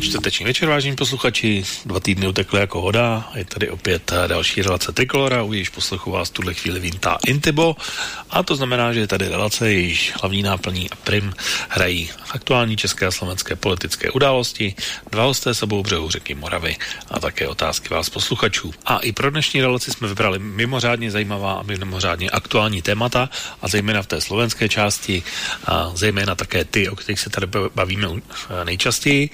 Čtvrteční večer, vážení posluchači. Dva týdny utekly jako hoda. Je tady opět další relace Trikolora, u jejíž poslechu vás tuhle chvíli vítá Intibo. A to znamená, že je tady relace, jejíž hlavní náplní a prim hrají aktuální české a slovenské politické události, dva hosté sebou břehu řeky Moravy a také otázky vás posluchačů. A i pro dnešní relaci jsme vybrali mimořádně zajímavá a mimořádně aktuální témata a zejména v té slovenské části, a zejména také ty, o kterých se tady bavíme nejčastěji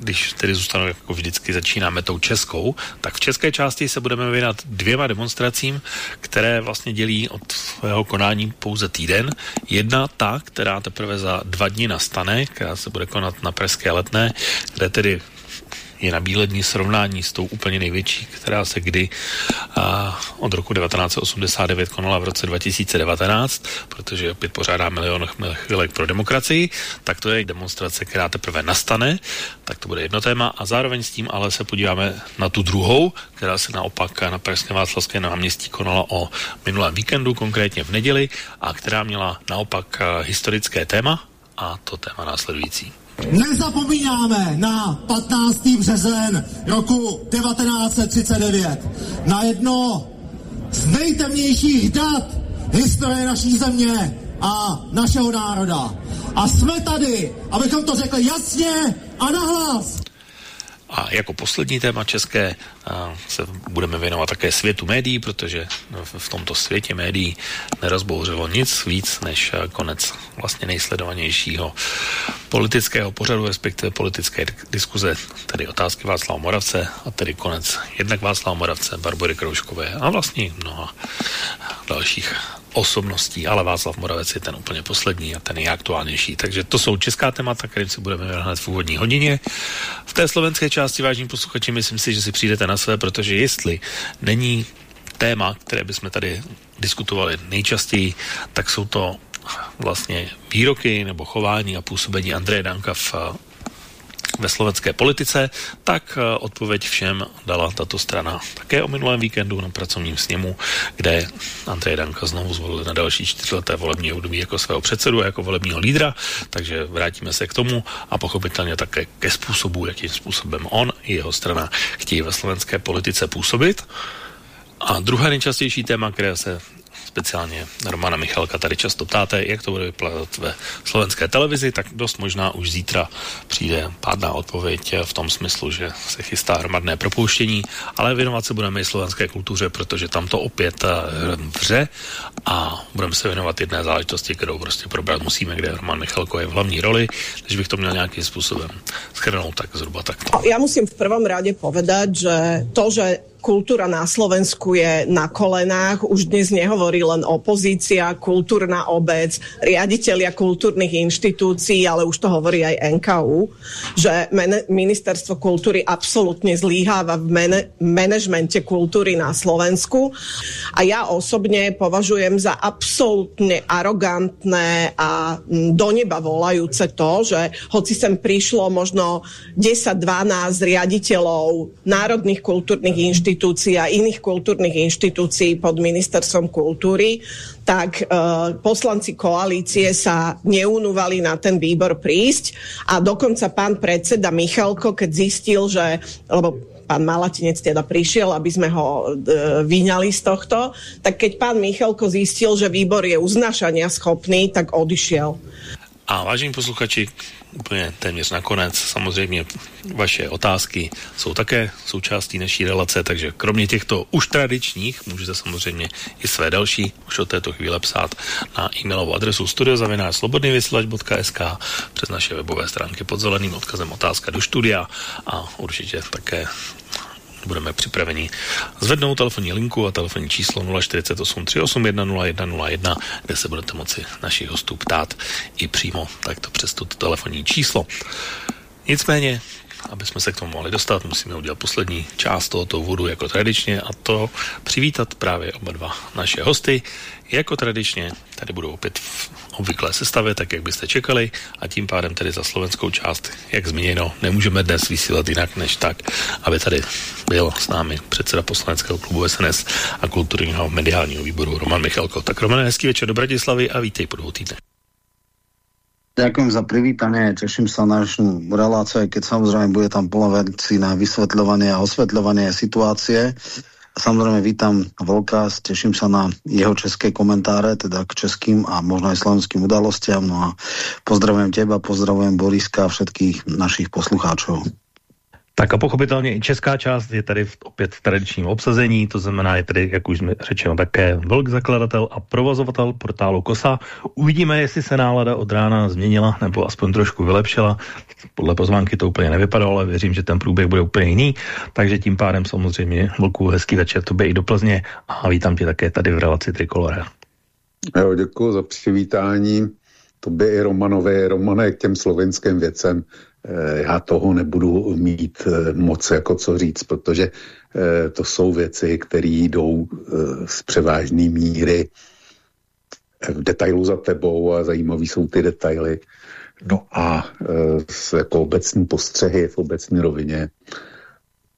když tedy zůstanu jako vždycky začínáme tou českou, tak v české části se budeme věnat dvěma demonstracím, které vlastně dělí od svého konání pouze týden. Jedna ta, která teprve za dva dny nastane, která se bude konat na Pražské letné, kde tedy je na bílední srovnání s tou úplně největší, která se kdy a, od roku 1989 konala v roce 2019, protože opět pořádá milion chvilek pro demokracii, tak to je demonstrace, která teprve nastane, tak to bude jedno téma. A zároveň s tím ale se podíváme na tu druhou, která se naopak na Pražském Václavském náměstí konala o minulém víkendu, konkrétně v neděli a která měla naopak historické téma a to téma následující. Nezapomínáme na 15. březen roku 1939, na jedno z nejtemnějších dat historie naší země a našeho národa. A jsme tady, abychom to řekli jasně a nahlas. A jako poslední téma české se budeme věnovat také světu médií, protože v tomto světě médií nerozbouřilo nic víc než konec vlastně nejsledovanějšího politického pořadu, respektive politické diskuze, tedy otázky Václava Moravce a tedy konec jednak Václava Moravce, Barbory Krouškové a vlastně mnoha dalších osobností, ale Václav Moravec je ten úplně poslední a ten je aktuálnější. Takže to jsou česká témata, kterým si budeme věnovat v úvodní hodině. V té slovenské části, vážní posluchači, myslím si, že si přijdete na své, protože jestli není téma, které bychom tady diskutovali nejčastěji, tak jsou to vlastně výroky nebo chování a působení Andreje Danka v ve slovenské politice, tak eh, odpověď všem dala tato strana také o minulém víkendu na pracovním sněmu, kde Andrej Danka znovu zvolil na další čtyřleté volební období jako svého předsedu a jako volebního lídra, takže vrátíme se k tomu a pochopitelně také ke způsobu, jakým způsobem on i jeho strana chtějí ve slovenské politice působit. A druhé nejčastější téma, které se speciálně Romana Michalka tady často ptáte, jak to bude vypadat ve slovenské televizi, tak dost možná už zítra přijde pádná odpověď v tom smyslu, že se chystá hromadné propouštění, ale věnovat se budeme i slovenské kultuře, protože tam to opět eh, vře a budeme se věnovat jedné záležitosti, kterou prostě probrat musíme, kde Roman Michalko je v hlavní roli, když bych to měl nějakým způsobem schrnout, tak zhruba takto. Já musím v prvom rade povedať, že to, že kultúra na Slovensku je na kolenách. Už dnes nehovorí len opozícia, kultúrna obec, riaditeľia kultúrnych inštitúcií, ale už to hovorí aj NKU, že ministerstvo kultúry absolútne zlíháva v mene, manažmente kultúry na Slovensku. A ja osobne považujem za absolútne arogantné a do neba volajúce to, že hoci sem prišlo možno 10-12 riaditeľov národných kultúrnych inštitúcií, inštitúcií a iných kultúrnych inštitúcií pod ministerstvom kultúry, tak e, poslanci koalície sa neunúvali na ten výbor prísť a dokonca pán predseda Michalko, keď zistil, že, lebo pán Malatinec teda prišiel, aby sme ho e, vyňali z tohto, tak keď pán Michalko zistil, že výbor je uznašania schopný, tak odišiel. A vážení posluchači, úplně téměř nakonec. Samozřejmě vaše otázky jsou také součástí naší relace, takže kromě těchto už tradičních můžete samozřejmě i své další už od této chvíle psát na e-mailovou adresu studiozavináčslobodnyvysielač.sk přes naše webové stránky pod zeleným odkazem otázka do studia a určitě také budeme připraveni zvednout telefonní linku a telefonní číslo 048 381 0101, kde se budete moci našich hostů ptát i přímo takto přes toto telefonní číslo. Nicméně aby jsme se k tomu mohli dostat, musíme udělat poslední část tohoto úvodu jako tradičně a to přivítat právě oba dva naše hosty. Jako tradičně tady budou opět v obvyklé sestavě, tak jak byste čekali a tím pádem tedy za slovenskou část, jak zmíněno, nemůžeme dnes vysílat jinak než tak, aby tady byl s námi předseda poslaneckého klubu SNS a kulturního mediálního výboru Roman Michalko. Tak Roman, hezký večer do Bratislavy a vítej po týdnech. Ďakujem za privítanie, teším sa na našu reláciu, keď samozrejme bude tam plno vecí na vysvetľovanie a osvetľovanie situácie. Samozrejme vítam Volka, teším sa na jeho české komentáre, teda k českým a možno aj slovenským udalostiam. No a pozdravujem teba, pozdravujem Boriska a všetkých našich poslucháčov. Tak a pochopitelně i česká část je tady v, opět v tradičním obsazení, to znamená je tady, jak už jsme řečeno, také velk zakladatel a provozovatel portálu KOSA. Uvidíme, jestli se nálada od rána změnila nebo aspoň trošku vylepšila. Podle pozvánky to úplně nevypadalo, ale věřím, že ten průběh bude úplně jiný. Takže tím pádem samozřejmě velkou hezký večer tobě i do Plzně a vítám tě také tady v relaci Trikolora. Jo, děkuji za přivítání. To by i Romanové, Romané k těm slovenským věcem já toho nebudu mít eh, moc jako co říct, protože eh, to jsou věci, které jdou z převážné míry v detailu za tebou a zajímavý jsou ty detaily. No a jako obecní postřehy v obecní rovině,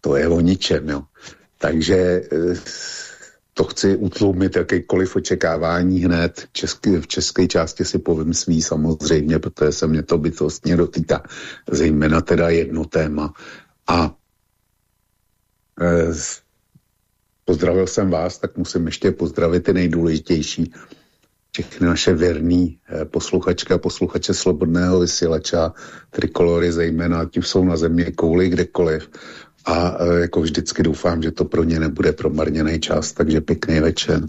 to je o ničem, jo. Takže to chci utlumit jakýkoliv očekávání hned. Česky, v české části si povím svý samozřejmě, protože se mě to bytostně dotýká. Zejména teda jedno téma. A e, pozdravil jsem vás, tak musím ještě pozdravit ty nejdůležitější všechny naše věrný e, posluchačka a posluchače Slobodného vysílača, trikolory zejména, ať jsou na země kouli kdekoliv a e, jako vždycky doufám, že to pro ně nebude promarněný čas, takže pěkný večer.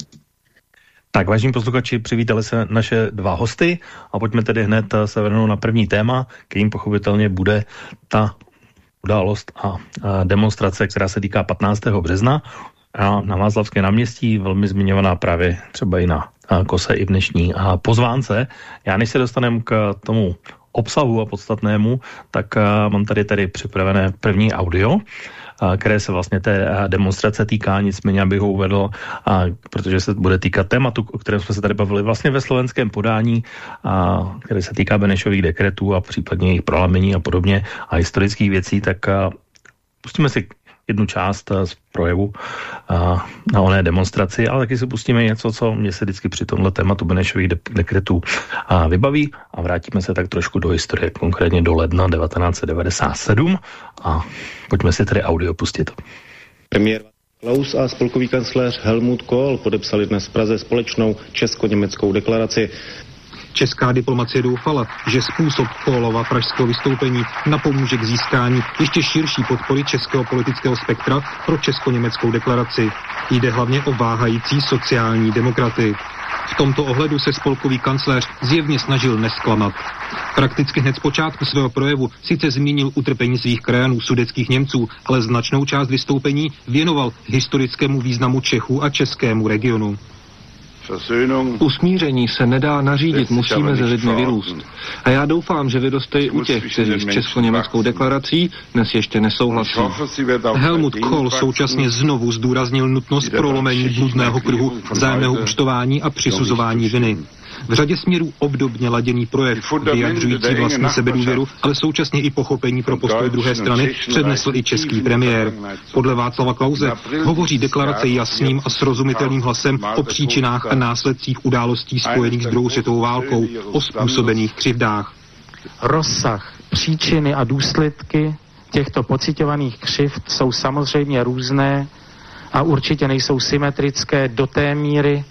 Tak vážení posluchači, přivítali se naše dva hosty a pojďme tedy hned se vrhnout na první téma, kterým pochopitelně bude ta událost a demonstrace, která se týká 15. března a na Václavské náměstí, velmi zmiňovaná právě třeba i na kose i v dnešní pozvánce. Já než se dostanem k tomu obsahu a podstatnému, tak uh, mám tady tady připravené první audio, uh, které se vlastně té uh, demonstrace týká, nicméně abych ho uvedl, uh, protože se bude týkat tématu, o kterém jsme se tady bavili vlastně ve slovenském podání, uh, které se týká Benešových dekretů a případně jejich prolamení a podobně a historických věcí, tak pustíme si jednu část eh, z projevu a, na oné demonstraci, ale taky si pustíme něco, co mě se vždycky při tomhle tématu Benešových de dekretů a, vybaví a vrátíme se tak trošku do historie, konkrétně do ledna 1997 a pojďme si tedy audio pustit. Premiér Klaus a spolkový kancléř Helmut Kohl podepsali dnes v Praze společnou česko-německou deklaraci. Česká diplomacie doufala, že způsob Kohlova pražského vystoupení napomůže k získání ještě širší podpory českého politického spektra pro česko-německou deklaraci. Jde hlavně o váhající sociální demokraty. V tomto ohledu se spolkový kancléř zjevně snažil nesklamat. Prakticky hned z počátku svého projevu sice zmínil utrpení svých krajanů sudeckých Němců, ale značnou část vystoupení věnoval historickému významu Čechů a českému regionu. Usmíření se nedá nařídit, musíme ze lidmi vyrůst. A já doufám, že vyroste i u těch, kteří s česko-německou deklarací dnes ještě nesouhlasí. Helmut Kohl současně znovu zdůraznil nutnost prolomení bludného kruhu vzájemného účtování a přisuzování viny. V řadě směrů obdobně laděný projev, vyjadřující vlastní sebedůvěru, ale současně i pochopení pro postoj druhé strany, přednesl i český premiér. Podle Václava Klauze hovoří deklarace jasným a srozumitelným hlasem o příčinách a následcích událostí spojených s druhou světovou válkou, o způsobených křivdách. Rozsah, příčiny a důsledky těchto pocitovaných křivd jsou samozřejmě různé a určitě nejsou symetrické do té míry,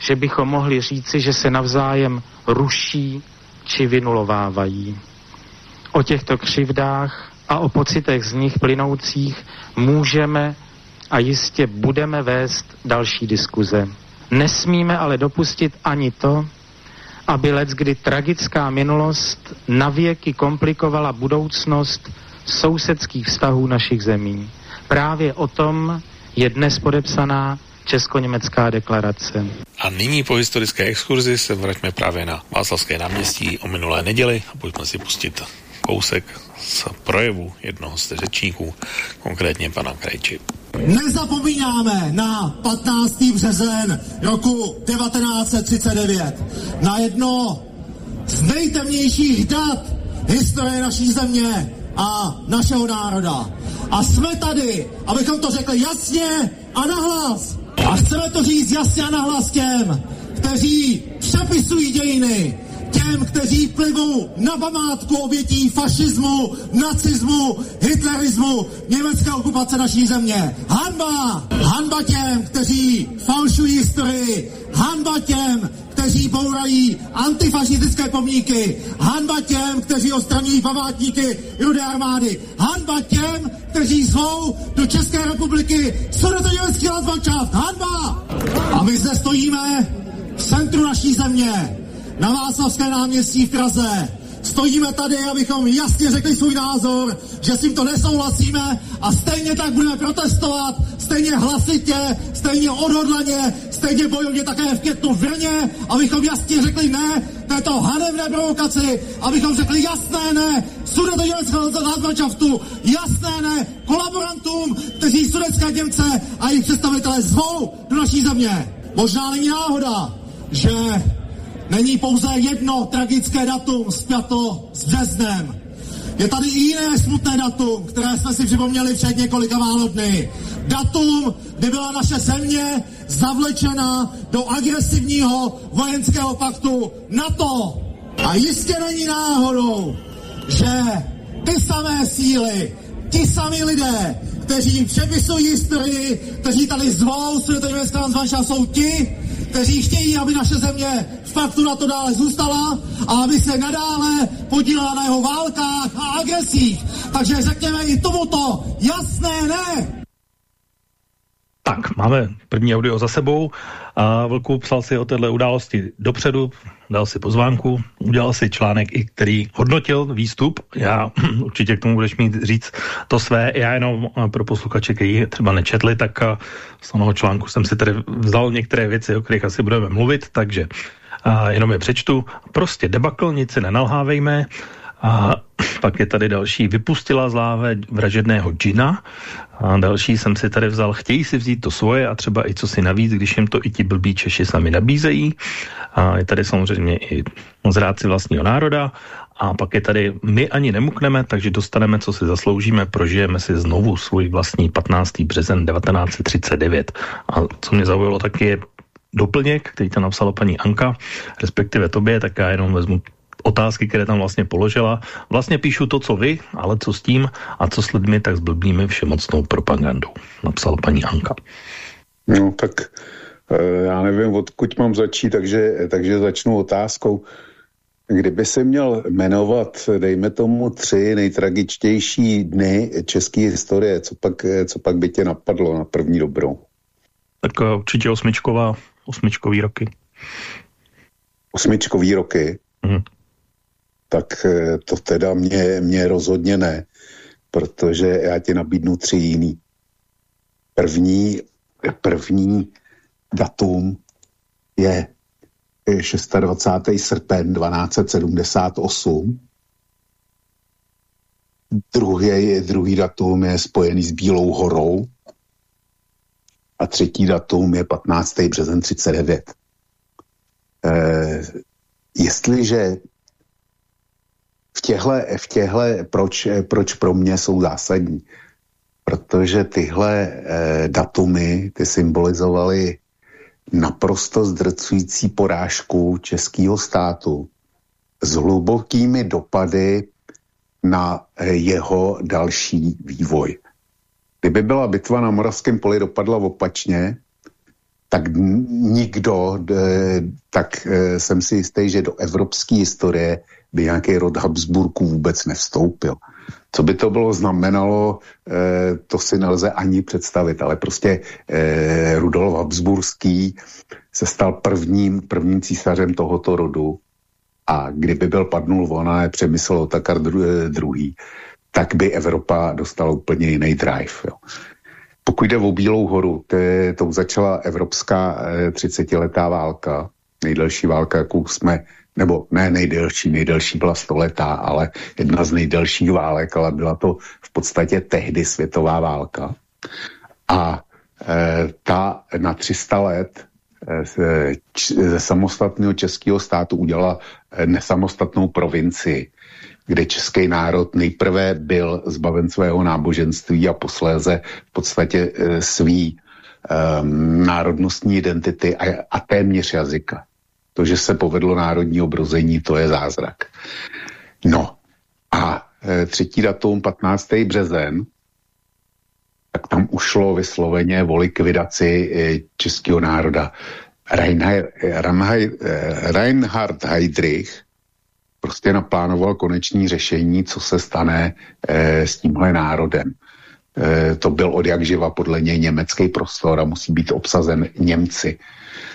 že bychom mohli říci, že se navzájem ruší či vynulovávají. O těchto křivdách a o pocitech z nich plynoucích můžeme a jistě budeme vést další diskuze. Nesmíme ale dopustit ani to, aby let, kdy tragická minulost navěky komplikovala budoucnost sousedských vztahů našich zemí. právě o tom je dnes podepsaná Česko-německá deklarace. A nyní po historické exkurzi se vraťme právě na Václavské náměstí o minulé neděli a pojďme si pustit kousek z projevu jednoho z řečníků, konkrétně pana Krejči. Nezapomínáme na 15. březen roku 1939, na jedno z nejtemnějších dat historie naší země a našeho národa. A jsme tady, abychom to řekli jasně a nahlas. A chceme to říct jasně a nahlas těm, kteří přepisují dějiny, těm, kteří plivou na památku obětí fašismu, nacismu, hitlerismu, německé okupace naší země. Hanba! Hanba těm, kteří falšují historii. Hanba těm, kteří bourají antifašistické pomníky. Hanba těm, kteří odstraňují památníky rudé armády. Hanba těm, kteří zvou do České republiky německý Landsmannschaft. Hanba! A my zde stojíme v centru naší země na Václavské náměstí v Praze. Stojíme tady, abychom jasně řekli svůj názor, že s tímto nesouhlasíme a stejně tak budeme protestovat, stejně hlasitě, stejně odhodlaně, stejně bojovně také v květnu v Brně, abychom jasně řekli ne této hanebné provokaci, abychom řekli jasné ne německého Landsmannschaftu, jasné ne kolaborantům, kteří sudecké Němce a jejich představitelé zvou do naší země. Možná není náhoda, že Není pouze jedno tragické datum zpěto s březnem. Je tady i jiné smutné datum, které jsme si připomněli před několika dny. Datum, kdy byla naše země zavlečena do agresivního vojenského paktu NATO. A jistě není náhodou, že ty samé síly, ti samí lidé, kteří přepisují historii, kteří tady zvou Světověská zvanša, jsou ti, kteří chtějí, aby naše země v paktu na to dále zůstala a aby se nadále podílela na jeho válkách a agresích. Takže řekněme i tomuto jasné ne. Tak, máme první audio za sebou a Vlku psal si o této události dopředu, dal si pozvánku, udělal si článek, i který hodnotil výstup. Já určitě k tomu budeš mít říct to své. Já jenom pro posluchače, kteří třeba nečetli, tak z toho článku jsem si tady vzal některé věci, o kterých asi budeme mluvit, takže a jenom je přečtu. Prostě debakl, nic si nenalhávejme. A pak je tady další, vypustila z láve vražedného džina. A další jsem si tady vzal, chtějí si vzít to svoje a třeba i co si navíc, když jim to i ti blbí Češi sami nabízejí. A je tady samozřejmě i zráci vlastního národa. A pak je tady, my ani nemukneme, takže dostaneme, co si zasloužíme, prožijeme si znovu svůj vlastní 15. březen 1939. A co mě zaujalo taky je doplněk, který tam napsala paní Anka, respektive tobě, tak já jenom vezmu otázky, které tam vlastně položila. Vlastně píšu to, co vy, ale co s tím a co s lidmi, tak s blbými všemocnou propagandou, napsala paní Anka. No tak eh, já nevím, odkud mám začít, takže, takže začnu otázkou. Kdyby se měl jmenovat, dejme tomu, tři nejtragičtější dny české historie, co pak, co pak by tě napadlo na první dobrou? Tak eh, určitě osmičková, osmičkový roky. Osmičkový roky? Mm tak eh, to teda mě, mě rozhodně ne, protože já ti nabídnu tři jiný. První, první datum je 26. srpen 1278. Druhý, druhý datum je spojený s Bílou horou a třetí datum je 15. březen 39. Eh, jestliže v těchto, v těchto proč, proč pro mě jsou zásadní? Protože tyhle eh, datumy, ty symbolizovaly naprosto zdrcující porážku českého státu s hlubokými dopady na eh, jeho další vývoj. Kdyby byla bitva na Moravském poli dopadla opačně, tak nikdo, tak eh, jsem si jistý, že do evropské historie by nějaký rod Habsburků vůbec nevstoupil. Co by to bylo znamenalo, eh, to si nelze ani představit, ale prostě eh, Rudolf Habsburský se stal prvním, prvním císařem tohoto rodu a kdyby byl padnul on a přemysl Otakar druhý, tak by Evropa dostala úplně jiný drive. Jo. Pokud jde o Bílou horu, to, je, to začala evropská 30-letá válka, nejdelší válka, jakou jsme nebo ne nejdelší, nejdelší byla stoletá, ale jedna z nejdelších válek, ale byla to v podstatě tehdy světová válka. A e, ta na 300 let e, ze samostatného českého státu udělala e, nesamostatnou provincii, kde český národ nejprve byl zbaven svého náboženství a posléze v podstatě e, svý e, národnostní identity a, a téměř jazyka. To, že se povedlo národní obrození, to je zázrak. No a e, třetí datum, 15. březen, tak tam ušlo vysloveně o likvidaci e, českého národa. Reinhard, Reinhard Heydrich prostě naplánoval koneční řešení, co se stane e, s tímhle národem. E, to byl od jak živa podle něj německý prostor a musí být obsazen Němci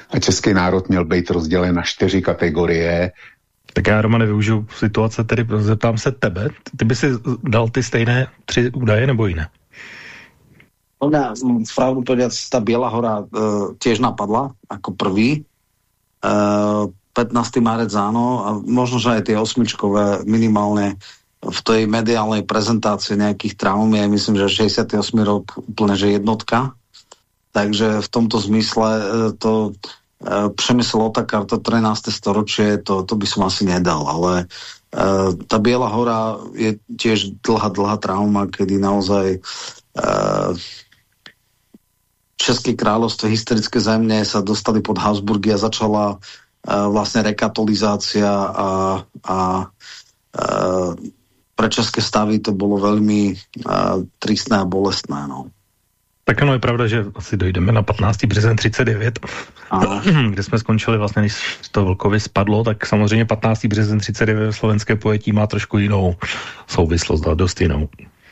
a český národ měl být rozdělen na čtyři kategorie. Tak já, Romane, využiju situace, tedy zeptám se tebe. Ty by si dal ty stejné tři údaje nebo jiné? Mňa, pravdu povediac, tá Biela hora e, tiež napadla ako prvý. E, 15. marec áno, a možno, že aj tie osmičkové minimálne v tej mediálnej prezentácii nejakých traum je, myslím, že 68. rok úplne, že jednotka. Takže v tomto zmysle e, to e, přemysl Otakar, to 13. storočie, to, to by som asi nedal, ale e, tá Biela hora je tiež dlhá, dlhá trauma, kedy naozaj České kráľovstvo, historické země sa dostali pod Habsburgy a začala vlastne rekatolizácia a, a, a pre české stavy to bolo veľmi tristné a bolestné. No. Tak ano, je pravda, že asi dojdeme na 15. březen 39, Aha. kde jsme skončili vlastně, když to Vlkovi spadlo, tak samozřejmě 15. březen 39 slovenské pojetí má trošku jinou souvislost, dost jinou.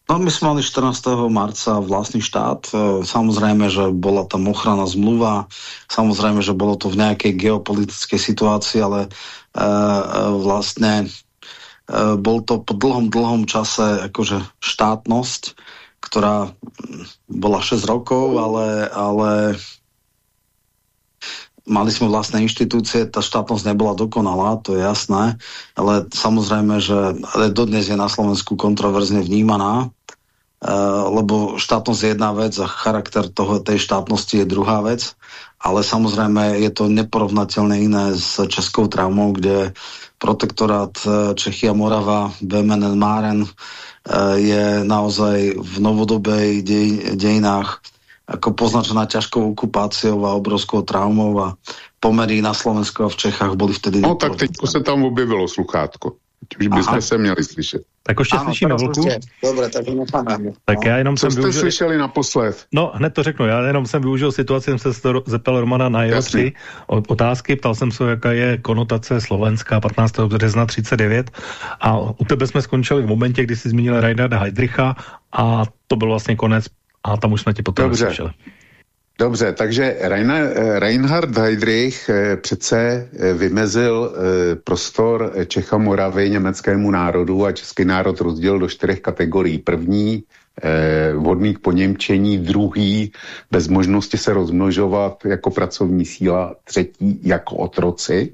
No, my jsme mali 14. marca vlastný štát. E, samozrejme, že bola tam ochrana zmluva, samozrejme, že bolo to v nejakej geopolitickej situácii, ale e, e, vlastne e, bol to po dlhom, dlhom čase akože štátnosť ktorá bola 6 rokov, ale, ale mali sme vlastné inštitúcie, tá štátnosť nebola dokonalá, to je jasné, ale samozrejme, že ale dodnes je na Slovensku kontroverzne vnímaná, uh, lebo štátnosť je jedna vec a charakter toho, tej štátnosti je druhá vec, ale samozrejme je to neporovnateľné iné s českou traumou, kde protektorát uh, Čechy a Morava, Bemenen, Máren, je naozaj v novodobej dej, dejinách ako poznačená ťažkou okupáciou a obrovskou traumou a pomery na Slovensku a v Čechách boli vtedy... No tak teď se tam objevilo sluchátko. Už bychom se měli slyšet. Tak ještě ano, slyšíme Vlku. Dobre, tak Tak já jenom Co jsem jste využil... slyšeli naposled? No, hned to řeknu. Já jenom jsem využil situaci, jsem se zeptal Romana na jeho tři otázky. Ptal jsem se, jaká je konotace Slovenska 15. března 39. A u tebe jsme skončili v momentě, kdy jsi zmínil Reinharda Heidricha a to byl vlastně konec a tam už jsme ti potom slyšeli. Dobře, takže Reinhard Heydrich eh, přece eh, vymezil eh, prostor Čecha Moravy německému národu a český národ rozdělil do čtyřech kategorií. První vhodný k poněmčení, druhý bez možnosti se rozmnožovat jako pracovní síla, třetí jako otroci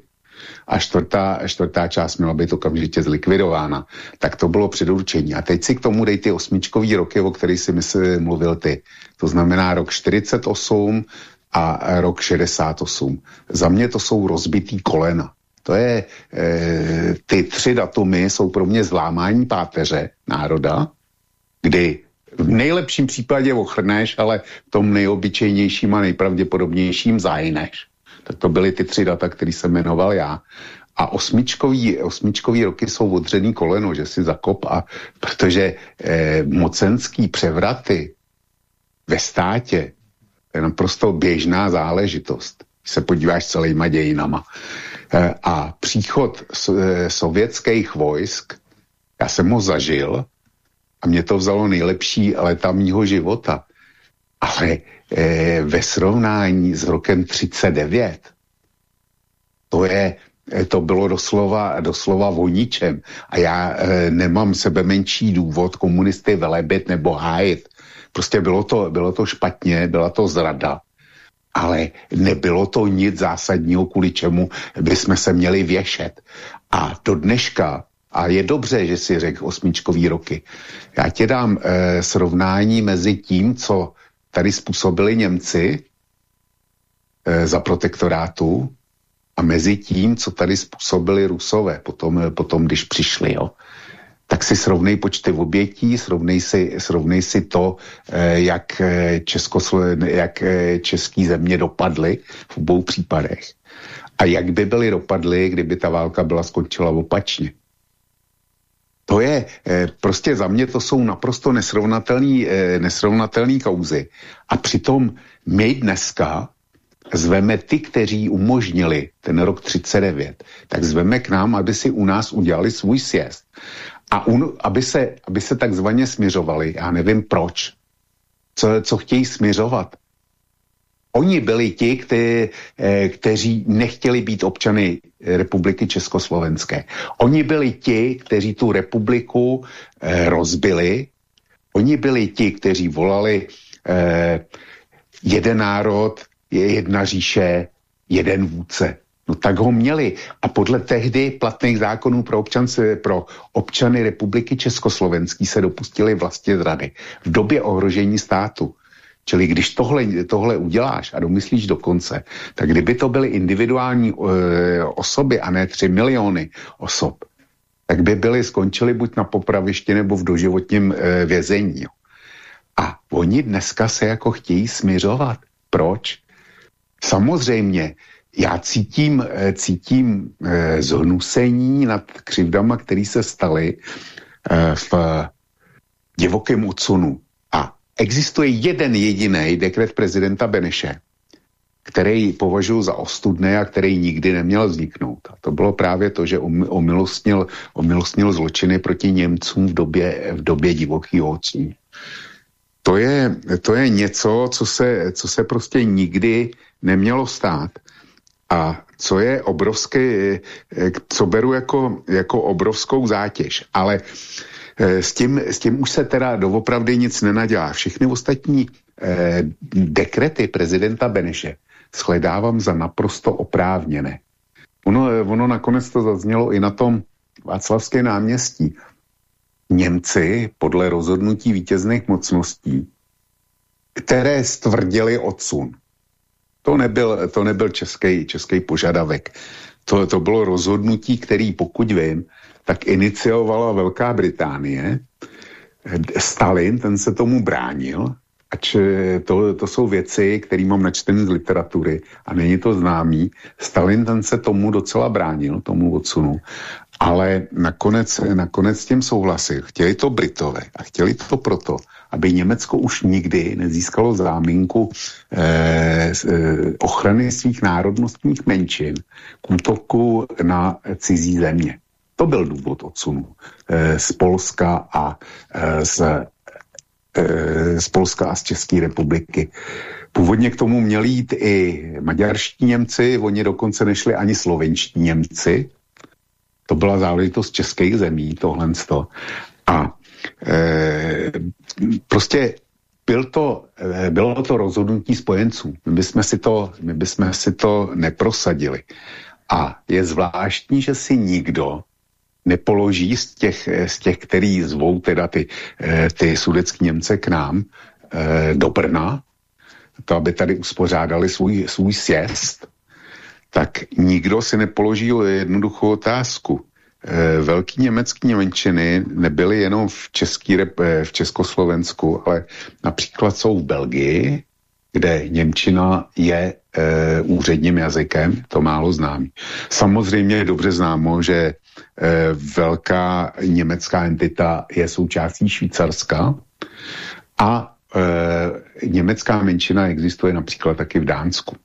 a čtvrtá, čtvrtá část měla být okamžitě zlikvidována. Tak to bylo předurčení. A teď si k tomu dej ty osmičkový roky, o kterých si mysli, mluvil ty. To znamená rok 48 a rok 68. Za mě to jsou rozbitý kolena. To je, e, ty tři datumy jsou pro mě zlámání páteře národa, kdy v nejlepším případě ochrneš, ale v tom nejobyčejnějším a nejpravděpodobnějším zajneš tak to byly ty tři data, které jsem jmenoval já. A osmičkový, osmičkový roky jsou odřený koleno, že si zakop a protože eh, mocenský převraty ve státě je naprosto běžná záležitost. Když se podíváš celýma dějinama. Eh, a příchod eh, sovětských vojsk, já jsem ho zažil a mě to vzalo nejlepší leta mýho života. Ale e, ve srovnání s rokem 39, to je, eh, to bylo doslova, doslova voničem. A já e, nemám sebe menší důvod komunisty velebit nebo hájit. prostě bylo to, bylo to špatně, byla to zrada, ale nebylo to nic zásadního, kvůli čemu bychom se měli věšet. A do dneška, a je dobře, že si řekl osmičkový roky, já ti dám e, srovnání mezi tím, co tady způsobili Němci e, za protektorátu a mezi tím, co tady způsobili Rusové potom, potom když přišli. Jo tak si srovnej počty obětí, srovnej si, srovnej si to, eh, jak, eh, Českoslo- jak eh, český země dopadly v obou případech. A jak by byly dopadly, kdyby ta válka byla skončila opačně. To je, prostě za mě to jsou naprosto nesrovnatelný, nesrovnatelný kauzy. A přitom my dneska zveme ty, kteří umožnili ten rok 39, tak zveme k nám, aby si u nás udělali svůj sjezd a un, aby, se, aby se takzvaně směřovali, já nevím proč, co, co chtějí směřovat. Oni byli ti, kte, eh, kteří nechtěli být občany republiky Československé. Oni byli ti, kteří tu republiku eh, rozbili. Oni byli ti, kteří volali eh, jeden národ, jedna říše, jeden vůdce. No tak ho měli. A podle tehdy platných zákonů pro, občance, pro občany republiky Československý se dopustili vlastně zrady. V době ohrožení státu. Čili když tohle, tohle uděláš a domyslíš do konce, tak kdyby to byly individuální e, osoby a ne tři miliony osob, tak by byly, skončili buď na popravišti nebo v doživotním e, vězení. A oni dneska se jako chtějí směřovat. Proč? Samozřejmě, já cítím, eh, cítím eh, zhnusení nad křivdama, které se staly eh, v divokém odsunu. Existuje jeden jediný dekret prezidenta Beneše, který považuji za ostudný a který nikdy neměl vzniknout. A to bylo právě to, že omilostnil, omilostnil zločiny proti Němcům v době, v době divokého odsunu. To je, to je něco, co se, co se prostě nikdy nemělo stát. A co je obrovské, co beru jako, jako obrovskou zátěž. Ale s tím, s tím už se teda doopravdy nic nenadělá. Všechny ostatní eh, dekrety prezidenta Beneše shledávám za naprosto oprávněné. Ono, eh, ono nakonec to zaznělo i na tom Václavské náměstí. Němci podle rozhodnutí vítězných mocností, které stvrdili odsun, to nebyl, to nebyl český, český požadavek. To, to bylo rozhodnutí, který, pokud vím, tak iniciovala Velká Británie. Stalin, ten se tomu bránil, ač to, to jsou věci, které mám načtené z literatury a není to známý. Stalin ten se tomu docela bránil, tomu odsunu, ale nakonec, nakonec tím souhlasil. Chtěli to Britové a chtěli to proto, aby Německo už nikdy nezískalo záminku eh, eh, ochrany svých národnostních menšin k útoku na cizí země. To byl důvod odsunu eh, z Polska a eh, z, eh, z Polska a z České republiky. Původně k tomu měli jít i maďarští Němci, oni dokonce nešli ani slovenští Němci. To byla záležitost českých zemí, tohle. A Eh, prostě byl to, bylo to rozhodnutí spojenců. My bychom si to, my bychom si to neprosadili. A je zvláštní, že si nikdo nepoloží z těch, z těch který zvou teda ty, eh, ty sudecký Němce k nám do Brna, to, aby tady uspořádali svůj, svůj sjezd, tak nikdo si nepoloží jednoduchou otázku. Eh, velký německý menšiny nebyly jenom v, Český, eh, v Československu, ale například jsou v Belgii, kde Němčina je e, úředním jazykem, to málo známý. Samozřejmě je dobře známo, že e, velká německá entita je součástí Švýcarska a e, německá menšina existuje například taky v Dánsku.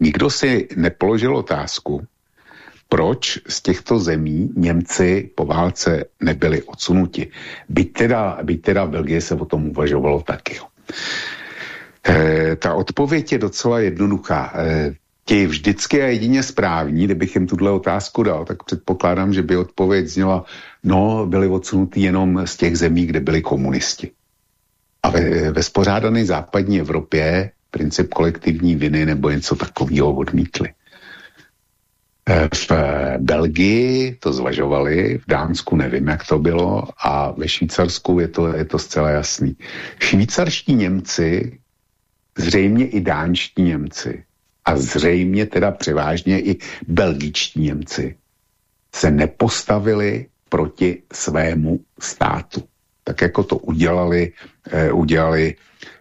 Nikdo si nepoložil otázku, proč z těchto zemí Němci po válce nebyli odsunuti. Byť teda, byť teda v Belgii se o tom uvažovalo taky. E, ta odpověď je docela jednoduchá. E, ti vždycky a jedině správní, kdybych jim tuhle otázku dal, tak předpokládám, že by odpověď zněla, no, byli odsunutí jenom z těch zemí, kde byli komunisti. A ve, ve spořádané západní Evropě princip kolektivní viny nebo něco takového odmítli. Eh, v Belgii to zvažovali, v Dánsku nevím, jak to bylo, a ve Švýcarsku je to, je to zcela jasný. Švýcarští Němci, zřejmě i dánští Němci, a zřejmě teda převážně i belgičtí Němci, se nepostavili proti svému státu. Tak jako to udělali, eh, udělali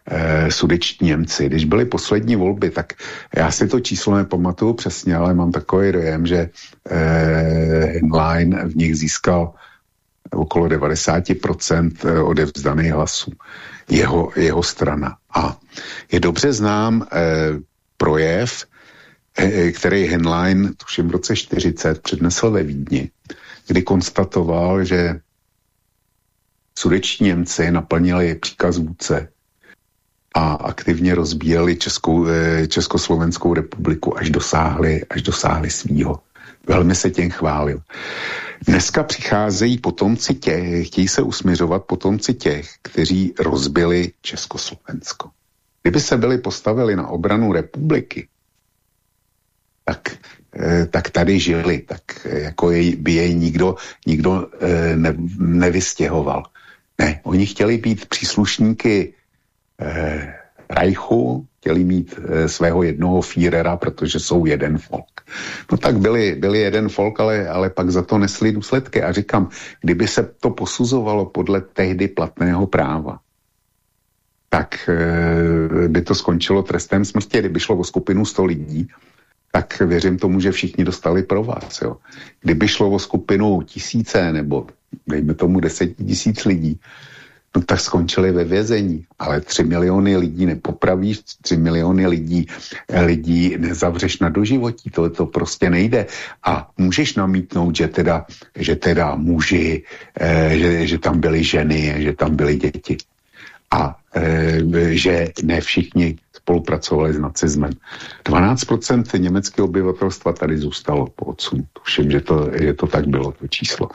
eh, sudeční Němci. Když byly poslední volby, tak já si to číslo nepamatuju přesně, ale mám takový dojem, že eh, v nich získal okolo 90% eh, odevzdaných hlasů. Jeho, jeho strana. A je dobře znám eh, projev, eh, který Henlein, tuším v roce 40, přednesl ve Vídni, kdy konstatoval, že sudeční Němci naplnili příkaz vůdce a aktivně rozbíjeli Českou, eh, Československou republiku, až dosáhli, až dosáhli svýho. Velmi se tím chválil. Dneska přicházejí potomci těch, chtějí se usměřovat potomci těch, kteří rozbili Československo. Kdyby se byli postavili na obranu republiky, tak, eh, tak tady žili, tak eh, jako je, by jej nikdo, nikdo ne, nevystěhoval. Ne, oni chtěli být příslušníky eh, Reichu, chtěli mít eh, svého jednoho Führera, protože jsou jeden folk. No tak byli, byli jeden folk, ale, ale pak za to nesli důsledky. A říkám, kdyby se to posuzovalo podle tehdy platného práva, tak eh, by to skončilo trestem smrti. Kdyby šlo o skupinu 100 lidí, tak věřím tomu, že všichni dostali pro vás. Jo. Kdyby šlo o skupinu tisíce nebo dejme tomu deset tisíc lidí, no tak skončili ve vězení. Ale tři miliony lidí nepopravíš, tři miliony lidí, lidí nezavřeš na doživotí, to, to prostě nejde. A můžeš namítnout, že teda, že teda muži, eh, že, že tam byly ženy, že tam byly děti. A eh, že ne všichni spolupracovali s nacismem. 12% německého obyvatelstva tady zůstalo po odsunu. Tuším, že to, že to tak bylo, to číslo.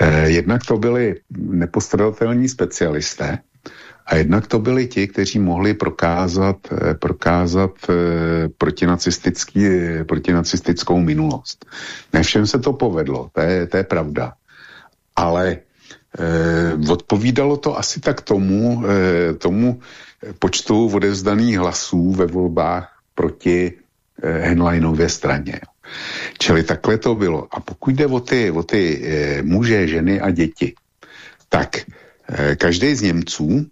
Eh, jednak to byli nepostradatelní specialisté, a jednak to byli ti, kteří mohli prokázat, eh, prokázat eh, protinacistický, protinacistickou minulost. Ne všem se to povedlo, to je, to je pravda. Ale odpovídalo to asi tak tomu, eh, tomu počtu odevzdaných hlasů ve volbách proti eh, Henleinově straně. Čili takhle to bylo. A pokud jde o ty, o ty eh, muže, ženy a děti, tak eh, každý z Němců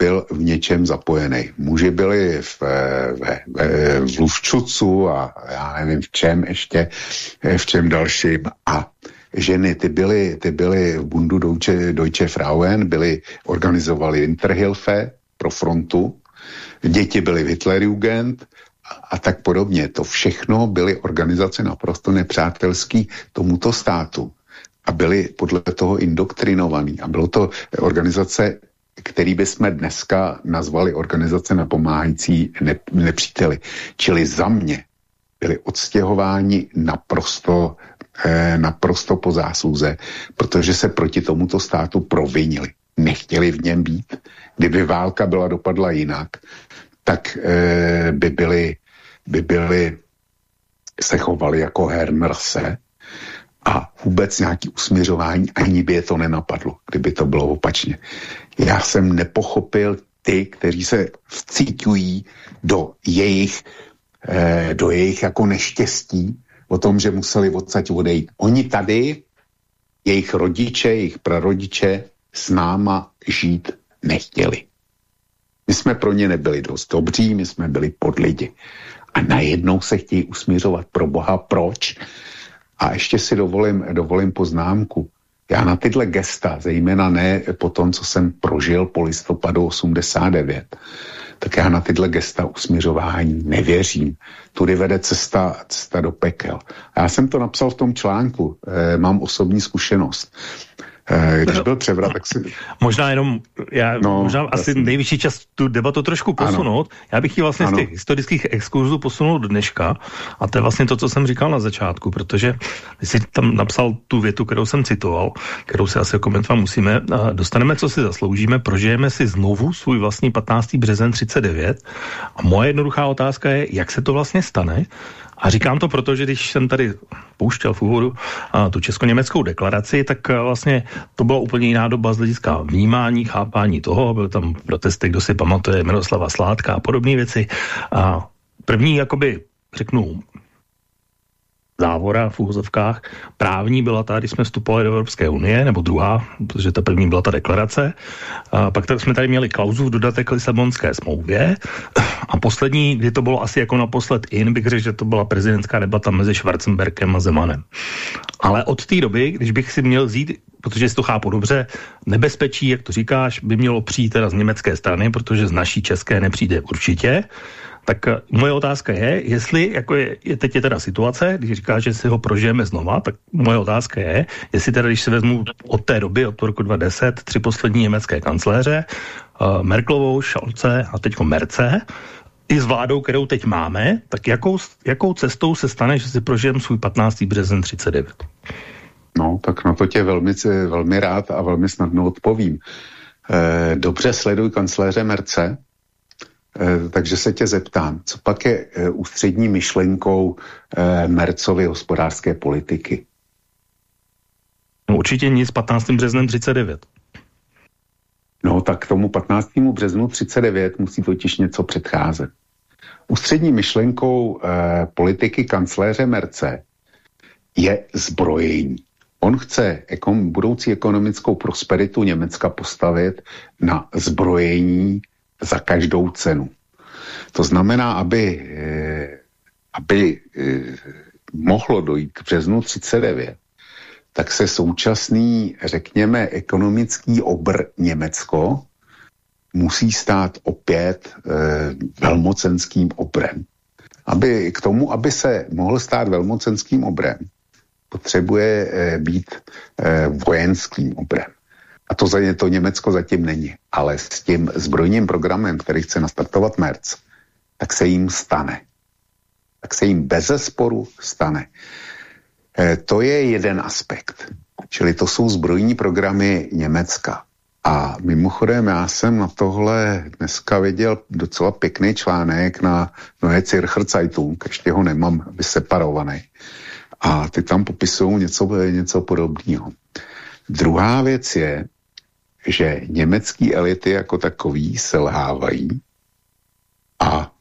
byl v něčem zapojený. Muži byli v, eh, v, v, v Luvčucu a já nevím v čem ještě, eh, v čem dalším. A ženy, ty byly, ty byly v Bundu Deutsche, Deutsche Frauen, byly, organizovali Interhilfe, pro frontu, děti byly v Hitlerjugend a, a tak podobně. To všechno byly organizace naprosto nepřátelský tomuto státu a byly podle toho indoktrinovaný. A bylo to organizace, který bychom dneska nazvali organizace napomáhající ne, nepříteli. Čili za mě byli odstěhováni naprosto, naprosto po zásluze, protože se proti tomuto státu provinili. Nechtěli v něm být Kdyby válka byla dopadla jinak, tak e, by byli, by byli se chovali jako hermrse a vůbec nějaký usměřování, ani by je to nenapadlo, kdyby to bylo opačně. Já jsem nepochopil ty, kteří se vcítují do jejich, e, do jejich jako neštěstí o tom, že museli odsaď odejít. Oni tady, jejich rodiče, jejich prarodiče s náma žít nechtěli. My jsme pro ně nebyli dost dobří, my jsme byli pod lidi. A najednou se chtějí usmířovat pro Boha. Proč? A ještě si dovolím, dovolím poznámku. Já na tyhle gesta, zejména ne po tom, co jsem prožil po listopadu 89, tak já na tyhle gesta usmířování nevěřím. Tudy vede cesta, cesta do pekel. Já jsem to napsal v tom článku, e, mám osobní zkušenost. Eh, když byl převrat, tak si... Možná jenom, já no, možná jasný. asi nejvyšší čas tu debatu trošku posunout. Ano. Já bych ji vlastně ano. z těch historických exkurzů posunul do dneška a to je vlastně to, co jsem říkal na začátku, protože jsi tam napsal tu větu, kterou jsem citoval, kterou si asi komentovat musíme, dostaneme, co si zasloužíme, prožijeme si znovu svůj vlastní 15. březen 39 a moje jednoduchá otázka je, jak se to vlastně stane, a říkám to proto, že když jsem tady pouštěl v úvodu tu česko-německou deklaraci, tak vlastně to byla úplně jiná doba z hlediska vnímání, chápání toho. Byl tam protesty, kdo si pamatuje Miroslava Sládka a podobné věci. A první, jakoby, řeknu, závora v úhozovkách. Právní byla ta, když jsme vstupovali do Evropské unie, nebo druhá, protože ta první byla ta deklarace. A pak tak jsme tady měli klauzu v dodatek Lisabonské smlouvě. A poslední, kdy to bylo asi jako naposled in, bych řekl, že to byla prezidentská debata mezi Schwarzenbergem a Zemanem. Ale od té doby, když bych si měl vzít, protože si to chápu dobře, nebezpečí, jak to říkáš, by mělo přijít teda z německé strany, protože z naší české nepřijde určitě. Tak eh, moje otázka je, jestli, jako je, je teď je teda situace, když říká, že si ho prožijeme znova, tak moje otázka je, jestli teda, když se vezmu od té doby, od roku 2010, tři poslední německé kancléře, uh, Merklovou, Scholze a teďko Merce, i s vládou, kterou teď máme, tak jakou, jakou cestou se stane, že si prožijem svůj 15. březen 39? No, tak na to tě velmi, velmi rád a velmi snadno odpovím. E, dobře sleduj kancléře Merce, Eh, takže se tě zeptám, co pak je eh, ústřední myšlenkou eh, Mercovy hospodářské politiky? No určitě nic 15. březnem 39. No tak k tomu 15. březnu 39 musí totiž něco předcházet. Ústřední myšlenkou eh, politiky kancléře Merce je zbrojení. On chce ekom, budoucí ekonomickou prosperitu Německa postavit na zbrojení za každou cenu. To znamená, aby, eh, aby eh, mohlo dojít k březnu 39, tak se současný, řekněme, ekonomický obr Německo musí stát opět eh, velmocenským obrem. Aby, k tomu, aby se mohl stát velmocenským obrem, potřebuje být vojenským obrem. A to, to Německo zatím není. Ale s tím zbrojním programem, který chce nastartovat Merc, tak se jim stane. Tak se jim bez sporu stane. E, to je jeden aspekt. Čili to jsou zbrojní programy Německa. A mimochodem já jsem na tohle dneska viděl docela pěkný článek na Neue Zircher Zeitung, ještě ho nemám vyseparovaný. A ty tam popisují něco, něco podobného. Druhá věc je, že německý elity jako takový selhávají a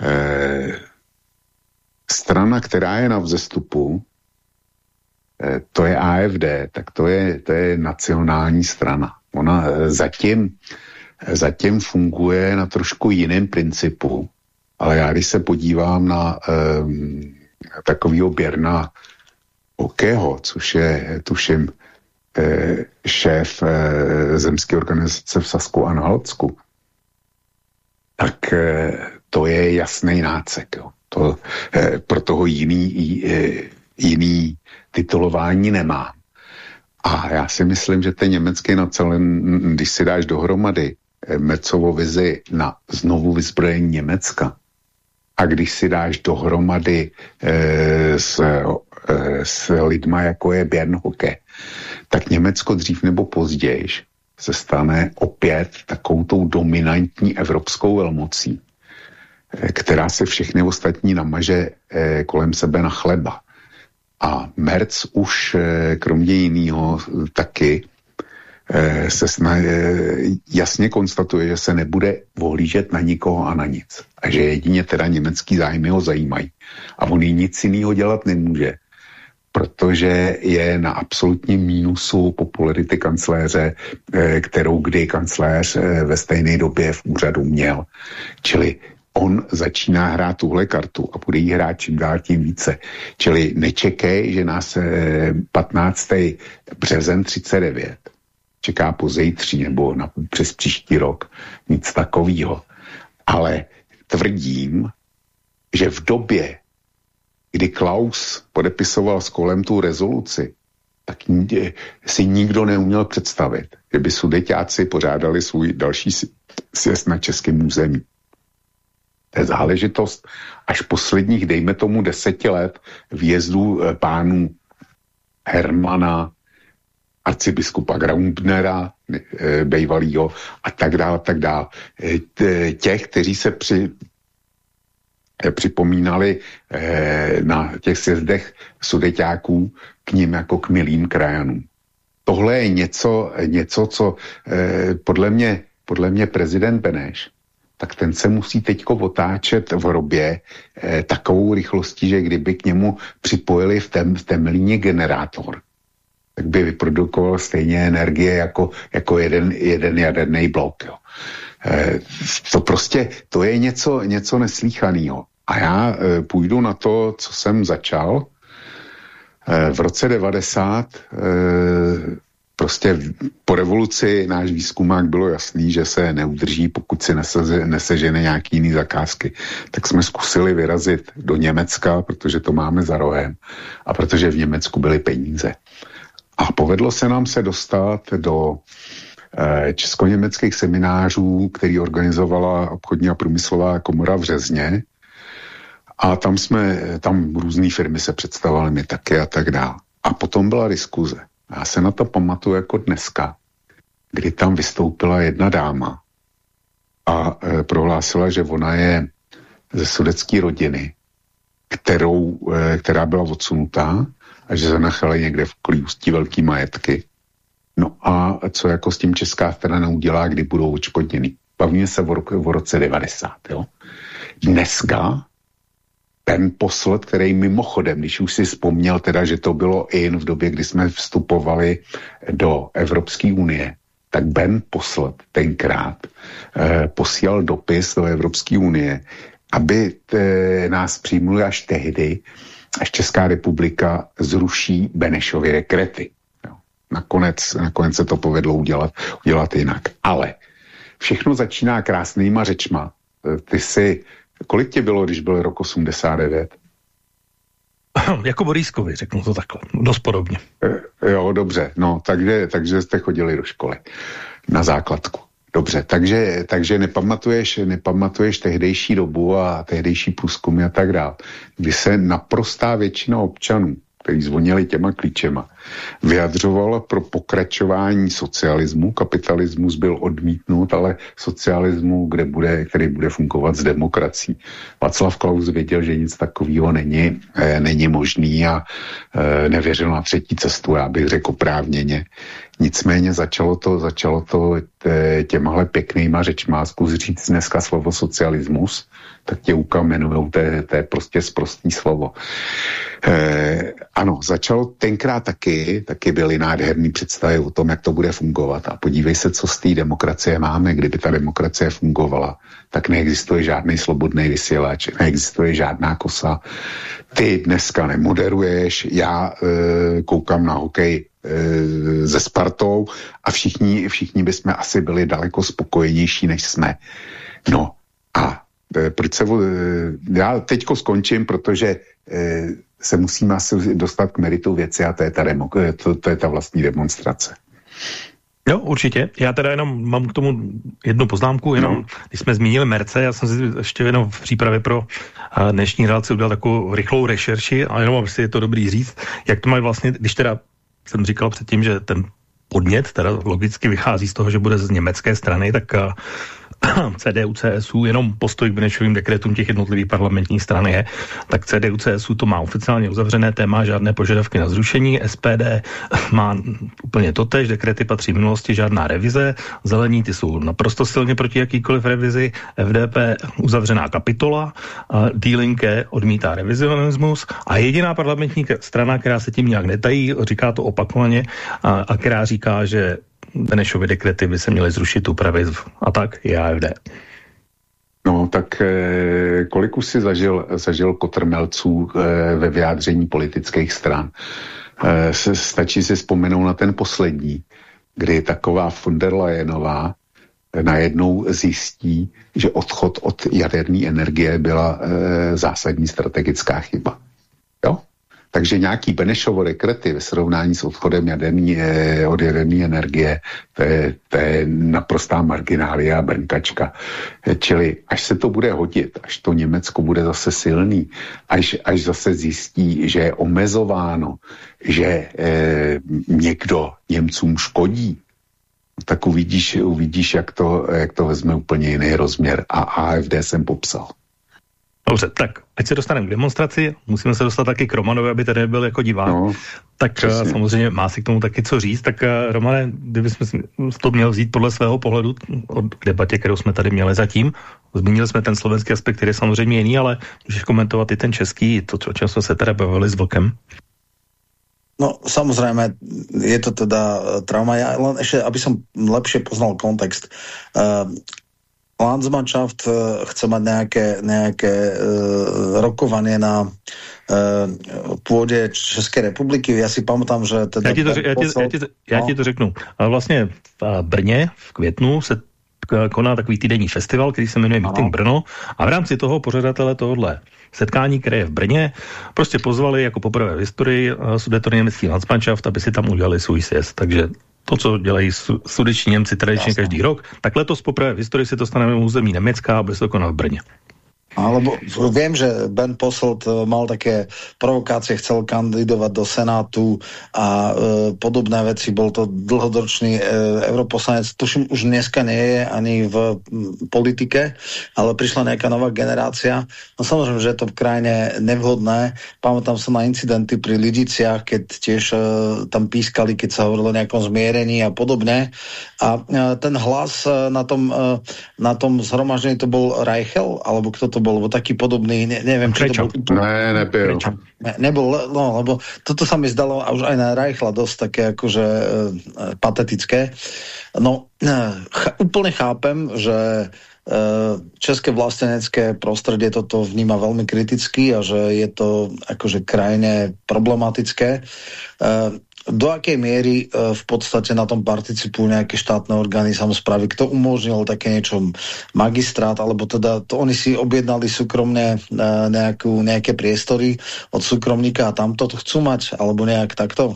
e, strana, která je na vzestupu, e, to je AFD, tak to je, to je nacionální strana. Ona e, zatím, e, zatím funguje na trošku jiném principu, ale já když se podívám na e, takovýho Běrna Okého, což je, tuším, šéf eh, zemské organizace v Sasku a na Hodsku, tak eh, to je jasný nácek. Jo. To, pro toho jiný, jiný titulování nemá. A já si myslím, že ten německý nacelem, když si dáš dohromady Mercovo vizi na znovu vyzbrojení Německa a když si dáš dohromady e, s, e, s lidma, jako je Björn tak Německo dřív nebo později se stane opět takovou dominantní evropskou velmocí, eh, která se všechny ostatní namaže eh, kolem sebe na chleba. A Merc už eh, kromě jiného taky se sna, jasně konstatuje, že se nebude vohlížet na nikoho a na nic. A že jedině teda německý zájmy ho zajímají. A on nic jiného dělat nemůže, protože je na absolutním mínusu popularity kancléře, eh, kterou kdy kancléř eh, ve stejné době v úřadu měl. Čili on začíná hrát tuhle kartu a bude jí hrát čím dál tím více. Čili nečekej, že nás 15. Eh, březen 39 čeká po zejtří nebo na, přes příští rok. Nic takového. Ale tvrdím, že v době, kdy Klaus podepisoval s kolem tu rezoluci, tak si nikdo neuměl představit, že by sudeťáci pořádali svůj další sjezd na českém území. To je záležitost až posledních, dejme tomu, deseti let vjezdu eh, pánů Hermana, arcibiskupa Graubnera, eh, bejvalýho a tak dále, tak dále. Eh, těch, kteří se při, připomínali na těch sjezdech sudeťáků k ním jako k milým krajanům. Tohle je něco, něco co podle mě, podle mě prezident Beneš tak ten se musí teďko otáčet v robě eh, takovou rychlostí, že kdyby k němu připojili v, tém, v Temlíně generátor, tak by vyprodukoval stejně energie jako, jako jeden, jeden jaderný blok. Jo. Eh, to prostě, to je něco, něco neslíchaného. A já eh, půjdu na to, co jsem začal. Eh, v roce 90 eh, Prostě po revoluci náš výzkumák bylo jasný, že se neudrží, pokud si neseže, nesežene nějaký jiný zakázky. Tak jsme zkusili vyrazit do Německa, protože to máme za rohem a protože v Německu byly peníze. A povedlo se nám se dostat do česko-německých seminářů, který organizovala obchodní a průmyslová komora v Řezně. A tam jsme, tam různé firmy se představovaly mi taky a tak dále. A potom byla diskuze. Já se na to pamatuju jako dneska, kdy tam vystoupila jedna dáma a e, prohlásila, že ona je ze sudecké rodiny, kterou, která byla odsunutá a že se nachali někde v klíustí velký majetky. No a co jako s tím česká strana udělá, kdy budou očkodněný? Bavíme se o roce 90. Jo? Dneska ten posled, který mimochodem, když už si vzpomněl teda, že to bylo in v době, kdy jsme vstupovali do Evropské unie, tak Ben posled tenkrát eh, posílal dopis do Evropské unie, aby te, nás přijmuli až tehdy, až Česká republika zruší Benešovy rekrety. Nakonec, nakonec se to povedlo udělat, udělat jinak. Ale všechno začíná krásnýma řečma. Eh, ty si Kolik tě bylo, když byl rok 89? jako Borískovi, řeknu to takhle. Dost podobně. E, jo, dobře. No, takže, takže jste chodili do školy. Na základku. Dobře, takže, takže nepamatuješ, nepamatuješ tehdejší dobu a tehdejší průzkumy a tak dále, kdy se naprostá většina občanů který zvonili těma klíčema, vyjadřoval pro pokračování socialismu. Kapitalismus byl odmítnut, ale socialismu, kde bude, který bude fungovat s demokracií. Václav Klaus věděl, že nic takového není, eh, není možný a eh, nevěřil na třetí cestu, já bych řekl právněně. Nicméně začalo to, začalo to eh, těmahle pěknýma řečma, zkus říct dneska slovo socialismus, tak tě ukamenujou, to je, to je prostě zprostý slovo. Eh, ano, začalo tenkrát taky, taky byly nádherný představy o tom, jak to bude fungovat. A podívej se, co z té demokracie máme. Kdyby ta demokracie fungovala, tak neexistuje žádný slobodný vysílač, neexistuje žádná kosa. Ty dneska nemoderuješ, já eh, koukám na hokej eh, ze Spartou a všichni, všichni bychom asi byli daleko spokojenější, než jsme. No a proč se, eh, já teďko skončím, protože eh, se musíme asi dostat k meritu věci a to je ta, demo, to, to je ta vlastní demonstrace. Jo, určitě. Já teda jenom mám k tomu jednu poznámku, jenom no. když jsme zmínili Merce, já jsem si ještě jenom v přípravě pro dnešní relaci udělal takovou rychlou rešerši, a jenom si je to dobrý říct, jak to mají vlastně, když teda jsem říkal předtím, že ten podnět teda logicky vychází z toho, že bude z německé strany, tak CDU, CSU, jenom postoj k Benešovým dekretům těch jednotlivých parlamentních stran je, tak CDU, CSU to má oficiálně uzavřené téma, žádné požadavky na zrušení, SPD má úplně totež, dekrety patří minulosti, žádná revize, zelení ty jsou naprosto silně proti jakýkoliv revizi, FDP uzavřená kapitola, D-Linke odmítá revizionismus a jediná parlamentní strana, která se tím nějak netají, říká to opakovaně a, a která říká, že Benešovy dekrety by se měly zrušit, upravit a tak je AFD. No, tak eh, kolik už si zažil, zažil kotrmelců eh, ve vyjádření politických stran? Eh, se, stačí si vzpomenout na ten poslední, kdy taková von der Leyenová eh, najednou zjistí, že odchod od jaderné energie byla zásadní strategická chyba. Jo? Takže nějaký Benešovo dekrety ve srovnání s odchodem jaderní, eh, od jaderní energie, to je, to je naprostá marginália brnkačka. Eh, čili až se to bude hodit, až to Německo bude zase silný, až, až zase zjistí, že je omezováno, že eh, někdo Němcům škodí, tak uvidíš, uvidíš jak, to, jak to vezme úplně jiný rozměr. A AFD jsem popsal. Dobře, tak ať se dostaneme k demonstraci, musíme se dostat taky k Romanovi, aby tady byl jako divák. No, tak přesně. Eh, samozřejmě má si k tomu taky co říct. Tak eh, Romane, kdybychom to měl vzít podle svého pohledu od debatě, kterou jsme tady měli zatím, zmínili jsme ten slovenský aspekt, který je samozřejmě jiný, ale můžeš komentovat i ten český, to, o čem jsme se teda bavili s Vlkem. No, samozrejme, je to teda eh, trauma. Ja len ešte, aby som lepšie poznal kontext. Uh, Landsmannschaft uh, chce mať nejaké, nejaké uh, rokovanie na uh, pôde České republiky. Ja si pamätám, že... Teda ja, ti to, ja, ti, ja, ti, ja ti to řeknu. Vlastně v Brně v květnu se koná takový týdenní festival, který se jmenuje Meeting Brno a v rámci toho pořadatele tohohle setkání, které je v Brně, prostě pozvali jako poprvé v historii eh, sudeto německý Landsmannschaft, aby si tam udělali svůj sjezd. Takže to, co dělají sudeční Němci tradičně Jasne. každý rok, tak letos poprvé v historii si to staneme území Německa a bude se to konat v Brně. Alebo viem, že Ben Posselt e, mal také provokácie, chcel kandidovať do Senátu a e, podobné veci. Bol to dlhodoročný e, europoslanec. Tuším, už dneska nie je ani v politike, ale prišla nejaká nová generácia. No samozrejme, že je to v krajine nevhodné. Pamätám sa na incidenty pri Lidiciach, keď tiež e, tam pískali, keď sa hovorilo o nejakom zmierení a podobne. A e, ten hlas e, na tom, e, na tom zhromaždení to bol Reichel, alebo kto to bol, lebo taký podobný, ne, neviem, či to bol... Ne, nebyl. Ne, nebol, no, lebo toto sa mi zdalo a už aj na Reichla dosť také akože e, patetické. No, e, ch úplne chápem, že e, české vlastenecké prostredie toto vníma veľmi kriticky a že je to akože krajine problematické. Do akej miery e, v podstate na tom participujú nejaké štátne orgány samozprávy, kto umožnil také niečo magistrát, alebo teda to oni si objednali súkromné e, nejakú, nejaké priestory od súkromníka a tamto to chcú mať, alebo nejak takto?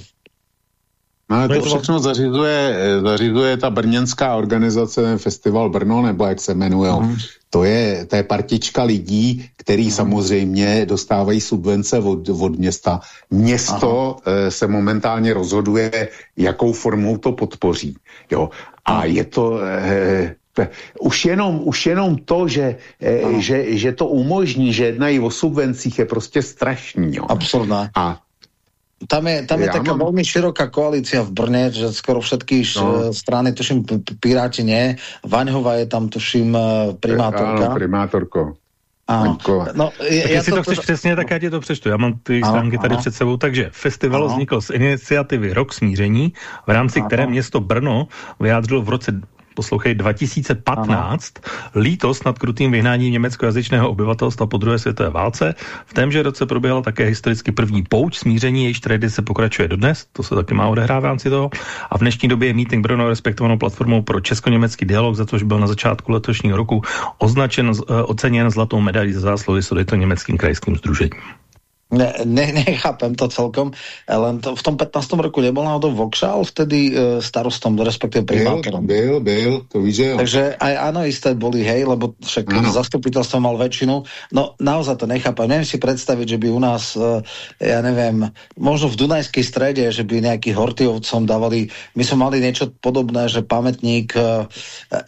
No, to všechno zařizuje, zařizuje ta brněnská organizace Festival Brno, nebo jak se jmenuje. Mm. To je, to je partička lidí, který mm. samozřejmě dostávají subvence od, od města. Město e, se momentálně rozhoduje, jakou formou to podpoří. Jo? A mm. je to... E, už jenom, už jenom to, že, e, že, že to umožní, že jednají o subvencích, je prostě strašný. Jo. Absurdné. A tam je, tam je ja taká mám... veľmi široká koalícia v Brne, že skoro všetky no. strany, tuším, Piráti nie. Vaňhová je tam, tuším, e, primátorka. Áno, primátorko. Áno. No, je, tak ja jestli to, to chceš to... přesně, tak já ti to přečtu. Já mám ty stránky tady před sebou. Takže festival ano. vznikl z iniciativy Rok smíření, v rámci ano. které město Brno vyjádřilo v roce poslouchej, 2015 ano. lítost nad krutým vyhnáním německojazyčného obyvatelstva po druhé světové válce. V témže roce proběhla také historicky první pouč smíření, jejíž tradice pokračuje dodnes, to se taky má odehrát v rámci toho. A v dnešní době je Meeting Brno respektovanou platformou pro česko-německý dialog, za což byl na začátku letošního roku označen, eh, oceněn zlatou medailí za zásluhy německým krajským združením. Ne, ne, nechápem to celkom, len to, v tom 15. roku nebol náhodou Vokšal vtedy e, starostom, respektíve primátorom. Byl, byl, to jo. Takže aj áno, isté boli, hej, lebo však ano. zastupiteľstvo mal väčšinu. No naozaj to nechápem. Neviem si predstaviť, že by u nás, e, ja neviem, možno v Dunajskej strede, že by nejaký Hortiovcom dávali, my sme mali niečo podobné, že pamätník e,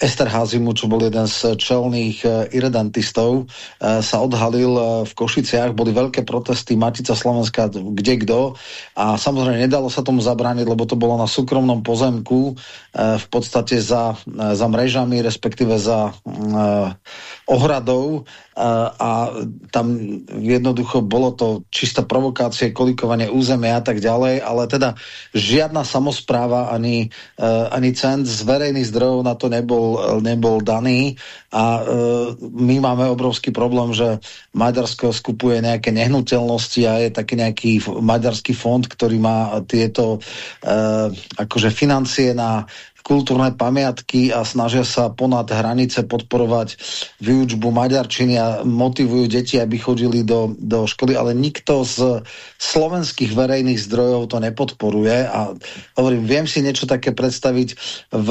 Esterházimu, čo bol jeden z čelných e, irredentistov, e, sa odhalil e, v Košiciach, boli veľké protesty tí Matica Slovenska, kde kto. A samozrejme nedalo sa tomu zabrániť, lebo to bolo na súkromnom pozemku, e, v podstate za, e, za mrežami, respektíve za e, ohradou a tam jednoducho bolo to čistá provokácie, kolikovanie územia a tak ďalej, ale teda žiadna samozpráva ani, ani cent z verejných zdrojov na to nebol, nebol daný. A my máme obrovský problém, že Maďarsko skupuje nejaké nehnuteľnosti a je taký nejaký maďarský fond, ktorý má tieto akože financie na kultúrne pamiatky a snažia sa ponad hranice podporovať výučbu maďarčiny a motivujú deti, aby chodili do, do školy, ale nikto z slovenských verejných zdrojov to nepodporuje. A hovorím, viem si niečo také predstaviť v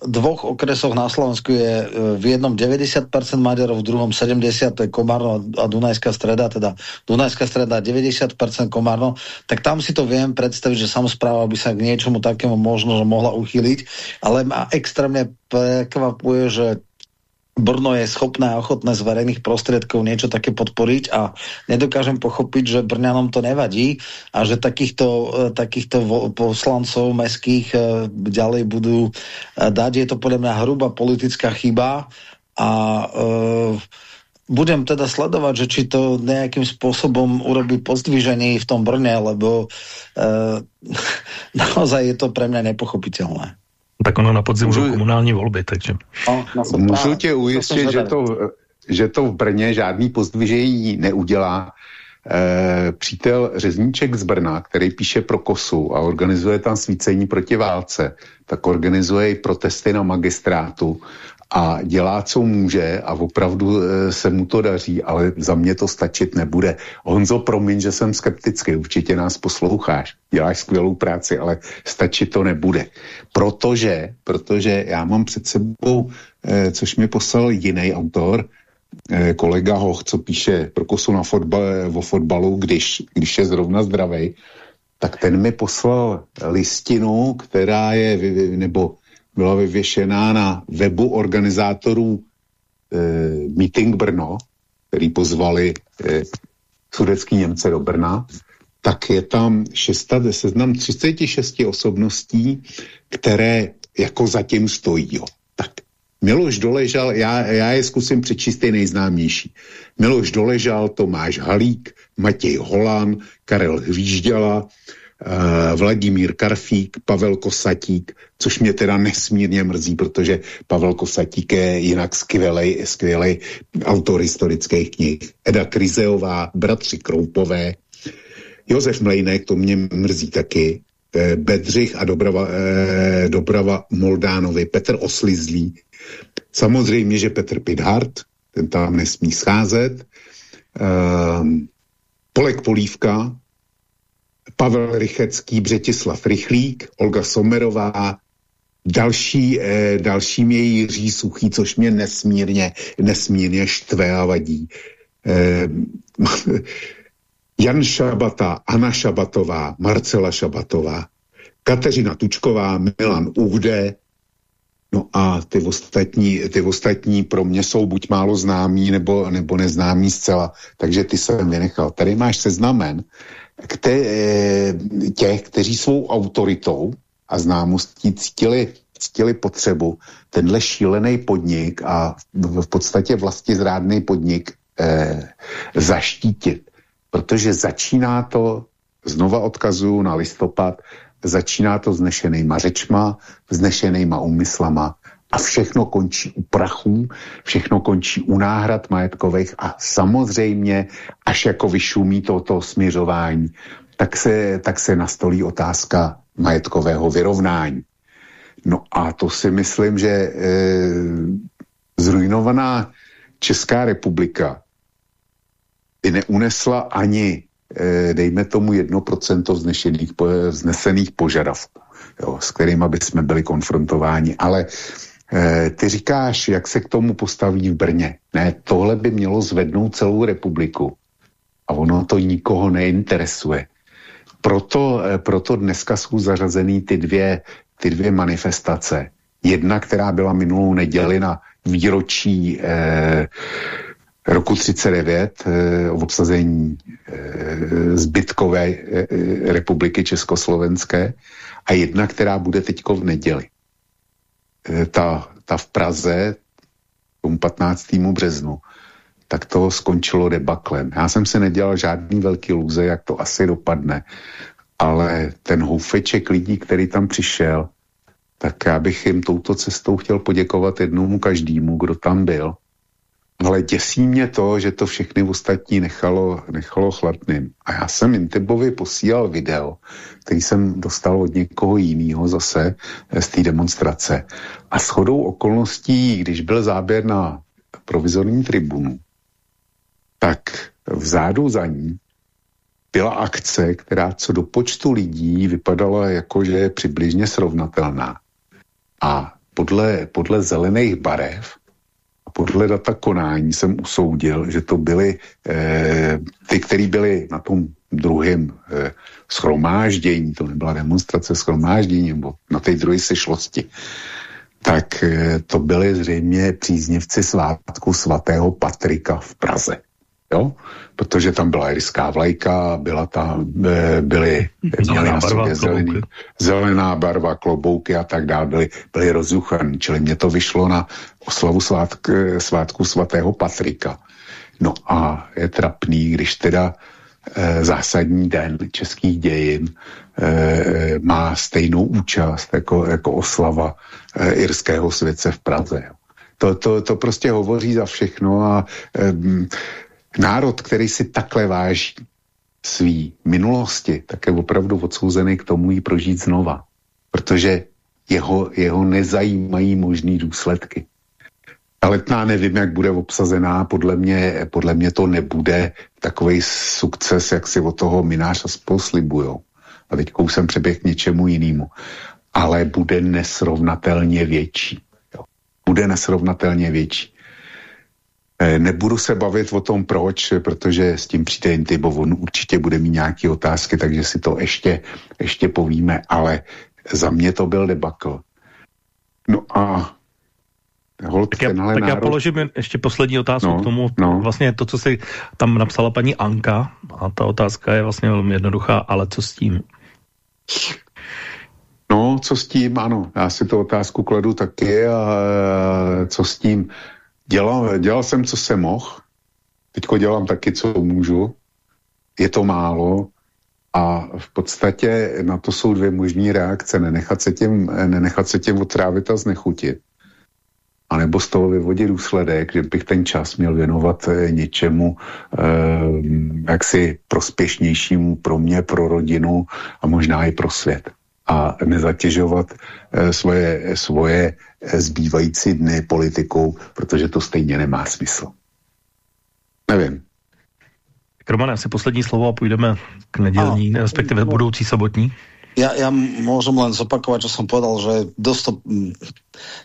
dvoch okresoch na Slovensku je e, v jednom 90% Maďarov, v druhom 70%, to je Komárno a Dunajská streda, teda Dunajská streda 90% Komárno, tak tam si to viem predstaviť, že samozpráva by sa k niečomu takému možno že mohla uchyliť, ale ma extrémne prekvapuje, že Brno je schopné a ochotné z verejných prostriedkov niečo také podporiť a nedokážem pochopiť, že Brňanom to nevadí a že takýchto, e, takýchto poslancov meských e, ďalej budú e, dať. Je to podľa mňa hrubá politická chyba a uh, budem teda sledovať, že či to nejakým spôsobom urobí pozdviženie v tom Brne, lebo uh, naozaj je to pre mňa nepochopiteľné. Tak ono na podzim budou komunální volby, takže... No, Můžu tě ujistit, že to, že to v Brně žádný pozdvižení neudělá. E, přítel Řezníček z Brna, který píše pro KOSu a organizuje tam svícení proti válce, tak organizuje i protesty na magistrátu a dělá, co může a opravdu e, se mu to daří, ale za mě to stačit nebude. Honzo, promiň, že jsem skeptický, určitě nás posloucháš, děláš skvělou práci, ale stačit to nebude. Protože, protože já mám před sebou, e, což mi poslal jiný autor, e, kolega Hoch, co píše pro kosu na fotbal, o fotbalu, když, když je zrovna zdravej, tak ten mi poslal listinu, která je, nebo byla vyvěšená na webu organizátorů e, Meeting Brno, který pozvali e, sudecký Němce do Brna, tak je tam 600, seznam 36 osobností, které jako zatím stojí. Jo. Tak Miloš Doležal, já, já je zkusím přečíst ty nejznámější. Miloš Doležal, Tomáš Halík, Matěj Holan, Karel Hvížděla, Vladimír Karfík, Pavel Kosatík, což mě teda nesmírně mrzí, protože Pavel Kosatík je jinak skvělej, skvělej autor historických knih. Eda Krizeová, bratři Kroupové, Josef Mlejnek, to mě mrzí taky, eh, Bedřich a Dobrava, eh, Dobrava Moldánovi, Petr Oslizlý, samozřejmě, že Petr Pidhart, ten tam nesmí scházet, eh, Polek Polívka, Pavel Rychecký, Břetislav Rychlík, Olga Somerová, další, eh, dalším je Jiří Suchý, což mě nesmírně, nesmírně štve a vadí. Eh, Jan Šabata, Anna Šabatová, Marcela Šabatová, Kateřina Tučková, Milan Uhde, no a ty ostatní, ty ostatní pro mě jsou buď málo známí, nebo, nebo neznámí zcela, takže ty jsem vynechal. Tady máš seznamen kte, eh, těch, kteří svou autoritou a známostí cítili, cítili potřebu tenhle šílený podnik a v podstatě vlastně zrádný podnik eh, zaštítit. Protože začíná to, znova odkazuju na listopad, začíná to znešenýma řečma, znešenýma úmyslama a všechno končí u prachů, všechno končí u náhrad majetkových a samozřejmě, až jako vyšumí toto směřování, tak se, tak se nastolí otázka majetkového vyrovnání. No a to si myslím, že e, zrujnovaná Česká republika by neunesla ani, e, dejme tomu, 1% znešených, znesených požadavků, jo, s kterými by jsme byli konfrontováni. Ale ty říkáš, jak se k tomu postaví v Brně. Ne, tohle by mělo zvednout celou republiku. A ono to nikoho neinteresuje. Proto, e, proto dneska jsou zařazený ty dvě, ty dvě manifestace. Jedna, která byla minulou neděli na výročí eh, roku 39 eh, obsazení eh, zbytkové eh, republiky Československé a jedna, která bude teďko v neděli. Eh, ta, ta v Praze tomu 15. březnu, tak to skončilo debaklem. Já jsem se nedělal žádný velký lůze, jak to asi dopadne, ale ten houfeček lidí, který tam přišel, tak já bych jim touto cestou chtěl poděkovat jednomu každému, kdo tam byl ale děsí mě to, že to všechny ostatní nechalo, nechalo chladným. A já jsem Intibovi posílal video, který jsem dostal od někoho jiného zase z té demonstrace. A shodou okolností, když byl záběr na provizorní tribunu, tak vzadu za ní byla akce, která co do počtu lidí vypadala jako, že je přibližně srovnatelná. A podle, podle zelených barev podle data konání jsem usoudil, že to byly eh, ty, kteří byli na tom druhém eh, schromáždění, to nebyla demonstrace schromáždění, nebo na té druhé sešlosti, tak eh, to byly zřejmě příznivci svátku svatého Patrika v Praze jo? protože tam byla irská vlajka, byla tam, e, byly, zelená na barva, zelený, zelená barva, klobouky a tak dále, byly, byly rozjuchaný, čili mě to vyšlo na oslavu svátk, e, svátku svatého Patrika. No a je trapný, když teda e, zásadní den českých dějin e, má stejnou účast jako, jako oslava e, irského světce v Praze. To, to, to prostě hovoří za všechno a e, národ, který si takhle váží svý minulosti, tak je opravdu odsouzený k tomu ji prožít znova. Protože jeho, jeho nezajímají možný důsledky. Ta letná nevím, jak bude obsazená, podle mě, podle mě to nebude takový sukces, jak si od toho minář a slibujou. A teď jsem přeběh k něčemu jinému. Ale bude nesrovnatelně větší. Jo. Bude nesrovnatelně větší. Eh, nebudu se bavit o tom proč, protože s tím přijde Intibo, on určitě bude mít nějaké otázky, takže si to ještě, ještě povíme, ale za mě to byl debakl. No a Hold, tak já, tak národ... já položím ještě poslední otázku no, k tomu. No. Vlastně to, co si tam napsala paní Anka, a ta otázka je vlastně velmi jednoduchá, ale co s tím? No, co s tím, ano. Já si tu otázku kladu taky a co s tím? Dělal, dělal jsem, co jsem mohl, teďko dělám taky, co můžu, je to málo. A v podstatě na to jsou dvě možné reakce, nenechat se tím, nenechat se tím otrávit a znechutit. A nebo z toho vyvodit důsledek, že bych ten čas měl věnovat eh, něčemu eh, jaksi prospěšnějšímu pro mě, pro rodinu a možná i pro svět a nezatěžovat eh, svoje, svoje eh, zbývající dny politikou, protože to stejně nemá smysl. Nevím. Romane, asi poslední slovo a půjdeme k nedělní, a, respektive budoucí sobotní. Ja, ja môžem len zopakovať, čo som povedal, že dosť to, mm,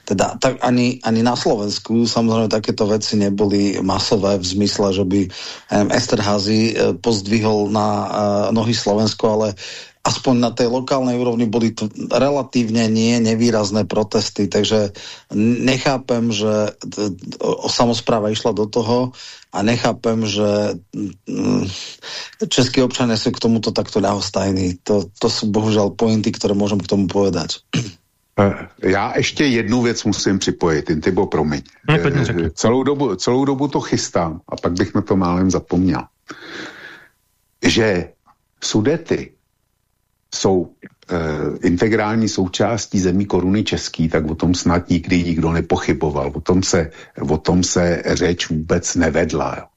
teda tak ani, ani na Slovensku samozrejme takéto veci neboli masové v zmysle, že by um, Esterházy uh, pozdvihol na uh, nohy Slovensko, ale aspoň na tej lokálnej úrovni boli to relatívne nie nevýrazné protesty, takže nechápem, že samozpráva išla do toho a nechápem, že mm, českí občania sú k tomuto takto ľahostajní. To, to sú bohužel pointy, ktoré môžem k tomu povedať. Eh, já ještě jednu věc musím připojit, Intibo, promiň. Ne, eh, celou, dobu, celou dobu to chystám a pak bych na to málem zapomněl. Že Sudety jsou e, integrální součástí zemí koruny český, tak o tom snad nikdy nikdo nepochyboval. O tom se, o tom se řeč vůbec nevedla.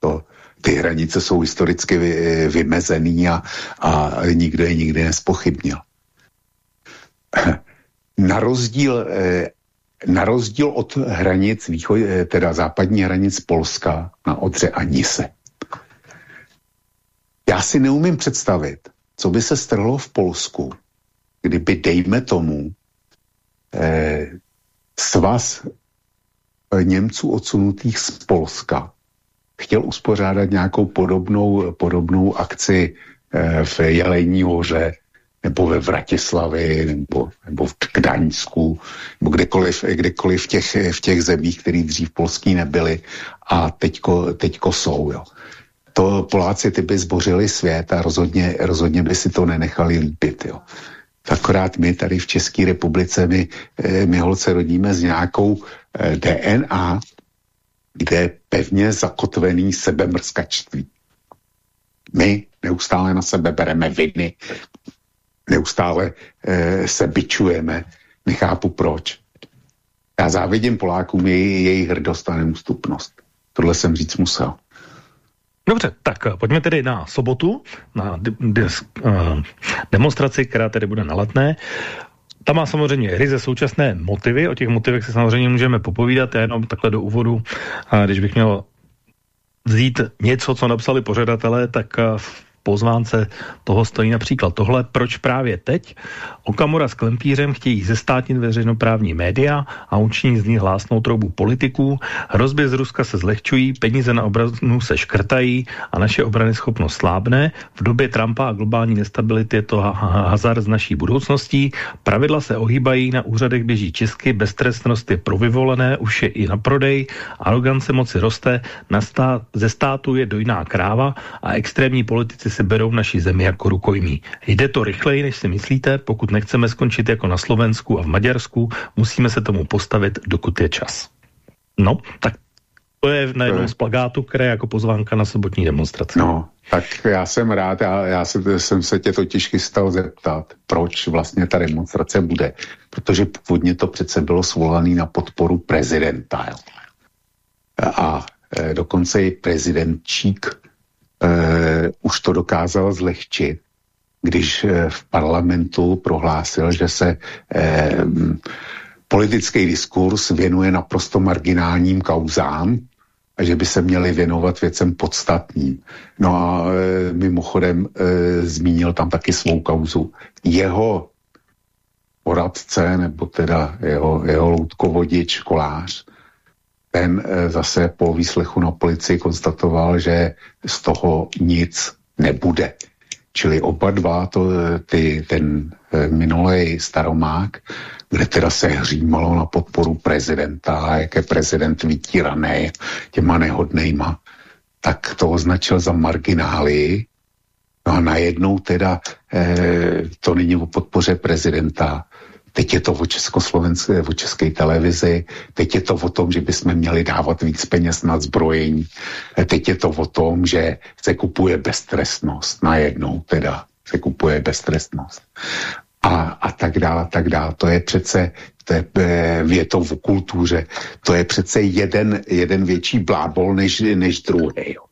To, ty hranice jsou historicky vy, vymezený a, a nikdo je nikdy nespochybnil. Na rozdíl, e, na rozdíl od hranic, východ, e, teda západní hranic Polska na Odře a Nise. Já si neumím představit, co by se strhlo v Polsku, kdyby, dejme tomu, eh, svaz eh, Němců odsunutých z Polska chtěl uspořádat nějakou podobnou, podobnou akci eh, v Jelení hoře, nebo ve Vratislavi, nebo, nebo v Gdaňsku, nebo kdekoliv, kdekoliv v, těch, v těch zemích, které dřív polský nebyly a teďko, teďko jsou. Jo to Poláci ty by zbořili svět a rozhodně, rozhodně by si to nenechali líbit. Jo. Akorát my tady v České republice, my, eh, my holce rodíme s nějakou eh, DNA, kde je pevně zakotvený sebemrskačství. My neustále na sebe bereme viny, neustále eh, se byčujeme, nechápu proč. Já závidím Polákům její, její hrdost a neústupnost. Tohle jsem říct musel. Dobře, tak eh, pojďme tedy na sobotu, na de uh, demonstraci, která tedy bude na letné. Ta má samozřejmě ryze současné motivy, o těch motivech se samozřejmě můžeme popovídat, já jenom takhle do úvodu, a když bych měl vzít něco, co napsali pořadatelé, tak v pozvánce toho stojí například tohle, proč právě teď Okamura s Klempířem chtějí zestátnit veřejnoprávní média a učiní z ní hlásnou troubu politiků, hrozby z Ruska se zlehčují, peníze na obranu se škrtají a naše obrany schopnost slábne. V době Trumpa a globální nestability je to hazard z naší budoucností. Pravidla se ohýbají, na úřadech běží česky, beztrestnost je pro vyvolené, už je i na prodej, arogance moci roste, na stát, ze státu je dojná kráva a extrémní politici si berou naší zemi jako rukojmí. Jde to rychleji, než si myslíte, pokud nechceme skončit jako na Slovensku a v Maďarsku, musíme se tomu postavit, dokud je čas. No, tak to je na jednom z plagátů, které jako pozvánka na sobotní demonstraci. No, tak já jsem rád, já, já se, jsem se tě totiž chystal zeptat, proč vlastně ta demonstrace bude. Protože původně to přece bylo svolané na podporu prezidenta. A e, dokonce i prezident Čík eh, už to dokázal zlehčit, když eh, v parlamentu prohlásil, že se eh, politický diskurs věnuje naprosto marginálním kauzám a že by se měli věnovat věcem podstatným. No a e, mimochodem e, zmínil tam taky svou kauzu. Jeho poradce, nebo teda jeho, jeho loutkovodič, kolář, ten eh, zase po výslechu na policii konstatoval, že z toho nic nebude. Čili oba dva, to, eh, ty, ten eh, minulý staromák, kde teda se hřímalo na podporu prezidenta, jak je prezident vytíraný těma nehodnejma, tak to označil za marginály. No a najednou teda eh, to není o podpoře prezidenta, Teď je to o československé, o české televizi, teď je to o tom, že bychom měli dávat víc peněz na zbrojení, teď je to o tom, že se kupuje beztrestnost, najednou teda se kupuje beztrestnost. A, a tak dále, tak dále. To je přece, to je eh, větou v kultuře, to je přece jeden, jeden větší blábol než, než druhý. Jo.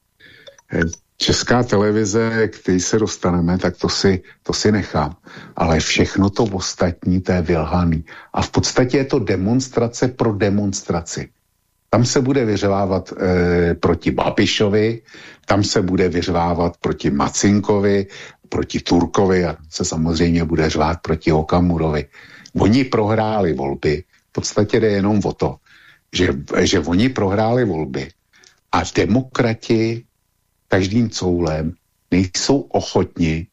Česká televize, který se dostaneme, tak to si, to si nechám. Ale všechno to ostatní, to je vylhaný. A v podstatě je to demonstrace pro demonstraci. Tam se bude vyřvávat e, proti Babišovi, tam se bude vyřvávat proti Macinkovi, proti Turkovi a se samozřejmě bude řvát proti Okamurovi. Oni prohráli volby, v podstatě jde jenom o to, že, že oni prohráli volby a demokrati každým coulem nejsou ochotni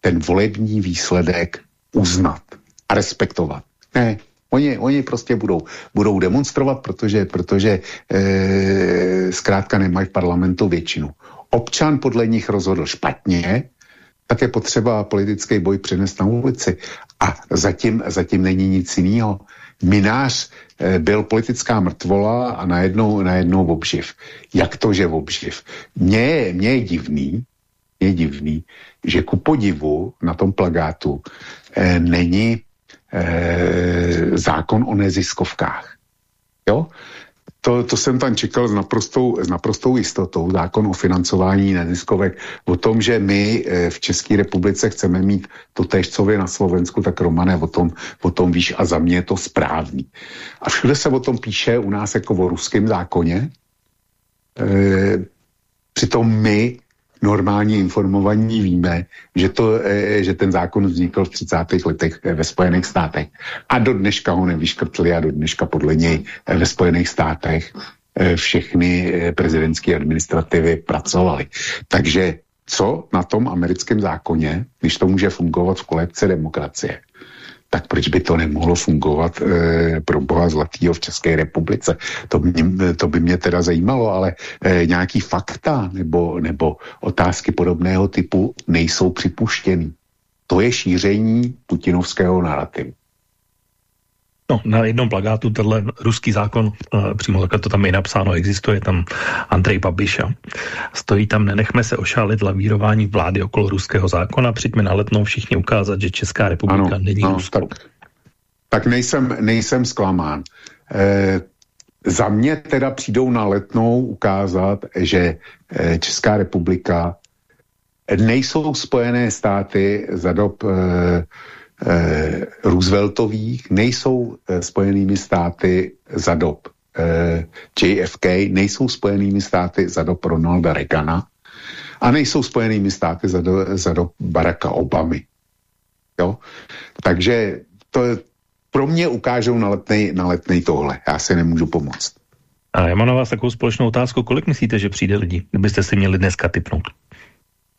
ten volební výsledek uznat a respektovat. Ne, oni, oni prostě budou, budou demonstrovat, protože, protože e, zkrátka nemají v parlamentu většinu. Občan podle nich rozhodl špatně, tak je potřeba politický boj přenést na ulici. A zatím, zatím není nic jiného. Minář byl politická mrtvola a najednou, najednou obživ. Jak to, že obživ? Mně, mně je divný, je divný, že ku podivu na tom plagátu e, není e, zákon o neziskovkách. Jo? To, to jsem tam čekal s naprostou, s naprostou jistotou, zákon o financování neziskovek, o tom, že my e, v České republice chceme mít to tež, co vy na Slovensku, tak Romane, o tom, o tom víš a za mě je to správný. A všude se o tom píše u nás jako o ruském zákoně, e, přitom my normální informovaní víme, že, to, e, že ten zákon vznikl v 30. letech e, ve Spojených státech. A do dneška ho nevyškrtli a do dneška podle něj e, ve Spojených státech všechny prezidentské administrativy pracovaly. Takže co na tom americkém zákoně, když to může fungovat v kolekci demokracie? Tak proč by to nemohlo fungovat e, pro boha zlatýho v České republice? To, mě, to by mě teda zajímalo, ale e, nějaký fakta nebo, nebo otázky podobného typu nejsou připuštěny. To je šíření putinovského narrativu. No, na jednom plagátu tenhle ruský zákon, uh, přímo takhle to tam je napsáno, existuje tam Andrej Babiša. Stojí tam, nenechme se ošálit lavírování vlády okolo ruského zákona, přijďme na letnou všichni ukázat, že Česká republika ano, není ano, Tak, tak nejsem, nejsem zklamán. E, za mě teda přijdou na letnou ukázat, že eh, Česká republika nejsou spojené státy za dob eh, eh, Rooseveltových, nejsou eh, spojenými státy za dob eh, JFK, nejsou spojenými státy za dob Ronalda Reagana a nejsou spojenými státy za, do, za dob Baracka Obamy. Jo? Takže to, pro mě ukážou na letnej, na letnej tohle. Já si nemůžu pomoct. A já mám na vás takovou společnou otázku. Kolik myslíte, že přijde lidí, kdybyste si měli dneska typnout?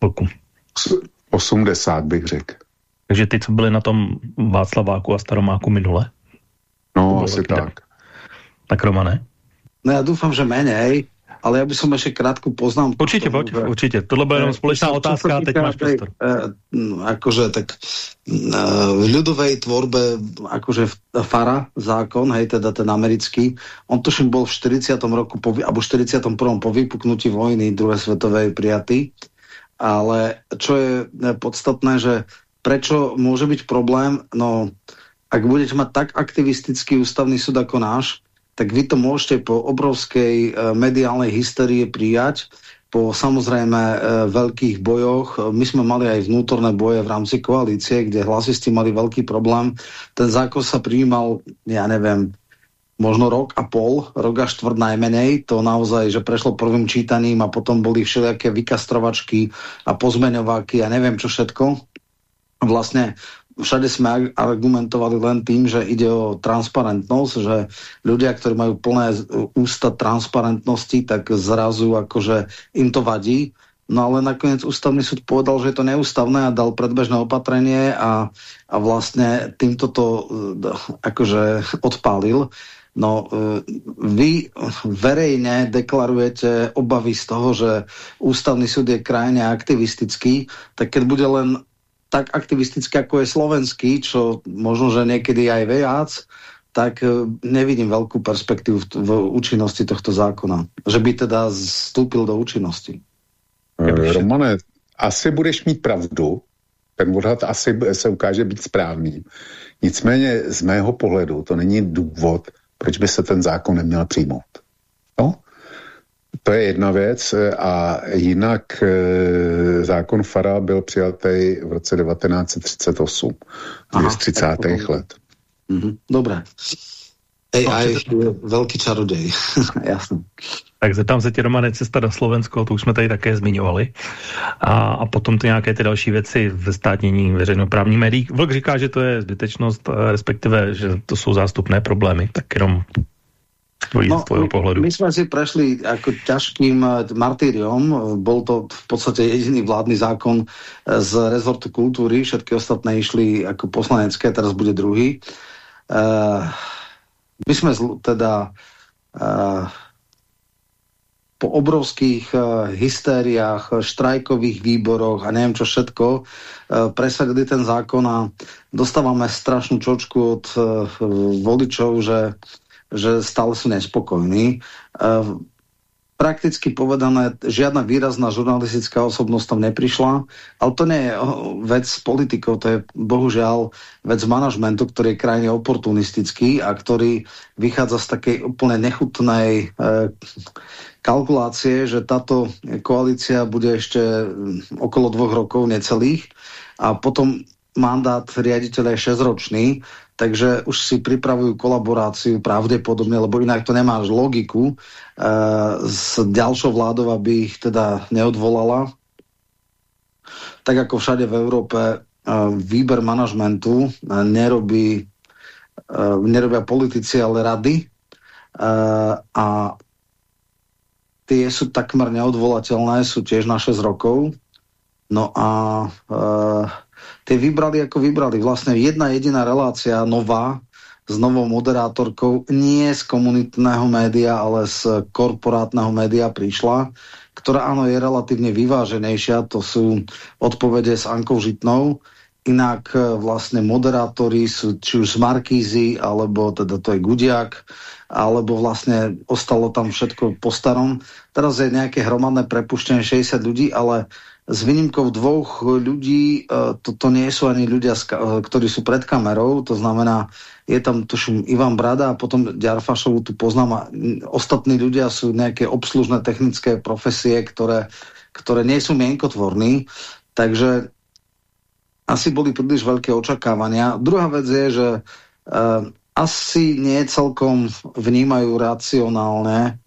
Boku. 80 bych řekl. Takže ty, co byli na tom Václaváku a Staromáku minule? No, asi tak. Tak Romane? No ja dúfam, že menej, ale ja by som ešte krátku poznám. Určite, poď, že... určite. Tohle bude jenom spoločná otázka a teď máš prostor. Eh, akože tak eh, v ľudovej tvorbe, akože Fara zákon, hej, teda ten americký, on tuším bol v 40. roku, po, alebo 41. po vypuknutí vojny druhej svetovej prijatý, ale čo je podstatné, že prečo môže byť problém, no ak budete mať tak aktivistický ústavný súd ako náš, tak vy to môžete po obrovskej e, mediálnej hysterii prijať, po samozrejme e, veľkých bojoch. My sme mali aj vnútorné boje v rámci koalície, kde hlasisti mali veľký problém. Ten zákon sa prijímal, ja neviem, možno rok a pol, rok a štvrt najmenej. To naozaj, že prešlo prvým čítaním a potom boli všelijaké vykastrovačky a pozmeňováky a neviem čo všetko. Vlastne všade sme argumentovali len tým, že ide o transparentnosť, že ľudia, ktorí majú plné ústa transparentnosti, tak zrazu akože im to vadí. No ale nakoniec ústavný súd povedal, že je to neústavné a dal predbežné opatrenie a, a vlastne týmto to e, akože odpálil. No, e, vy verejne deklarujete obavy z toho, že ústavný súd je krajine aktivistický, tak keď bude len tak aktivistický, ako je slovenský, čo možno, že niekedy aj viac, tak e, nevidím veľkú perspektívu v, v účinnosti tohto zákona. Že by teda vstúpil do účinnosti. E, Romane, asi budeš mít pravdu, ten odhad asi se ukáže být správný. Nicméně z mého pohledu to není důvod, proč by se ten zákon neměl přijmout. To je jedna věc a jinak e, zákon Fara byl přijatý v roce 1938, Aha, z 30. let. Mhm, dobré. No, aj velký čarodej, jasný. Tak zeptám se tě, Romane, cesta do Slovensko, to už jsme tady také zmiňovali. A, a potom ty nějaké ty další věci ve státnění veřejnoprávní médií. Vlk říká, že to je zbytečnost, respektive, že to jsou zástupné problémy, tak jenom tvoj, no, tvojho pohľadu? My sme si prešli ako ťažkým eh, martýriom. Bol to v podstate jediný vládny zákon eh, z rezortu kultúry. Všetky ostatné išli ako poslanecké, teraz bude druhý. Uh, my sme teda uh, po obrovských uh, hystériách, štrajkových výboroch a neviem čo všetko, uh, presadili ten zákon a dostávame strašnú čočku od uh, voličov, že že stále sú nespokojní. Ehm, prakticky povedané, žiadna výrazná žurnalistická osobnosť tam neprišla, ale to nie je vec politikov, to je bohužiaľ vec manažmentu, ktorý je krajine oportunistický a ktorý vychádza z takej úplne nechutnej e, kalkulácie, že táto koalícia bude ešte hm, okolo dvoch rokov necelých a potom mandát riaditeľa je 6 ročný takže už si pripravujú kolaboráciu pravdepodobne, lebo inak to nemáš logiku e, s ďalšou vládou, aby ich teda neodvolala. Tak ako všade v Európe e, výber manažmentu e, nerobí, e, nerobia politici, ale rady. E, a tie sú takmer neodvolateľné, sú tiež na 6 rokov. No a e, tie vybrali ako vybrali. Vlastne jedna jediná relácia nová s novou moderátorkou nie z komunitného média, ale z korporátneho média prišla, ktorá áno je relatívne vyváženejšia, to sú odpovede s Ankou Žitnou, inak e, vlastne moderátori sú či už z Markízy, alebo teda to je Gudiak, alebo vlastne ostalo tam všetko po starom. Teraz je nejaké hromadné prepuštenie 60 ľudí, ale s výnimkou dvoch ľudí, toto nie sú ani ľudia, ktorí sú pred kamerou, to znamená, je tam tuším Ivan Brada a potom Ďarfašovu tu poznám a ostatní ľudia sú nejaké obslužné technické profesie, ktoré, ktoré nie sú mienkotvorní, takže asi boli príliš veľké očakávania. Druhá vec je, že uh, asi nie celkom vnímajú racionálne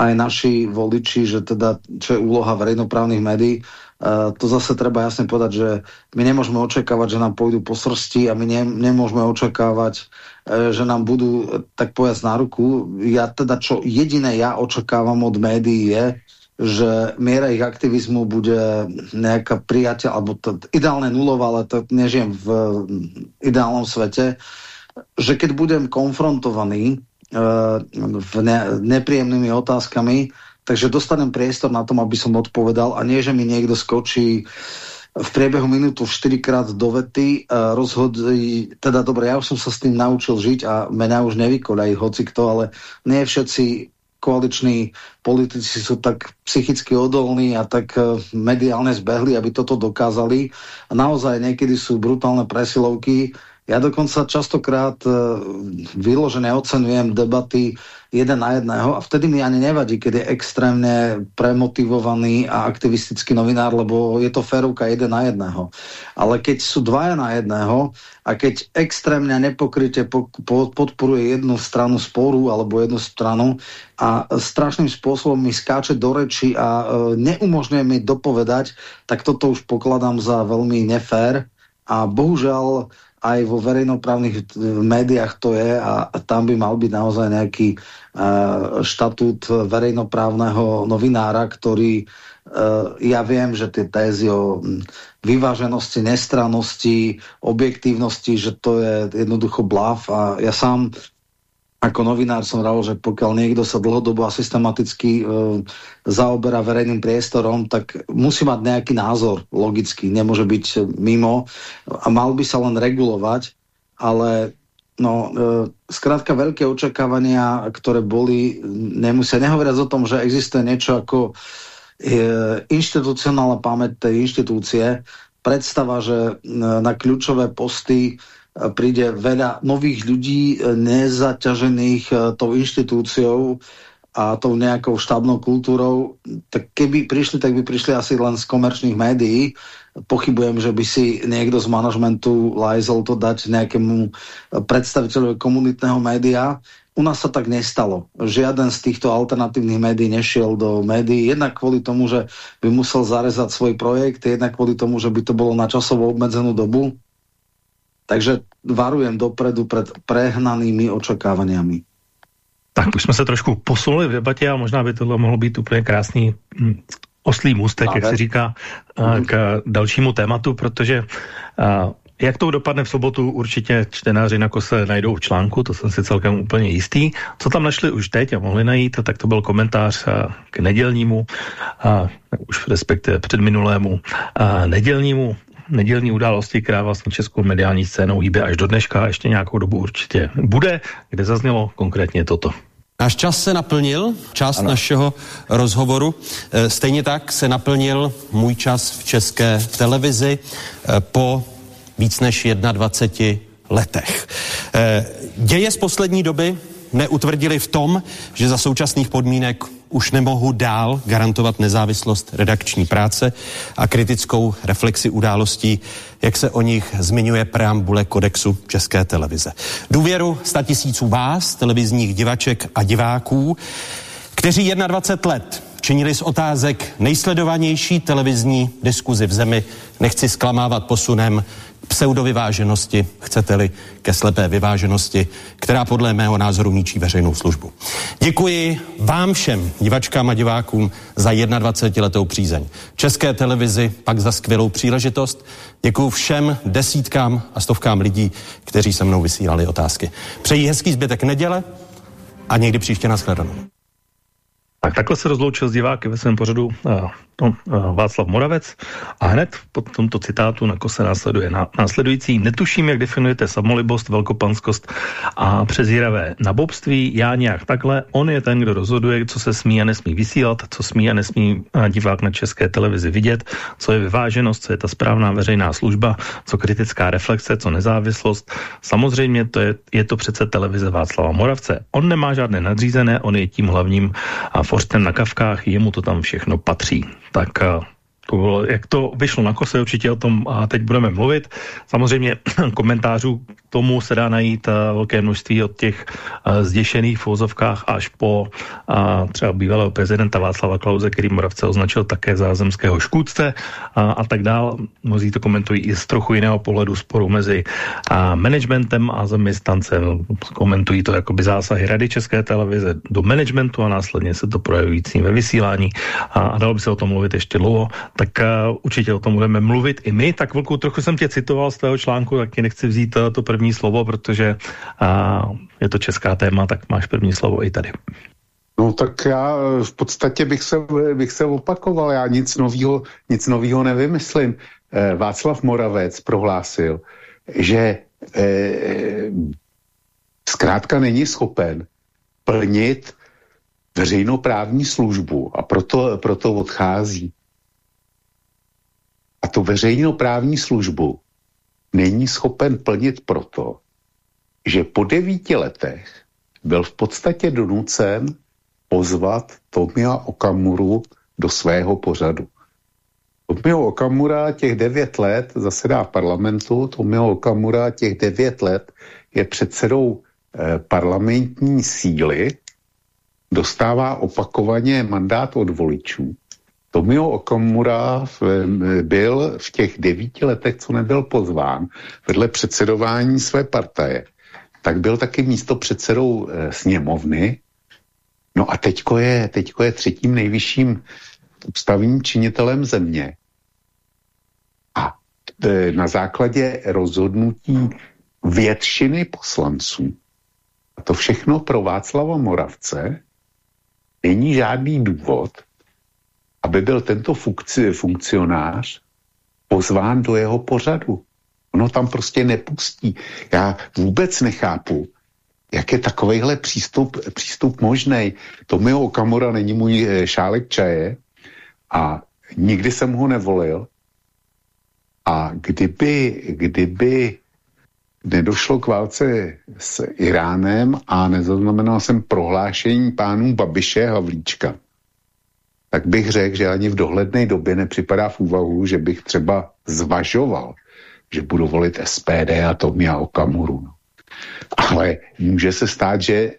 aj naši voliči, že teda, čo je úloha verejnoprávnych médií, uh, to zase treba jasne povedať, že my nemôžeme očakávať, že nám pôjdu po srsti a my ne, nemôžeme očakávať, uh, že nám budú, tak povedať, na ruku. Ja teda, čo jediné ja očakávam od médií je, že miera ich aktivizmu bude nejaká priateľ, alebo to, ideálne nulová, ale to nežijem v ideálnom svete, že keď budem konfrontovaný v ne, nepríjemnými otázkami, takže dostanem priestor na tom, aby som odpovedal a nie, že mi niekto skočí v priebehu minútu 4 krát do vety rozhodí, teda dobre, ja už som sa s tým naučil žiť a mňa už nevykoľají hoci kto, ale nie všetci koaliční politici sú tak psychicky odolní a tak mediálne zbehli, aby toto dokázali. Naozaj niekedy sú brutálne presilovky, ja dokonca častokrát e, vyložené ocenujem debaty jeden na jedného a vtedy mi ani nevadí, keď je extrémne premotivovaný a aktivistický novinár, lebo je to férovka jeden na jedného. Ale keď sú dvaja na jedného a keď extrémne nepokryte podporuje jednu stranu sporu alebo jednu stranu a strašným spôsobom mi skáče do reči a e, neumožňuje mi dopovedať, tak toto už pokladám za veľmi nefér a bohužiaľ aj vo verejnoprávnych eh, médiách to je a, tam by mal byť naozaj nejaký uh, štatút verejnoprávneho novinára, ktorý uh, ja viem, že tie tézy o hm, vyváženosti, nestrannosti, objektívnosti, že to je jednoducho blav a ja sám ako novinár som rád, že pokiaľ niekto sa dlhodobo a systematicky e, zaoberá verejným priestorom, tak musí mať nejaký názor logický, nemôže byť mimo a mal by sa len regulovať, ale no, e, skrátka veľké očakávania, ktoré boli, nemusia nehovoriac o tom, že existuje niečo ako e, inštitucionálna pamäť tej inštitúcie, predstava, že e, na kľúčové posty príde veľa nových ľudí e, nezaťažených e, tou inštitúciou a tou nejakou štábnou kultúrou, tak keby prišli, tak by prišli asi len z komerčných médií. Pochybujem, že by si niekto z manažmentu lajzol to dať nejakému predstaviteľovi komunitného média. U nás sa tak nestalo. Žiaden z týchto alternatívnych médií nešiel do médií, jednak kvôli tomu, že by musel zarezať svoj projekt, jednak kvôli tomu, že by to bolo na časovo obmedzenú dobu takže varujem dopredu před prehnanými očekávaniami. Tak už jsme se trošku posunuli v debatě a možná by tohle mohlo být úplně krásný hm, oslý můstek, jak se říká, mhm. k dalšímu tématu, protože jak to dopadne v sobotu, určitě čtenáři na kose najdou v článku, to jsem si celkem úplně jistý. Co tam našli už teď a mohli najít, tak to byl komentář k nedělnímu, a už respektive předminulému a nedělnímu nedělní události, která vlastně českou mediální scénou hýbe až do dneška, ještě nějakou dobu určitě bude, kde zaznělo konkrétně toto. Náš čas se naplnil, část ano. našeho rozhovoru. E, stejně tak se naplnil můj čas v české televizi e, po víc než 21 letech. E, děje z poslední doby neutvrdili v tom, že za současných podmínek už nemohu dál garantovat nezávislost redakční práce a kritickou reflexi událostí, jak se o nich zmiňuje preambule kodexu České televize. Důvěru statisíců vás, televizních divaček a diváků, kteří 21 let činili z otázek nejsledovanější televizní diskuzi v zemi, nechci zklamávat posunem pseudovyváženosti, chcete-li ke slepé vyváženosti, která podle mého názoru míčí veřejnou službu. Děkuji vám všem, divačkám a divákům, za 21 letou přízeň. České televizi pak za skvělou příležitost. Děkuji všem desítkám a stovkám lidí, kteří se mnou vysílali otázky. Přeji hezký zbytek neděle a někdy příště nashledanou. Tak takhle se rozloučil s diváky ve svém pořadu uh, no, uh, Václav Moravec a hned po tomto citátu na kose následuje na, následující. Netuším, jak definujete samolibost, velkopanskost a přezíravé nabobství. Já nějak takhle. On je ten, kdo rozhoduje, co se smí a nesmí vysílat, co smí a nesmí divák na české televizi vidět, co je vyváženost, co je ta správná veřejná služba, co kritická reflexe, co nezávislost. Samozřejmě to je, je to přece televize Václava Moravce. On nemá žádné nadřízené, on je tím hlavním a Forstem na kavkách, jemu to tam všechno patří. Tak eh, jak to vyšlo na kose, určitě o tom a teď budeme mluvit. Samozřejmě komentářů k tomu se dá najít uh, velké množství od těch uh, zděšených v úzovkách až po uh, třeba bývalého prezidenta Václava Klauze, který Moravce označil také zázemského škůdce a, a tak dál. Mnozí to komentují i z trochu jiného pohledu sporu mezi uh, managementem a zaměstnancem. Komentují to jakoby zásahy Rady České televize do managementu a následně se to projevující ve vysílání a, a dalo by se o tom mluvit ještě dlouho tak uh, určitě o tom budeme mluvit i my. Tak Vlku, trochu jsem tě citoval z tvého článku, tak ti nechci vzít uh, to první slovo, protože uh, je to česká téma, tak máš první slovo i tady. No tak já v podstatě bych se, bych se opakoval, já nic nového nic nevymyslím. Eh, Václav Moravec prohlásil, že eh, zkrátka není schopen plnit veřejnoprávní službu a proto, proto odchází a tu veřejnoprávní službu není schopen plnit proto, že po devíti letech byl v podstatě donucen pozvat Tomia Okamuru do svého pořadu. Tomio Okamura těch devět let zasedá v parlamentu, Tomio Okamura těch devět let je předsedou eh, parlamentní síly, dostává opakovaně mandát od voličů Tomio Okamura byl v těch devíti letech, co nebyl pozván, vedle předsedování své partaje, tak byl taky místo předsedou e, sněmovny. No a teďko je, teďko je třetím nejvyšším ústavním činitelem země. A e, na základě rozhodnutí většiny poslanců, a to všechno pro Václava Moravce, není žádný důvod, aby byl tento funkci, funkcionář pozván do jeho pořadu. Ono tam prostě nepustí. Já vůbec nechápu, jak je takovejhle přístup, přístup možný. Tomio Okamura není můj eh, šálek čaje a nikdy jsem ho nevolil. A kdyby, kdyby nedošlo k válce s Iránem a nezaznamenal jsem prohlášení pánů Babiše Havlíčka, tak bych řekl, že ani v dohledné době nepřipadá v úvahu, že bych třeba zvažoval, že budu volit SPD a Tomia Okamuru. No. Ale může se stát, že e,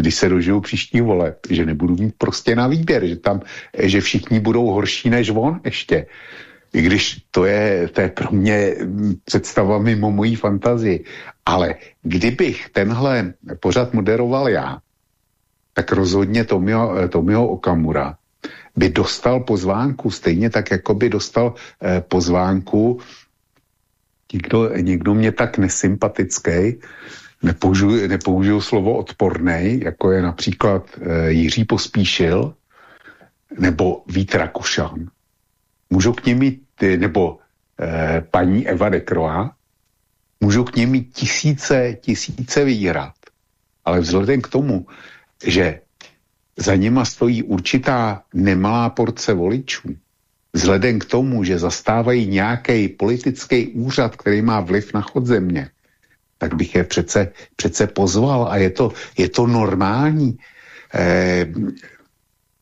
když se dožiju příští vole, že nebudu mít prostě na výběr, že tam, že všichni budou horší než on ještě. I když to je, to je pro mě představa mimo mojí fantazii. Ale kdybych tenhle pořad moderoval já, tak rozhodně Tomio, Tomio Okamura by dostal pozvánku, stejně tak, jako by dostal eh, pozvánku. Někdo, někdo mě tak nesympatický, nepoužiju, nepoužiju slovo odpornej, jako je například eh, Jiří Pospíšil nebo Vít Rakušan. Můžu k něm mít, nebo eh, paní Eva Dekroa, můžu k něm mít tisíce, tisíce výhrad, ale vzhledem k tomu, že za nima stojí určitá nemalá porce voličů, vzhledem k tomu, že zastávají nějaký politický úřad, který má vliv na chod země, tak bych je přece, přece pozval a je to, je to normální. Eh,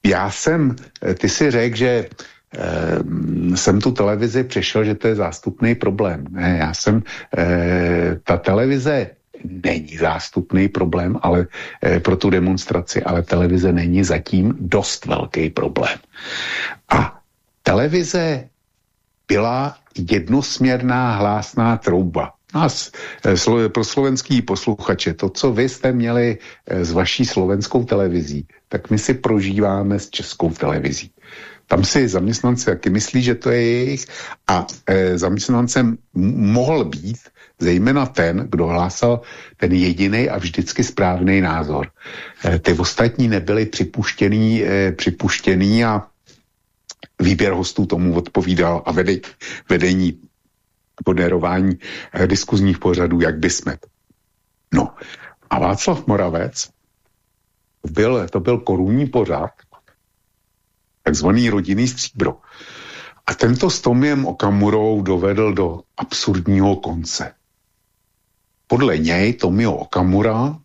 já jsem, ty si řekl, že eh, jsem tu televizi přešel, že to je zástupný problém. Ne, já jsem, eh, ta televize není zástupný problém ale e, pro tu demonstraci, ale televize není zatím dost velký problém. A televize byla jednosměrná hlásná trouba. Nás, e, pro slovenský posluchače, to, co vy jste měli e, s vaší slovenskou televizí, tak my si prožíváme s českou televizí. Tam si zaměstnanci taky myslí, že to je jejich a e, zaměstnancem mohl být zejména ten, kdo hlásal ten jediný a vždycky správný názor. E, ty ostatní nebyly připuštěný, e, připuštěný a výběr hostů tomu odpovídal a vedení, vedení moderování e, diskuzních pořadů, jak by jsme. No a Václav Moravec, byl, to byl korunní pořad, takzvaný rodinný stříbro. A tento s Tomiem Okamurou dovedl do absurdního konce. Podle něj Tomio Okamura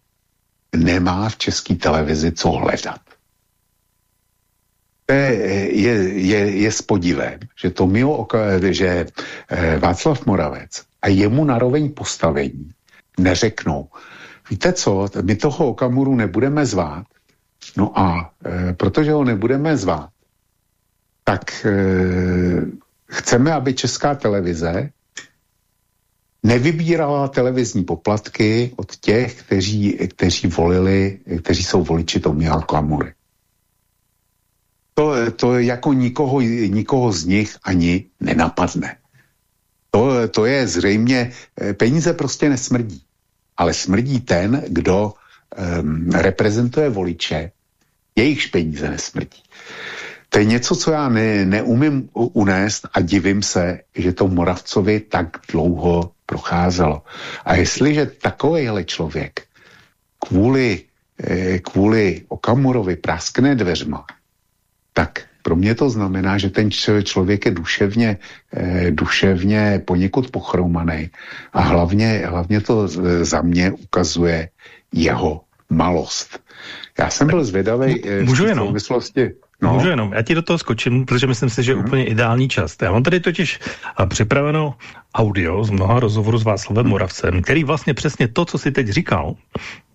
nemá v české televizi co hledat. To je, je, je, s podivem, že, Tomio, že eh, Václav Moravec a jemu naroveň postavení neřeknou, víte co, my toho Okamuru nebudeme zvát, no a e, protože ho nebudeme zvát, tak e, chceme, aby česká televize nevybírala televizní poplatky od těch, kteří, kteří volili, kteří jsou voliči Tomia Klamury. To, to jako nikoho, nikoho z nich ani nenapadne. To, to je zřejmě, e, peníze prostě nesmrdí, ale smrdí ten, kdo um, reprezentuje voliče, jejichž peníze nesmrdí. To je něco, co já ne, neumím unést a divím se, že to Moravcovi tak dlouho procházelo. A jestliže takovýhle člověk kvůli, eh, kvůli Okamurovi praskne dveřma, tak pro mě to znamená, že ten člověk je duševně, eh, duševně poněkud pochromaný a hlavně, hlavně to za mě ukazuje jeho malost. Já jsem byl zvědavý eh, v souvislosti No. Můžu jenom, já ti do toho skočím, protože myslím si, že je mm. úplně ideální čas. Já mám tady totiž připraveno audio z mnoha rozhovorů s Václavem Moravcem, který vlastně přesně to, co si teď říkal,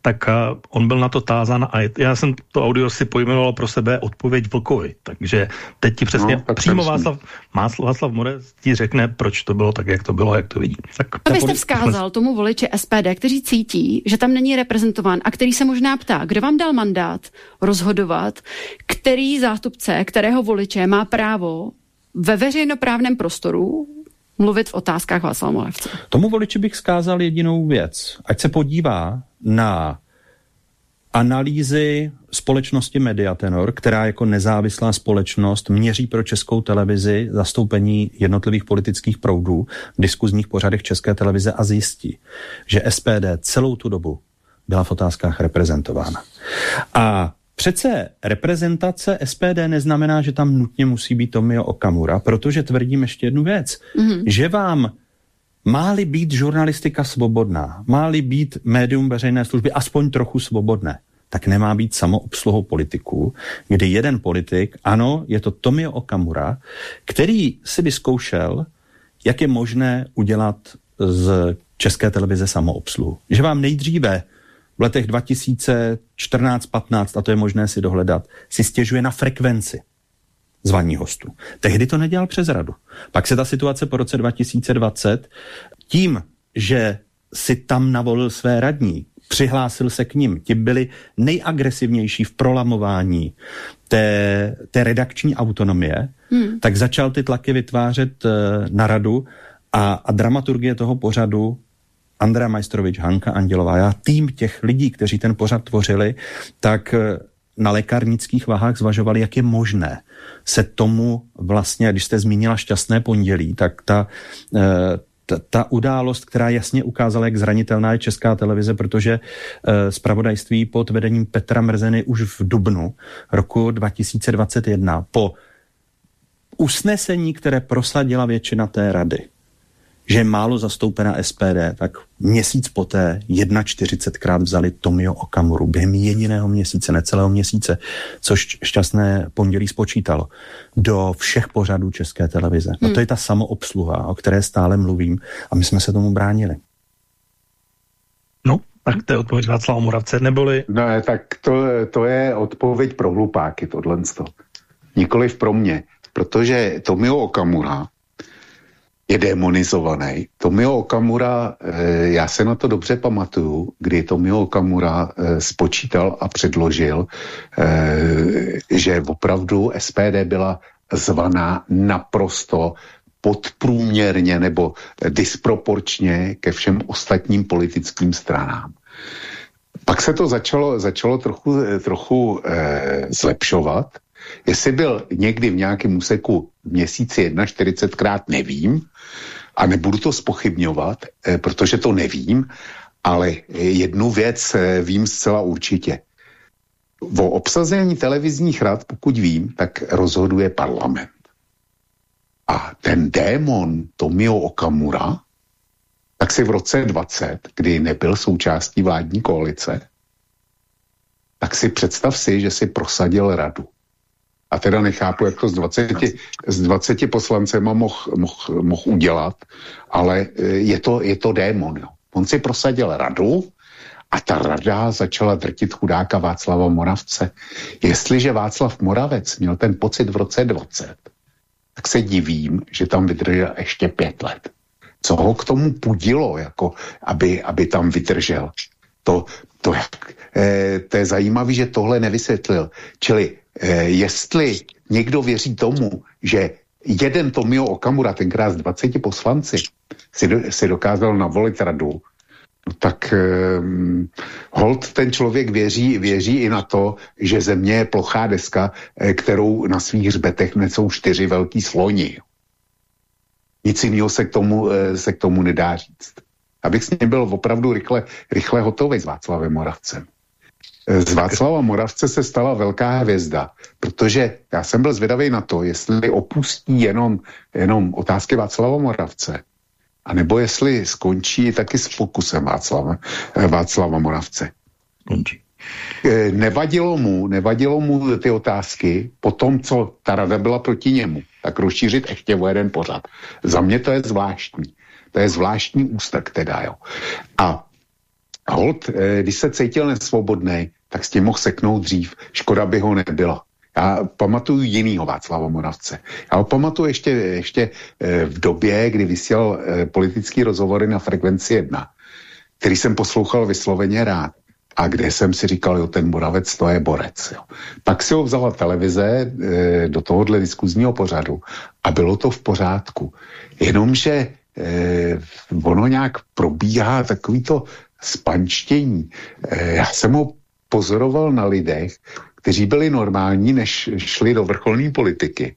tak on byl na to tázán a já jsem to audio si pojmenoval pro sebe odpověď Vlkovi. Takže teď ti přesně no, přímo Václav, Václav Morec ti řekne, proč to bylo tak, jak to bylo, jak to vidí. Tak, to byste vzkázal tomu voliči SPD, kteří cítí, že tam není reprezentován a který se možná ptá, kdo vám dal mandát rozhodovat, který zástupce, kterého voliče má právo ve veřejnoprávném prostoru mluvit v otázkách Václava Moravce. Tomu voliči bych skázal jedinou věc. Ať se podívá na analýzy společnosti Mediatenor, která jako nezávislá společnost měří pro českou televizi zastoupení jednotlivých politických proudů v diskuzních pořadech české televize a zjistí, že SPD celou tu dobu byla v otázkách reprezentována. A Přece reprezentace SPD neznamená, že tam nutně musí být Tomio Okamura, protože tvrdím ještě jednu věc, mm-hmm. že vám Máli být žurnalistika svobodná, máli být médium veřejné služby aspoň trochu svobodné, tak nemá být samoobsluhou politiků, kdy jeden politik, ano, je to Tomio Okamura, který si vyzkoušel, jak je možné udělat z české televize samoobsluhu. Že vám nejdříve v letech 2014-15, a to je možné si dohledat, si stěžuje na frekvenci zvaní hostů. Tehdy to nedělal přes radu. Pak se ta situace po roce 2020 tím, že si tam navolil své radní, přihlásil se k ním, ti byli nejagresivnější v prolamování té, té redakční autonomie, hmm. tak začal ty tlaky vytvářet uh, na radu a, a dramaturgie toho pořadu Andrea Majstrovič, Hanka Andělová, já tým těch lidí, kteří ten pořad tvořili, tak eh, na lékárnických váhách zvažovali, jak je možné se tomu vlastně, když jste zmínila šťastné pondělí, tak ta, eh, ta, událost, která jasně ukázala, jak zranitelná je česká televize, protože e, zpravodajství pod vedením Petra Mrzeny už v dubnu roku 2021 po usnesení, které prosadila většina té rady, že je málo zastoupená SPD, tak měsíc poté 41krát vzali Tomio Okamuru během jediného měsíce, necelého měsíce, což šťastné pondělí spočítalo, do všech pořadů České televize. No hmm. to je ta samoobsluha, o které stále mluvím a my jsme se tomu bránili. No, tak to je odpověď Václava Moravce, neboli... No, tak to, to je odpověď pro hlupáky, tohle. Nikoliv pro mě, protože Tomio Okamura je demonizovaný. Tomio Okamura, eh, já se na to dobře pamatuju, kdy Tomio Okamura eh, spočítal a předložil, eh, že opravdu SPD byla zvaná naprosto podprůměrně nebo disproporčně ke všem ostatním politickým stranám. Pak se to začalo, začalo trochu, trochu eh, zlepšovat. Jestli byl někdy v nějakém úseku v měsíci 41krát, nevím. A nebudu to spochybňovat, eh, protože to nevím, ale jednu věc eh, vím zcela určitě. O obsazení televizních rad, pokud vím, tak rozhoduje parlament. A ten démon Tomio Okamura, tak si v roce 20, kdy nebyl součástí vládní koalice, tak si představ si, že si prosadil radu. A teda nechápu, jak to z 20, z 20 poslancema mohl moh, moh udělat, ale e, je to, je to démon. Jo. On si prosadil radu a ta rada začala drtit chudáka Václava Moravce. Jestliže Václav Moravec měl ten pocit v roce 20, tak se divím, že tam vydržel ještě pět let. Co ho k tomu pudilo, jako aby, aby tam vydržel? To, to, eh, to je zajímavé, že tohle nevysvětlil. Čili jestli někdo věří tomu, že jeden Tomio Okamura, tenkrát z 20 poslanci, si, do, si dokázal navolit radu, no tak eh, hold ten člověk věří, věří i na to, že země je plochá deska, eh, kterou na svých hřbetech nesou čtyři velký sloni. Nic jiného se k tomu, eh, se k tomu nedá říct. Abych s ním byl opravdu rychle, rychle hotový s Václavem Moravcem. Z Václava Moravce se stala velká hvězda, protože já jsem byl zvědavý na to, jestli opustí jenom, jenom otázky Václava Moravce, a nebo jestli skončí taky s fokusem Václava, Václava Moravce. Končí. Nevadilo mu, nevadilo mu ty otázky po tom, co ta rada byla proti němu tak rozšířit ještě o jeden pořad. Za mě to je zvláštní. To je zvláštní ústek teda, jo. A hold, eh, když se cítil nesvobodný, tak s tím mohl seknout dřív. Škoda by ho nebylo. Já pamatuju jinýho Václava Moravce. Já ho pamatuju ještě, ještě eh, v době, kdy vysílal eh, politický rozhovory na frekvenci 1, který jsem poslouchal vysloveně rád a kde jsem si říkal, jo, ten Moravec to je borec. Jo. Pak si ho vzala televize do tohohle diskuzního pořadu a bylo to v pořádku. Jenomže ono nějak probíhá takový to spančtění. E, já jsem ho pozoroval na lidech, kteří byli normální, než šli do vrcholné politiky.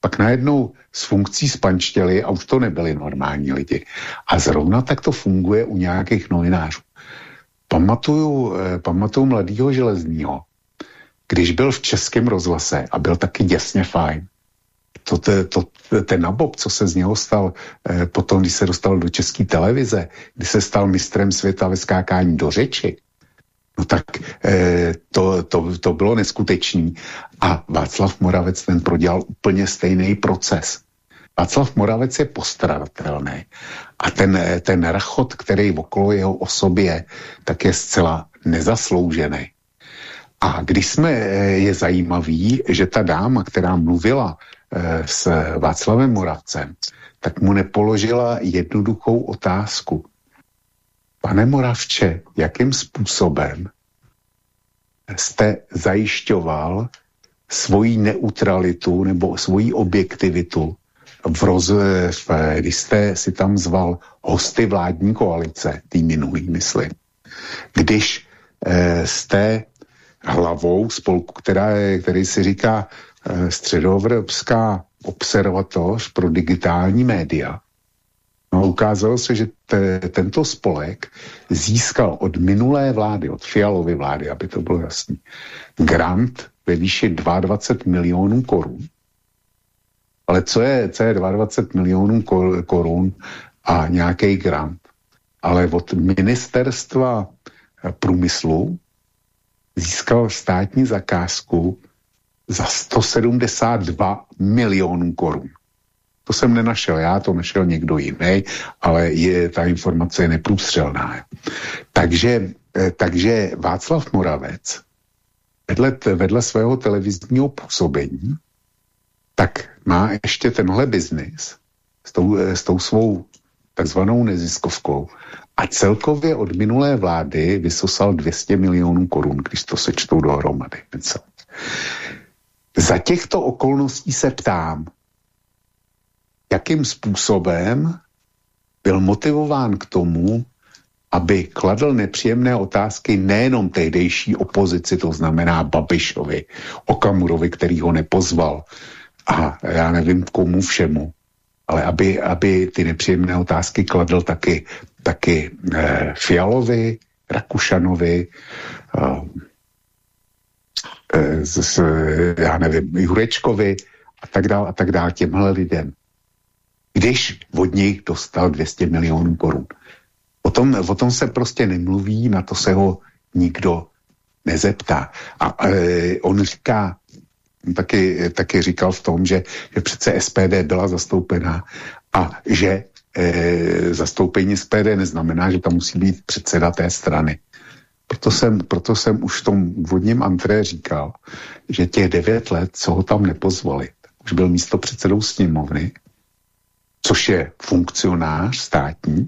Pak najednou s funkcí spančtěli a už to nebyli normální lidi. A zrovna tak to funguje u nějakých novinářů. Pamatuju, eh, pamatuju mladýho železního, když byl v českém rozhlase a byl taky děsně fajn. To, to, to, ten nabob, co se z něho stal eh, potom, když se dostal do české televize, kdy se stal mistrem světa ve skákání do řeči, no tak eh, to, to, to bylo neskutečný. A Václav Moravec ten prodělal úplně stejný proces. Václav Moravec je postradatelný. A ten, ten rachot, který okolo jeho osoby tak je zcela nezasloužený. A když jsme, je zajímavý, že ta dáma, která mluvila s Václavem Moravcem, tak mu nepoložila jednoduchou otázku. Pane Moravče, jakým způsobem jste zajišťoval svoji neutralitu nebo svoji objektivitu v roz, když jste si tam zval hosty vládní koalice, tý minulý, myslím, když eh, jste hlavou spolku, která který si říká eh, Středoevropská observatoř pro digitální média, No, ukázalo se, že te, tento spolek získal od minulé vlády, od Fialovy vlády, aby to bylo jasný, grant ve výši 22 milionů korun ale co je, co je 22 milionů korun a nějaký grant? Ale od ministerstva průmyslu získal státní zakázku za 172 milionů korun. To jsem nenašel já, to našel někdo jiný, ale je, ta informace je neprůstřelná. Takže, eh, takže Václav Moravec vedle, vedle svého televizního působení tak má ještě tenhle biznis s tou, eh, s tou svou takzvanou neziskovkou a celkově od minulé vlády vysosal 200 milionů korun, když to sečtou dohromady. Za těchto okolností se ptám, jakým způsobem byl motivován k tomu, aby kladl nepříjemné otázky nejenom tehdejší opozici, to znamená Babišovi, Okamurovi, který ho nepozval a já nevím komu všemu, ale aby, aby ty nepříjemné otázky kladl taky, taky eh, Fialovi, Rakušanovi, eh, eh, z, já nevím, Jurečkovi a tak dále a tak dále těmhle lidem. Když od nich dostal 200 milionů korun. O tom, o tom se prostě nemluví, na to se ho nikdo nezeptá. A e, on říká, taky, taky říkal v tom, že, že přece SPD byla zastoupená a že e, zastoupení SPD neznamená, že tam musí být předseda té strany. Proto jsem, proto jsem už v tom úvodním antré říkal, že těch devět let, co ho tam nepozvali, už byl místo předsedou sněmovny, což je funkcionář státní,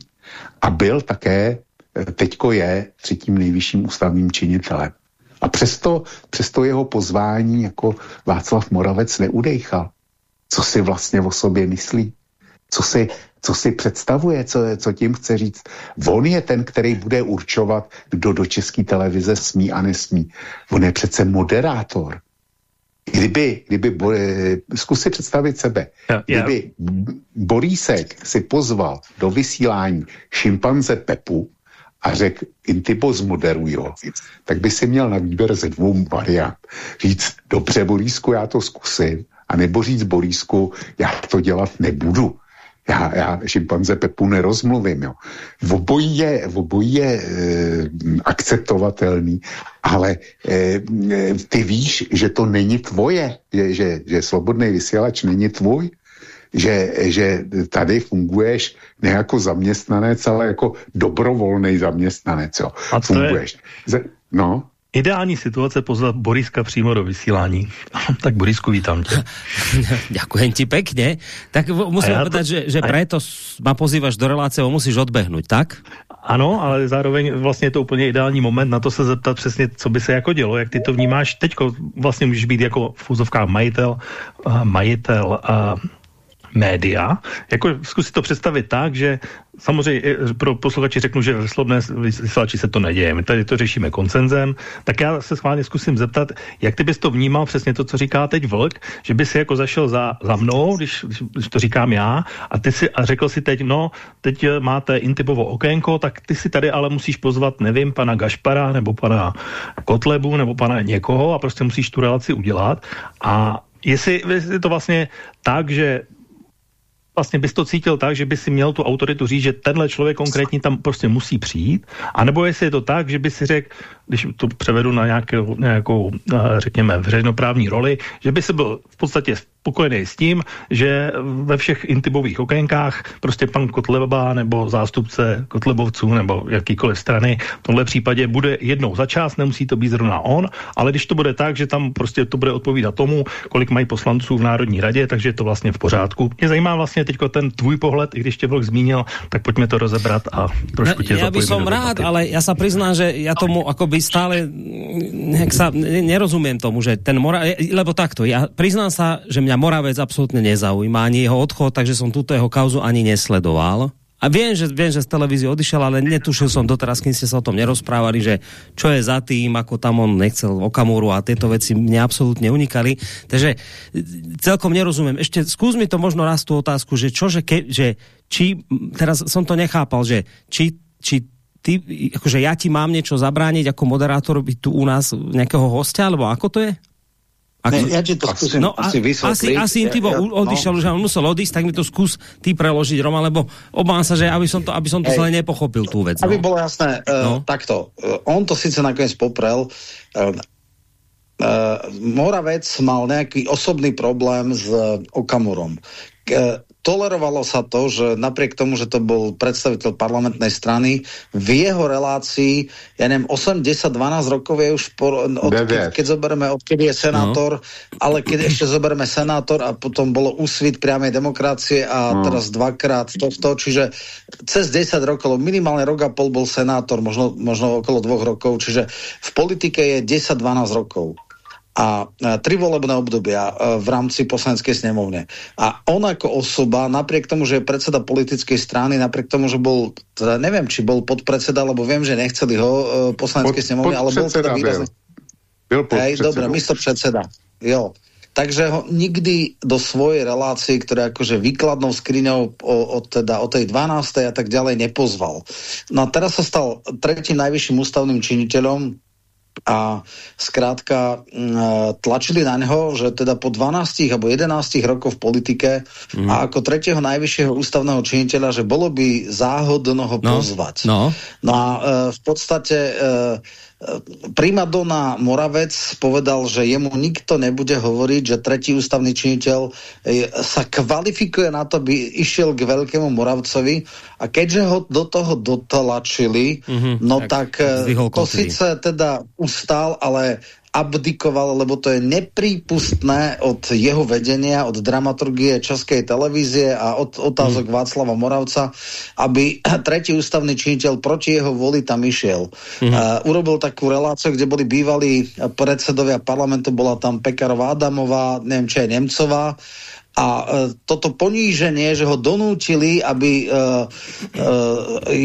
a byl také, e, teďko je třetím nejvyšším ústavním činitelem. A přesto, přesto jeho pozvání jako Václav Moravec neudejchal. Co si vlastně o sobě myslí? Co si, co si představuje, co, co tím chce říct? On je ten, který bude určovat, kdo do české televize smí a nesmí. On je přece moderátor. Kdyby, kdyby bo, zkus si představit sebe, kdyby Borísek si pozval do vysílání šimpanze Pepu, a řekl, Intibo zmoderuj ho, tak by si měl na výběr ze dvou variant. Říct, dobře, Borísku, já to zkusím, a nebo říct Borísku, já to dělat nebudu. Já, já šimpanze Pepu nerozmluvím, jo. V obojí je, v obojí je e, akceptovatelný, ale e, ty víš, že to není tvoje, že, že, že slobodný vysílač není tvůj, že, že tady funguješ ne jako zaměstnanec, ale jako dobrovolný zaměstnanec. Jo. A to funguješ. Je... No. Ideální situace pozvat Boriska přímo do vysílání. tak Borisku, vítám tě. Ďakujem ti pekne. Tak musím ja povedať, to... že, že preto ma pozývaš do relácie, musíš odbehnúť, tak? Ano, ale zároveň vlastně je to úplně ideální moment na to se zeptat přesně, co by se jako dělo, jak ty to vnímáš. Teďko vlastně můžeš být jako v úzovkách majitel, majitel a média. Jako zkusit to představit tak, že samozřejmě eh, pro posluchači řeknu, že ve slovné vysílači se to neděje. My tady to řešíme koncenzem. Tak já se schválně zkusím zeptat, jak ty bys to vnímal přesně to, co říká teď Vlk, že by si jako zašel za, za mnou, když, když, to říkám já, a ty si a řekl si teď, no, teď eh, máte intipovo okénko, tak ty si tady ale musíš pozvat, nevím, pana Gašpara, nebo pana Kotlebu, nebo pana někoho a prostě musíš tu relaci udělat. A jestli je to vlastně tak, že vlastně bys to cítil tak, že by si měl tu autoritu říct, že tenhle člověk konkrétní tam prostě musí přijít, anebo jestli je to tak, že by si řekl, když to převedu na nějakou, nějakou řekněme, veřejnoprávní roli, že by si byl v podstatě spokojený s tím, že ve všech intibových okénkách prostě pan Kotleba nebo zástupce Kotlebovců nebo jakýkoliv strany v tomhle případě bude jednou za čas, nemusí to být zrovna on, ale když to bude tak, že tam prostě to bude odpovídat tomu, kolik mají poslanců v Národní radě, takže je to vlastně v pořádku. Mě zajímá vlastně teď ten tvůj pohled, i když tě Vlk zmínil, tak pojďme to rozebrat a trošku tě Já bych som rád, ale já se přiznám, že já tomu akoby stále nech sa, nerozumím tomu, že ten mora, lebo takto, ja priznám sa, že mňa Moravec absolútne nezaujíma, ani jeho odchod, takže som túto jeho kauzu ani nesledoval. A viem, že, viem, že z televízie odišiel, ale netušil som doteraz, kým ste sa o tom nerozprávali, že čo je za tým, ako tam on nechcel Okamuru a tieto veci mne absolútne unikali. Takže e, celkom nerozumiem. Ešte skús mi to možno raz tú otázku, že čože, ke, že či, teraz som to nechápal, že či, či ty, akože ja ti mám niečo zabrániť ako moderátor byť tu u nás nejakého hostia, alebo ako to je? Ako, ne, ja ti to skúsim no, asi vysvetliť. Asi, asi ja, ja, odišiel, no. že on musel odísť, tak mi to skús ty preložiť, Roma, lebo obávam sa, že aby som to, aby som to celé nepochopil tú vec. Aby no. bolo jasné, uh, no. takto, uh, on to síce nakoniec poprel, uh, Uh, Moravec mal nejaký osobný problém s uh, Okamurom. Uh, tolerovalo sa to, že napriek tomu, že to bol predstaviteľ parlamentnej strany, v jeho relácii, ja neviem, 8, 10, 12 rokov je už, po, od, keď, keď zoberieme, odkedy je senátor, no. ale keď ešte zoberieme senátor a potom bolo úsvit priamej demokracie a no. teraz dvakrát tohto, čiže cez 10 rokov, minimálne rok a pol bol senátor, možno, možno okolo dvoch rokov, čiže v politike je 10-12 rokov. A tri volebné obdobia v rámci poslaneckej snemovne. A on ako osoba, napriek tomu, že je predseda politickej strany, napriek tomu, že bol, teda neviem, či bol podpredseda, lebo viem, že nechceli ho poslaneckej pod, snemovne, ale bol teda výrazný. Byl, byl Hej, dobre, místo predseda. Jo. Takže ho nikdy do svojej relácie, ktorá akože výkladnou skriňou o, o, teda, o tej 12. a tak ďalej nepozval. No a teraz sa stal tretím najvyšším ústavným činiteľom a skrátka mm, tlačili na neho, že teda po 12 alebo 11 rokov v politike mm. a ako tretieho najvyššieho ústavného činiteľa, že bolo by záhodno ho no, pozvať. No, no a e, v podstate e, Primadona Moravec povedal, že jemu nikto nebude hovoriť, že tretí ústavný činiteľ e, sa kvalifikuje na to, by išiel k veľkému Moravcovi. A keďže ho do toho dotlačili, mm -hmm, no tak, tak e, to síce teda ustál, ale abdikoval, lebo to je neprípustné od jeho vedenia, od dramaturgie Českej televízie a od otázok mm. Václava Moravca, aby tretí ústavný činiteľ proti jeho voli tam išiel. Mm. Uh, urobil takú reláciu, kde boli bývalí predsedovia parlamentu, bola tam Pekarová Adamová, neviem, či je Nemcová, a e, toto poníženie, že ho donútili, aby e, e,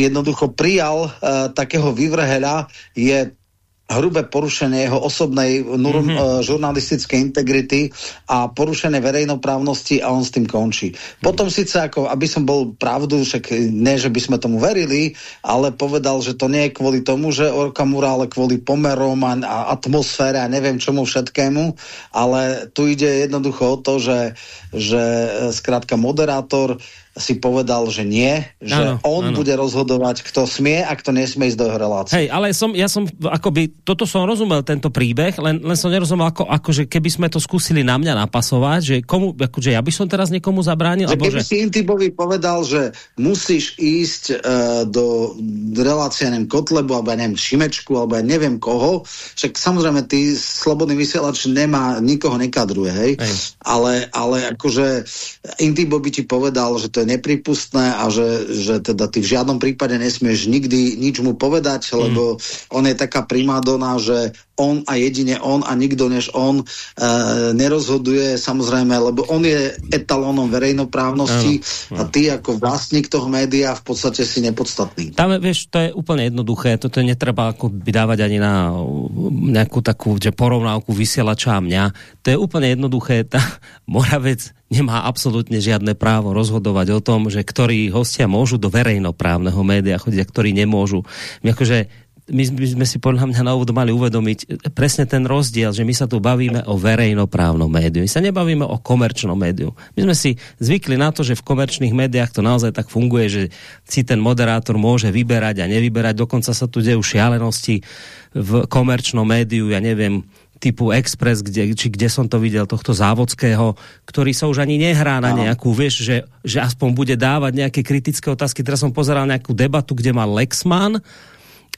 jednoducho prijal e, takého vyvrheľa, je hrubé porušenie jeho osobnej mm -hmm. žurnalistickej integrity a porušenie verejnoprávnosti a on s tým končí. Potom síce, ako, aby som bol pravdu, však ne, že by sme tomu verili, ale povedal, že to nie je kvôli tomu, že Mura, ale kvôli pomerom a, a atmosfére a neviem čomu všetkému, ale tu ide jednoducho o to, že, že zkrátka e, moderátor si povedal, že nie, že ano, on ano. bude rozhodovať, kto smie a kto nesmie ísť do jeho relácie. Hej, ale som, ja som, akoby, toto som rozumel, tento príbeh, len, len som nerozumel, ako, akože keby sme to skúsili na mňa napasovať, že komu, akože ja by som teraz niekomu zabránil. Že alebo keby že... si Intibovi povedal, že musíš ísť uh, do relácie, neviem, Kotlebu, alebo ja neviem, Šimečku, alebo ja neviem koho, však samozrejme, ty slobodný vysielač nemá, nikoho nekadruje, hej? hej. Ale, ale akože Intibo by ti povedal, že to je nepripustné a že, že teda ty v žiadnom prípade nesmieš nikdy nič mu povedať, lebo mm. on je taká primádona, že on a jedine on a nikto než on e, nerozhoduje samozrejme, lebo on je etalónom verejnoprávnosti ano, a ty ako vlastník toho média v podstate si nepodstatný. Tam, vieš, to je úplne jednoduché, toto netreba ako vydávať ani na nejakú takú že porovnávku vysielača a mňa. To je úplne jednoduché, tá Moravec nemá absolútne žiadne právo rozhodovať o tom, že ktorí hostia môžu do verejnoprávneho média chodiť a ktorí nemôžu. My akože my, sme si podľa mňa na úvod mali uvedomiť presne ten rozdiel, že my sa tu bavíme o verejnoprávnom médiu. My sa nebavíme o komerčnom médiu. My sme si zvykli na to, že v komerčných médiách to naozaj tak funguje, že si ten moderátor môže vyberať a nevyberať. Dokonca sa tu dejú šialenosti v komerčnom médiu, ja neviem, typu Express, kde, či kde som to videl, tohto závodského, ktorý sa už ani nehrá na nejakú, vieš, že, že aspoň bude dávať nejaké kritické otázky. Teraz som pozeral nejakú debatu, kde mal Lexman,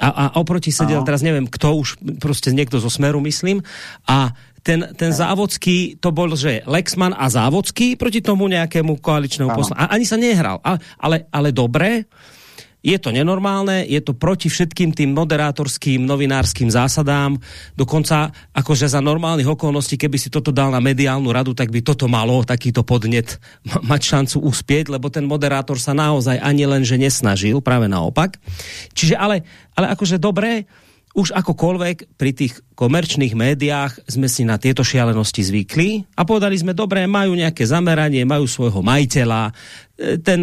a, a oproti sedel, teraz neviem, kto už, proste niekto zo Smeru, myslím, a ten, ten závodský, to bol, že Lexman a závodský proti tomu nejakému koaličnému poslancu. A ani sa nehral, ale, ale, ale dobre, je to nenormálne, je to proti všetkým tým moderátorským, novinárským zásadám. Dokonca, akože za normálnych okolností, keby si toto dal na mediálnu radu, tak by toto malo takýto podnet mať šancu uspieť, lebo ten moderátor sa naozaj ani len, že nesnažil, práve naopak. Čiže ale, ale akože dobré, už akokoľvek pri tých komerčných médiách sme si na tieto šialenosti zvykli a povedali sme, dobre, majú nejaké zameranie, majú svojho majiteľa, e, ten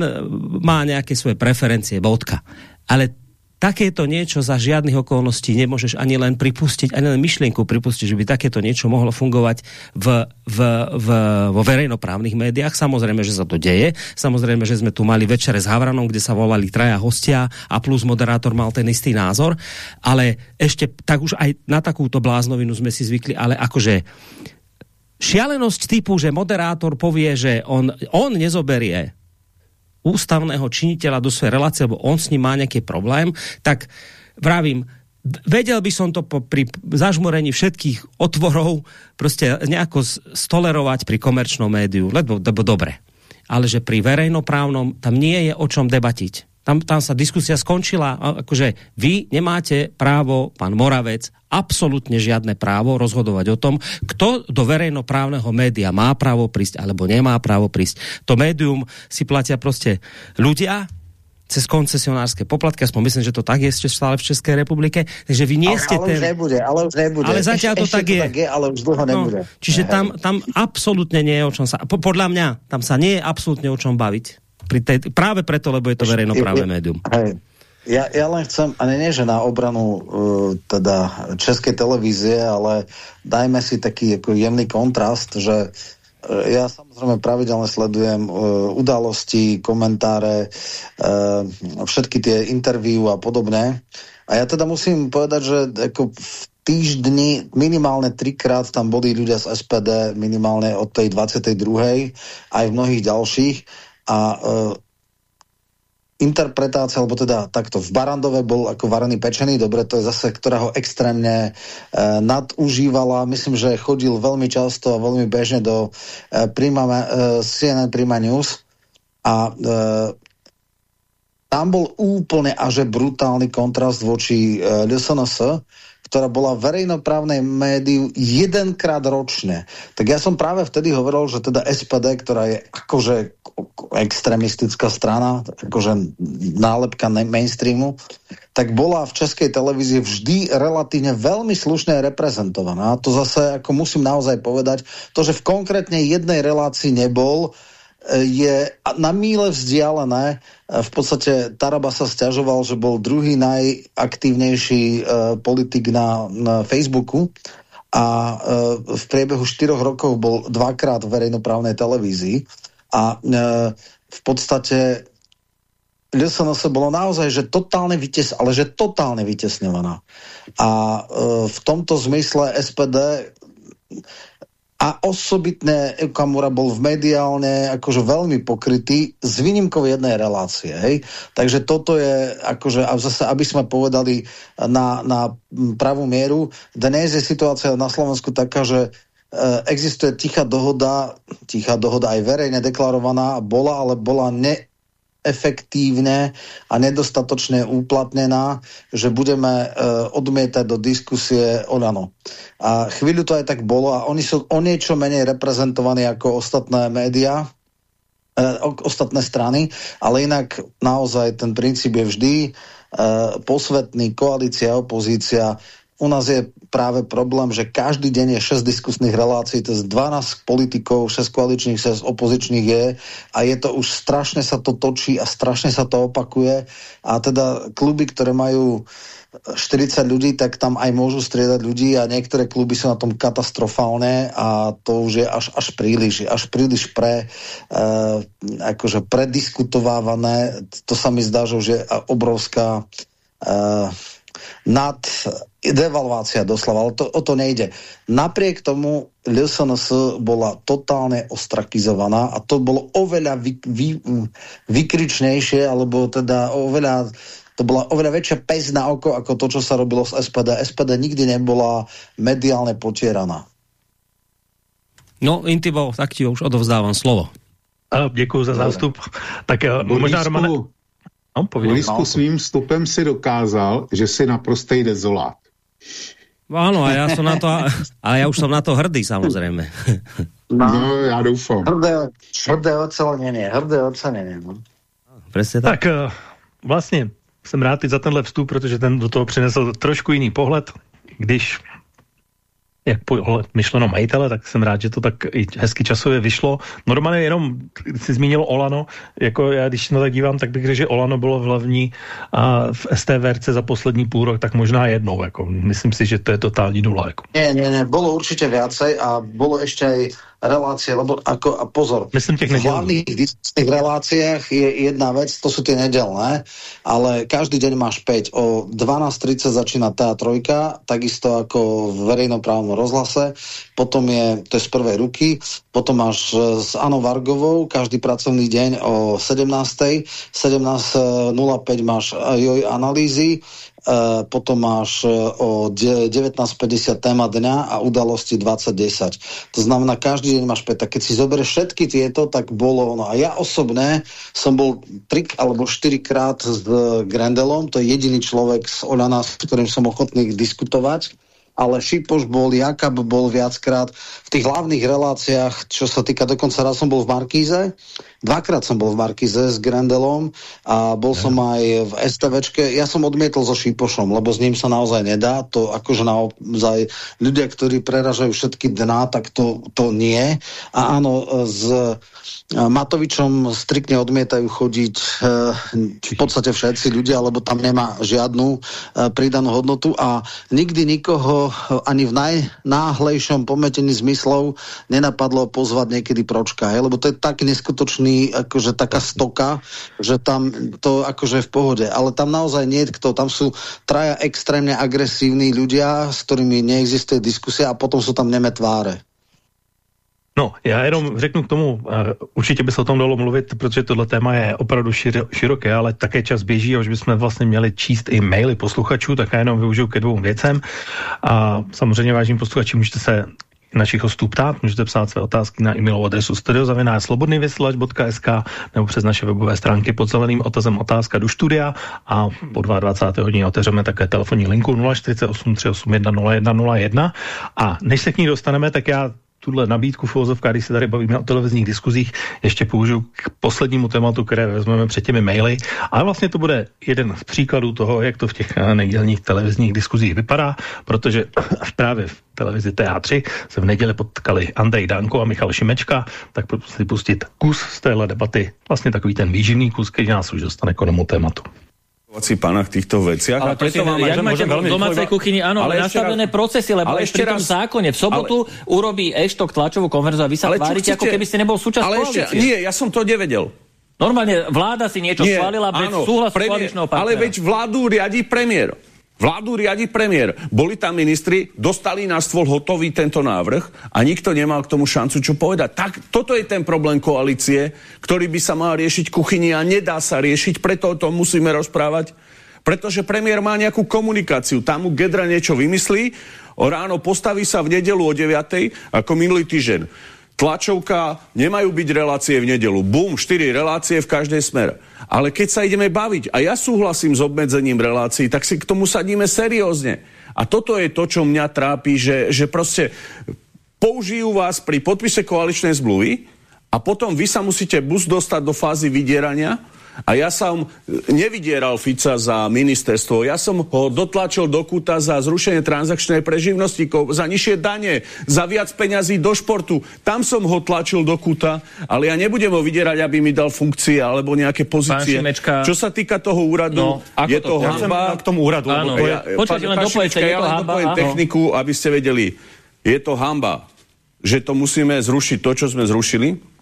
má nejaké svoje preferencie, bodka. Ale takéto niečo za žiadnych okolností nemôžeš ani len pripustiť, ani len myšlienku pripustiť, že by takéto niečo mohlo fungovať v, v, v, vo verejnoprávnych médiách. Samozrejme, že sa to deje. Samozrejme, že sme tu mali večere s Havranom, kde sa volali traja hostia a plus moderátor mal ten istý názor. Ale ešte tak už aj na takúto bláznovinu sme si zvykli, ale akože šialenosť typu, že moderátor povie, že on, on nezoberie ústavného činiteľa do svojej relácie, lebo on s ním má nejaký problém, tak vravím, vedel by som to po, pri zažmorení všetkých otvorov prostě nejako stolerovať pri komerčnom médiu, lebo, lebo dobre. Ale že pri verejnoprávnom tam nie je o čom debatiť tam, tam sa diskusia skončila. Akože vy nemáte právo, pán Moravec, absolútne žiadne právo rozhodovať o tom, kto do verejnoprávneho média má právo prísť alebo nemá právo prísť. To médium si platia proste ľudia, cez koncesionárske poplatky, aspoň myslím, že to tak je ešte stále v Českej republike, takže vy nie ste ale, ale ten... už nebude, ale už nebude. Ale zatiaľ to, tak, to je. tak je. ale už dlho no, nebude. Čiže tam, tam absolútne nie je o čom sa... Podľa mňa, tam sa nie je absolútne o čom baviť. Pri tej, práve preto, lebo je to verejnoprávne médium. Hej. Ja, ja len chcem, a nie, že na obranu uh, teda českej televízie, ale dajme si taký ako jemný kontrast, že uh, ja samozrejme pravidelne sledujem uh, udalosti, komentáre, uh, všetky tie interviu a podobne. A ja teda musím povedať, že ako v týždni minimálne trikrát tam boli ľudia z SPD, minimálne od tej 22. aj v mnohých ďalších. A uh, interpretácia, alebo teda takto, v Barandove bol ako varený pečený, dobre, to je zase, ktorá ho extrémne e, nadužívala, myslím, že chodil veľmi často a veľmi bežne do e, Prima, e, CNN Prima News. A e, tam bol úplne až brutálny kontrast voči e, LSNS, ktorá bola verejnoprávnej médiu jedenkrát ročne. Tak ja som práve vtedy hovoril, že teda SPD, ktorá je akože extremistická strana, akože nálepka mainstreamu, tak bola v českej televízii vždy relatívne veľmi slušne reprezentovaná. A to zase, ako musím naozaj povedať, to, že v konkrétne jednej relácii nebol, je na míle vzdialené. V podstate Taraba sa stiažoval, že bol druhý najaktívnejší e, politik na, na Facebooku a e, v priebehu 4 rokov bol dvakrát v verejnoprávnej televízii a e, v podstate LSNS bolo naozaj, že totálne vytes, ale že totálne vytesňovaná. A v tomto zmysle SPD a osobitné Kamura bol v mediálne akože veľmi pokrytý s výnimkou jednej relácie. Hej? Takže toto je akože, zase, aby sme povedali na, na pravú mieru, dnes je situácia na Slovensku taká, že e, existuje tichá dohoda, tichá dohoda aj verejne deklarovaná, bola, ale bola ne, efektívne a nedostatočne uplatnená, že budeme e, odmietať do diskusie Olano. A chvíľu to aj tak bolo a oni sú o niečo menej reprezentovaní ako ostatné médiá, e, ostatné strany, ale inak naozaj ten princíp je vždy e, posvetný, koalícia, opozícia, u nás je práve problém, že každý deň je 6 diskusných relácií, to je 12 politikov, 6 koaličných, 6 opozičných je a je to už strašne sa to točí a strašne sa to opakuje a teda kluby, ktoré majú 40 ľudí, tak tam aj môžu striedať ľudí a niektoré kluby sú na tom katastrofálne a to už je až, až príliš, až príliš pre, e, akože prediskutovávané. To sa mi zdá, že už je obrovská e, nad devalvácia doslova, ale to, o to nejde. Napriek tomu LSNS bola totálne ostrakizovaná a to bolo oveľa vy, vy, vykričnejšie, alebo teda oveľa to bola oveľa väčšia pes na oko ako to, čo sa robilo s SPD. SPD nikdy nebola mediálne potieraná. No, Intibo, tak ti už odovzdávam slovo. Děkuji za zástup. Tak eh, možná, Romane... No, Borisku, svým vstupem si dokázal, že si naprostej dezolát. Áno, a ja som na to, ale ja už som na to hrdý, samozrejme. No, no ja dúfam. Hrdé, hrdé ocenenie, hrdé ocenenie. No. Presne tak. Tak uh, vlastně jsem rád za tenhle vstup, protože ten do toho přinesl trošku jiný pohled, když jak myšleno majitele, tak jsem rád, že to tak i hezky časově vyšlo. Normálně jenom si zmínil Olano, jako já když na to dívám, tak bych řekl, že Olano bylo v hlavní a v STVRC za poslední půl rok, tak možná jednou. Jako. Myslím si, že to je totální nula. Jako. Nie, nie, nie, bolo určite viacej a bolo ešte aj relácie, lebo ako, a pozor, Myslím v hlavných diskusných reláciách je jedna vec, to sú tie nedelné, ale každý deň máš 5. O 12.30 začína TA3, takisto ako v verejnoprávnom rozhlase, potom je, to je z prvej ruky, potom máš e, s Anou Vargovou každý pracovný deň o 17. 17.05 máš joj analýzy, potom máš e, o 19.50 téma dňa a udalosti 20.10. To znamená, každý deň máš 5. Tak keď si zoberieš všetky tieto, tak bolo ono. A ja osobne som bol 3 alebo 4 krát s Grendelom, to je jediný človek z Olana, s ktorým som ochotný diskutovať ale Šipoš bol, Jakab bol viackrát v tých hlavných reláciách, čo sa týka, dokonca raz som bol v Markíze, dvakrát som bol v Markíze s Grendelom a bol ja. som aj v STVčke. Ja som odmietol so Šipošom, lebo s ním sa naozaj nedá. To akože naozaj ľudia, ktorí preražajú všetky dná, tak to, to nie. A áno, z Matovičom striktne odmietajú chodiť e, v podstate všetci ľudia, lebo tam nemá žiadnu e, pridanú hodnotu a nikdy nikoho ani v najnáhlejšom pometení zmyslov nenapadlo pozvať niekedy pročka, hej? lebo to je tak neskutočný, akože taká stoka, že tam to akože je v pohode, ale tam naozaj nie je kto, tam sú traja extrémne agresívni ľudia, s ktorými neexistuje diskusia a potom sú tam neme tváre. No, já jenom řeknu k tomu, určitě by se o tom dalo mluvit, protože tohle téma je opravdu široké, ale také čas běží a už bychom vlastně měli číst i maily posluchačů, tak já jenom využiju ke dvou věcem. A samozřejmě, vážení posluchači, můžete se našich hostů ptát, můžete psát své otázky na e-mailovou adresu studiozavináčslobodnývysílač.sk nebo přes naše webové stránky pod zeleným otazem otázka do studia a po 22. hodině otevřeme také telefonní linku 048 381 0101 a než se k ní dostaneme, tak já tuhle nabídku filozofka, když se tady bavíme o televizních diskuzích, ještě použiju k poslednímu tématu, které vezmeme před těmi maily. Ale vlastně to bude jeden z příkladů toho, jak to v těch nedělních televizních diskuzích vypadá, protože právě v televizi TA3 se v neděli potkali Andrej Danko a Michal Šimečka, tak si pustit kus z téhle debaty, vlastně takový ten výživný kus, který nás už dostane k onomu tématu pána v týchto veciach. Ale a preto vám, jak máte v domácej kuchyni, áno, ale nastavené raz, procesy, lebo ale ešte pri tom zákone v sobotu ale, urobí Eštok tlačovú konverzu a vy sa tvárite, chcete, ako keby ste nebol súčasť ale koalície. Ešte, nie, ja som to nevedel. Normálne vláda si niečo nie, schválila bez súhlasu koaličného partnera. Ale veď vládu riadi premiér. Vládu riadi premiér. Boli tam ministri, dostali na stôl hotový tento návrh a nikto nemal k tomu šancu čo povedať. Tak toto je ten problém koalície, ktorý by sa mal riešiť kuchyni a nedá sa riešiť, preto o tom musíme rozprávať. Pretože premiér má nejakú komunikáciu. Tam mu Gedra niečo vymyslí, o ráno postaví sa v nedelu o 9. ako minulý týždeň tlačovka, nemajú byť relácie v nedelu. Bum, 4 relácie v každej smere. Ale keď sa ideme baviť, a ja súhlasím s obmedzením relácií, tak si k tomu sadíme seriózne. A toto je to, čo mňa trápi, že, že proste použijú vás pri podpise koaličnej zmluvy a potom vy sa musíte bus dostať do fázy vydierania, a ja som nevydieral Fica za ministerstvo. Ja som ho dotlačil do kúta za zrušenie transakčnej pre živnostníkov, za nižšie dane, za viac peňazí do športu. Tam som ho tlačil do kúta, ale ja nebudem ho vydierať, aby mi dal funkcie alebo nejaké pozície. Šimečka... Čo sa týka toho úradu, no, je to, to hamba... K tomu úradu. Áno, ja, Počkajte, len doplejte, ja len techniku, aby ste vedeli. Je to hamba, že to musíme zrušiť to, čo sme zrušili,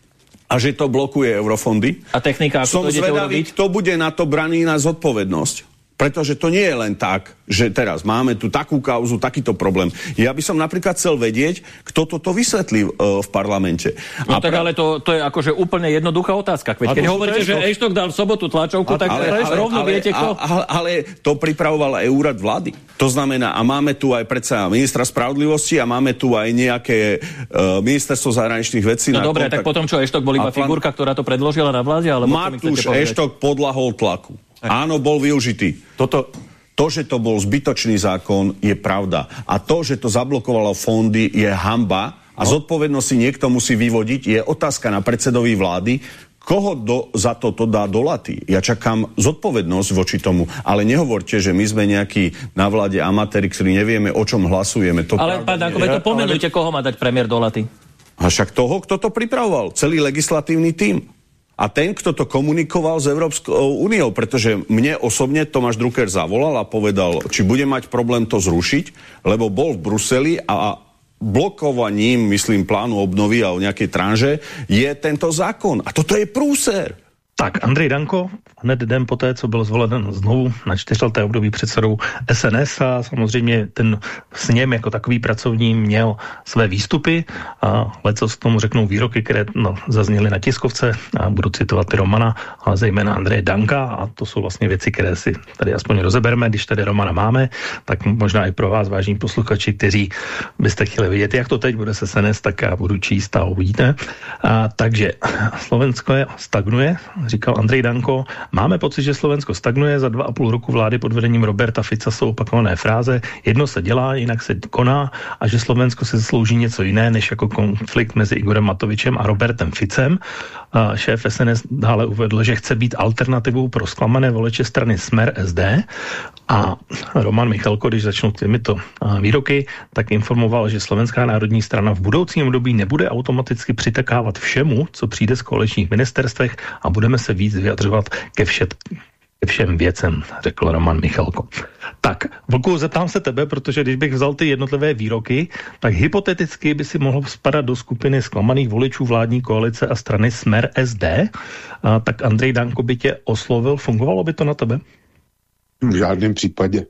a že to blokuje eurofondy. A technika, ako Som to zvedavý, kto bude na to braný na zodpovednosť. Pretože to nie je len tak, že teraz máme tu takú kauzu, takýto problém. Ja by som napríklad chcel vedieť, kto toto vysvetlí uh, v parlamente. No a tak pra... ale to, to je akože úplne jednoduchá otázka. Veď keď hovoríte, že Eštok dal v sobotu tlačovku, a, tak ale, ale, rovno ale, viete kto. Ale, ale to pripravoval aj úrad vlády. To znamená, a máme tu aj predsa ministra spravodlivosti a máme tu aj nejaké uh, ministerstvo zahraničných vecí. No dobre, tak potom čo, Eštok bol iba plan... figurka, ktorá to predložila na vláde? Alebo Matúš Eštok podlahol tlaku. Áno, bol využitý. Toto, to, že to bol zbytočný zákon, je pravda. A to, že to zablokovalo fondy, je hamba. A no. zodpovednosť si niekto musí vyvodiť. Je otázka na predsedovi vlády, koho do, za to to dá do laty. Ja čakám zodpovednosť voči tomu, ale nehovorte, že my sme nejakí na vláde amatéri, ktorí nevieme, o čom hlasujeme. To ale pán Danko, to pomenujte, ale... koho má dať premiér do laty. A však toho, kto to pripravoval. Celý legislatívny tím a ten, kto to komunikoval s Európskou úniou, pretože mne osobne Tomáš Drucker zavolal a povedal, či bude mať problém to zrušiť, lebo bol v Bruseli a blokovaním, myslím, plánu obnovy a o nejakej tranže je tento zákon. A toto je prúser. Tak, Andrej Danko, hned den poté, co byl zvolen znovu na čtyřleté období předsedou SNS a samozřejmě ten s něm jako takový pracovní měl své výstupy a leco z tomu řeknou výroky, které no, zazněly na tiskovce a budu citovat i Romana, ale zejména Andreje Danka a to jsou vlastně věci, které si tady aspoň rozebereme, když tady Romana máme, tak možná i pro vás, vážní posluchači, kteří byste chtěli vidět, jak to teď bude se SNS, tak já budu číst a uvidíte. A, takže Slovensko je stagnuje, říkal Andrej Danko. Máme pocit, že Slovensko stagnuje. Za dva a půl roku vlády pod vedením Roberta Fica jsou opakované fráze. Jedno se dělá, jinak se koná a že Slovensko si zaslouží něco jiné, než jako konflikt mezi Igorem Matovičem a Robertem Ficem. Šéf SNS dále uvedl, že chce být alternativou pro zklamané voleče strany Smer SD a Roman Michalko, když začnou těmito výroky, tak informoval, že Slovenská národní strana v budoucím období nebude automaticky přitakávat všemu, co přijde z koaličních ministerstvech a budeme se víc vyjadřovat ke, všet, ke všem věcem, řekl Roman Michalko. Tak, Vlku, zeptám se tebe, protože když bych vzal ty jednotlivé výroky, tak hypoteticky by si mohl spadat do skupiny zklamaných voličů vládní koalice a strany Smer SD, a tak Andrej Danko by tě oslovil, fungovalo by to na tebe? V žádném případě.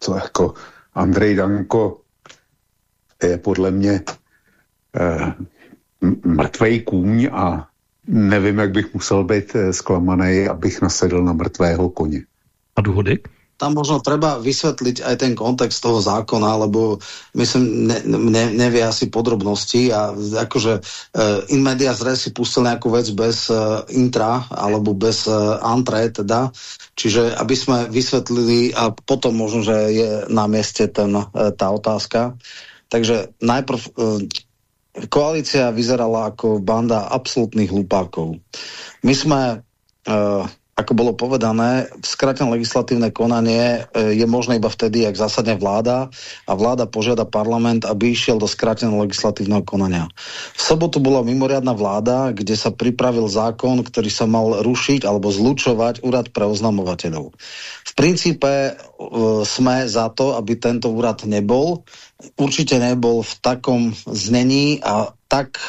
Co jako Andrej Danko je podle mě eh, mrtvej kůň a nevím, jak bych musel být eh, zklamaný, abych nasedl na mrtvého koně. A důvody? tam možno treba vysvetliť aj ten kontext toho zákona, lebo myslím, ne, ne, nevie asi podrobnosti a akože uh, in media zre si pustil nejakú vec bez uh, intra alebo bez uh, antre teda, čiže aby sme vysvetlili a potom možno, že je na mieste ten, uh, tá otázka. Takže najprv uh, koalícia vyzerala ako banda absolútnych hlupákov. My sme uh, ako bolo povedané, skrátené legislatívne konanie e, je možné iba vtedy, ak zásadne vláda a vláda požiada parlament, aby išiel do skráteného legislatívneho konania. V sobotu bola mimoriadná vláda, kde sa pripravil zákon, ktorý sa mal rušiť alebo zlučovať úrad pre oznamovateľov. V princípe e, sme za to, aby tento úrad nebol. Určite nebol v takom znení a tak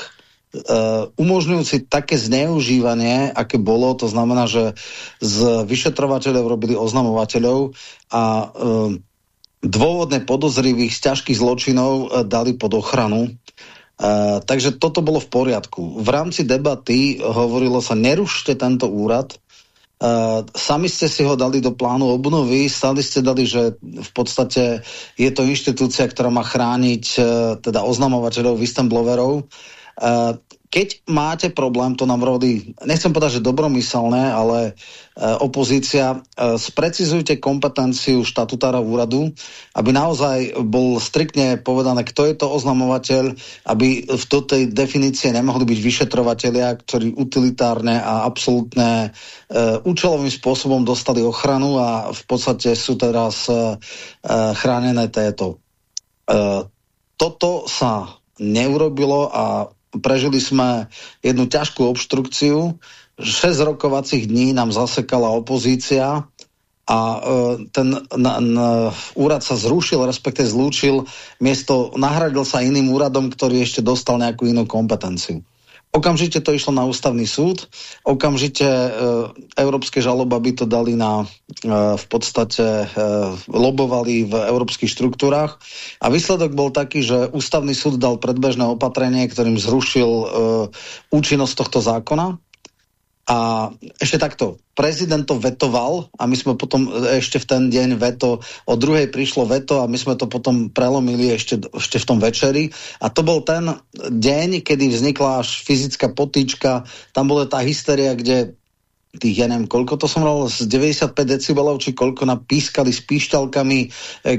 Uh, umožňujúci také zneužívanie, aké bolo, to znamená, že z vyšetrovateľov robili oznamovateľov a uh, dôvodne podozrivých z ťažkých zločinov uh, dali pod ochranu. Takže toto bolo v poriadku. V rámci debaty hovorilo sa, nerušte tento úrad, Uh, sami ste si ho dali do plánu obnovy, stali ste dali, že v podstate je to inštitúcia, ktorá má chrániť uh, teda oznamovateľov, whistleblowerov. Eh, keď máte problém, to nám rodí, nechcem povedať, že dobromyselné, ale e, opozícia, e, sprecizujte kompetenciu štatutára úradu, aby naozaj bol striktne povedané, kto je to oznamovateľ, aby v tej definície nemohli byť vyšetrovateľia, ktorí utilitárne a absolútne e, účelovým spôsobom dostali ochranu a v podstate sú teraz e, e, chránené této. E, toto sa neurobilo a prežili sme jednu ťažkú obštrukciu. 6 rokovacích dní nám zasekala opozícia a e, ten na, na, úrad sa zrušil, respektive zlúčil, miesto nahradil sa iným úradom, ktorý ešte dostal nejakú inú kompetenciu. Okamžite to išlo na ústavný súd, okamžite e, európske žaloba by to dali na, e, v podstate e, lobovali v európskych štruktúrách. A výsledok bol taký, že ústavný súd dal predbežné opatrenie, ktorým zrušil e, účinnosť tohto zákona a ešte takto, prezident to vetoval a my sme potom ešte v ten deň veto, o druhej prišlo veto a my sme to potom prelomili ešte, ešte v tom večeri. A to bol ten deň, kedy vznikla až fyzická potýčka, tam bola tá hysteria, kde tých, ja neviem, koľko to som mal, z 95 decibelov, či koľko napískali s píšťalkami, e,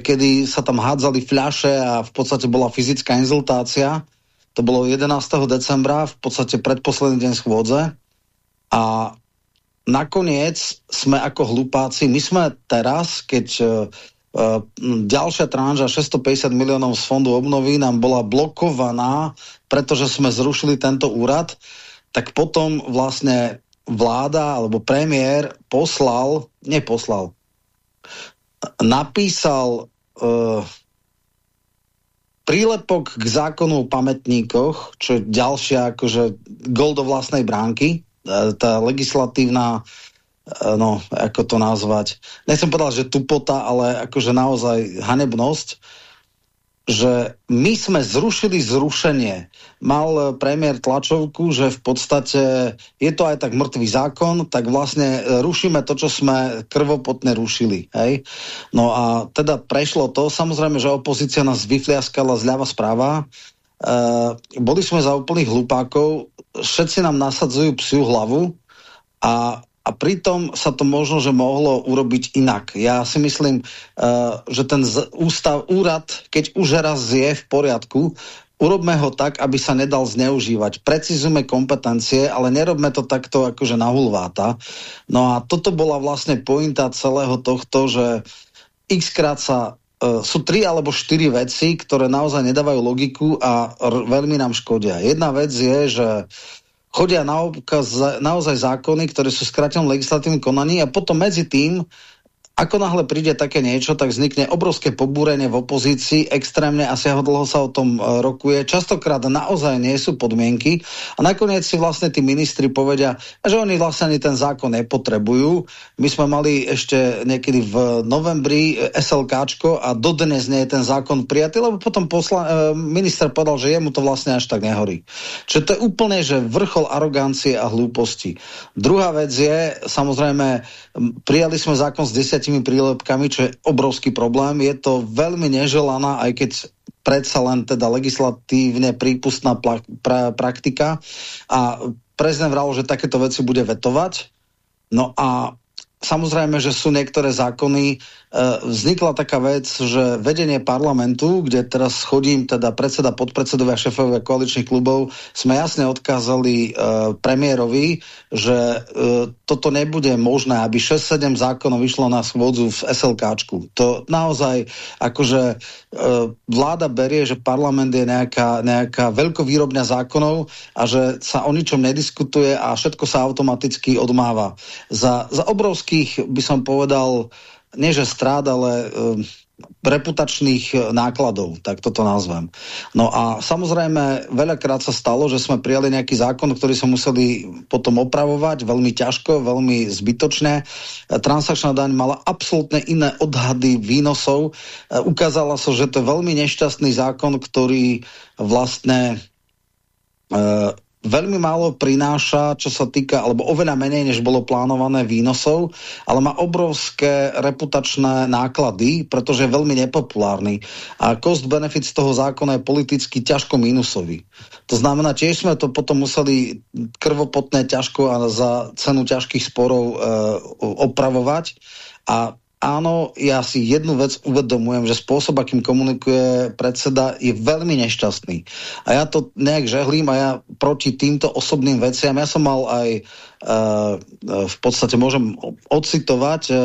kedy sa tam hádzali fľaše a v podstate bola fyzická inzultácia. To bolo 11. decembra, v podstate predposledný deň schôdze. A nakoniec sme ako hlupáci, my sme teraz, keď uh, ďalšia tranža 650 miliónov z fondu obnovy nám bola blokovaná, pretože sme zrušili tento úrad, tak potom vlastne vláda alebo premiér poslal, neposlal, napísal uh, prílepok k zákonu o pamätníkoch, čo je ďalšia akože gol do vlastnej bránky, tá legislatívna no, ako to nazvať, nechcem povedať, že tupota, ale akože naozaj hanebnosť, že my sme zrušili zrušenie. Mal premiér tlačovku, že v podstate je to aj tak mŕtvý zákon, tak vlastne rušíme to, čo sme krvopotne rušili. Hej? No a teda prešlo to, samozrejme, že opozícia nás vyfliaskala zľava správa, Uh, boli sme za úplných hlupákov, všetci nám nasadzujú psiu hlavu a a pritom sa to možno, že mohlo urobiť inak. Ja si myslím, uh, že ten ústav, úrad, keď už raz je v poriadku, urobme ho tak, aby sa nedal zneužívať. Precizujme kompetencie, ale nerobme to takto akože na hulváta. No a toto bola vlastne pointa celého tohto, že x krát sa sú tri alebo štyri veci, ktoré naozaj nedávajú logiku a veľmi nám škodia. Jedna vec je, že chodia naozaj zákony, ktoré sú skratenom legislatívnym konaní a potom medzi tým ako náhle príde také niečo, tak vznikne obrovské pobúrenie v opozícii, extrémne a dlho sa o tom e, rokuje. Častokrát naozaj nie sú podmienky a nakoniec si vlastne tí ministri povedia, že oni vlastne ani ten zákon nepotrebujú. My sme mali ešte niekedy v novembri SLKčko a dodnes nie je ten zákon prijatý, lebo potom posla, e, minister povedal, že jemu to vlastne až tak nehorí. Čiže to je úplne, že vrchol arogancie a hlúposti. Druhá vec je, samozrejme, prijali sme zákon s desiatimi prílepkami, čo je obrovský problém. Je to veľmi neželaná, aj keď predsa len teda legislatívne prípustná pra praktika a prezident vral, že takéto veci bude vetovať. No a Samozrejme, že sú niektoré zákony. E, vznikla taká vec, že vedenie parlamentu, kde teraz chodím, teda predseda, podpredsedovia, šefovia koaličných klubov, sme jasne odkázali e, premiérovi, že e, toto nebude možné, aby 6-7 zákonov vyšlo na schôdzu v SLKčku. To naozaj, akože e, vláda berie, že parlament je nejaká, nejaká veľkovýrobňa zákonov a že sa o ničom nediskutuje a všetko sa automaticky odmáva. Za, za obrovský obrovských, by som povedal, nie že strád, ale e, reputačných e, nákladov, tak toto nazvem. No a samozrejme, veľakrát sa stalo, že sme prijali nejaký zákon, ktorý sme museli potom opravovať, veľmi ťažko, veľmi zbytočne. E, transakčná daň mala absolútne iné odhady výnosov. Ukázala sa, so, že to je veľmi nešťastný zákon, ktorý vlastne veľmi málo prináša, čo sa týka, alebo oveľa menej, než bolo plánované výnosov, ale má obrovské reputačné náklady, pretože je veľmi nepopulárny. A cost-benefit z toho zákona je politicky ťažko minusový. To znamená, tiež sme to potom museli krvopotné ťažko a za cenu ťažkých sporov e, opravovať. A áno, ja si jednu vec uvedomujem, že spôsob, akým komunikuje predseda, je veľmi nešťastný. A ja to nejak žehlím a ja proti týmto osobným veciam, ja som mal aj uh, v podstate môžem ocitovať uh,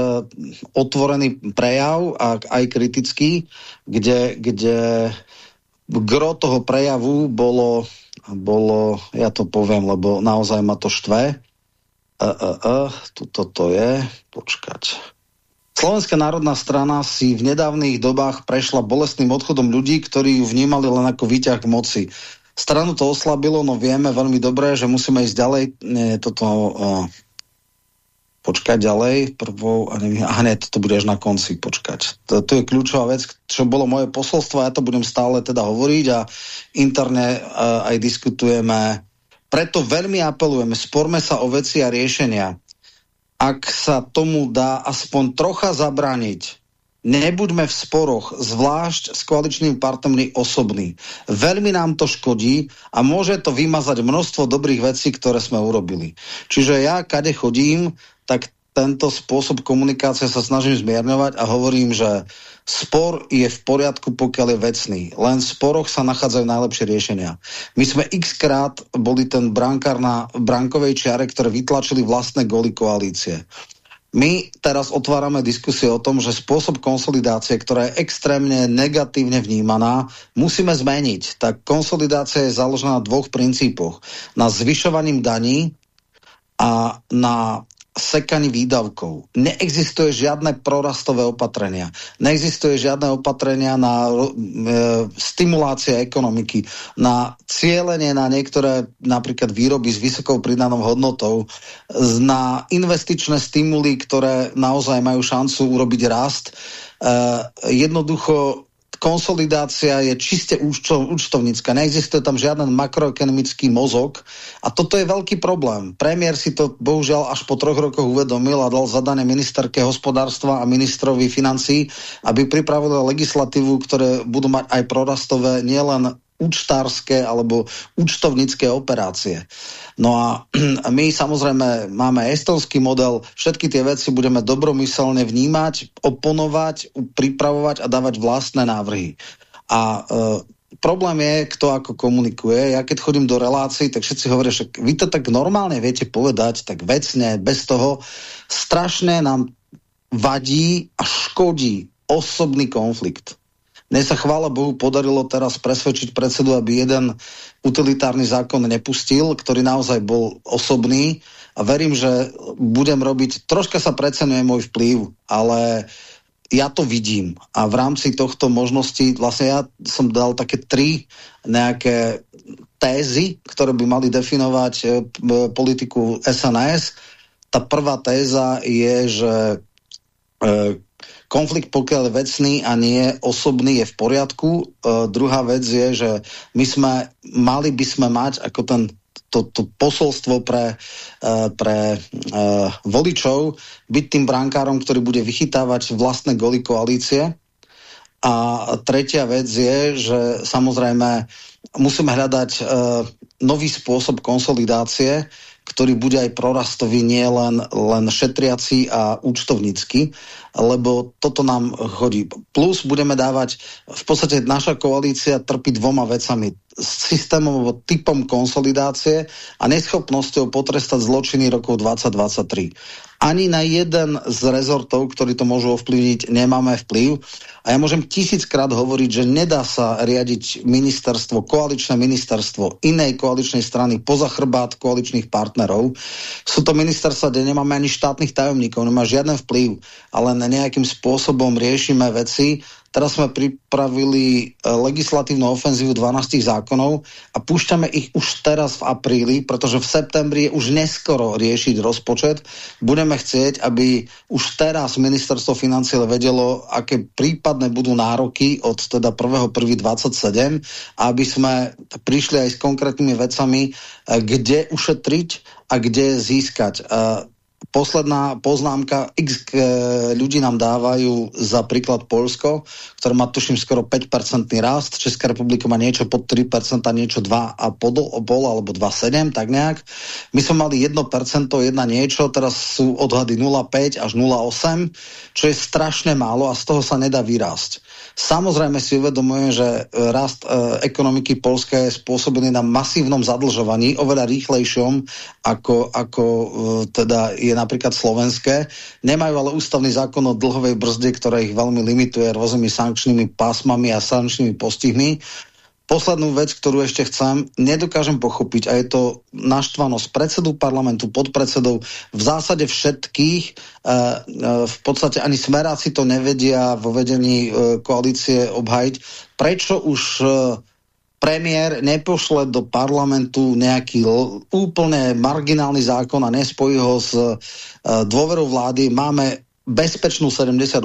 otvorený prejav a aj kritický, kde, kde gro toho prejavu bolo, bolo, ja to poviem, lebo naozaj ma to štve. Uh, uh, uh, tuto to je, počkať Slovenská národná strana si v nedávnych dobách prešla bolestným odchodom ľudí, ktorí ju vnímali len ako výťah k moci. Stranu to oslabilo, no vieme veľmi dobre, že musíme ísť ďalej. Nie, toto... Uh, počkať ďalej, prvou, a neviem, aha, nie, toto bude až na konci, počkať. To, to je kľúčová vec, čo bolo moje posolstvo, ja to budem stále teda hovoriť a interne uh, aj diskutujeme. Preto veľmi apelujeme, sporme sa o veci a riešenia ak sa tomu dá aspoň trocha zabraniť, nebuďme v sporoch, zvlášť s koaličnými partnermi osobný. Veľmi nám to škodí a môže to vymazať množstvo dobrých vecí, ktoré sme urobili. Čiže ja, kade chodím, tak tento spôsob komunikácie sa snažím zmierňovať a hovorím, že Spor je v poriadku, pokiaľ je vecný. Len v sporoch sa nachádzajú najlepšie riešenia. My sme x krát boli ten brankár na brankovej čiare, ktoré vytlačili vlastné goly koalície. My teraz otvárame diskusie o tom, že spôsob konsolidácie, ktorá je extrémne negatívne vnímaná, musíme zmeniť. Tak konsolidácia je založená na dvoch princípoch. Na zvyšovaním daní a na sekaní výdavkov. Neexistuje žiadne prorastové opatrenia. Neexistuje žiadne opatrenia na e, stimulácia ekonomiky, na cieľenie na niektoré napríklad výroby s vysokou pridanou hodnotou, na investičné stimuly, ktoré naozaj majú šancu urobiť rast. E, jednoducho konsolidácia je čiste účtov, účtovnícka. Neexistuje tam žiaden makroekonomický mozog a toto je veľký problém. Premiér si to bohužiaľ až po troch rokoch uvedomil a dal zadanie ministerke hospodárstva a ministrovi financí, aby pripravili legislatívu, ktoré budú mať aj prorastové nielen účtárske alebo účtovnícke operácie. No a my samozrejme máme estonský model, všetky tie veci budeme dobromyselne vnímať, oponovať, pripravovať a dávať vlastné návrhy. A e, problém je, kto ako komunikuje. Ja keď chodím do relácií, tak všetci hovoria, že vy to tak normálne viete povedať, tak vecne, bez toho. Strašne nám vadí a škodí osobný konflikt. Mne sa chvála Bohu podarilo teraz presvedčiť predsedu, aby jeden utilitárny zákon nepustil, ktorý naozaj bol osobný a verím, že budem robiť, troška sa precenuje môj vplyv, ale ja to vidím a v rámci tohto možnosti, vlastne ja som dal také tri nejaké tézy, ktoré by mali definovať e, politiku SNS. Tá prvá téza je, že e, konflikt, pokiaľ vecný a nie osobný, je v poriadku. E, druhá vec je, že my sme, mali by sme mať ako ten to, to posolstvo pre, e, pre e, voličov byť tým brankárom, ktorý bude vychytávať vlastné goly koalície. A tretia vec je, že samozrejme musíme hľadať e, nový spôsob konsolidácie, ktorý bude aj prorastový, nie len, len šetriaci a účtovnícky, lebo toto nám chodí. Plus budeme dávať, v podstate naša koalícia trpí dvoma vecami. Systémom, typom konsolidácie a neschopnosťou potrestať zločiny rokov 2023 ani na jeden z rezortov, ktorí to môžu ovplyvniť, nemáme vplyv. A ja môžem tisíckrát hovoriť, že nedá sa riadiť ministerstvo, koaličné ministerstvo inej koaličnej strany poza chrbát koaličných partnerov. Sú to ministerstva, kde nemáme ani štátnych tajomníkov, nemá žiaden vplyv, ale nejakým spôsobom riešime veci, Teraz sme pripravili e, legislatívnu ofenzívu 12 zákonov a púšťame ich už teraz v apríli, pretože v septembri je už neskoro riešiť rozpočet. Budeme chcieť, aby už teraz ministerstvo financie vedelo, aké prípadne budú nároky od teda 1.1.27 aby sme prišli aj s konkrétnymi vecami, e, kde ušetriť a kde získať. Posledná poznámka, x e, ľudí nám dávajú za príklad Polsko, ktoré má tuším skoro 5% rast, Česká republika má niečo pod 3%, niečo 2,5 alebo 2,7, tak nejak. My sme mali 1%, jedna niečo, teraz sú odhady 0,5 až 0,8, čo je strašne málo a z toho sa nedá vyrásť. Samozrejme si uvedomujem, že e, rast e, ekonomiky Polska je spôsobený na masívnom zadlžovaní, oveľa rýchlejšom ako, ako e, teda je napríklad slovenské. Nemajú ale ústavný zákon o dlhovej brzde, ktorá ich veľmi limituje rôznymi sankčnými pásmami a sankčnými postihmi poslednú vec, ktorú ešte chcem, nedokážem pochopiť a je to naštvanosť predsedu parlamentu, podpredsedov, v zásade všetkých, e, e, v podstate ani smeráci to nevedia vo vedení e, koalície obhajiť. Prečo už e, premiér nepošle do parlamentu nejaký úplne marginálny zákon a nespojí ho s e, dôverou vlády? Máme bezpečnú 78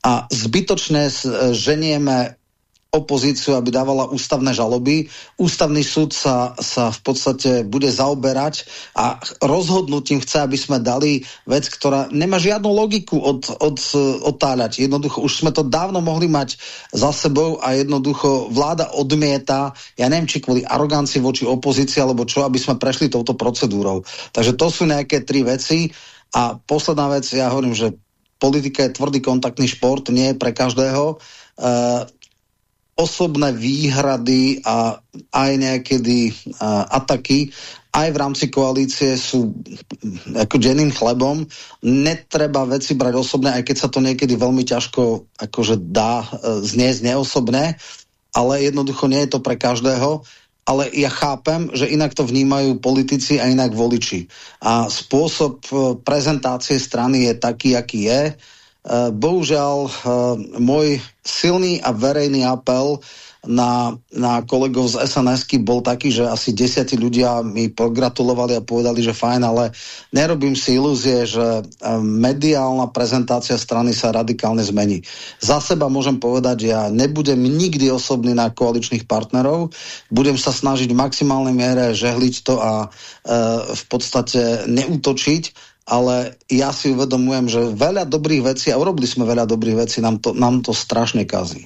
a zbytočne ženieme opozíciu, aby dávala ústavné žaloby. Ústavný súd sa, sa v podstate bude zaoberať a rozhodnutím chce, aby sme dali vec, ktorá nemá žiadnu logiku od, od, otáľať. Jednoducho, už sme to dávno mohli mať za sebou a jednoducho vláda odmieta, ja neviem, či kvôli arogancii voči opozícii, alebo čo, aby sme prešli touto procedúrou. Takže to sú nejaké tri veci. A posledná vec, ja hovorím, že politika je tvrdý kontaktný šport, nie je pre každého. Uh, osobné výhrady a aj niekedy uh, ataky aj v rámci koalície sú ako denným chlebom. Netreba veci brať osobne, aj keď sa to niekedy veľmi ťažko akože dá uh, zniesť neosobné, ale jednoducho nie je to pre každého. ale ja chápem, že inak to vnímajú politici a inak voliči. A spôsob e, prezentácie strany je taký, aký je. E, bohužiaľ, môj silný a verejný apel na, na kolegov z sns bol taký, že asi desiatí ľudia mi pogratulovali a povedali, že fajn, ale nerobím si ilúzie, že e, mediálna prezentácia strany sa radikálne zmení. Za seba môžem povedať, že ja nebudem nikdy osobný na koaličných partnerov, budem sa snažiť v maximálnej miere žehliť to a e, v podstate neútočiť, ale ja si uvedomujem, že veľa dobrých vecí, a urobili sme veľa dobrých vecí, nám to, nám to strašne kazí.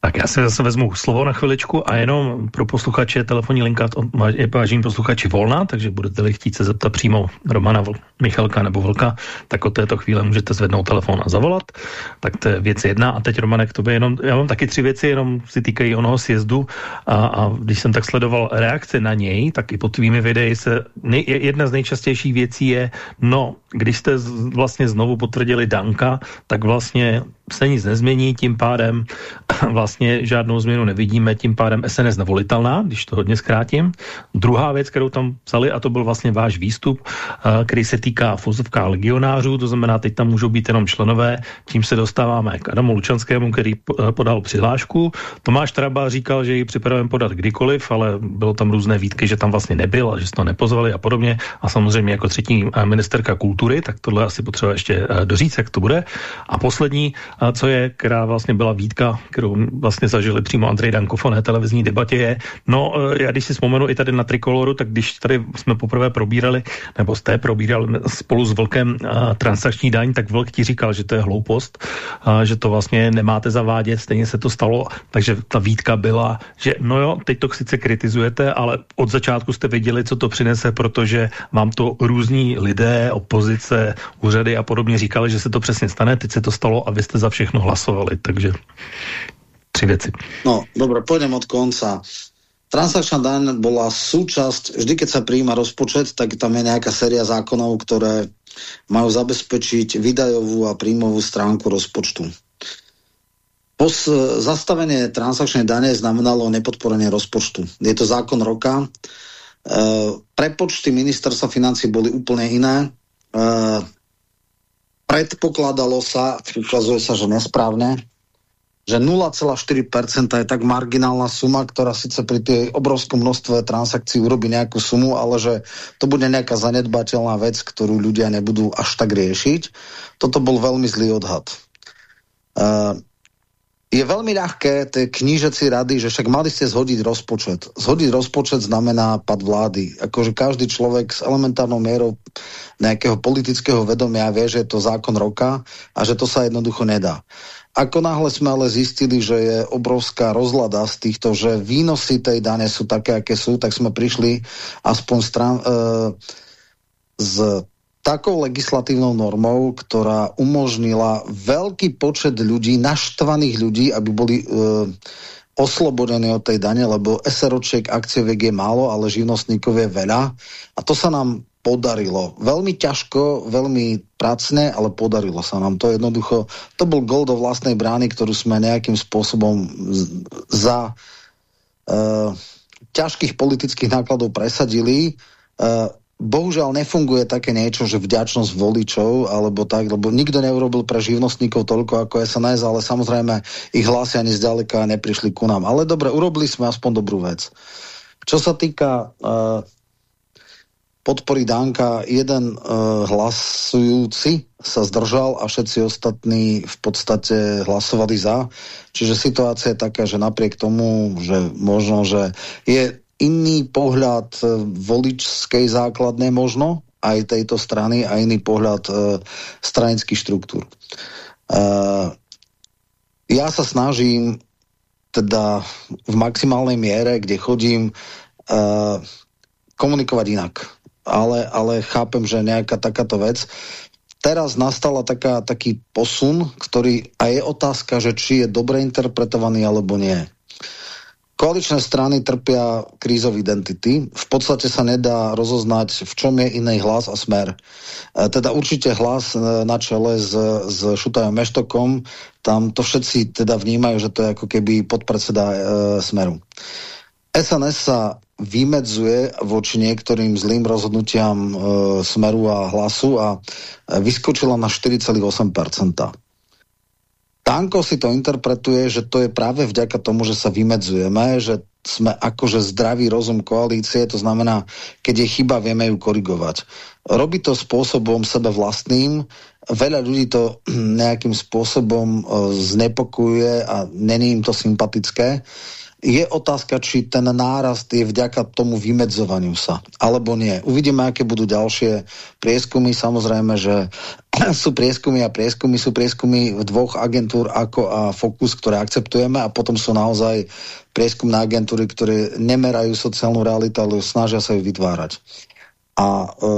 Tak já si zase vezmu slovo na chviličku a jenom pro posluchače telefonní linka je vážení posluchači volná, takže budete-li chtít se zeptat přímo Romana Michalka nebo Vlka, tak od této chvíle můžete zvednout telefon a zavolat. Tak to je věc jedna. A teď Romane k tobě jenom, já mám taky tři věci, jenom si týkají onoho sjezdu a, a když jsem tak sledoval reakce na něj, tak i pod tvými videi se nej, jedna z nejčastějších věcí je, no, když jste z, vlastně znovu potvrdili Danka, tak vlastně se nic nezmění, tím pádem vlastně žádnou změnu nevidíme, tím pádem SNS nevolitelná, když to hodně zkrátím. Druhá věc, kterou tam psali, a to byl vlastně váš výstup, eh, který se týká fuzovka legionářů, to znamená, teď tam můžou být jenom členové, tím se dostáváme k Adamu Lučanskému, který eh, podal přihlášku. Tomáš Traba říkal, že ji připravujeme podat kdykoliv, ale bylo tam různé výtky, že tam vlastně nebyl a že se to nepozvali a podobně. A samozřejmě jako třetí eh, ministerka kultury, tak tohle asi potřeba ještě doříct, jak to bude. A poslední, co je, která vlastně byla výtka, kterou vlastně zažili přímo Andrej Dankov na televizní debatě. Je, no já když si vzpomenu i tady na Trikoloru, tak když tady jsme poprvé probírali, nebo jste probírali spolu s Vlkem transakční daň, tak Vlk ti říkal, že to je hloupost, že to vlastně nemáte zavádět, stejně se to stalo, takže ta výtka byla, že no jo, teď to sice kritizujete, ale od začátku jste věděli, co to přinese, protože vám to různí lidé, opozice, úřady a podobně říkali, že se to přesně stane, teď se to stalo a vy jste za všechno hlasovali, takže tři věci. No, dobré, půjdem od konca. Transakčná daň bola súčasť, vždy keď sa prijíma rozpočet, tak tam je nejaká séria zákonov, ktoré majú zabezpečiť výdajovú a príjmovú stránku rozpočtu. Pos, zastavenie transakčnej dane znamenalo nepodporenie rozpočtu. Je to zákon roka. E, prepočty ministerstva financí boli úplne iné. E, predpokladalo sa, ukazuje sa, že nesprávne, že 0,4% je tak marginálna suma, ktorá síce pri tej obrovskom množstve transakcií urobí nejakú sumu, ale že to bude nejaká zanedbateľná vec, ktorú ľudia nebudú až tak riešiť. Toto bol veľmi zlý odhad. Uh, je veľmi ľahké tie knížeci rady, že však mali ste zhodiť rozpočet. Zhodiť rozpočet znamená pad vlády. Akože každý človek s elementárnou mierou nejakého politického vedomia vie, že je to zákon roka a že to sa jednoducho nedá. Ako náhle sme ale zistili, že je obrovská rozlada z týchto, že výnosy tej dane sú také, aké sú, tak sme prišli aspoň stran, e, s takou legislatívnou normou, ktorá umožnila veľký počet ľudí, naštvaných ľudí, aby boli e, oslobodení od tej dane, lebo SROček akcioviek je málo, ale živnostníkov je veľa. A to sa nám podarilo. Veľmi ťažko, veľmi pracne, ale podarilo sa nám to jednoducho. To bol gol do vlastnej brány, ktorú sme nejakým spôsobom za uh, ťažkých politických nákladov presadili. Uh, bohužiaľ nefunguje také niečo, že vďačnosť voličov, alebo tak, lebo nikto neurobil pre živnostníkov toľko ako SNS, ale samozrejme ich hlasy ani zďaleka neprišli ku nám. Ale dobre, urobili sme aspoň dobrú vec. Čo sa týka uh, podpory Danka jeden uh, hlasujúci sa zdržal a všetci ostatní v podstate hlasovali za. Čiže situácia je taká, že napriek tomu, že možno, že je iný pohľad uh, voličskej základne možno, aj tejto strany a iný pohľad uh, stranických štruktúr. Uh, ja sa snažím teda v maximálnej miere, kde chodím, uh, komunikovať inak ale, ale chápem, že nejaká takáto vec. Teraz nastala taká, taký posun, ktorý, a je otázka, že či je dobre interpretovaný alebo nie. Koaličné strany trpia krízov identity. V podstate sa nedá rozoznať, v čom je iný hlas a smer. E, teda určite hlas e, na čele s, s Šutajom Meštokom, tam to všetci teda vnímajú, že to je ako keby podpredseda e, smeru. SNS sa vymedzuje voči niektorým zlým rozhodnutiam e, Smeru a Hlasu a vyskočila na 4,8%. Tanko si to interpretuje, že to je práve vďaka tomu, že sa vymedzujeme, že sme akože zdravý rozum koalície, to znamená, keď je chyba, vieme ju korigovať. Robí to spôsobom sebe vlastným, veľa ľudí to nejakým spôsobom e, znepokuje a není im to sympatické. Je otázka, či ten nárast je vďaka tomu vymedzovaniu sa, alebo nie. Uvidíme, aké budú ďalšie prieskumy. Samozrejme, že sú prieskumy a prieskumy sú prieskumy v dvoch agentúr ako a Focus, ktoré akceptujeme a potom sú naozaj prieskumné agentúry, ktoré nemerajú sociálnu realitu, ale snažia sa ju vytvárať. A e,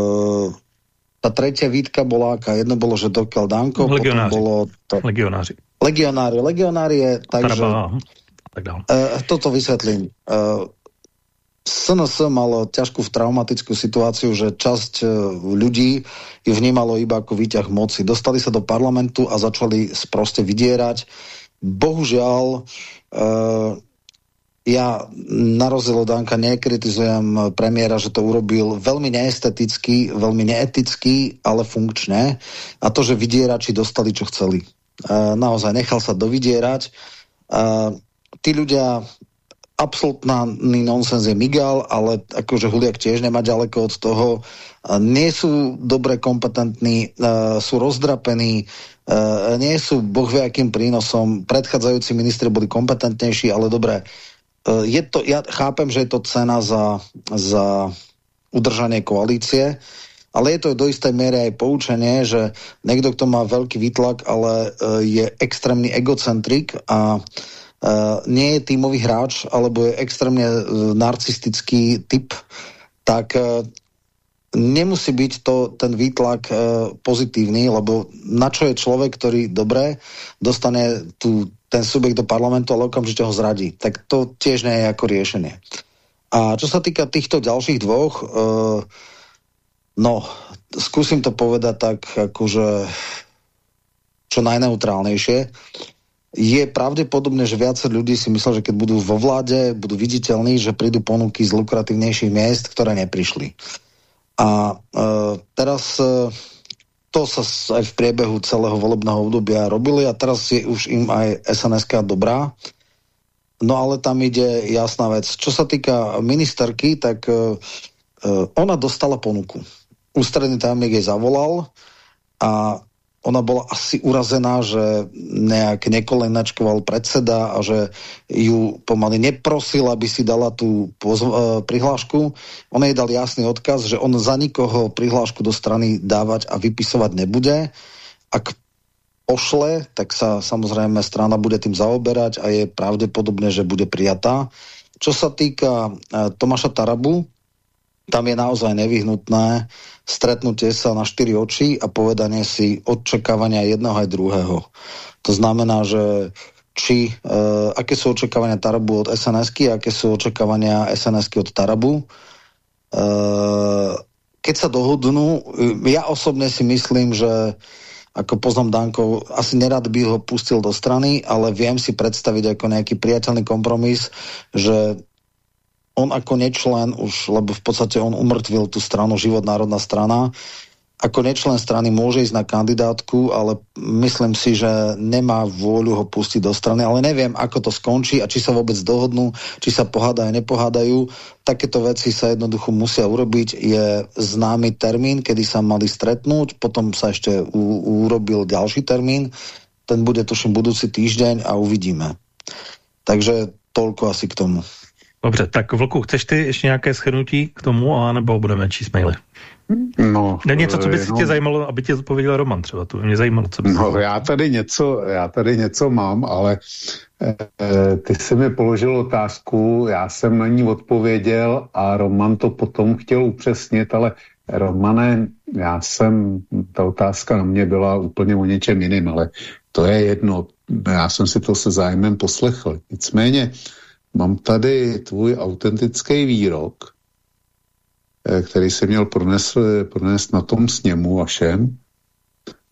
tá tretia výtka bola aká? Jedno bolo, že dokiaľ Danko, potom bolo to... Legionáři. Legionári. Legionári je tak, že tak ďalej. Uh, toto vysvetlím. E, SNS malo ťažkú traumatickú situáciu, že časť uh, ľudí ju vnímalo iba ako výťah moci. Dostali sa do parlamentu a začali proste vydierať. Bohužiaľ, uh, ja na rozdiel od Danka nekritizujem premiéra, že to urobil veľmi neesteticky, veľmi neeticky, ale funkčne. A to, že vydierači dostali, čo chceli. Uh, naozaj nechal sa dovydierať. Uh, tí ľudia absolútny nonsens je Miguel, ale akože Huliak tiež nemá ďaleko od toho. Nie sú dobre kompetentní, sú rozdrapení, nie sú boh akým prínosom. Predchádzajúci ministri boli kompetentnejší, ale dobre, je to, ja chápem, že je to cena za, za udržanie koalície, ale je to do istej miery aj poučenie, že niekto, kto má veľký výtlak, ale je extrémny egocentrik a nie je tímový hráč, alebo je extrémne uh, narcistický typ, tak uh, nemusí byť to, ten výtlak uh, pozitívny, lebo na čo je človek, ktorý dobre dostane tu, ten subjekt do parlamentu, ale okamžite ho zradí. Tak to tiež nie je ako riešenie. A čo sa týka týchto ďalších dvoch, uh, no, skúsim to povedať tak, akože čo najneutrálnejšie je pravdepodobné, že viacej ľudí si myslel, že keď budú vo vláde, budú viditeľní, že prídu ponuky z lukratívnejších miest, ktoré neprišli. A e, teraz e, to sa aj v priebehu celého volebného obdobia robili a teraz je už im aj sns dobrá. No ale tam ide jasná vec. Čo sa týka ministerky, tak e, e ona dostala ponuku. Ústredný tajomník jej zavolal a ona bola asi urazená, že nejak nekolenačkoval predseda a že ju pomaly neprosil, aby si dala tú uh, prihlášku. On jej dal jasný odkaz, že on za nikoho prihlášku do strany dávať a vypisovať nebude. Ak pošle, tak sa samozrejme strana bude tým zaoberať a je pravdepodobné, že bude prijatá. Čo sa týka uh, Tomáša Tarabu, tam je naozaj nevyhnutné stretnutie sa na štyri oči a povedanie si očakávania jedného aj druhého. To znamená, že či, e, aké sú očakávania Tarabu od sns aké sú očakávania sns od Tarabu. E, keď sa dohodnú, ja osobne si myslím, že ako poznám Dankov, asi nerad by ho pustil do strany, ale viem si predstaviť ako nejaký priateľný kompromis, že on ako nečlen už, lebo v podstate on umrtvil tú stranu Život národná strana, ako nečlen strany môže ísť na kandidátku, ale myslím si, že nemá vôľu ho pustiť do strany, ale neviem, ako to skončí a či sa vôbec dohodnú, či sa pohádajú, nepohádajú. Takéto veci sa jednoducho musia urobiť. Je známy termín, kedy sa mali stretnúť, potom sa ešte urobil ďalší termín, ten bude tuším budúci týždeň a uvidíme. Takže toľko asi k tomu. Dobře, tak Vlku, chceš ty ještě nějaké schrnutí k tomu, anebo budeme číst maily? No, ne něco, co by si no, tě zajímalo, aby tě odpověděl Roman třeba, to mě zajímalo, co by No, já tady něco, já tady něco mám, ale e, ty jsi mi položil otázku, já jsem na ní odpověděl a Roman to potom chtěl upřesnit, ale Romane, já jsem, ta otázka na mě byla úplně o něčem jiným, ale to je jedno, já jsem si to se zájmem poslechl. Nicméně, Mám tady tvůj autentický výrok, eh, který se měl pronést, pronést na tom sněmu vašem.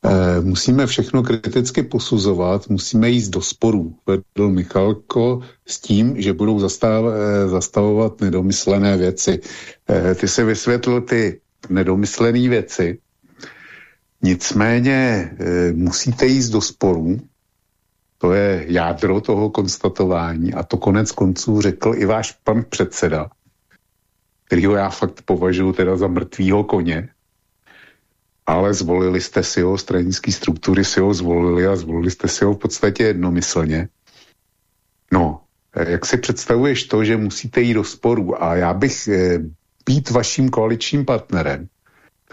E, musíme všechno kriticky posuzovat, musíme jít do sporů, vedl Michalko s tím, že budou zastav, zastavovat nedomyslené věci. Ty si vysvětlil ty nedomyslené věci, nicméně musíte jít do sporů, to je jádro toho konstatování. A to konec konců řekl i váš pan předseda, kterýho já fakt považuji teda za mrtvýho koně, ale zvolili jste si ho, stranické struktury si ho zvolili a zvolili jste si ho v podstatě jednomyslně. No, jak si představuješ to, že musíte jít do sporu? A já bych e, být vaším koaličním partnerem,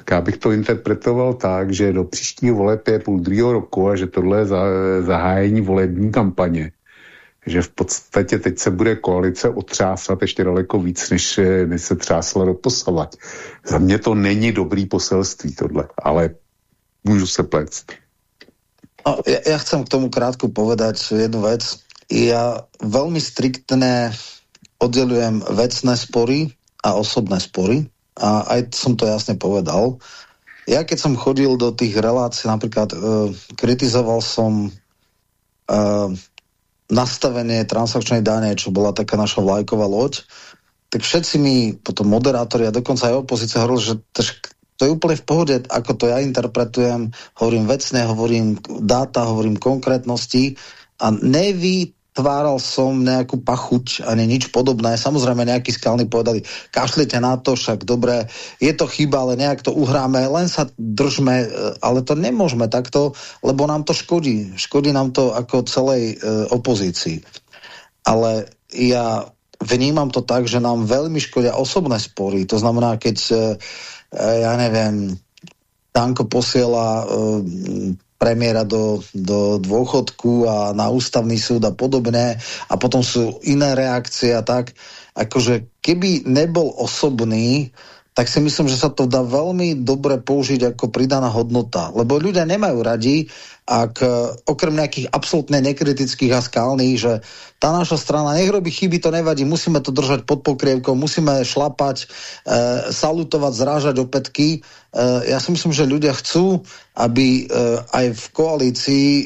tak já bych to interpretoval tak, že do příštího voleb je půl druhého roku a že tohle je za, zahájení volební kampaně. Že v podstatě teď se bude koalice otřásat ještě daleko víc, než, než se třásla do posavat. Za mě to není dobrý poselství tohle, ale můžu se plést. No, ja, ja chcem k tomu krátko povedať jednu vec. Ja veľmi striktne oddelujem vecné spory a osobné spory a aj som to jasne povedal. Ja keď som chodil do tých relácií, napríklad uh, kritizoval som uh, nastavenie transakčnej dane, čo bola taká naša vlajková loď, tak všetci mi, potom moderátori a dokonca aj opozícia hovorili, že to je úplne v pohode, ako to ja interpretujem, hovorím vecne, hovorím dáta, hovorím konkrétnosti a nevy tváral som nejakú pachuť ani nič podobné. Samozrejme nejakí skalní povedali, kašlite na to, však dobre, je to chyba, ale nejak to uhráme, len sa držme, e, ale to nemôžeme takto, lebo nám to škodí. Škodí nám to ako celej e, opozícii. Ale ja vnímam to tak, že nám veľmi škodia osobné spory. To znamená, keď, e, e ja neviem, Danko posiela e, premiéra do, do dôchodku a na ústavný súd a podobné a potom sú iné reakcie a tak. Akože keby nebol osobný, tak si myslím, že sa to dá veľmi dobre použiť ako pridaná hodnota. Lebo ľudia nemajú radi, ak e, okrem nejakých absolútne nekritických a skalných, že tá naša strana nech robí chyby, to nevadí, musíme to držať pod pokrievkou, musíme šlapať, e, salutovať, zrážať opätky. E, ja si myslím, že ľudia chcú, aby e, aj v koalícii e,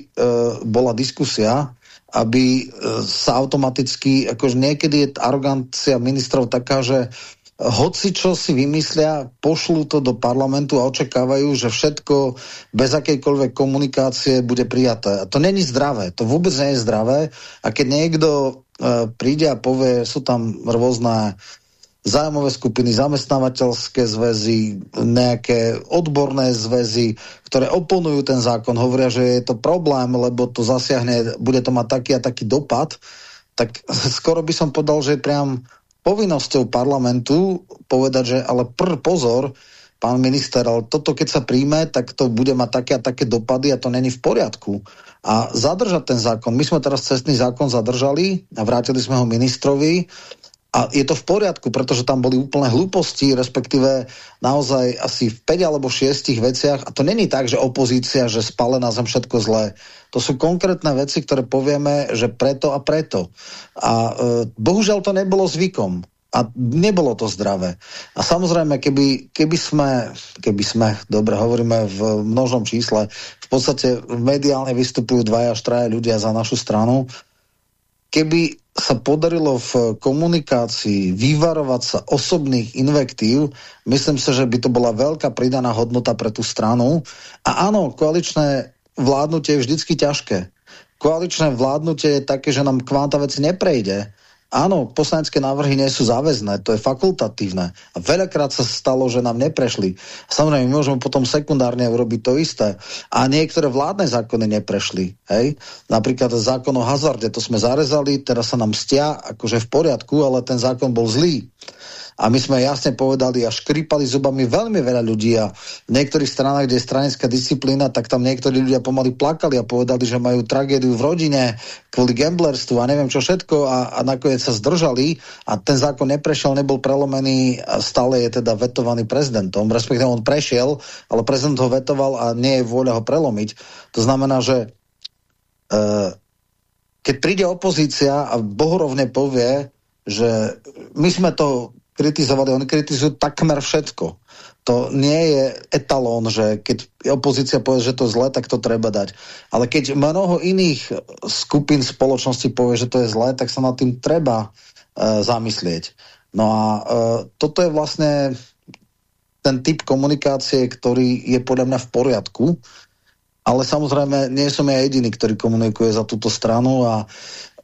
bola diskusia, aby e, sa automaticky, akože niekedy je arogancia ministrov taká, že hoci čo si vymyslia, pošlú to do parlamentu a očakávajú, že všetko bez akejkoľvek komunikácie bude prijaté. A to není zdravé, to vôbec nie je zdravé. A keď niekto e, príde a povie, sú tam rôzne zájmové skupiny, zamestnávateľské zväzy, nejaké odborné zväzy, ktoré oponujú ten zákon, hovoria, že je to problém, lebo to zasiahne, bude to mať taký a taký dopad, tak skoro by som podal, že je priam povinnosťou parlamentu povedať, že ale pr pozor, pán minister, ale toto keď sa príjme, tak to bude mať také a také dopady a to není v poriadku. A zadržať ten zákon. My sme teraz cestný zákon zadržali a vrátili sme ho ministrovi a je to v poriadku, pretože tam boli úplné hlúposti, respektíve naozaj asi v 5 alebo 6 veciach. A to není tak, že opozícia, že spale na zem všetko zlé. To sú konkrétne veci, ktoré povieme, že preto a preto. A e, bohužiaľ to nebolo zvykom. A nebolo to zdravé. A samozrejme, keby, keby, sme, keby sme, dobre, hovoríme v množnom čísle, v podstate mediálne vystupujú dvaja až traja ľudia za našu stranu, keby sa podarilo v komunikácii vyvarovať sa osobných invektív, myslím si, že by to bola veľká pridaná hodnota pre tú stranu. A áno, koaličné vládnutie je vždycky ťažké. Koaličné vládnutie je také, že nám kvanta veci neprejde Áno, poslanecké návrhy nie sú záväzné, to je fakultatívne. A veľakrát sa stalo, že nám neprešli. Samozrejme, my môžeme potom sekundárne urobiť to isté. A niektoré vládne zákony neprešli. Hej? Napríklad zákon o hazarde, to sme zarezali, teraz sa nám stia, akože v poriadku, ale ten zákon bol zlý. A my sme jasne povedali a škripali zubami veľmi veľa ľudí a v niektorých stranách, kde je stranická disciplína, tak tam niektorí ľudia pomaly plakali a povedali, že majú tragédiu v rodine kvôli gamblerstvu a neviem čo všetko a, a nakoniec sa zdržali a ten zákon neprešiel, nebol prelomený a stále je teda vetovaný prezidentom. Respektíve on prešiel, ale prezident ho vetoval a nie je vôľa ho prelomiť. To znamená, že e, keď príde opozícia a bohorovne povie, že my sme to kritizovali, oni kritizujú takmer všetko. To nie je etalón, že keď opozícia povie, že to je zle, tak to treba dať. Ale keď mnoho iných skupín spoločnosti povie, že to je zle, tak sa nad tým treba uh, zamyslieť. No a uh, toto je vlastne ten typ komunikácie, ktorý je podľa mňa v poriadku, ale samozrejme nie som ja jediný, ktorý komunikuje za túto stranu a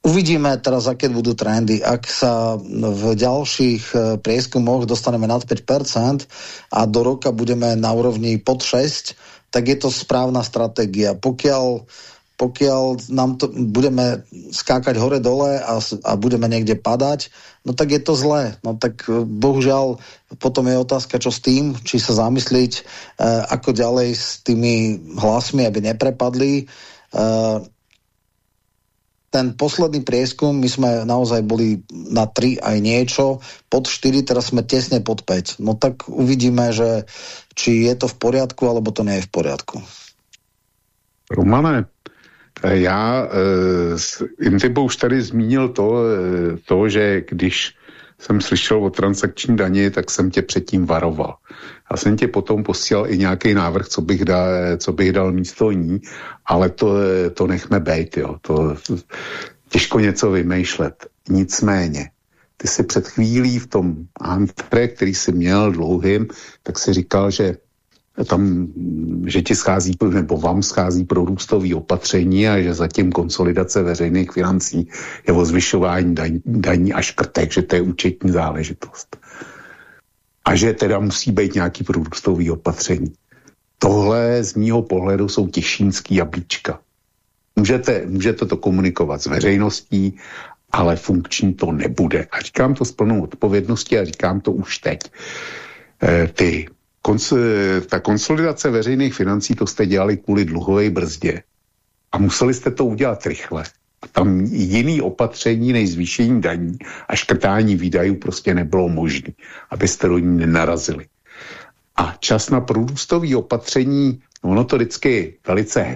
Uvidíme teraz, aké budú trendy. Ak sa v ďalších e, prieskumoch dostaneme nad 5% a do roka budeme na úrovni pod 6%, tak je to správna stratégia. Pokiaľ, pokiaľ nám to, budeme skákať hore-dole a, a budeme niekde padať, no tak je to zlé. No tak e, bohužiaľ potom je otázka, čo s tým, či sa zamysliť, e, ako ďalej s tými hlasmi, aby neprepadli. Ten posledný prieskum, my sme naozaj boli na 3 aj niečo, pod 4, teraz sme tesne pod 5. No tak uvidíme, že či je to v poriadku, alebo to nie je v poriadku. Romane, já e, už tady zmínil to, e, to, že když jsem slyšel o transakční daně, tak jsem tě předtím varoval. Já jsem tě potom posílal i nějaký návrh, co bych dal, co bych dal místo ní, ale to, to nechme být, jo. To, těžko něco vymýšlet. Nicméně, ty si před chvílí v tom antre, který si měl dlouhým, tak si říkal, že tam, že ti schází, nebo vám schází prorůstový opatření a že zatím konsolidace veřejných financí je o zvyšování daní, daní a škrtek, že to je účetní záležitost. A že teda musí být nějaký prorůstový opatření. Tohle z mýho pohledu jsou těšínský jablíčka. Můžete, můžete to komunikovat s veřejností, ale funkční to nebude. A říkám to s plnou odpovědností a říkám to už teď. E, ty kons, ta konsolidace veřejných financí, to jste dělali kvůli dluhové brzdě. A museli jste to udělat rychle. A tam jiný opatření než zvýšení daní a škrtání výdajů prostě nebylo možné, abyste do ní nenarazili. A čas na průrůstový opatření, ono to vždycky velice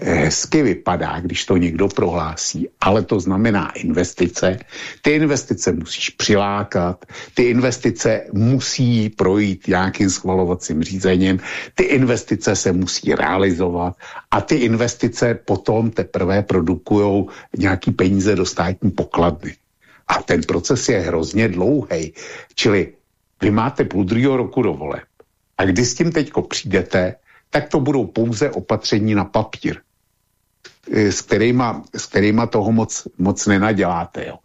hezky vypadá, když to někdo prohlásí, ale to znamená investice. Ty investice musíš přilákat, ty investice musí projít nějakým schvalovacím řízením, ty investice se musí realizovat a ty investice potom teprve produkují nějaký peníze do státní pokladny. A ten proces je hrozně dlouhý. Čili vy máte půl druhého roku do voleb. A když s tím teďko přijdete, tak to budou pouze opatření na papír, eh, s kterýma, s kterýma toho moc, moc nenaděláte. Jo.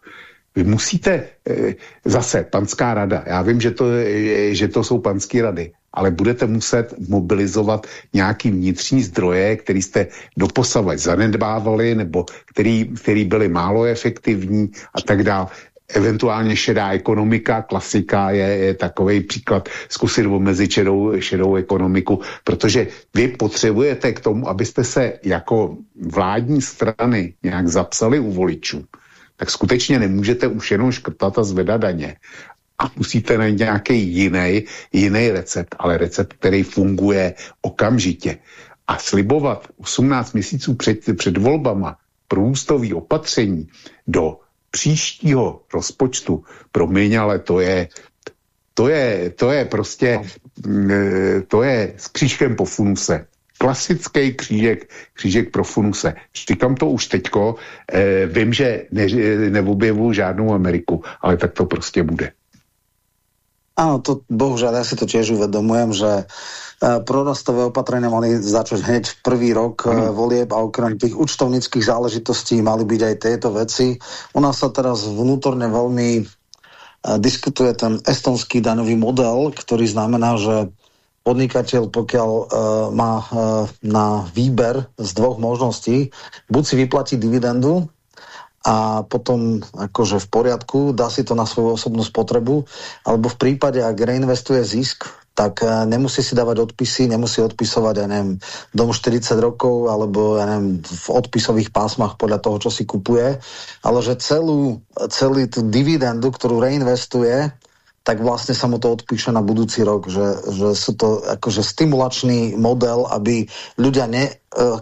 Vy musíte, eh, zase, panská rada, já vím, že to, že to jsou panské rady, ale budete muset mobilizovat nějaký vnitřní zdroje, který jste doposavať zanedbávali, nebo který, který byly málo efektivní a tak dále eventuálně šedá ekonomika, klasika je, je takový příklad, zkusit mezi šedou, šedou ekonomiku, protože vy potřebujete k tomu, abyste se jako vládní strany nějak zapsali u voličů, tak skutečně nemůžete už jenom škrtat a zvedat daně. A musíte najít nějaký jiný, jiný recept, ale recept, který funguje okamžitě. A slibovat 18 měsíců před, před volbama průstový opatření do příštího rozpočtu, promiň, ale to je, to je, to je prostě, mm, e, to je s křížkem po funuse. Klasický křížek, křížek pro funuse. Říkám to už teďko, eh, vím, že ne, neobjevu žádnou Ameriku, ale tak to prostě bude. Áno, to bohužiaľ, ja si to tiež uvedomujem, že uh, prorastové opatrenia mali začať hneď v prvý rok uh, volieb a okrem tých účtovnických záležitostí mali byť aj tieto veci. U nás sa teraz vnútorne veľmi uh, diskutuje ten estonský daňový model, ktorý znamená, že podnikateľ, pokiaľ uh, má uh, na výber z dvoch možností, buď si vyplatí dividendu, a potom akože v poriadku, dá si to na svoju osobnú spotrebu, alebo v prípade, ak reinvestuje zisk, tak eh, nemusí si dávať odpisy, nemusí odpisovať, ja neviem, dom 40 rokov, alebo ja neviem, v odpisových pásmach podľa toho, čo si kupuje, ale že celú, celú tú dividendu, ktorú reinvestuje, tak vlastne sa mu to odpíše na budúci rok, že, že sú to akože stimulačný model, aby ľudia ne,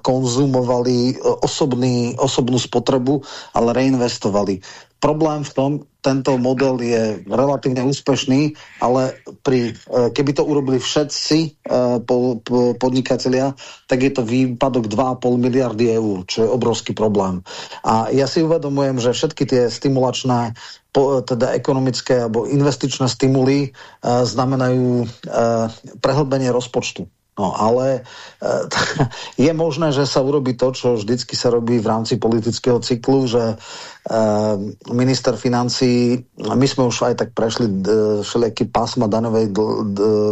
konzumovali osobný, osobnú spotrebu, ale reinvestovali. Problém v tom, tento model je relatívne úspešný, ale pri, keby to urobili všetci podnikatelia, tak je to výpadok 2,5 miliardy eur, čo je obrovský problém. A ja si uvedomujem, že všetky tie stimulačné teda ekonomické alebo investičné stimuly uh, znamenajú uh, prehlbenie rozpočtu. No ale e, je možné, že sa urobí to, čo vždycky sa robí v rámci politického cyklu, že e, minister financí, my sme už aj tak prešli všelijaký pásma danovej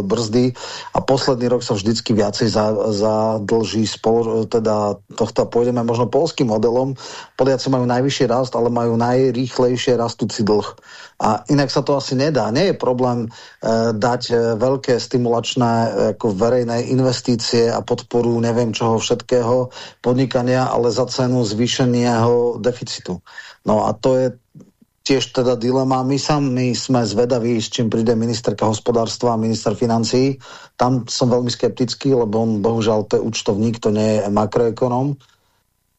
brzdy a posledný rok sa vždycky viacej zadlží spolo, teda tohto pôjdeme možno polským modelom. Poliaci majú najvyšší rast, ale majú najrýchlejšie rastúci dlh. A inak sa to asi nedá. Nie je problém e, dať e, veľké stimulačné ako verejné investície a podporu neviem čoho všetkého podnikania, ale za cenu zvýšeného deficitu. No a to je tiež teda dilema. My sami sme zvedaví, s čím príde ministerka hospodárstva a minister financí. Tam som veľmi skeptický, lebo on bohužiaľ to je účtovník, to nie je makroekonom.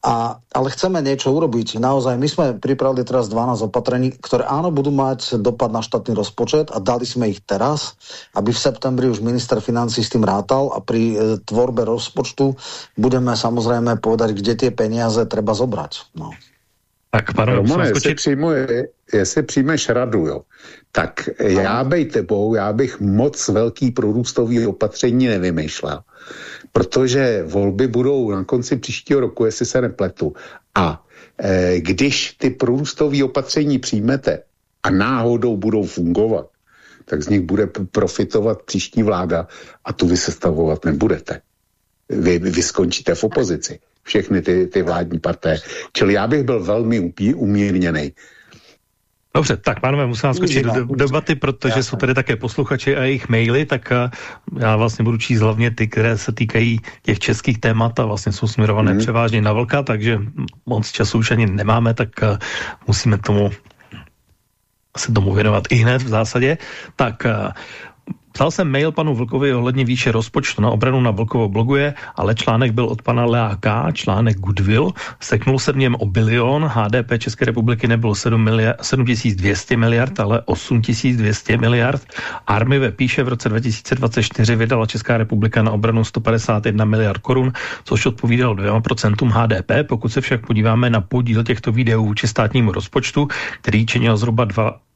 A, ale chceme niečo urobiť. Naozaj, my sme pripravili teraz 12 opatrení, ktoré áno, budú mať dopad na štátny rozpočet a dali sme ich teraz, aby v septembri už minister financí s tým rátal a pri e, tvorbe rozpočtu budeme samozrejme povedať, kde tie peniaze treba zobrať. No. Tak, pardon, Romane, jestli, přijmuje, jestli přijmeš radu, jo, tak já bej tebou, já bych moc velký prorůstový opatření nevymýšlel protože volby budou na konci příštího roku, jestli se nepletu. A e, když ty průrůstové opatření přijmete a náhodou budou fungovat, tak z nich bude profitovat příští vláda a tu vy sestavovat nebudete. Vy, vy skončíte v opozici. Všechny ty, ty vládní parté. Čili já bych byl velmi umírněný. Dobře, tak pánové, musím skočit do, debaty, protože jsou tady také posluchači a jejich maily, tak uh, já vlastně budu číst hlavně ty, které se týkají těch českých témat a vlastně jsou směrované mm. převážně na vlka, takže moc času už ani nemáme, tak uh, musíme tomu se tomu věnovat i hned v zásadě. Tak uh, Psal jsem mail panu Vlkovi ohledně výše rozpočtu na obranu na Vlkovo bloguje, ale článek byl od pana Lea K., článek Goodwill. Seknul se v něm o bilion, HDP České republiky nebylo 7 miliard, 7200 miliard, ale 8200 miliard. Armive píše, v roce 2024 vydala Česká republika na obranu 151 miliard korun, což odpovídalo 2% HDP. Pokud se však podíváme na podíl těchto videů vůči státnímu rozpočtu, který činil zhruba 2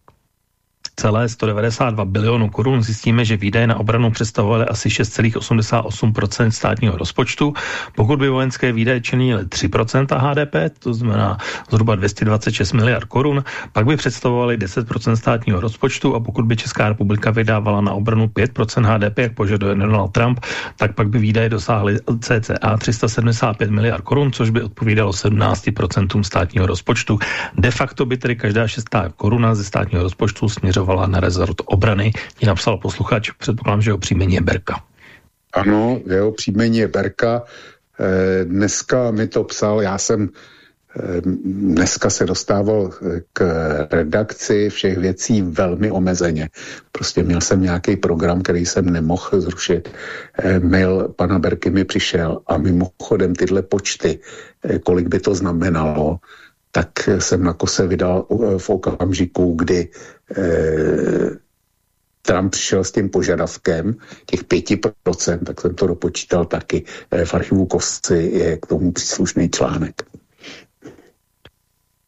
celé 192 bilionů korun zjistíme, že výdaje na obranu představovaly asi 6,88% státního rozpočtu. Pokud by vojenské výdaje činily 3% HDP, to znamená zhruba 226 miliard korun, pak by představovaly 10% státního rozpočtu a pokud by Česká republika vydávala na obranu 5% HDP, jak požaduje Donald Trump, tak pak by výdaje dosáhly cca 375 miliard korun, což by odpovídalo 17% státního rozpočtu. De facto by tedy každá šestá koruna ze státního rozpočtu směřovala směřovala na rezort obrany. Ti napsal posluchač, předpokládám, že jeho příjmení je Berka. Ano, jeho příjmení je Berka. Eh, dneska mi to psal, já jsem eh, dneska se dostával eh, k redakci všech věcí velmi omezeně. Prostě měl jsem nějaký program, který jsem nemohl zrušit. Mail pana Berky mi přišel a mimochodem tyhle počty, kolik by to znamenalo, tak jsem na kose vydal v okamžiku, kdy eh, Trump přišel s tím požadavkem těch 5%, tak jsem to dopočítal taky. Eh, v archivu Kosci je k tomu příslušný článek.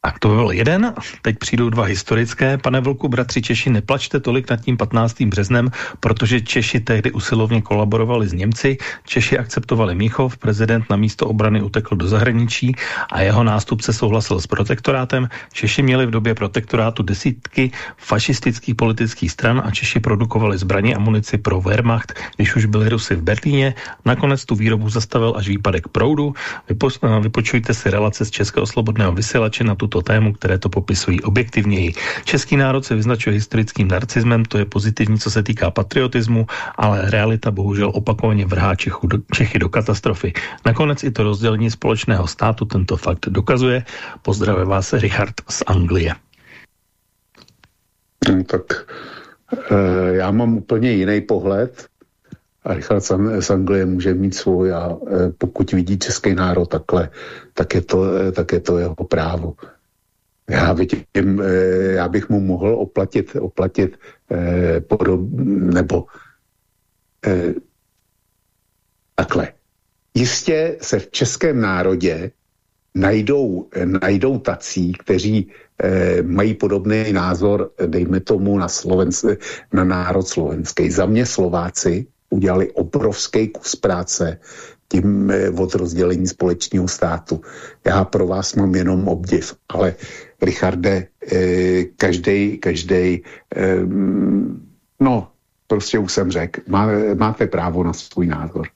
Tak to byl jeden, teď přijdou dva historické. Pane Vlku, bratři Češi, neplačte tolik nad tím 15. březnem, protože Češi tehdy usilovně kolaborovali s Němci, Češi akceptovali Míchov, prezident na místo obrany utekl do zahraničí a jeho nástupce souhlasil s protektorátem. Češi měli v době protektorátu desítky fašistických politických stran a Češi produkovali zbraně a munici pro Wehrmacht, když už byli Rusy v Berlíně. Nakonec tu výrobu zastavil až výpadek proudu. Vypo, vypočujte si relace z Českého slobodného vysílače na tu tuto tému, které to popisují objektivněji. Český národ se vyznačuje historickým narcismem, to je pozitivní, co se týká patriotismu, ale realita bohužel opakovaně vrhá Čechu Čechy do katastrofy. Nakonec i to rozdělení společného státu tento fakt dokazuje. Pozdravuje vás Richard z Anglie. No, tak e, já mám úplně jiný pohled a Richard z Anglie může mít svůj a pokud vidí český národ takhle, tak je to, tak je to jeho právo. Já, vidím, já bych mu mohl oplatit, oplatit podob, nebo takhle. Jistě se v českém národě najdou, najdou tací, kteří eh, mají podobný názor, dejme tomu, na, Slovensk, na národ slovenský. Za mě Slováci udělali obrovský kus práce tím eh, od rozdělení společného státu. Já pro vás mám jenom obdiv, ale Richarde, každý, každý, eh, no, prostě už jsem řekl, má, máte právo na svůj názor.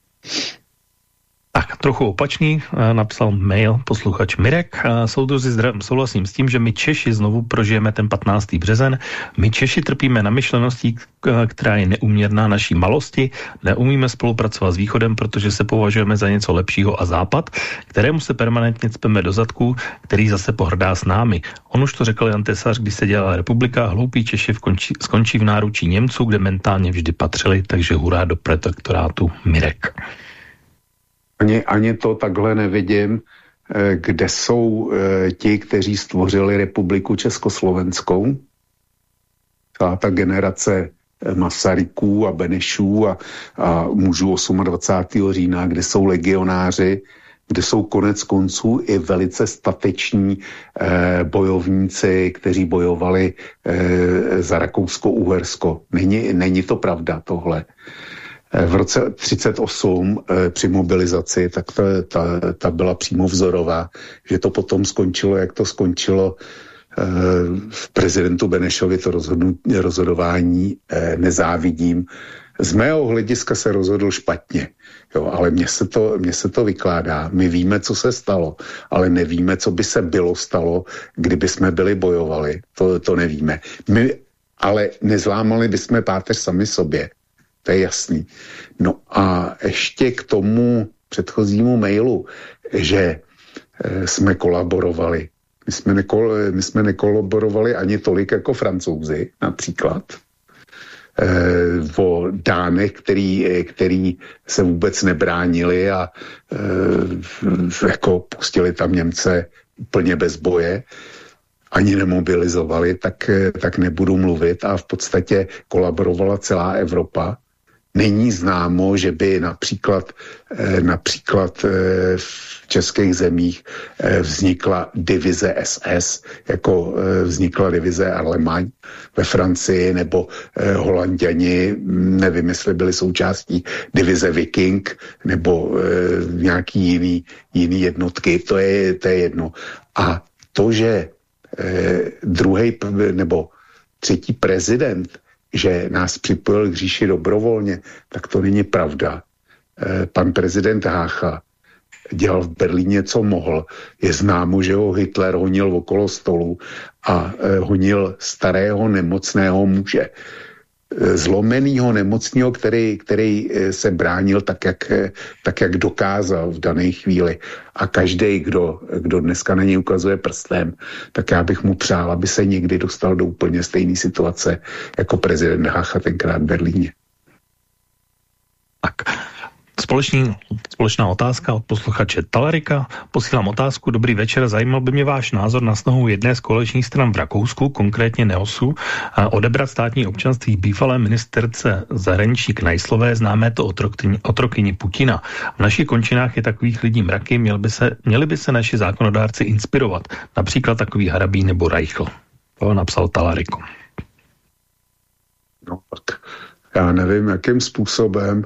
Tak, trochu opačný, eh, napsal mail posluchač Mirek. Eh, soudruzi, souhlasím s tím, že my Češi znovu prožijeme ten 15. březen. My Češi trpíme namyšleností, eh, která je neuměrná naší malosti. Neumíme spolupracovat s Východem, protože se považujeme za něco lepšího a Západ, kterému se permanentně cpeme do zadku, který zase pohrdá s námi. On už to řekl Jan Tesař, když se dělala republika, hloupí Češi vkončí, skončí v náručí Němců, kde mentálně vždy patřili, takže hurá do protektorátu Mirek. Ani, ani to takhle nevidím, eh, kde jsou eh, ti, kteří stvořili republiku Československou. Celá ta generace eh, Masaryků a Benešů a, a mužů 28. října, kde jsou legionáři, kde jsou konec konců i velice stateční eh, bojovníci, kteří bojovali eh, za Rakousko-Uhersko. Není, není to pravda tohle. Eh, v roce 38 eh, při mobilizaci, tak ta, ta, ta byla přímo vzorová, že to potom skončilo, jak to skončilo eh, v prezidentu Benešovi to rozhodování nezávidím. Z mého hlediska se rozhodl špatně, jo, ale mně se, to, mně se to vykládá. My víme, co se stalo, ale nevíme, co by se bylo stalo, kdyby jsme byli bojovali. To, to nevíme. My ale nezlámali bychom páteř sami sobě to je jasný. No a ještě k tomu předchozímu mailu, že e, jsme kolaborovali. My jsme, nekol, my jsme nekolaborovali ani tolik jako francouzi například. E, o dánech, který, který se vůbec nebránili a e, jako pustili tam Němce úplně bez boje ani nemobilizovali, tak, tak nebudu mluvit a v podstatě kolaborovala celá Evropa Není známo, že by například, eh, například eh, v českých zemích eh, vznikla divize SS, jako vznikla divize Arlemagne ve Francii, nebo Holanděni, nevím, jestli byli součástí divize Viking, nebo nějaký jiný, jiný jednotky, to je, to je jedno. A to, že druhý nebo třetí prezident že nás připojil k říši dobrovolně, tak to není pravda. Eh, pan prezident Hácha dělal v Berlíně, co mohl. Je známo, že ho Hitler honil okolo stolu a eh, honil starého nemocného muže zlomenýho nemocního, který, který eh, se bránil tak jak, eh, tak, jak dokázal v dané chvíli. A každý, kdo, kdo dneska na něj ukazuje prstem, tak já bych mu přál, aby se někdy dostal do úplně stejné situace jako prezident Hacha tenkrát v Berlíně. Tak, Společný, společná otázka od posluchače Talerika. Posílám otázku. Dobrý večer. Zajímal by mě váš názor na snahu jedné z kolečních stran v Rakousku, konkrétně Neosu, a odebrat státní občanství bývalé ministerce zahraničí Knajslové, známé to otrokyni, otrokyni Putina. V našich končinách je takových lidí mraky, měl by se, měli by se naši zákonodárci inspirovat. Například takový Harabí nebo Reichl. To napsal Talariko. No tak já nevím, jakým způsobem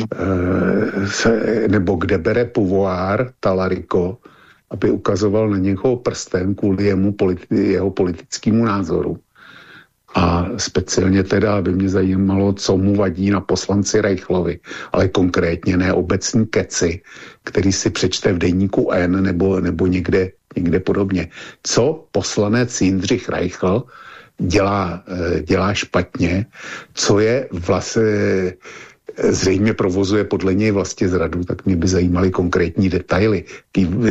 Eh, se, nebo kde bere pouvoir Talariko, aby ukazoval na někoho prstem kvůli jemu politi- jeho politickému názoru. A speciálně teda, aby mě zajímalo, co mu vadí na poslanci Reichlovi, ale konkrétně ne obecní keci, který si přečte v denníku N nebo, nebo někde, někde podobně. Co poslanec Jindřich Reichl dělá, eh, dělá špatně, co je vlastně zřejmě provozuje podle něj vlastně zradu, tak mě by zajímaly konkrétní detaily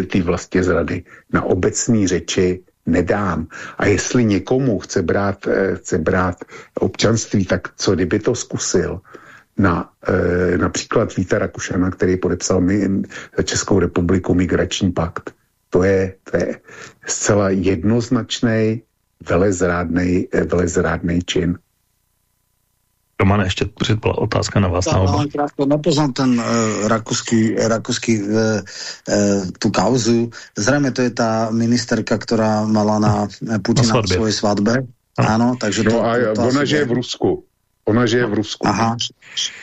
ty vlastně zrady. Na obecní řeči nedám. A jestli někomu chce brát, eh, chce brát občanství, tak co kdyby to zkusil? na například Víta Rakušana, který podepsal mi, Českou republiku migrační pakt. To je, to je zcela jednoznačný velezrádný, velezrádný čin. Romane, ještě byla otázka na vás. Tak, ale krátko, napoznám ten uh, rakúsky, rakúsky uh, uh, tú kauzu. Zrejme to je tá ministerka, ktorá mala na Putina na svojej svadbe. Áno, takže... No to, a to, to ona žije v Rusku. Ona žije v Rusku. Aha,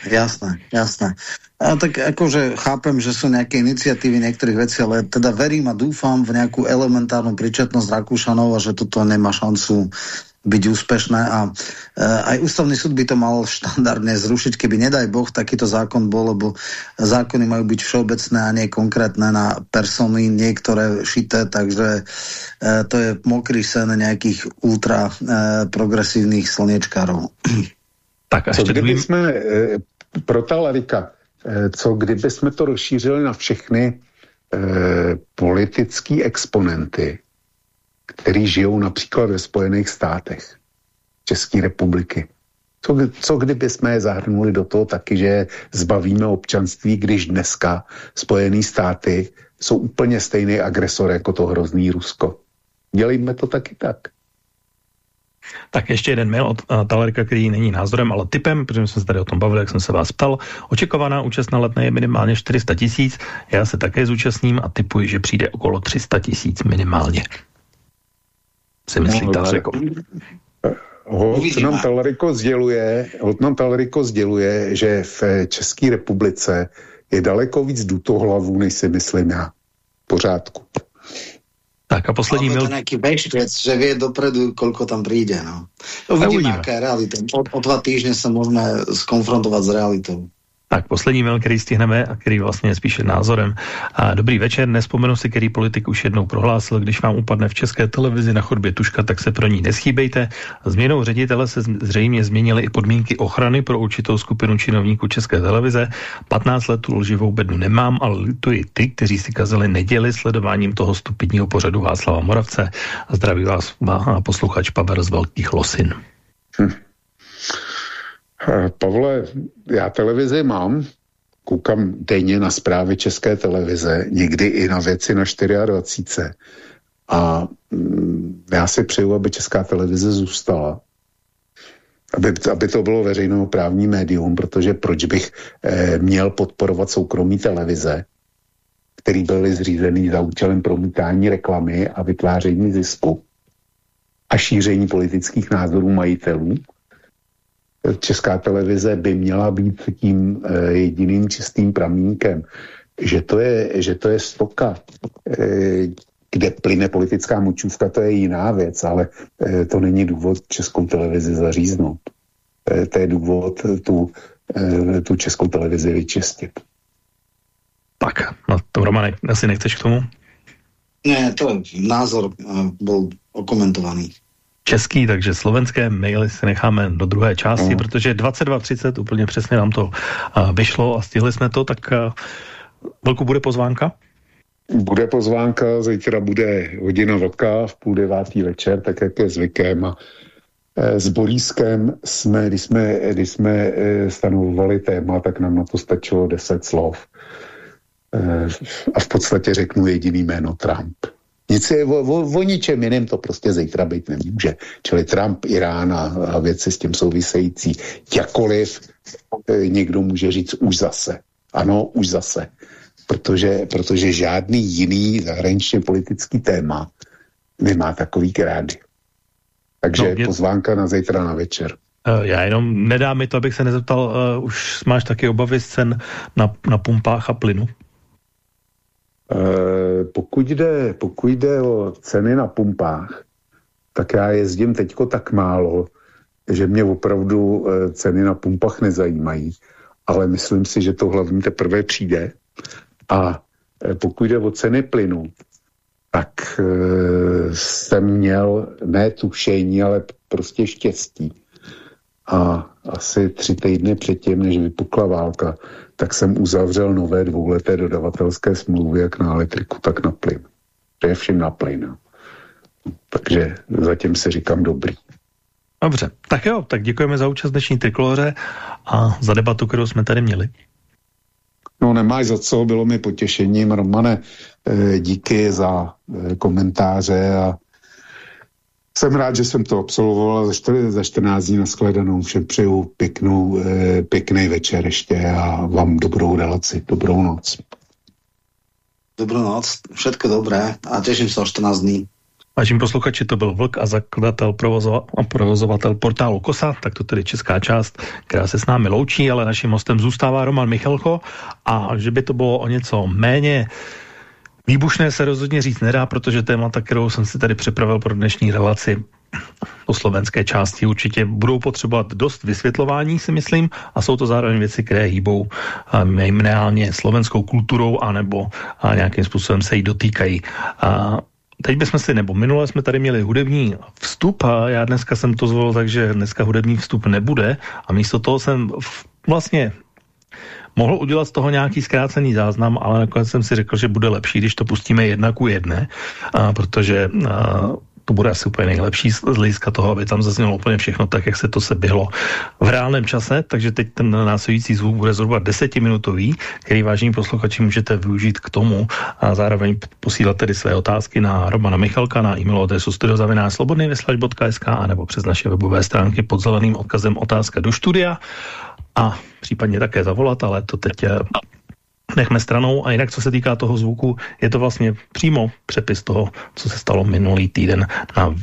jasné, jasné. A tak akože chápem, že sú nejaké iniciatívy niektorých vecí, ale teda verím a dúfam v nejakú elementárnu príčetnosť Rakúšanov a že toto nemá šancu byť úspešné a e, aj ústavný súd by to mal štandardne zrušiť, keby nedaj Boh takýto zákon bol, lebo zákony majú byť všeobecné a nie konkrétne na persony, niektoré šité, takže e, to je mokrý sen nejakých ultra e, progresívnych slniečkárov. Tak a co kdyby jsme, e, pro Talarika, e, co kdyby jsme to rozšířili na všechny e, politické exponenty, který žijou například ve Spojených státech České republiky. Co, co kdyby jsme je zahrnuli do toho taky, že zbavíme občanství, když dneska Spojené státy jsou úplně stejný agresor jako to hrozný Rusko. Dělejme to taky tak. Tak ještě jeden mail od Talerika, který není názorem, ale typem, protože jsme se tady o tom bavili, jak jsem se vás ptal. Očekovaná účast na letné je minimálně 400 tisíc. Já se také zúčastním a typuji, že přijde okolo 300 tisíc minimálně si myslí no, Talariko? Hod nám Talariko sděluje, nám Talariko sděluje, že v České republice je daleko víc dutohlavů, než si myslím já. Pořádku. Tak a poslední mil... to nejaký vešvec, že vie dopredu, koľko tam príde. No. Uvidíme, aká je realita. O, o dva týždne sa môžeme skonfrontovať s realitou. Tak poslední mail, který stihneme a který vlastně je spíše názorem. A dobrý večer, nespomenu si, který politik už jednou prohlásil, když vám upadne v české televizi na chodbě tuška, tak se pro ní neschýbejte. Změnou ředitele se zřejmě změnily i podmínky ochrany pro určitou skupinu činovníků české televize. 15 let tu lživou bednu nemám, ale lituji ty, kteří si kazali neděli sledováním toho stupidního pořadu Václava Moravce. Zdraví vás posluchač Pavel z Velkých Losin. Hm. Eh, Pavle, já televizi mám, koukám denně na zprávy České televize, někdy i na věci na 24. A mm, já si přeju, aby Česká televize zůstala. Aby, aby to bylo veřejnoprávní médium, protože proč bych eh, měl podporovat soukromí televize, který byly zřízený za účelem promítání reklamy a vytváření zisku a šíření politických názorů majitelů, Česká televize by měla být tím eh, jediným čistým pramínkem. Že to je, že to je stoka, eh, kde plyne politická močůvka, to je jiná věc, ale eh, to není důvod Českou televizi zaříznout. To je důvod tu, tu Českou televizi vyčistit. Tak, no to Romane, asi nechceš k tomu? Ne, to názor byl okomentovaný český, takže slovenské maily si necháme do druhé části, mm. protože 22.30 úplně přesně nám to vyšlo a stihli jsme to, tak velkou bude pozvánka? Bude pozvánka, zítra bude hodina vlka v půl devátý večer, tak jak je zvykem a e, s Borískem jsme, když jsme, když jsme e, stanovovali téma, tak nám na to stačilo deset slov. E, a v podstatě řeknu jediný jméno Trump. Nic je, o, o, o ničem jiném to prostě zítra být nemůže. Čili Trump, Irán a, a věci s tím související. Jakoliv e, někdo může říct už zase. Ano, už zase. Protože, protože žádný jiný zahraničně politický téma nemá takový krády. Takže no, mě... pozvánka na zítra na večer. E, já jenom nedá mi to, abych se nezeptal, uh, už máš taky obavy z cen na, na pumpách a plynu? Eh, pokud jde, pokud jde o ceny na pumpách, tak já jezdím teďko tak málo, že mě opravdu eh, ceny na pumpách nezajímají, ale myslím si, že to hlavně teprve přijde. A eh, pokud jde o ceny plynu, tak jsem měl ne tušení, ale prostě štěstí. A asi tři týdny předtím, než vypukla válka, tak jsem uzavřel nové dvouleté dodavatelské smlouvy jak na elektriku, tak na plyn. Především na plyn. Takže zatím si říkám dobrý. Dobře, tak jo, tak děkujeme za účast dnešní trikloře a za debatu, kterou jsme tady měli. No nemáš za co, bylo mi potěšením. Romane, eh, díky za eh, komentáře a jsem rád, že jsem to absolvoval za, čtyři, za 14 dní na shledanou. Všem přeju pěknou, eh, pěkný večer ještě a vám dobrou relaci, dobrou noc. Dobrou noc, všetko dobré a těším se o 14 dní. Vážím posluchači, to byl Vlk a zakladatel provozova, a provozovatel portálu KOSA, tak to tedy česká část, která se s námi loučí, ale naším hostem zůstává Roman Michalko a že by to bylo o něco méně výbušné se rozhodně říct nedá, protože témata, kterou jsem si tady připravil pro dnešní relaci, o slovenské části určitě budou potřebovat dost vysvětlování, si myslím, a jsou to zároveň věci, které hýbou minimálně slovenskou kulturou, anebo a nějakým způsobem se jí dotýkají. A teď bychom si, nebo minule jsme tady měli hudební vstup a já dneska jsem to zvolil tak, že dneska hudební vstup nebude a místo toho jsem vlastně mohl udělat z toho nějaký zkrácený záznam, ale nakonec jsem si řekl, že bude lepší, když to pustíme jedna ku jedné, a, protože a, to bude asi úplně nejlepší z hlediska toho, aby tam zaznělo úplně všechno tak, jak se to se běhlo v reálném čase, takže teď ten následující zvuk bude zhruba desetiminutový, který vážení posluchači můžete využít k tomu a zároveň posílat tedy své otázky na Romana Michalka na e-mail adresu studiozavinářslobodnyvyslač.sk a nebo přes naše webové stránky pod zeleným odkazem otázka do studia a případně také zavolat, ale to teď eh, nechme stranou. A jinak, co se týká toho zvuku, je to vlastně přímo přepis toho, co se stalo minulý týden na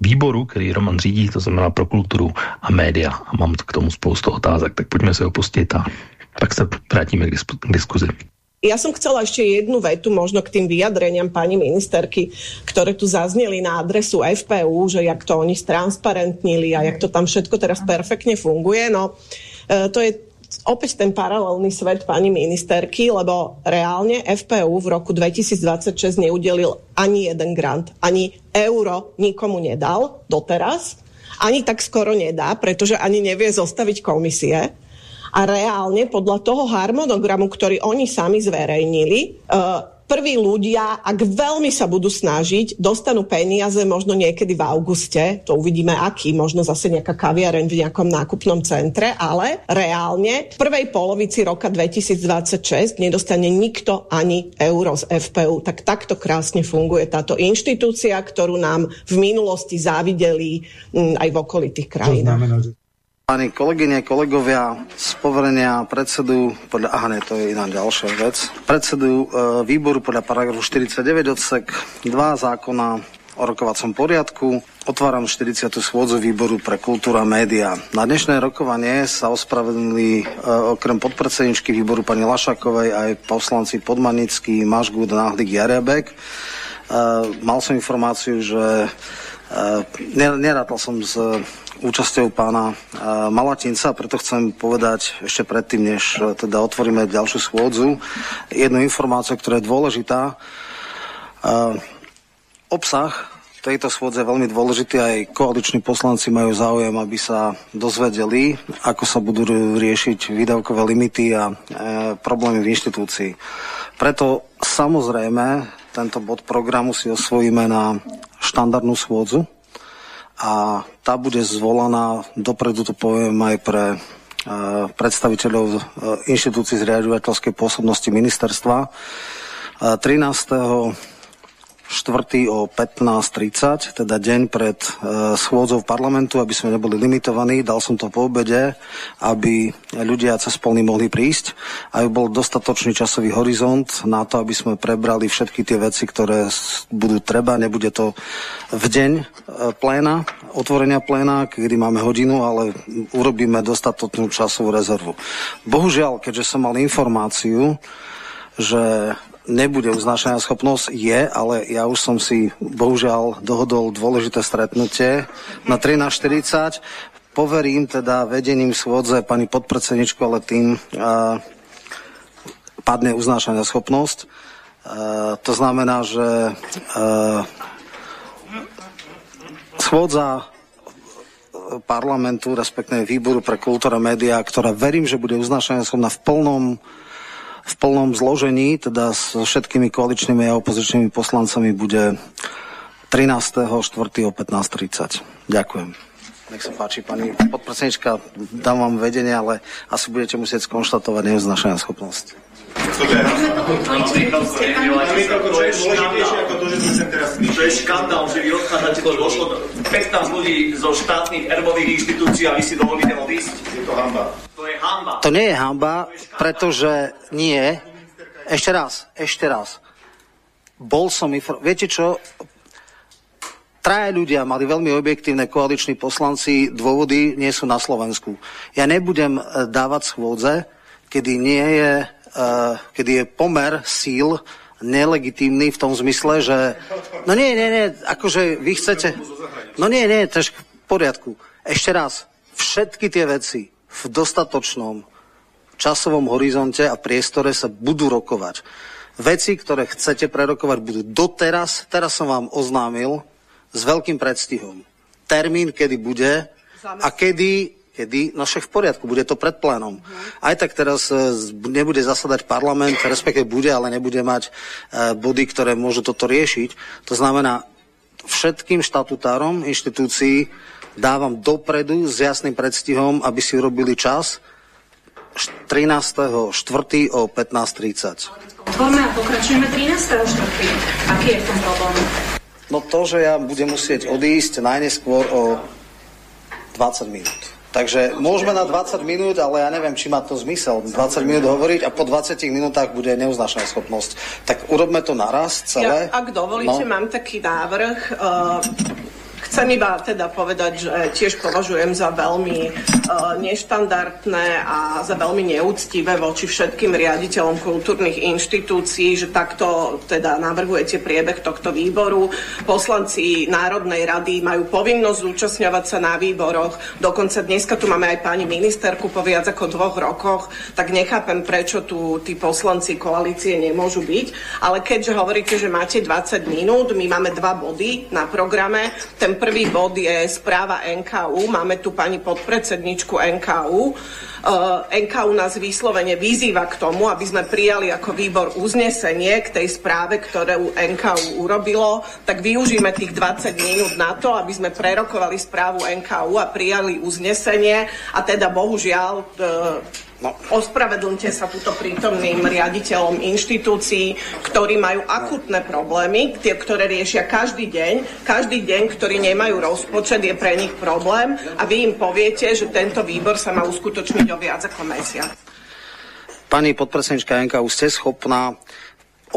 výboru, který Roman řídí, to znamená pro kulturu a média. A mám k tomu spoustu otázek, tak pojďme se opustit a tak se vrátíme k, k diskuzi. Ja som chcela ešte jednu vetu možno k tým vyjadreniam pani ministerky, ktoré tu zazneli na adresu FPU, že jak to oni stransparentnili a jak to tam všetko teraz perfektne funguje. No, e, to je opäť ten paralelný svet pani ministerky, lebo reálne FPU v roku 2026 neudelil ani jeden grant, ani euro nikomu nedal doteraz, ani tak skoro nedá, pretože ani nevie zostaviť komisie. A reálne podľa toho harmonogramu, ktorý oni sami zverejnili, uh, prví ľudia, ak veľmi sa budú snažiť, dostanú peniaze možno niekedy v auguste, to uvidíme aký, možno zase nejaká kaviareň v nejakom nákupnom centre, ale reálne v prvej polovici roka 2026 nedostane nikto ani euro z FPU. Tak takto krásne funguje táto inštitúcia, ktorú nám v minulosti závideli m, mm, aj v okolitých krajinách. To znamená, že Pani kolegyne, kolegovia, z poverenia predsedu, podľa, aha ne, to je iná ďalšia vec, predsedu e, výboru podľa paragrafu 49 odsek 2 zákona o rokovacom poriadku. Otváram 40. schôdzu výboru pre kultúru a média. Na dnešné rokovanie sa ospravedlnili e, okrem podpredsedničky výboru pani Lašakovej aj poslanci Podmanický, Mažgúd, Náhlik, Jarebek. E, mal som informáciu, že e, nerátal som s účasťou pána Malatinca, preto chcem povedať ešte predtým, než e, teda otvoríme ďalšiu schôdzu, jednu informáciu, ktorá je dôležitá. Obsah tejto schôdze je veľmi dôležitý, aj koaliční poslanci majú záujem, aby sa dozvedeli, ako sa budú riešiť výdavkové limity a e, problémy v inštitúcii. Preto samozrejme tento bod programu si osvojíme na štandardnú schôdzu, a tá bude zvolaná, dopredu to poviem aj pre e, predstaviteľov e, inštitúcií zriadovateľskej pôsobnosti ministerstva. 13. E, 4. o 15.30, teda deň pred e, schôdzou parlamentu, aby sme neboli limitovaní. Dal som to po obede, aby ľudia cez polný mohli prísť, aby bol dostatočný časový horizont na to, aby sme prebrali všetky tie veci, ktoré budú treba. Nebude to v deň e, pléna, otvorenia pléna, kedy máme hodinu, ale urobíme dostatočnú časovú rezervu. Bohužiaľ, keďže som mal informáciu, že nebude uznášania schopnosť, je, ale ja už som si bohužiaľ dohodol dôležité stretnutie na 13.40. Poverím teda vedením schôdze pani podpredsedničku, ale tým uh, padne uznášania schopnosť. Uh, to znamená, že uh, schôdza parlamentu, respektíve výboru pre kultúru a médiá, ktorá verím, že bude uznášania schopná v plnom v plnom zložení, teda so všetkými koaličnými a opozičnými poslancami bude 13.4. o 15.30. Ďakujem. Nech sa páči, pani podpredsednička, dám vám vedenie, ale asi budete musieť skonštatovať neuznašania To je škandál, že vy odchádzate do dôšlo 15 ľudí zo štátnych erbových inštitúcií a vy si dovolíte odísť. Je to hamba. To je hamba. To nie je hamba, pretože nie. Ešte raz, ešte raz. Bol som inform... Viete čo? Traja ľudia mali veľmi objektívne koaliční poslanci, dôvody nie sú na Slovensku. Ja nebudem e, dávať schôdze, kedy nie je kedy je pomer síl nelegitímny v tom zmysle, že no nie, nie, nie, akože vy chcete, no nie, nie, to v poriadku. Ešte raz, všetky tie veci v dostatočnom časovom horizonte a priestore sa budú rokovať. Veci, ktoré chcete prerokovať, budú doteraz, teraz som vám oznámil s veľkým predstihom. Termín, kedy bude a kedy Kedy? No však v poriadku, bude to pred plénom. Aj tak teraz e, nebude zasadať parlament, respektíve bude, ale nebude mať e, body, ktoré môžu toto riešiť. To znamená, všetkým štatutárom inštitúcií dávam dopredu s jasným predstihom, aby si urobili čas 13.4. o 15.30. Forme a pokračujeme 13.4. Aký je v tom problém? No to, že ja budem musieť odísť najneskôr o 20 minút. Takže môžeme na 20 minút, ale ja neviem, či má to zmysel 20 minút hovoriť a po 20 minútach bude neuznačná schopnosť. Tak urobme to naraz celé. Ja, ak dovolíte, no. mám taký návrh. Uh, Chcem iba teda povedať, že tiež považujem za veľmi uh, neštandardné a za veľmi neúctivé voči všetkým riaditeľom kultúrnych inštitúcií, že takto teda navrhujete priebeh tohto výboru. Poslanci Národnej rady majú povinnosť zúčastňovať sa na výboroch. Dokonca dneska tu máme aj pani ministerku po viac ako dvoch rokoch, tak nechápem, prečo tu tí poslanci koalície nemôžu byť. Ale keďže hovoríte, že máte 20 minút, my máme dva body na programe. Ten prvý bod je správa NKU. Máme tu pani podpredsedničku NKU. NKU nás vyslovene vyzýva k tomu, aby sme prijali ako výbor uznesenie k tej správe, ktorú NKU urobilo, tak využíme tých 20 minút na to, aby sme prerokovali správu NKU a prijali uznesenie. A teda bohužiaľ uh, No, ospravedlňte sa túto prítomným riaditeľom inštitúcií, ktorí majú akutné problémy, tie, ktoré riešia každý deň. Každý deň, ktorý nemajú rozpočet, je pre nich problém. A vy im poviete, že tento výbor sa má uskutočniť o viac ako mesiac. Pani podpredsednička Janka, už ste schopná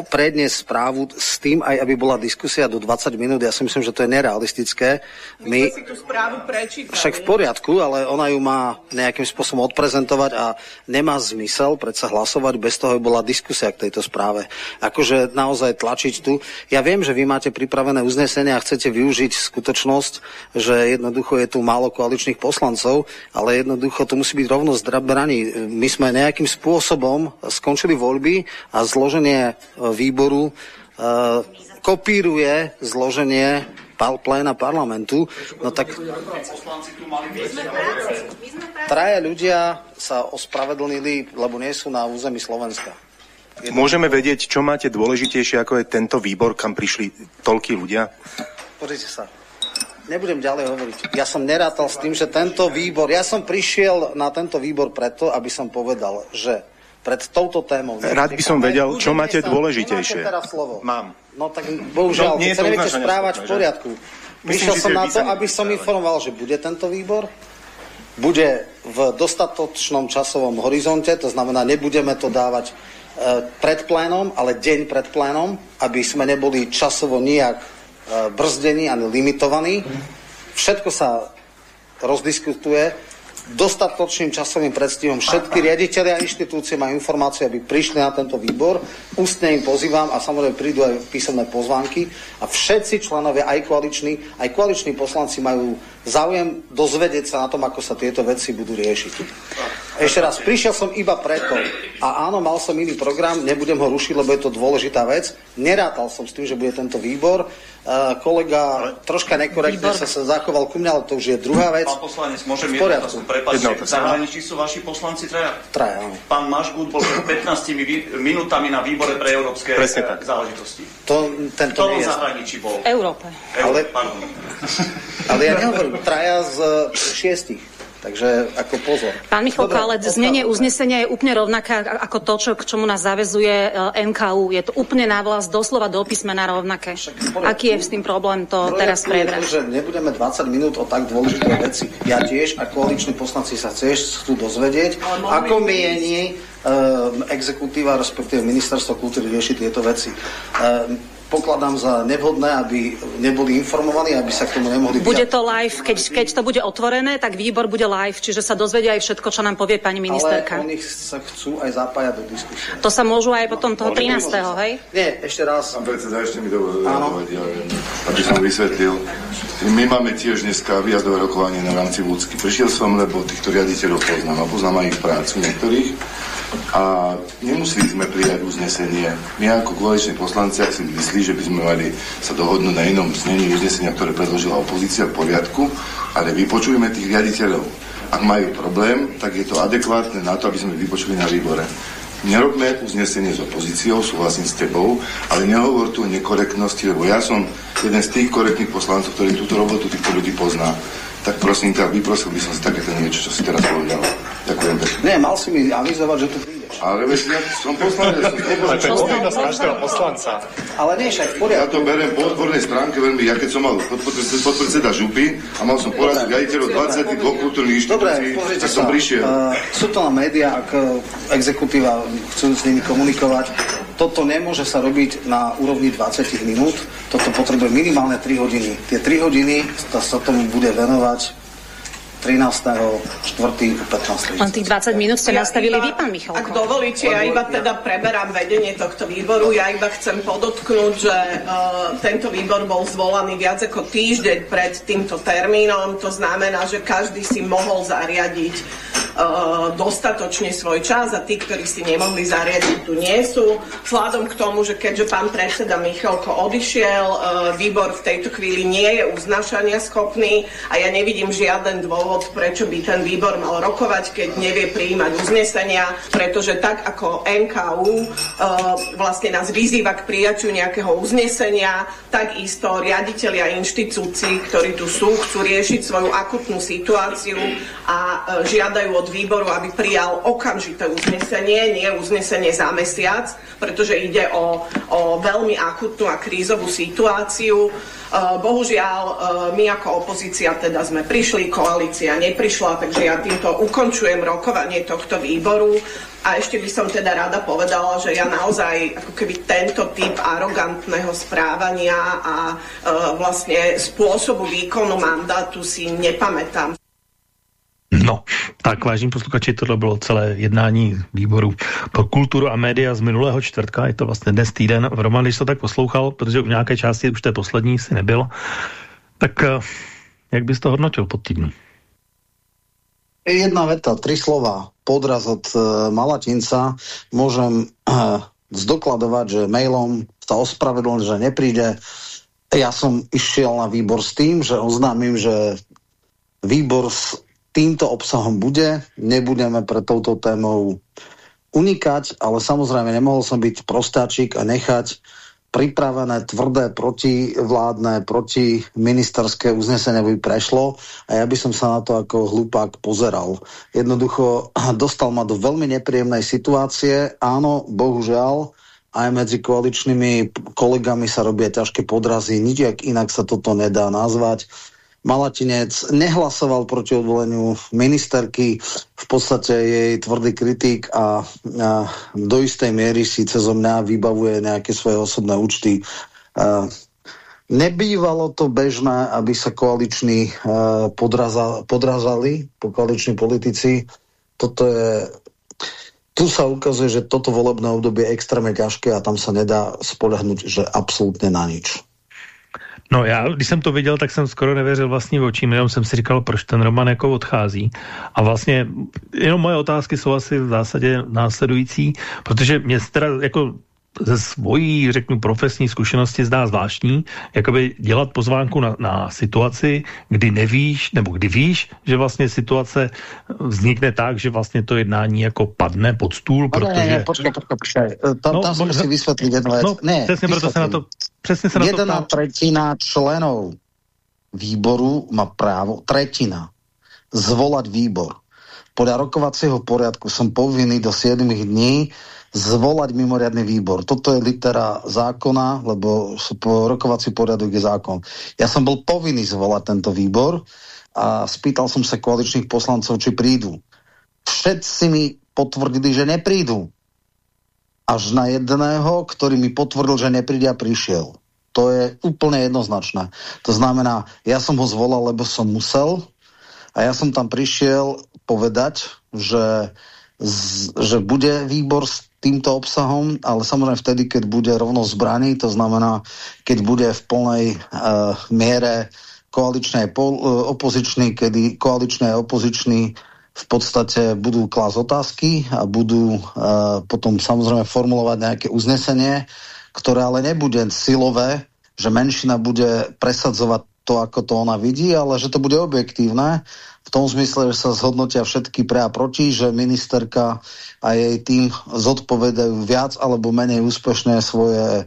predniesť správu s tým, aj aby bola diskusia do 20 minút. Ja si myslím, že to je nerealistické. My, My si tú správu prečítali. Však v poriadku, ale ona ju má nejakým spôsobom odprezentovať a nemá zmysel predsa hlasovať bez toho, aby bola diskusia k tejto správe. Akože naozaj tlačiť tu. Ja viem, že vy máte pripravené uznesenie a chcete využiť skutočnosť, že jednoducho je tu málo koaličných poslancov, ale jednoducho to musí byť rovno zdrabraní. My sme nejakým spôsobom skončili voľby a zloženie výboru e, kopíruje zloženie pléna parlamentu, no tak traja ľudia sa ospravedlnili, lebo nie sú na území Slovenska. Jedno... Môžeme vedieť, čo máte dôležitejšie, ako je tento výbor, kam prišli toľkí ľudia? Pozrite sa. Nebudem ďalej hovoriť. Ja som nerátal s tým, že tento výbor... Ja som prišiel na tento výbor preto, aby som povedal, že pred touto témou. Rád by som vedel, čo máte dôležitejšie. Nemáte teraz slovo. Mám. No tak bohužiaľ, no, keď sa neviete správať v poriadku. Prišiel som na to, aby som informoval, že bude tento výbor, bude v dostatočnom časovom horizonte, to znamená, nebudeme to dávať e, pred plénom, ale deň pred plénom, aby sme neboli časovo nijak e, brzdení ani limitovaní. Všetko sa rozdiskutuje dostatočným časovým predstihom všetky riaditeľia inštitúcie majú informácie, aby prišli na tento výbor. Ústne im pozývam a samozrejme prídu aj písomné pozvánky a všetci členovia, aj koaliční, aj koaliční poslanci majú záujem dozvedieť sa na tom, ako sa tieto veci budú riešiť. Ešte raz, prišiel som iba preto. A áno, mal som iný program, nebudem ho rušiť, lebo je to dôležitá vec. Nerátal som s tým, že bude tento výbor. Uh, kolega troška nekorektne sa, sa zachoval ku mňa, ale to už je druhá vec. Pán poslanec, môžem jednu otázku? Prepačte, v zahraničí sú vaši poslanci traja? Traja, áno. Pán Mašgut bol pred 15 minútami na výbore pre európske záležitosti. To, tento v ktorom zahraničí bol? Európe. Ale, Pardon. ale ja nehovorím, traja z šiestich. Takže ako pozor. Pán Michalko, ale znenie uznesenia je úplne rovnaké ako to, čo, k čomu nás zavezuje NKU. Je to úplne návlas, doslova do písmena rovnaké. Aký je s tým problém to teraz prebrať? že nebudeme 20 minút o tak dôležitej veci. Ja tiež, a koaliční poslanci sa tiež chcú dozvedieť, ako mieni um, exekutíva, respektíve ministerstvo kultúry rieši tieto veci. Um, pokladám za nevhodné, aby neboli informovaní, aby sa k tomu nemohli Bude to live, keď, keď to bude otvorené, tak výbor bude live, čiže sa dozvedia aj všetko, čo nám povie pani ministerka. Ale oni sa chcú aj zapájať do diskusie. To sa môžu aj potom toho 13. hej? Nie, ešte raz. Pán predseda, ešte mi dovolí, aby som vysvetlil. My máme tiež dneska výjazdové rokovanie na rámci Vúcky. Prišiel som, lebo týchto riaditeľov poznám a poznám aj ich prácu niektorých a nemuseli sme prijať uznesenie. My ako koaliční poslanci, ak si myslí, že by sme mali sa dohodnúť na inom znení uznesenia, ktoré predložila opozícia v poriadku, ale vypočujeme tých riaditeľov. Ak majú problém, tak je to adekvátne na to, aby sme vypočuli na výbore. Nerobme uznesenie s opozíciou, súhlasím s tebou, ale nehovor tu o nekorektnosti, lebo ja som jeden z tých korektných poslancov, ktorý túto robotu týchto ľudí pozná. Tak prosím ťa, vyprosil by som si takéto niečo, čo si teraz povedal. Ďakujem pekne. Nie, mal si mi avizovať, že tu prídeš. Ale veď ja som poslanec, som Ale to je povinnosť každého poslanca. Ale nie, však poriadku. Ja to berem po odbornej stránke veľmi, ja keď som mal podpredseda, župy a mal som poradcu riaditeľov 22 kultúrnych inštitúcií, tak som prišiel. Uh, sú to na médiá, ak uh, exekutíva chcú s nimi komunikovať. Toto nemôže sa robiť na úrovni 20 minút. Toto potrebuje minimálne 3 hodiny. Tie 3 hodiny sa tomu bude venovať 13. 4. 15. Len tých 20 minút ste Ja nastavili iba- vy, pán Michalko. Ak dovolíte, ja iba teda preberám vedenie tohto výboru. Ja iba chcem podotknúť, že uh, tento výbor bol zvolaný viac ako týždeň pred týmto termínom. To znamená, že každý si mohol zariadiť uh, dostatočne svoj čas a tí, ktorí si nemohli zariadiť, tu nie sú. Vzhľadom k tomu, že keďže pán predseda Michalko odišiel, uh, výbor v tejto chvíli nie je uznášania schopný a ja nevidím žiaden dôvod, prečo by ten výbor mal rokovať, keď nevie prijímať uznesenia, pretože tak ako NKU uh, vlastne nás vyzýva k prijaťu nejakého uznesenia, takisto riaditeľia inštitúcií, ktorí tu sú, chcú riešiť svoju akutnú situáciu a uh, žiadajú od výboru, aby prijal okamžité uznesenie, nie uznesenie za mesiac, pretože ide o, o veľmi akutnú a krízovú situáciu. Uh, bohužiaľ, uh, my ako opozícia teda sme prišli, koalícia neprišla, takže ja týmto ukončujem rokovanie tohto výboru. A ešte by som teda rada povedala, že ja naozaj ako keby tento typ arogantného správania a uh, vlastne spôsobu výkonu mandátu si nepamätám. No, tak vážení posluchači, tohle bylo celé jednání výboru pro kulturu a média z minulého čtvrtka, je to vlastně dnes týden. Roman, když to tak poslouchal, protože v nějaké části už té poslední si nebyl, tak eh, jak bys to hodnotil pod týdnu? Jedna veta, tri slova. Podraz od uh, Malatinca. Môžem uh, zdokladovať, že mailom sa ospravedlnil, že nepríde. Ja som išiel na výbor s tým, že oznámim, že výbor s týmto obsahom bude. Nebudeme pre touto témou unikať, ale samozrejme nemohol som byť prostáčik a nechať pripravené tvrdé protivládne, protiministerské uznesenie by prešlo a ja by som sa na to ako hlupák pozeral. Jednoducho dostal ma do veľmi nepríjemnej situácie. Áno, bohužiaľ, aj medzi koaličnými kolegami sa robia ťažké podrazy. Nijak inak sa toto nedá nazvať. Malatinec nehlasoval proti odvoleniu ministerky, v podstate jej tvrdý kritik a, a do istej miery si cez mňa vybavuje nejaké svoje osobné účty. A, nebývalo to bežné, aby sa koaliční podraza, podrazali, po koaliční politici. Toto je tu sa ukazuje, že toto volebné obdobie je extrémne ťažké a tam sa nedá spolehnúť, že absolútne na nič. No já, když jsem to viděl, tak jsem skoro nevěřil vlastním očím, jenom jsem si říkal, proč ten Roman jako odchází. A vlastně jenom moje otázky jsou asi v zásadě následující, protože mě teda jako ze svojí, řeknu, profesní zkušenosti zdá zvláštní, jakoby dělat pozvánku na, na situaci, kdy nevíš, nebo kdy víš, že vlastně situace vznikne tak, že vlastně to jednání jako padne pod stůl, no, protože... Ne, ne, počkej, počkej, počkej. Tam, no, tam si musí vysvětlit jednu věc. No, ne, přesně proto se na to, přesně se na Jedna to tretina členov výboru má právo, tretina, zvolať výbor. Podľa rokovacieho poriadku som povinný do 7 dní zvolať mimoriadný výbor. Toto je litera zákona, lebo rokovací poriadok je zákon. Ja som bol povinný zvolať tento výbor a spýtal som sa koaličných poslancov, či prídu. Všetci mi potvrdili, že neprídu. Až na jedného, ktorý mi potvrdil, že nepríde a prišiel. To je úplne jednoznačné. To znamená, ja som ho zvolal, lebo som musel a ja som tam prišiel povedať, že, z, že bude výbor týmto obsahom, ale samozrejme vtedy, keď bude rovno zbraní, to znamená, keď bude v plnej uh, miere koaličný a uh, opozičný, kedy koaličný a opozičný v podstate budú klásť otázky a budú uh, potom samozrejme formulovať nejaké uznesenie, ktoré ale nebude silové, že menšina bude presadzovať to, ako to ona vidí, ale že to bude objektívne v tom zmysle, že sa zhodnotia všetky pre a proti, že ministerka a jej tým zodpovedajú viac alebo menej úspešné svoje e,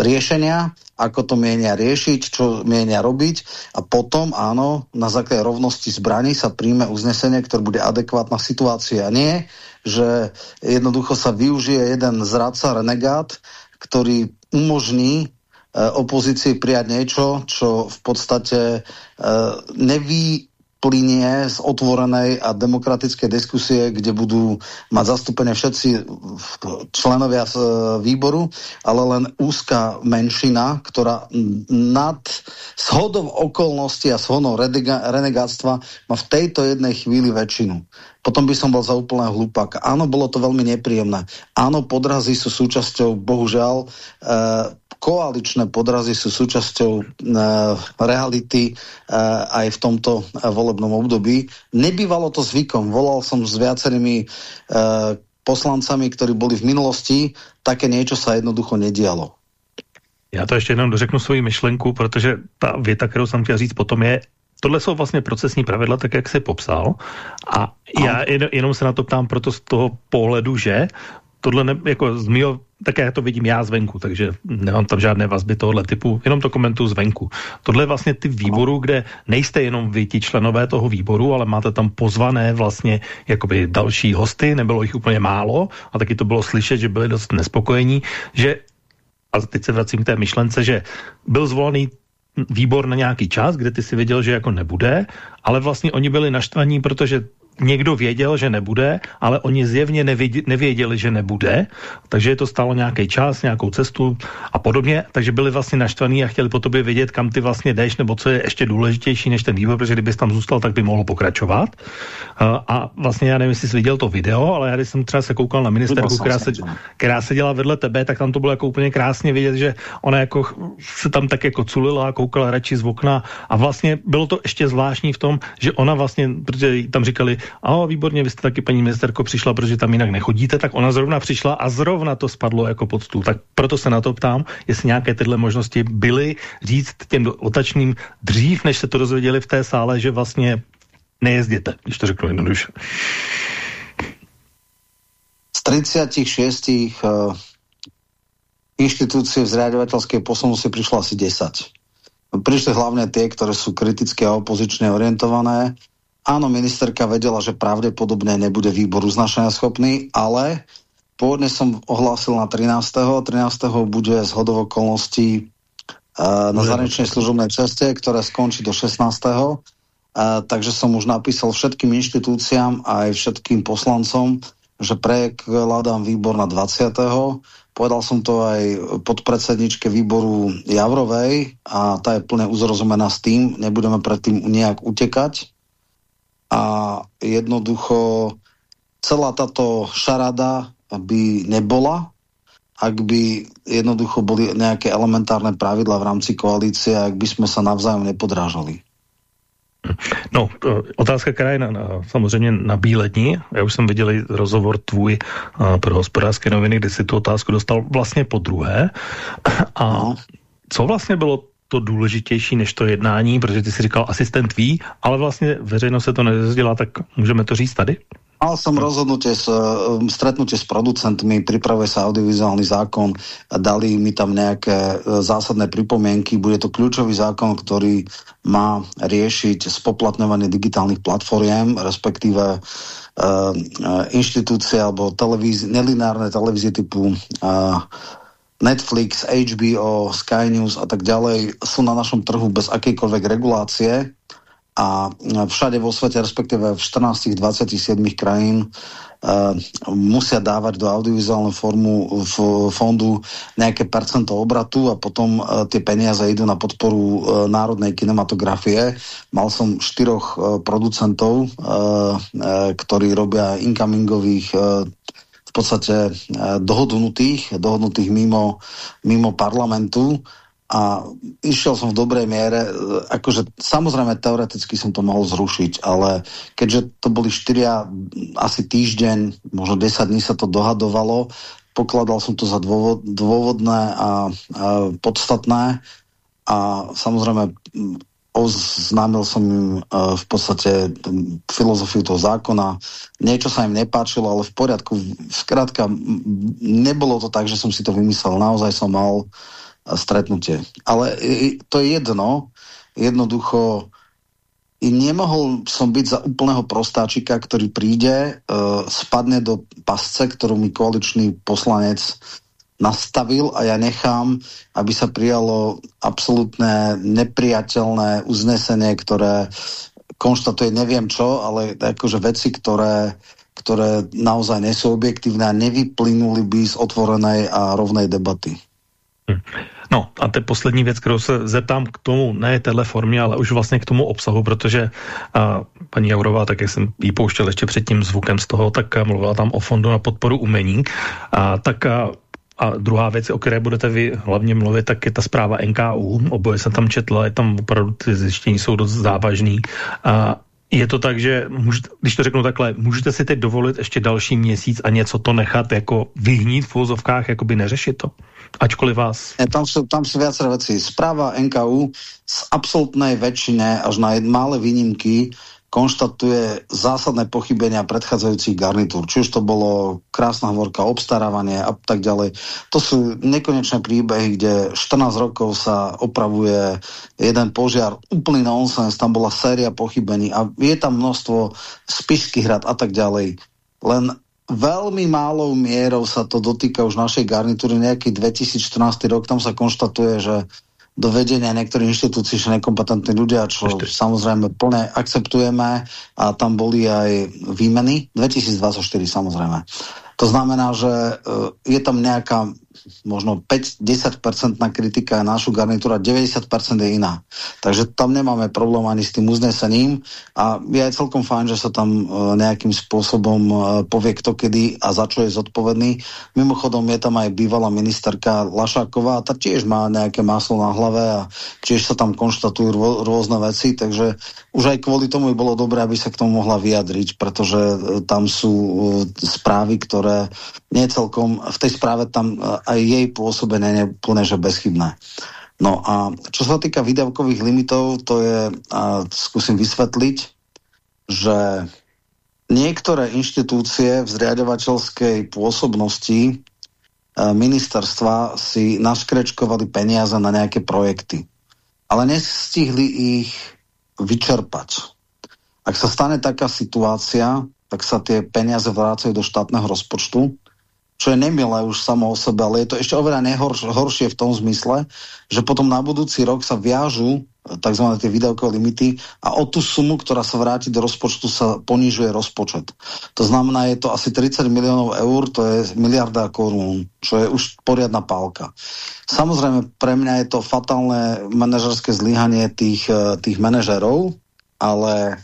riešenia, ako to mienia riešiť, čo mienia robiť a potom, áno, na základe rovnosti zbraní sa príjme uznesenie, ktoré bude adekvátna situácia. Nie, že jednoducho sa využije jeden zradca, renegát, ktorý umožní e, opozícii prijať niečo, čo v podstate e, neví plinie z otvorenej a demokratické diskusie, kde budú mať zastúpenie všetci členovia z e, výboru, ale len úzka menšina, ktorá nad shodou okolností a shodou renegáctva má v tejto jednej chvíli väčšinu. Potom by som bol za úplného hlupáka. Áno, bolo to veľmi nepríjemné. Áno, podrazy sú súčasťou, bohužiaľ, e, koaličné podrazy sú súčasťou uh, reality uh, aj v tomto volebnom období. Nebývalo to zvykom. Volal som s viacerými uh, poslancami, ktorí boli v minulosti, také niečo sa jednoducho nedialo. Já to ještě jenom dořeknu svoji myšlenku, protože ta věta, kterou jsem chtěl říct potom je, tohle jsou vlastně procesní pravidla, tak jak se popsal. A já jenom se na to ptám proto z toho pohledu, že tohle ne, jako z mýho, tak já to vidím já zvenku, takže nemám tam žádné vazby tohle typu, jenom to komentuju zvenku. Tohle je vlastně ty výboru, kde nejste jenom vy ti členové toho výboru, ale máte tam pozvané vlastně jakoby další hosty, nebylo jich úplně málo a taky to bylo slyšet, že byli dost nespokojení, že a teď se vracím k té myšlence, že byl zvolený výbor na nějaký čas, kde ty si věděl, že jako nebude, ale vlastně oni byli naštvaní, protože někdo věděl, že nebude, ale oni zjevně nevěděli, že nebude, takže je to stalo nějaký čas, nějakou cestu a podobně, takže byli vlastně naštvaní a chtěli po tobě vědět, kam ty vlastně jdeš, nebo co je ještě důležitější než ten vývoj, protože kdybys tam zůstal, tak by mohlo pokračovat. A vlastně já nevím, jestli jsi viděl to video, ale já když jsem třeba se koukal na ministerku, která se, která se dělala vedle tebe, tak tam to bylo jako úplně krásně vidět, že ona jako se tam tak jako culila, koukala radši z okna. A vlastně bylo to ještě zvláštní v tom, že ona vlastně, protože tam říkali, a výborně, vy jste taky paní ministerko přišla, protože tam jinak nechodíte, tak ona zrovna přišla a zrovna to spadlo jako pod stůl. Tak proto se na to ptám, jestli nějaké tyhle možnosti byly říct těm otačným dřív, než se to dozvěděli v té sále, že vlastně nejezděte, když to řeknu jednoduše. Z 36 uh, inštitúcií v zriadovateľskej posunu si prišlo asi 10. Prišli hlavne tie, ktoré sú kritické a opozične orientované, Áno, ministerka vedela, že pravdepodobne nebude výbor uznašania schopný, ale pôvodne som ohlásil na 13. 13. bude z hodov okolností uh, na zahraničnej služobnej ceste, ktorá skončí do 16. Uh, takže som už napísal všetkým inštitúciám a aj všetkým poslancom, že prekladám výbor na 20. Povedal som to aj podpredsedničke výboru Javrovej a tá je plne uzrozumená s tým, nebudeme predtým nejak utekať a jednoducho celá táto šarada by nebola, ak by jednoducho boli nejaké elementárne pravidla v rámci koalície, ak by sme sa navzájom nepodrážali. No, otázka, která je na, na, samozřejmě na bílední. Já už jsem viděl rozhovor tvůj uh, pro hospodářské noviny, kde si tu otázku dostal vlastně po druhé. A no. co vlastně bylo to důležitější než to jednání, protože ty si říkal, asistent ví, ale vlastně veřejnost se to nezdělá, tak můžeme to říct tady? Mal som rozhodnutie s, um, stretnutie s producentmi, pripravuje sa audiovizuálny zákon, dali mi tam nejaké uh, zásadné pripomienky, bude to kľúčový zákon, ktorý má riešiť spoplatňovanie digitálnych platformiem, respektíve uh, inštitúcie alebo televízie, nelinárne televízie typu uh, Netflix, HBO, Sky News a tak ďalej sú na našom trhu bez akejkoľvek regulácie a všade vo svete, respektíve v 14 27 krajín uh, musia dávať do audiovizuálnej formu v fondu nejaké percento obratu a potom uh, tie peniaze idú na podporu uh, národnej kinematografie. Mal som štyroch producentov, ktorí robia incomingových podstate uh, dohodnutých, dohodnutých mimo, mimo parlamentu a išiel som v dobrej miere, e, akože samozrejme teoreticky som to mohol zrušiť, ale keďže to boli 4 asi týždeň, možno 10 dní sa to dohadovalo, pokladal som to za dôvod, dôvodné a, a podstatné a samozrejme oznámil som im e, v podstate filozofiu toho zákona. Niečo sa im nepáčilo, ale v poriadku. Skrátka, nebolo to tak, že som si to vymyslel. Naozaj som mal uh, stretnutie. Ale to je jedno, jednoducho nemohol som byť za úplného prostáčika, ktorý príde, uh, spadne do pasce, ktorú mi koaličný poslanec nastavil a ja nechám, aby sa prijalo absolútne nepriateľné uznesenie, ktoré konštatuje neviem čo, ale akože veci, ktoré, ktoré naozaj nesú objektívne a nevyplynuli by z otvorenej a rovnej debaty. Hm. No a to je poslední věc, kterou se zeptám k tomu, ne téhle formě, ale už vlastně k tomu obsahu, protože a, paní Jourová, tak jak jsem jí pouštěl ještě před tím zvukem z toho, tak mluvila tam o fondu na podporu umení. A, tak a, a druhá věc, o které budete vy hlavně mluvit, tak je ta zpráva NKU. Oboje jsem tam četla, je tam opravdu ty zjištění jsou dost závažný. A je to tak, že můžete, když to řeknu takhle, můžete si teď dovolit ještě další měsíc a něco to nechat jako vyhnít v úzovkách, jakoby neřešit to? Ačkoliv vás... Ne, tam, sú, tam sú viaceré veci. Správa NKU z absolútnej väčšine až na malé výnimky konštatuje zásadné pochybenia predchádzajúcich garnitúr. Či už to bolo krásna hovorka, obstarávanie a tak ďalej. To sú nekonečné príbehy, kde 14 rokov sa opravuje jeden požiar, úplný nonsens, tam bola séria pochybení a je tam množstvo spisky hrad a tak ďalej. Len veľmi málou mierou sa to dotýka už našej garnitúry, nejaký 2014 rok, tam sa konštatuje, že do vedenia niektorých inštitúcií sú nekompetentní ľudia, čo Ešte. samozrejme plne akceptujeme a tam boli aj výmeny. 2024 samozrejme. To znamená, že e, je tam nejaká možno 5-10% kritika je našu garnitúra, 90% je iná. Takže tam nemáme problém ani s tým uznesením a je celkom fajn, že sa tam e, nejakým spôsobom e, povie kto kedy a za čo je zodpovedný. Mimochodom je tam aj bývalá ministerka Lašáková, tá tiež má nejaké máslo na hlave a tiež sa tam konštatujú rôzne veci, takže už aj kvôli tomu by bolo dobré, aby sa k tomu mohla vyjadriť, pretože e, tam sú správy, ktoré nie celkom, v tej správe tam aj jej pôsobenie je plne, že bezchybné. No a čo sa týka výdavkových limitov, to je, a skúsim vysvetliť, že niektoré inštitúcie v zriadovateľskej pôsobnosti e, ministerstva si naškrečkovali peniaze na nejaké projekty. Ale nestihli ich vyčerpať. Ak sa stane taká situácia, tak sa tie peniaze vrácajú do štátneho rozpočtu čo je nemilé už samo o sebe, ale je to ešte oveľa nehoršie v tom zmysle, že potom na budúci rok sa viažu eh, tzv. tie výdavkové limity a o tú sumu, ktorá sa vráti do rozpočtu, sa ponižuje rozpočet. To znamená, je to asi 30 miliónov eur, to je miliarda korún, čo je už poriadna pálka. Samozrejme, pre mňa je to fatálne manažerské zlyhanie tých, eh, tých manažerov, ale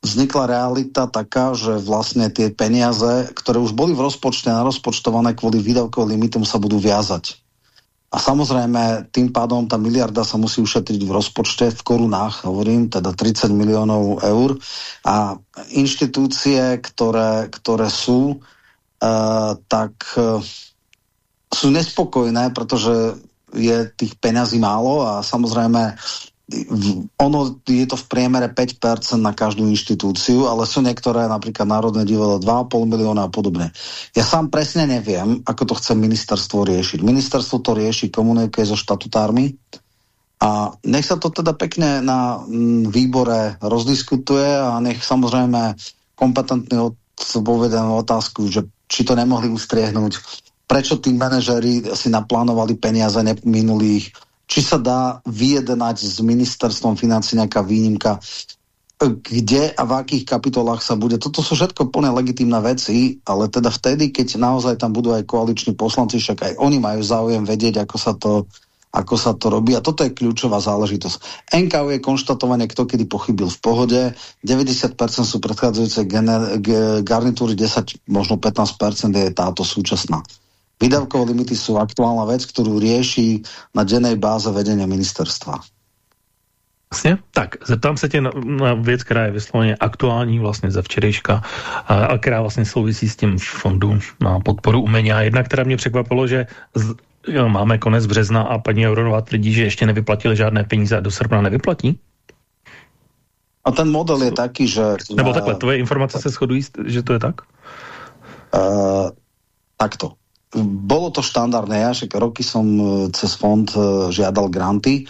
vznikla realita taká, že vlastne tie peniaze, ktoré už boli v rozpočte narozpočtované kvôli výdavkovým limitom, sa budú viazať. A samozrejme, tým pádom tá miliarda sa musí ušetriť v rozpočte v korunách, hovorím, teda 30 miliónov eur. A inštitúcie, ktoré, ktoré sú, uh, tak uh, sú nespokojné, pretože je tých peňazí málo a samozrejme ono je to v priemere 5% na každú inštitúciu, ale sú niektoré, napríklad Národné divadlo 2,5 milióna a podobne. Ja sám presne neviem, ako to chce ministerstvo riešiť. Ministerstvo to rieši, komunikuje so štatutármi a nech sa to teda pekne na mm, výbore rozdiskutuje a nech samozrejme kompetentný odpovedá otázku, že či to nemohli ustriehnúť, prečo tí manažéri si naplánovali peniaze minulých či sa dá vyjednať s ministerstvom financí nejaká výnimka, kde a v akých kapitolách sa bude. Toto sú všetko plne legitímne veci, ale teda vtedy, keď naozaj tam budú aj koaliční poslanci, však aj oni majú záujem vedieť, ako sa to, ako sa to robí. A toto je kľúčová záležitosť. NKU je konštatovanie, kto kedy pochybil v pohode. 90% sú predchádzajúce garnitúry, 10, možno 15% je táto súčasná. Výdavkové limity sú aktuálna vec, ktorú rieši na dennej báze vedenia ministerstva. Vlastně? Tak, zeptám se tě na, na věc, která je vysloveně aktuální vlastně ze včerejška a, a která vlastně souvisí s tím fondu na podporu umění. A jedna, která mě překvapilo, že z, jo, máme konec března a paní Euronová tvrdí, že ještě nevyplatili žádné peníze a do srpna nevyplatí? A ten model je taký, že... Nebo takhle, tvoje informace se shodují, že to je tak? Uh, takto bolo to štandardné, ja však roky som e, cez fond e, žiadal granty. E,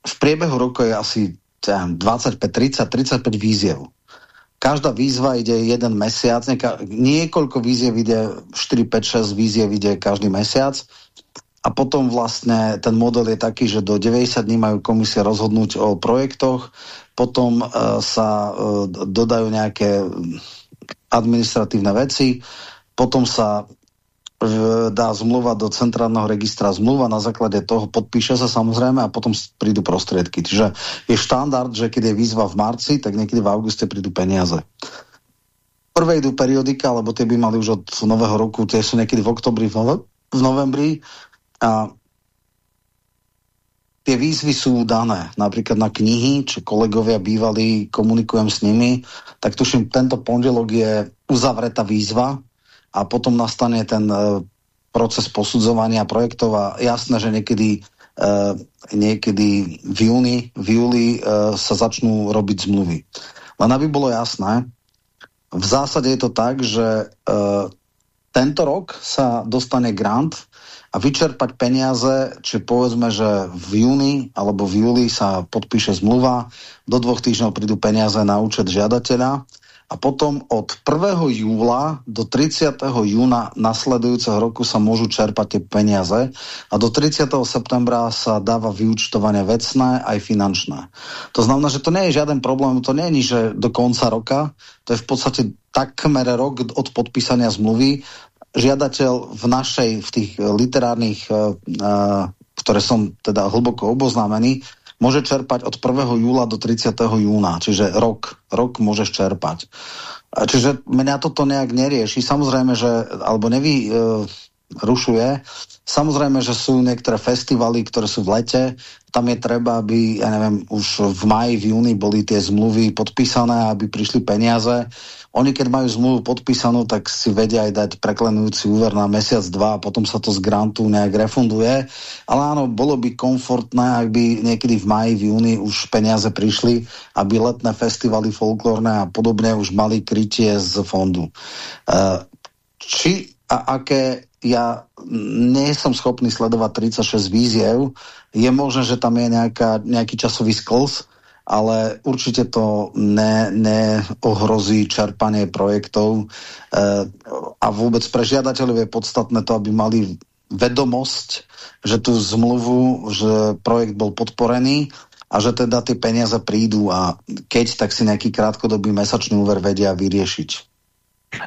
v priebehu roku je asi 25, 30, 35 víziev. Každá výzva ide jeden mesiac, neka, niekoľko víziev ide, 4, 5, 6 víziev ide každý mesiac a potom vlastne ten model je taký, že do 90 dní majú komisie rozhodnúť o projektoch, potom uh, sa uh, dodajú nejaké administratívne veci, potom sa dá zmluva do centrálneho registra zmluva, na základe toho podpíše sa samozrejme a potom prídu prostriedky. Čiže je štandard, že keď je výzva v marci, tak niekedy v auguste prídu peniaze. Prvé idú periodika, lebo tie by mali už od nového roku, tie sú niekedy v oktobri, v novembri a tie výzvy sú dané. Napríklad na knihy, čo kolegovia bývali, komunikujem s nimi, tak tuším, tento pondelok je uzavretá výzva, a potom nastane ten e, proces posudzovania projektov a jasné, že niekedy, e, niekedy v júni, v júli e, sa začnú robiť zmluvy. Len aby bolo jasné, v zásade je to tak, že tento rok sa dostane grant a vyčerpať peniaze, či povedzme, že v júni alebo v júli sa podpíše zmluva, do dvoch týždňov prídu peniaze na účet žiadateľa a potom od 1. júla do 30. júna nasledujúceho roku sa môžu čerpať tie peniaze a do 30. septembra sa dáva vyučtovanie vecné aj finančné. To znamená, že to nie je žiaden problém, to nie je že do konca roka, to je v podstate takmer rok od podpísania zmluvy. Žiadateľ v našej, v tých literárnych, uh, ktoré som teda hlboko oboznámený, môže čerpať od 1. júla do 30. júna, čiže rok, rok môžeš čerpať. Čiže mňa toto nejak nerieši. Samozrejme, že, alebo nevy, e, rušuje. Samozrejme, že sú niektoré festivaly, ktoré sú v lete. Tam je treba, aby, ja neviem, už v maji, v júni boli tie zmluvy podpísané, aby prišli peniaze. Oni, keď majú zmluvu podpísanú, tak si vedia aj dať preklenujúci úver na mesiac, dva a potom sa to z grantu nejak refunduje. Ale áno, bolo by komfortné, ak by niekedy v maji, v júni už peniaze prišli, aby letné festivaly folklórne a podobne už mali krytie z fondu. Uh, či a aké ja nie som schopný sledovať 36 víziev, je možné, že tam je nejaká, nejaký časový sklz, ale určite to ne, neohrozí čerpanie projektov e, a vôbec pre žiadateľov je podstatné to, aby mali vedomosť, že tú zmluvu, že projekt bol podporený a že teda tie peniaze prídu a keď, tak si nejaký krátkodobý mesačný úver vedia vyriešiť.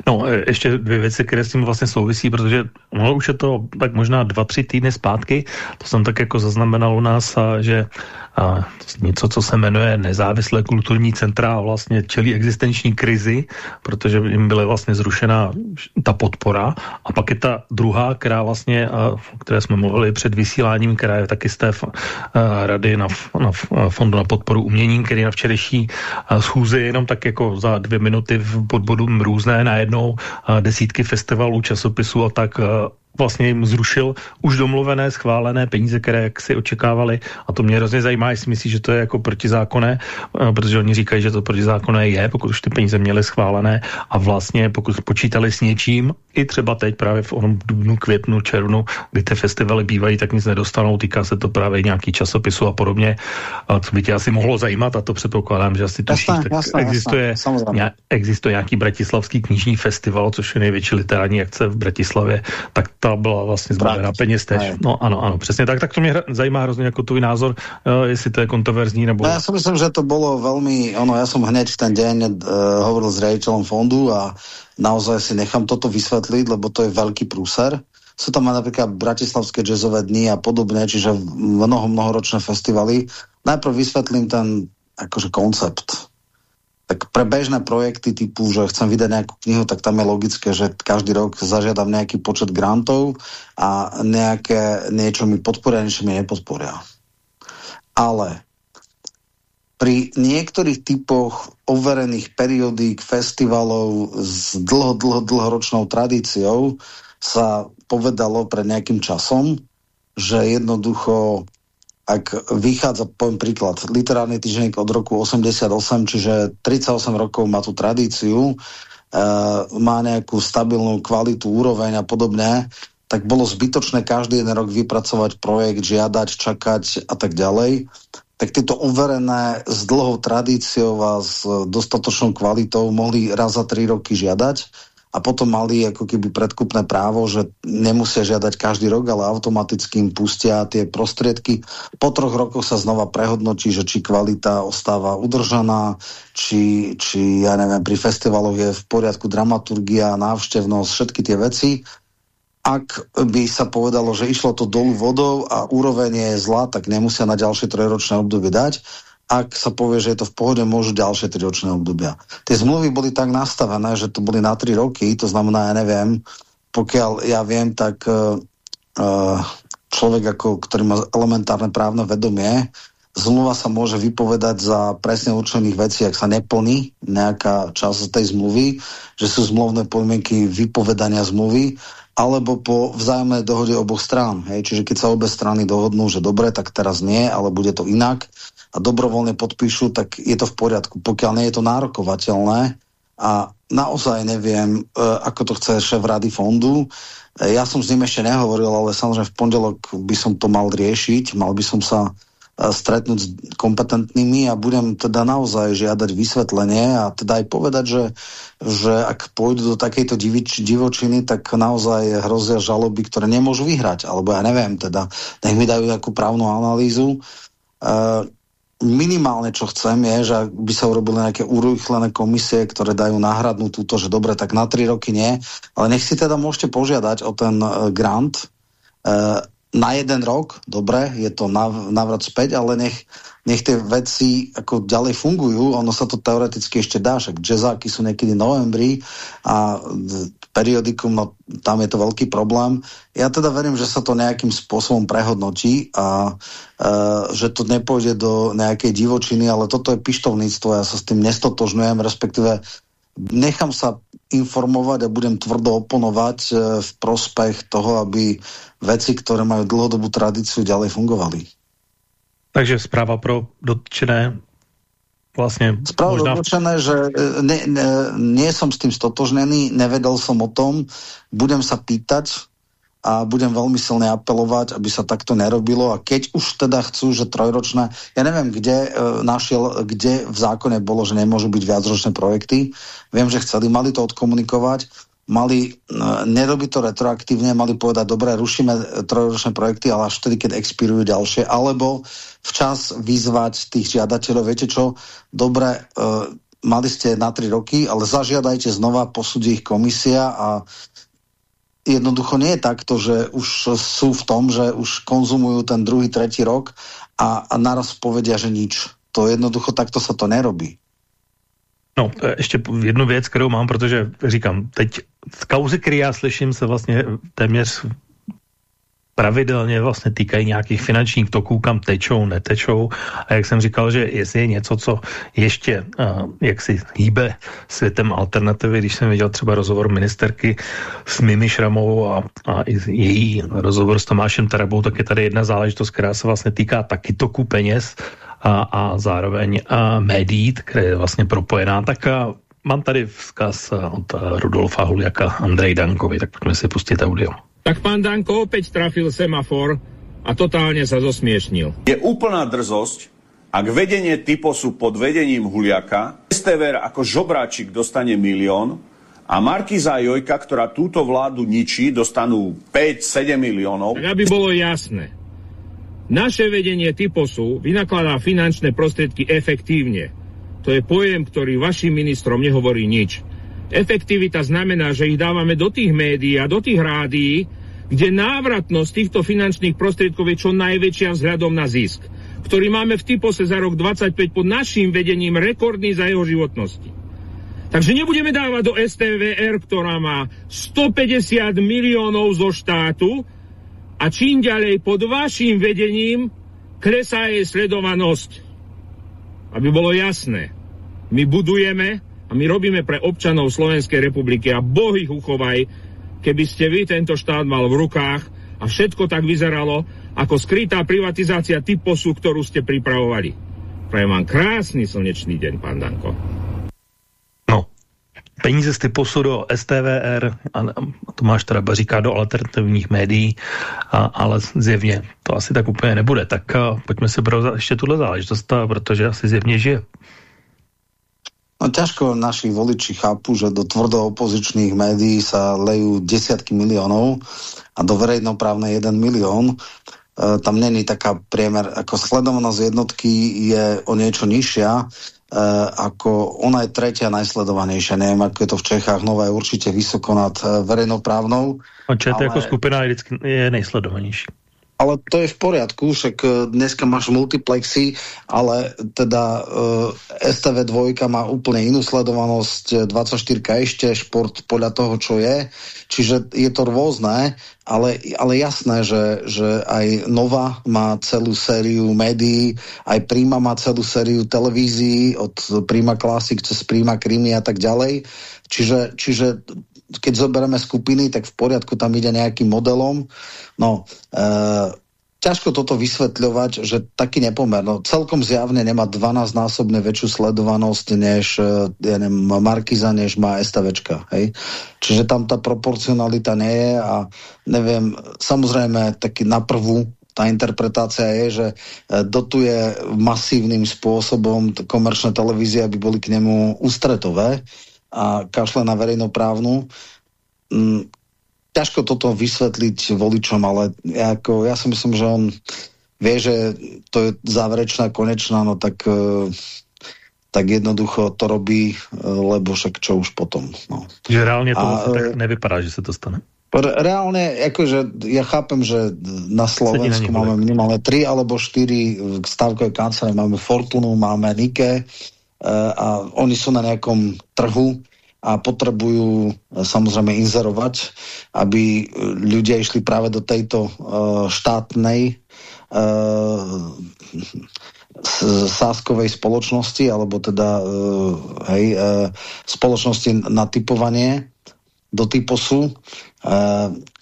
No, e, ještě dvě věci, které s tím vlastně souvisí, protože ono už je to tak možná dva, tři týdny zpátky, to jsem tak jako zaznamenal u nás, že a něco, co se jmenuje nezávislé kulturní centra a vlastně čelí existenční krizi, protože jim byla vlastně zrušena ta podpora. A pak je ta druhá, která vlastně, o které jsme mluvili před vysíláním, která je taky z té rady na, na Fondu na podporu umění, který na včerejší schůzi jenom tak jako za dvě minuty v podbodu různé najednou desítky festivalů, časopisů a tak vlastně jim zrušil už domluvené, schválené peníze, které jak si očekávali. A to mě hrozně zajímá, jestli myslí, že to je jako protizákonné, eh, protože oni říkají, že to protizákonné je, pokud už ty peníze měly schválené a vlastně pokud počítali s něčím, i třeba teď právě v onom dubnu, květnu, červnu, kdy ty festivaly bývají, tak nic nedostanou, týká se to právě nějaký časopisu a podobně. A co by tě asi mohlo zajímat, a to předpokládám, že asi tušíš, tak existuje, existuje nějaký bratislavský knižní festival, což je největší literární akce v Bratislavě, tak ta byla vlastně zbavená peněz tež. No ano, ano, přesně tak. Tak to mě zajímá hrozně jako tvůj názor, uh, jestli to je kontroverzní nebo... No, já si myslím, že to bylo velmi, ono, já jsem hned v ten den uh, hovoril s riaditeľom fondu a naozaj si nechám toto vysvetliť, lebo to je veľký prúser. Sú tam aj napríklad bratislavské jazzové dny a podobne, čiže mnoho, mnohoročné festivaly. Najprv vysvetlím ten akože koncept tak pre bežné projekty typu, že chcem vydať nejakú knihu, tak tam je logické, že každý rok zažiadam nejaký počet grantov a nejaké, niečo mi podporia, niečo mi nepodporia. Ale pri niektorých typoch overených periodík, festivalov s dlho, dlho, dlhoročnou tradíciou sa povedalo pred nejakým časom, že jednoducho ak vychádza, poviem príklad, literárny týždenník od roku 88, čiže 38 rokov má tú tradíciu, e, má nejakú stabilnú kvalitu, úroveň a podobne, tak bolo zbytočné každý jeden rok vypracovať projekt, žiadať, čakať a tak ďalej. Tak tieto overené s dlhou tradíciou a s dostatočnou kvalitou mohli raz za tri roky žiadať a potom mali ako keby predkupné právo, že nemusia žiadať každý rok, ale automaticky im pustia tie prostriedky. Po troch rokoch sa znova prehodnotí, že či kvalita ostáva udržaná, či, či ja neviem, pri festivaloch je v poriadku dramaturgia, návštevnosť, všetky tie veci. Ak by sa povedalo, že išlo to dolu vodou a úroveň je zlá, tak nemusia na ďalšie trojročné obdobie dať ak sa povie, že je to v pohode, môžu ďalšie tri ročné obdobia. Tie zmluvy boli tak nastavené, že to boli na tri roky, to znamená, ja neviem, pokiaľ ja viem, tak uh, človek, ako, ktorý má elementárne právne vedomie, zmluva sa môže vypovedať za presne určených vecí, ak sa neplní nejaká časť tej zmluvy, že sú zmluvné podmienky vypovedania zmluvy, alebo po vzájomnej dohode oboch strán. Hej? Čiže keď sa obe strany dohodnú, že dobre, tak teraz nie, ale bude to inak, a dobrovoľne podpíšu, tak je to v poriadku. Pokiaľ nie je to nárokovateľné a naozaj neviem, e, ako to chce šéf rady fondu. E, ja som s ním ešte nehovoril, ale samozrejme v pondelok by som to mal riešiť, mal by som sa e, stretnúť s kompetentnými a budem teda naozaj žiadať vysvetlenie a teda aj povedať, že, že ak pôjdu do takejto divič, divočiny, tak naozaj hrozia žaloby, ktoré nemôžu vyhrať, alebo ja neviem, teda nech mi dajú takú právnu analýzu. Uh, minimálne, čo chcem, je, že by sa urobili nejaké urýchlené komisie, ktoré dajú náhradnú túto, že dobre, tak na tri roky nie, ale nech si teda môžete požiadať o ten uh, grant uh, na jeden rok, dobre, je to nav, navrat späť, ale nech, nech tie veci ako ďalej fungujú, ono sa to teoreticky ešte dá, však jazzáky sú niekedy novembri a periodikum, no tam je to veľký problém. Ja teda verím, že sa to nejakým spôsobom prehodnotí a e, že to nepôjde do nejakej divočiny, ale toto je pištovníctvo, ja sa s tým nestotožňujem, respektíve nechám sa informovať a budem tvrdo oponovať e, v prospech toho, aby veci, ktoré majú dlhodobú tradíciu, ďalej fungovali. Takže správa pro dotčené vlastne... Možná... Dočené, že e, ne, ne, nie som s tým stotožnený, nevedel som o tom, budem sa pýtať a budem veľmi silne apelovať, aby sa takto nerobilo. A keď už teda chcú, že trojročné, ja neviem, kde e, našiel, kde v zákone bolo, že nemôžu byť viacročné projekty, viem, že chceli, mali to odkomunikovať, mali e, nerobiť to retroaktívne, mali povedať, dobre, rušíme e, trojročné projekty, ale až vtedy, keď expirujú ďalšie, alebo včas vyzvať tých žiadateľov, viete čo, dobre, e, mali ste na 3 roky, ale zažiadajte znova, posúdi ich komisia a jednoducho nie je takto, že už sú v tom, že už konzumujú ten druhý, tretí rok a, a naraz povedia, že nič. To jednoducho takto sa to nerobí. No, ještě jednu věc, kterou mám, protože říkám, teď z kauzy, které já slyším, se vlastně téměř pravidelně vlastně týkají nějakých finančních toků, kam tečou, netečou. A jak jsem říkal, že jestli je něco, co ještě uh, jak si hýbe světem alternativy, když jsem viděl třeba rozhovor ministerky s Mimi Šramovou a, a její rozhovor s Tomášem Tarabou, tak je tady jedna záležitost, která se vlastně týká taky toku peněz a, a zároveň a médií, která je vlastně propojená, tak a mám tady vzkaz od Rudolfa Huliaka Andrej Dankovi, tak pojďme si pustit audio. Tak pán Danko opäť trafil semafor a totálne sa zosmiešnil. Je úplná drzosť, ak vedenie typosu pod vedením Huliaka, STVR ako žobráčik dostane milión a Markiza Jojka, ktorá túto vládu ničí, dostanú 5-7 miliónov. Tak aby bolo jasné, naše vedenie typosu vynakladá finančné prostriedky efektívne. To je pojem, ktorý vašim ministrom nehovorí nič. Efektivita znamená, že ich dávame do tých médií a do tých rádií, kde návratnosť týchto finančných prostriedkov je čo najväčšia vzhľadom na zisk, ktorý máme v typose za rok 25 pod našim vedením rekordný za jeho životnosti. Takže nebudeme dávať do STVR, ktorá má 150 miliónov zo štátu a čím ďalej pod vašim vedením klesá jej sledovanosť. Aby bolo jasné, my budujeme a my robíme pre občanov Slovenskej republiky a boh ich uchovaj, keby ste vy tento štát mal v rukách a všetko tak vyzeralo, ako skrytá privatizácia typosu, ktorú ste pripravovali. Prajem vám krásny slnečný deň, pán Danko. No, peníze z typosu do STVR, a Tomáš Traba říká do alternativních médií, a, ale zjevně to asi tak úplně nebude. Tak a, pojďme si brát ještě tuhle záležitost, protože asi zjevně žije. No ťažko naši voliči chápu, že do tvrdo opozičných médií sa lejú desiatky miliónov a do verejnoprávnej 1 milión. E, tam není taká priemer, ako sledovanosť jednotky je o niečo nižšia, e, ako ona je tretia najsledovanejšia. Neviem, ako je to v Čechách, Nová je určite vysoko nad e, verejnoprávnou. A ČT ale... ako skupina je, je nejsledovanejší ale to je v poriadku, však e, dneska máš multiplexy, ale teda uh, STV 2 má úplne inú sledovanosť, 24 ešte, šport podľa toho, čo je, čiže je to rôzne, ale, ale jasné, že, že aj Nova má celú sériu médií, aj Prima má celú sériu televízií, od Prima Classic cez Prima Krimi a tak ďalej, čiže, čiže keď zoberieme skupiny, tak v poriadku tam ide nejakým modelom. No, e, ťažko toto vysvetľovať, že taký nepomer. No, celkom zjavne nemá 12-násobne väčšiu sledovanosť než e, ja neviem, Markiza, než má STVčka. Hej? Čiže tam tá proporcionalita nie je a neviem, samozrejme taký na prvú tá interpretácia je, že e, dotuje masívnym spôsobom komerčné televízie, aby boli k nemu ústretové a kašle na verejnoprávnu. Mm, ťažko toto vysvetliť voličom, ale ako, ja si myslím, že on vie, že to je záverečná, konečná, no tak, e, tak jednoducho to robí, e, lebo však čo už potom. No. Že reálne to a, tak nevypadá, že sa to stane. Reálne, akože ja chápem, že na Slovensku máme minimálne 3 alebo 4 stavkové kancelárie, máme Fortunu, máme Nike, a oni sú na nejakom trhu a potrebujú e, samozrejme inzerovať, aby ľudia išli práve do tejto štátnej sáskovej spoločnosti, alebo teda hej, spoločnosti na typovanie do typosu.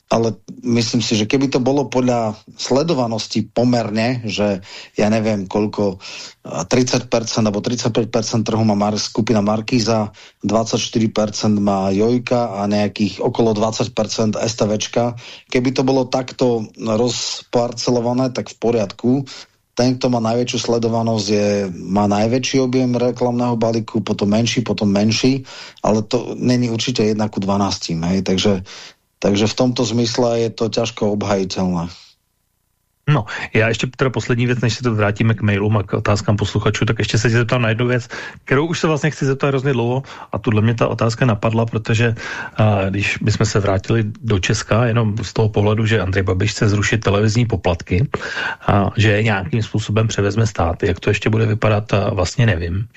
Ale myslím si, že keby to bolo podľa sledovanosti pomerne, že ja neviem koľko, 30% alebo 35% trhu má skupina Markíza, 24% má Jojka a nejakých okolo 20% STVčka. Keby to bolo takto rozparcelované, tak v poriadku. Ten, kto má najväčšiu sledovanosť, je, má najväčší objem reklamného balíku, potom menší, potom menší, ale to není určite 1 ku 12. Hej? Takže Takže v tomto zmysle je to ťažko obhajiteľné. No, já ještě teda poslední věc, než se to vrátíme k mailům a k otázkám posluchačů, tak ještě se zeptám na jednu věc, kterou už se vlastně chci zeptat hrozně dlouho a tuhle mě ta otázka napadla, protože a, když bychom se vrátili do Česka, jenom z toho pohledu, že Andrej Babiš chce zrušit televizní poplatky a že je nějakým způsobem převezme stát, jak to ještě bude vypadat, a vlastně nevím.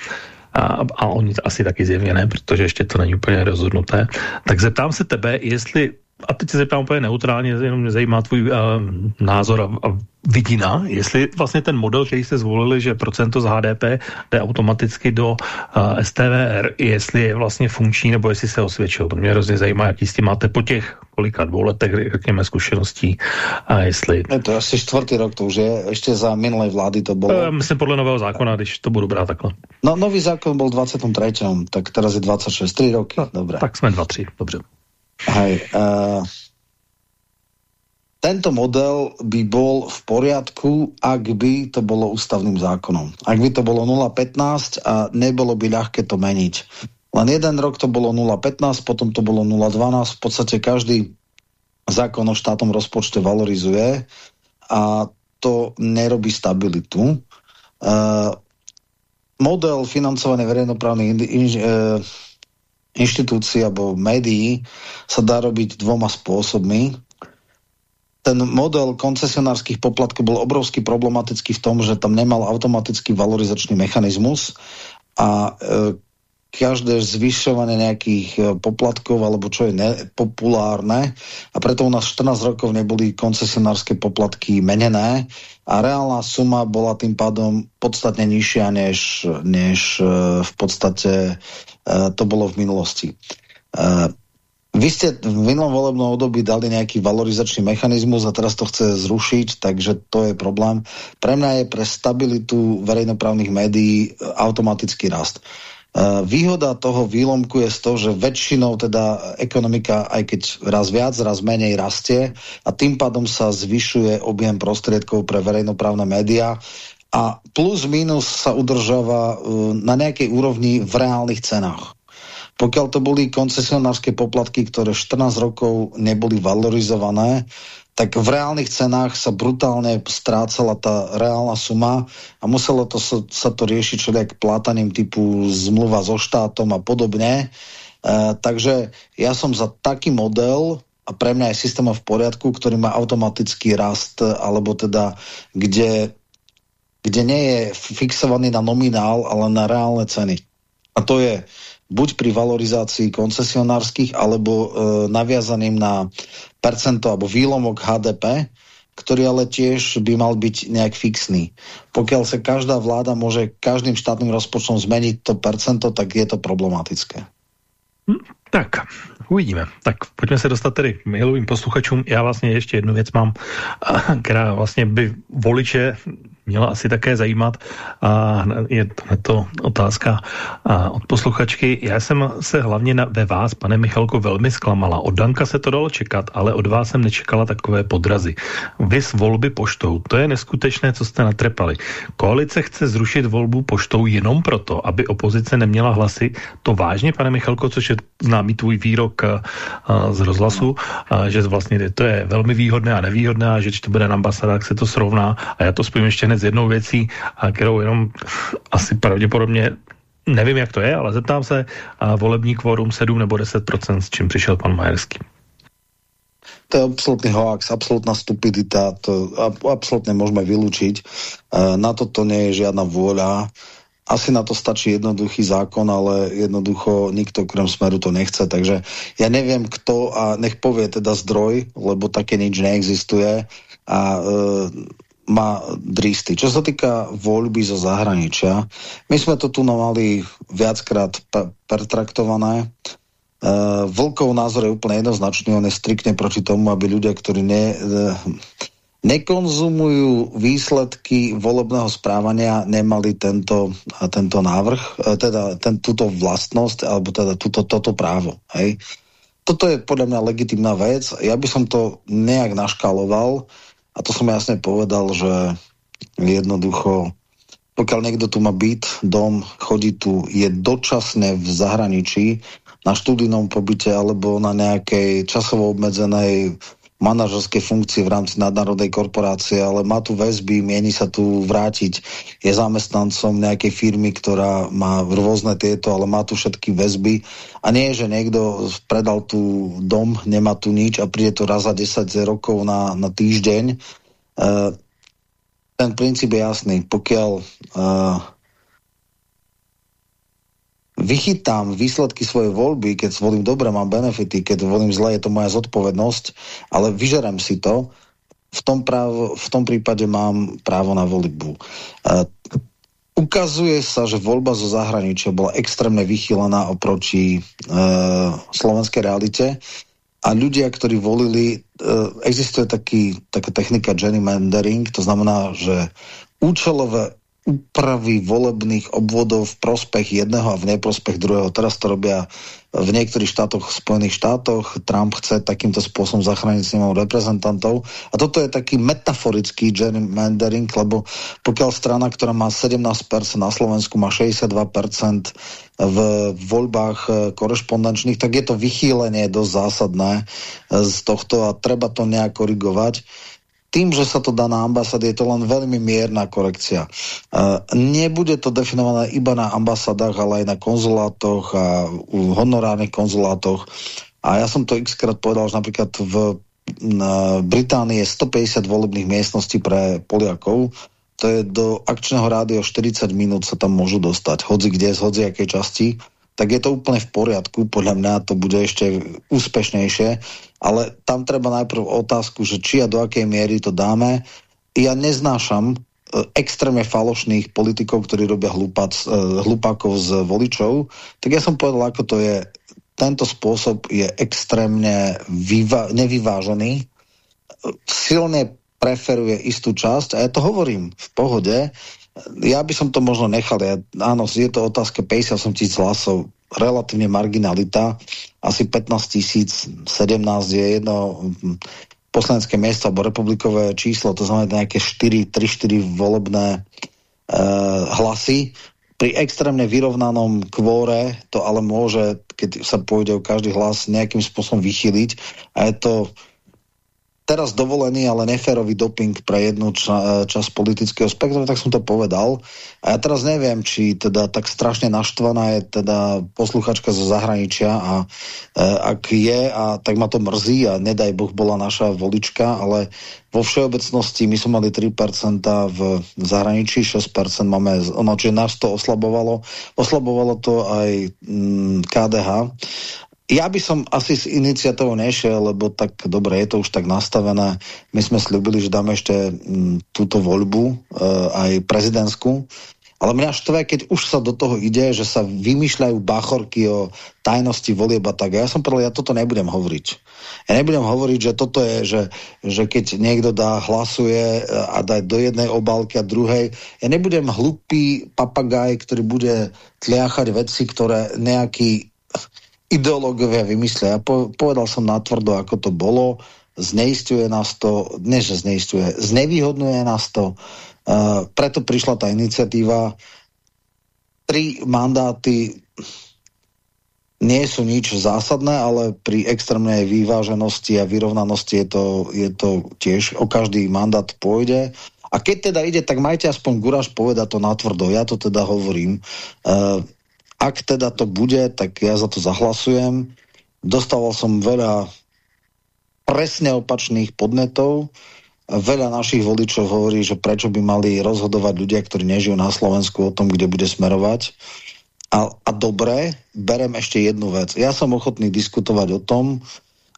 A, a oni asi taky zjevně ne, protože ještě to není úplně rozhodnuté. Tak zeptám se tebe, jestli a teď se zeptám úplně neutrálně, jenom mě zajímá tvůj uh, názor a, a vidina, jestli vlastně ten model, který jste zvolili, že procento z HDP jde automaticky do uh, STVR, jestli je vlastně funkční, nebo jestli se osvědčil. To mě hrozně zajímá, jaký s tím máte po těch kolika dvou letech, řekněme, zkušeností a jestli... Je to asi čtvrtý rok, to už je, ještě za minulé vlády to bylo. Uh, myslím podle nového zákona, když to budu brát takhle. No, nový zákon byl 23. tak teraz je 26, 3 roky, no, dobré. Tak jsme 2-3, dobře. Hej, uh, tento model by bol v poriadku, ak by to bolo ústavným zákonom. Ak by to bolo 0,15 a nebolo by ľahké to meniť. Len jeden rok to bolo 0,15, potom to bolo 0,12. V podstate každý zákon o štátnom rozpočte valorizuje a to nerobí stabilitu. Uh, model financovania verejnoprávnych uh, inštitúcií alebo médií sa dá robiť dvoma spôsobmi. Ten model koncesionárskych poplatkov bol obrovsky problematický v tom, že tam nemal automatický valorizačný mechanizmus a e, každé zvyšovanie nejakých e, poplatkov alebo čo je nepopulárne a preto u nás 14 rokov neboli koncesionárske poplatky menené a reálna suma bola tým pádom podstatne nižšia než, než e, v podstate Eh, to bolo v minulosti. Vy ste v minulom volebnom období dali nejaký valorizačný mechanizmus a teraz to chce zrušiť, takže to je problém. Pre mňa je pre stabilitu verejnoprávnych médií automatický rast. Výhoda toho výlomku je z toho, že väčšinou teda ekonomika, aj keď raz viac, raz menej rastie a tým pádom sa zvyšuje objem prostriedkov pre verejnoprávne médiá a plus minus sa udržáva uh, na nejakej úrovni v reálnych cenách. Pokiaľ to boli koncesionárske poplatky, ktoré 14 rokov neboli valorizované, tak v reálnych cenách sa brutálne strácala tá reálna suma a muselo to sa, sa to riešiť všelijak plátaním typu zmluva so štátom a podobne. E, takže ja som za taký model, a pre mňa je systém v poriadku, ktorý má automatický rast, alebo teda kde kde nie je fixovaný na nominál, ale na reálne ceny. A to je buď pri valorizácii koncesionárskych, alebo e, naviazaným na percento alebo výlomok HDP, ktorý ale tiež by mal byť nejak fixný. Pokiaľ sa každá vláda môže každým štátnym rozpočtom zmeniť to percento, tak je to problematické. Hm, tak, uvidíme. Tak pojďme se dostat tedy k mailovým posluchačům. Já vlastně ještě jednu věc mám, která vlastně by voliče měla asi také zajímat. A je to otázka od posluchačky. Já jsem se hlavně na, ve vás, pane Michalko, velmi zklamala. Od Danka se to dalo čekat, ale od vás jsem nečekala takové podrazy. Vys volby poštou. To je neskutečné, co jste natrepali. Koalice chce zrušit volbu poštou jenom proto, aby opozice neměla hlasy. To vážně, pane Michalko, což je známý tvůj výrok z rozhlasu, že vlastně to je velmi výhodné a nevýhodné a že když to bude na ambasádách, se to srovná. A já to spojím ještě hned s jednou věcí, a kterou jenom asi pravděpodobně nevím, jak to je, ale zeptám se, a volební kvorum 7 nebo 10%, s čím přišel pan Majerský. To je absolútny hoax, absolútna stupidita, to absolútne môžeme vylúčiť. Na toto nie je žiadna vôľa. Asi na to stačí jednoduchý zákon, ale jednoducho nikto krem smeru to nechce, takže ja neviem kto a nech povie teda zdroj, lebo také nič neexistuje a e, má dristy. Čo sa týka voľby zo zahraničia, my sme to tu mali viackrát pertraktované. Uh, Vlkov názor je úplne jednoznačný, on je striktne proti tomu, aby ľudia, ktorí ne, uh, nekonzumujú výsledky volebného správania, nemali tento, tento návrh, uh, teda ten, túto vlastnosť, alebo teda túto, toto právo. Hej? Toto je podľa mňa legitimná vec. Ja by som to nejak naškaloval, a to som jasne povedal, že jednoducho, pokiaľ niekto tu má byt, dom, chodí tu, je dočasne v zahraničí, na študijnom pobyte alebo na nejakej časovo obmedzenej manažerskej funkcie v rámci nadnárodnej korporácie, ale má tu väzby, mieni sa tu vrátiť, je zamestnancom nejakej firmy, ktorá má rôzne tieto, ale má tu všetky väzby a nie, že niekto predal tu dom, nemá tu nič a príde to raz za 10 rokov na, na týždeň. E, ten princíp je jasný. Pokiaľ e, vychytám výsledky svojej voľby, keď volím dobre, mám benefity, keď volím zle, je to moja zodpovednosť, ale vyžerem si to, v tom, právo, v tom prípade mám právo na voľbu. Uh, ukazuje sa, že voľba zo zahraničia bola extrémne vychylená oproti uh, slovenskej realite a ľudia, ktorí volili, uh, existuje taký, taká technika gerrymandering, to znamená, že účelové úpravy volebných obvodov v prospech jedného a v neprospech druhého. Teraz to robia v niektorých štátoch, v Spojených štátoch. Trump chce takýmto spôsobom zachrániť snemov reprezentantov. A toto je taký metaforický gerrymandering, lebo pokiaľ strana, ktorá má 17% na Slovensku, má 62% v voľbách eh, korešpondenčných, tak je to vychýlenie dosť zásadné eh, z tohto a treba to nejak korigovať tým, že sa to dá na ambasády, je to len veľmi mierna korekcia. Uh, nebude to definované iba na ambasádach, ale aj na konzulátoch a honorárnych konzulátoch. A ja som to xkrát povedal, že napríklad v Británii je 150 volebných miestností pre Poliakov. To je do akčného rádia 40 minút sa tam môžu dostať. Hodzi kde, z hodzi akej časti tak je to úplne v poriadku. Podľa mňa to bude ešte úspešnejšie ale tam treba najprv otázku, že či a do akej miery to dáme. Ja neznášam e, extrémne falošných politikov, ktorí robia hlupac, e, hlupákov z voličov, tak ja som povedal, ako to je. Tento spôsob je extrémne nevyvážený, silne preferuje istú časť a ja to hovorím v pohode. Ja by som to možno nechal. Ja, áno, je to otázka 50 som tisíc hlasov relatívne marginalita. Asi 15 tisíc, 17 je jedno hm, poslanecké miesto alebo republikové číslo, to znamená nejaké 4, 3-4 volebné e, hlasy. Pri extrémne vyrovnanom kvóre to ale môže, keď sa pôjde o každý hlas, nejakým spôsobom vychyliť a je to teraz dovolený, ale neférový doping pre jednu ča časť politického spektra, tak som to povedal. A ja teraz neviem, či teda tak strašne naštvaná je teda posluchačka zo zahraničia a e, ak je, a tak ma to mrzí a nedaj Boh bola naša volička, ale vo všeobecnosti my sme mali 3% v zahraničí, 6% máme, ono, čiže nás to oslabovalo. Oslabovalo to aj mm, KDH ja by som asi s iniciatívou nešiel, lebo tak dobre, je to už tak nastavené. My sme slúbili, že dáme ešte m, mm, túto voľbu, e, aj prezidentskú. Ale mňa štve, keď už sa do toho ide, že sa vymýšľajú bachorky o tajnosti volieb tak. Ja som povedal, ja toto nebudem hovoriť. Ja nebudem hovoriť, že toto je, že, že keď niekto dá, hlasuje a dá do jednej obálky a druhej. Ja nebudem hlupý papagaj, ktorý bude tliachať veci, ktoré nejaký ideológovia vymyslia. Ja po, povedal som natvrdo, ako to bolo, zneistuje nás to, ne že zneistuje, znevýhodňuje nás to, uh, preto prišla tá iniciatíva. Tri mandáty nie sú nič zásadné, ale pri extrémnej vyváženosti a vyrovnanosti je to, je to tiež, o každý mandát pôjde. A keď teda ide, tak majte aspoň guraž povedať to natvrdo. Ja to teda hovorím. Uh, ak teda to bude, tak ja za to zahlasujem. Dostával som veľa presne opačných podnetov. Veľa našich voličov hovorí, že prečo by mali rozhodovať ľudia, ktorí nežijú na Slovensku o tom, kde bude smerovať. A, a dobre, berem ešte jednu vec. Ja som ochotný diskutovať o tom,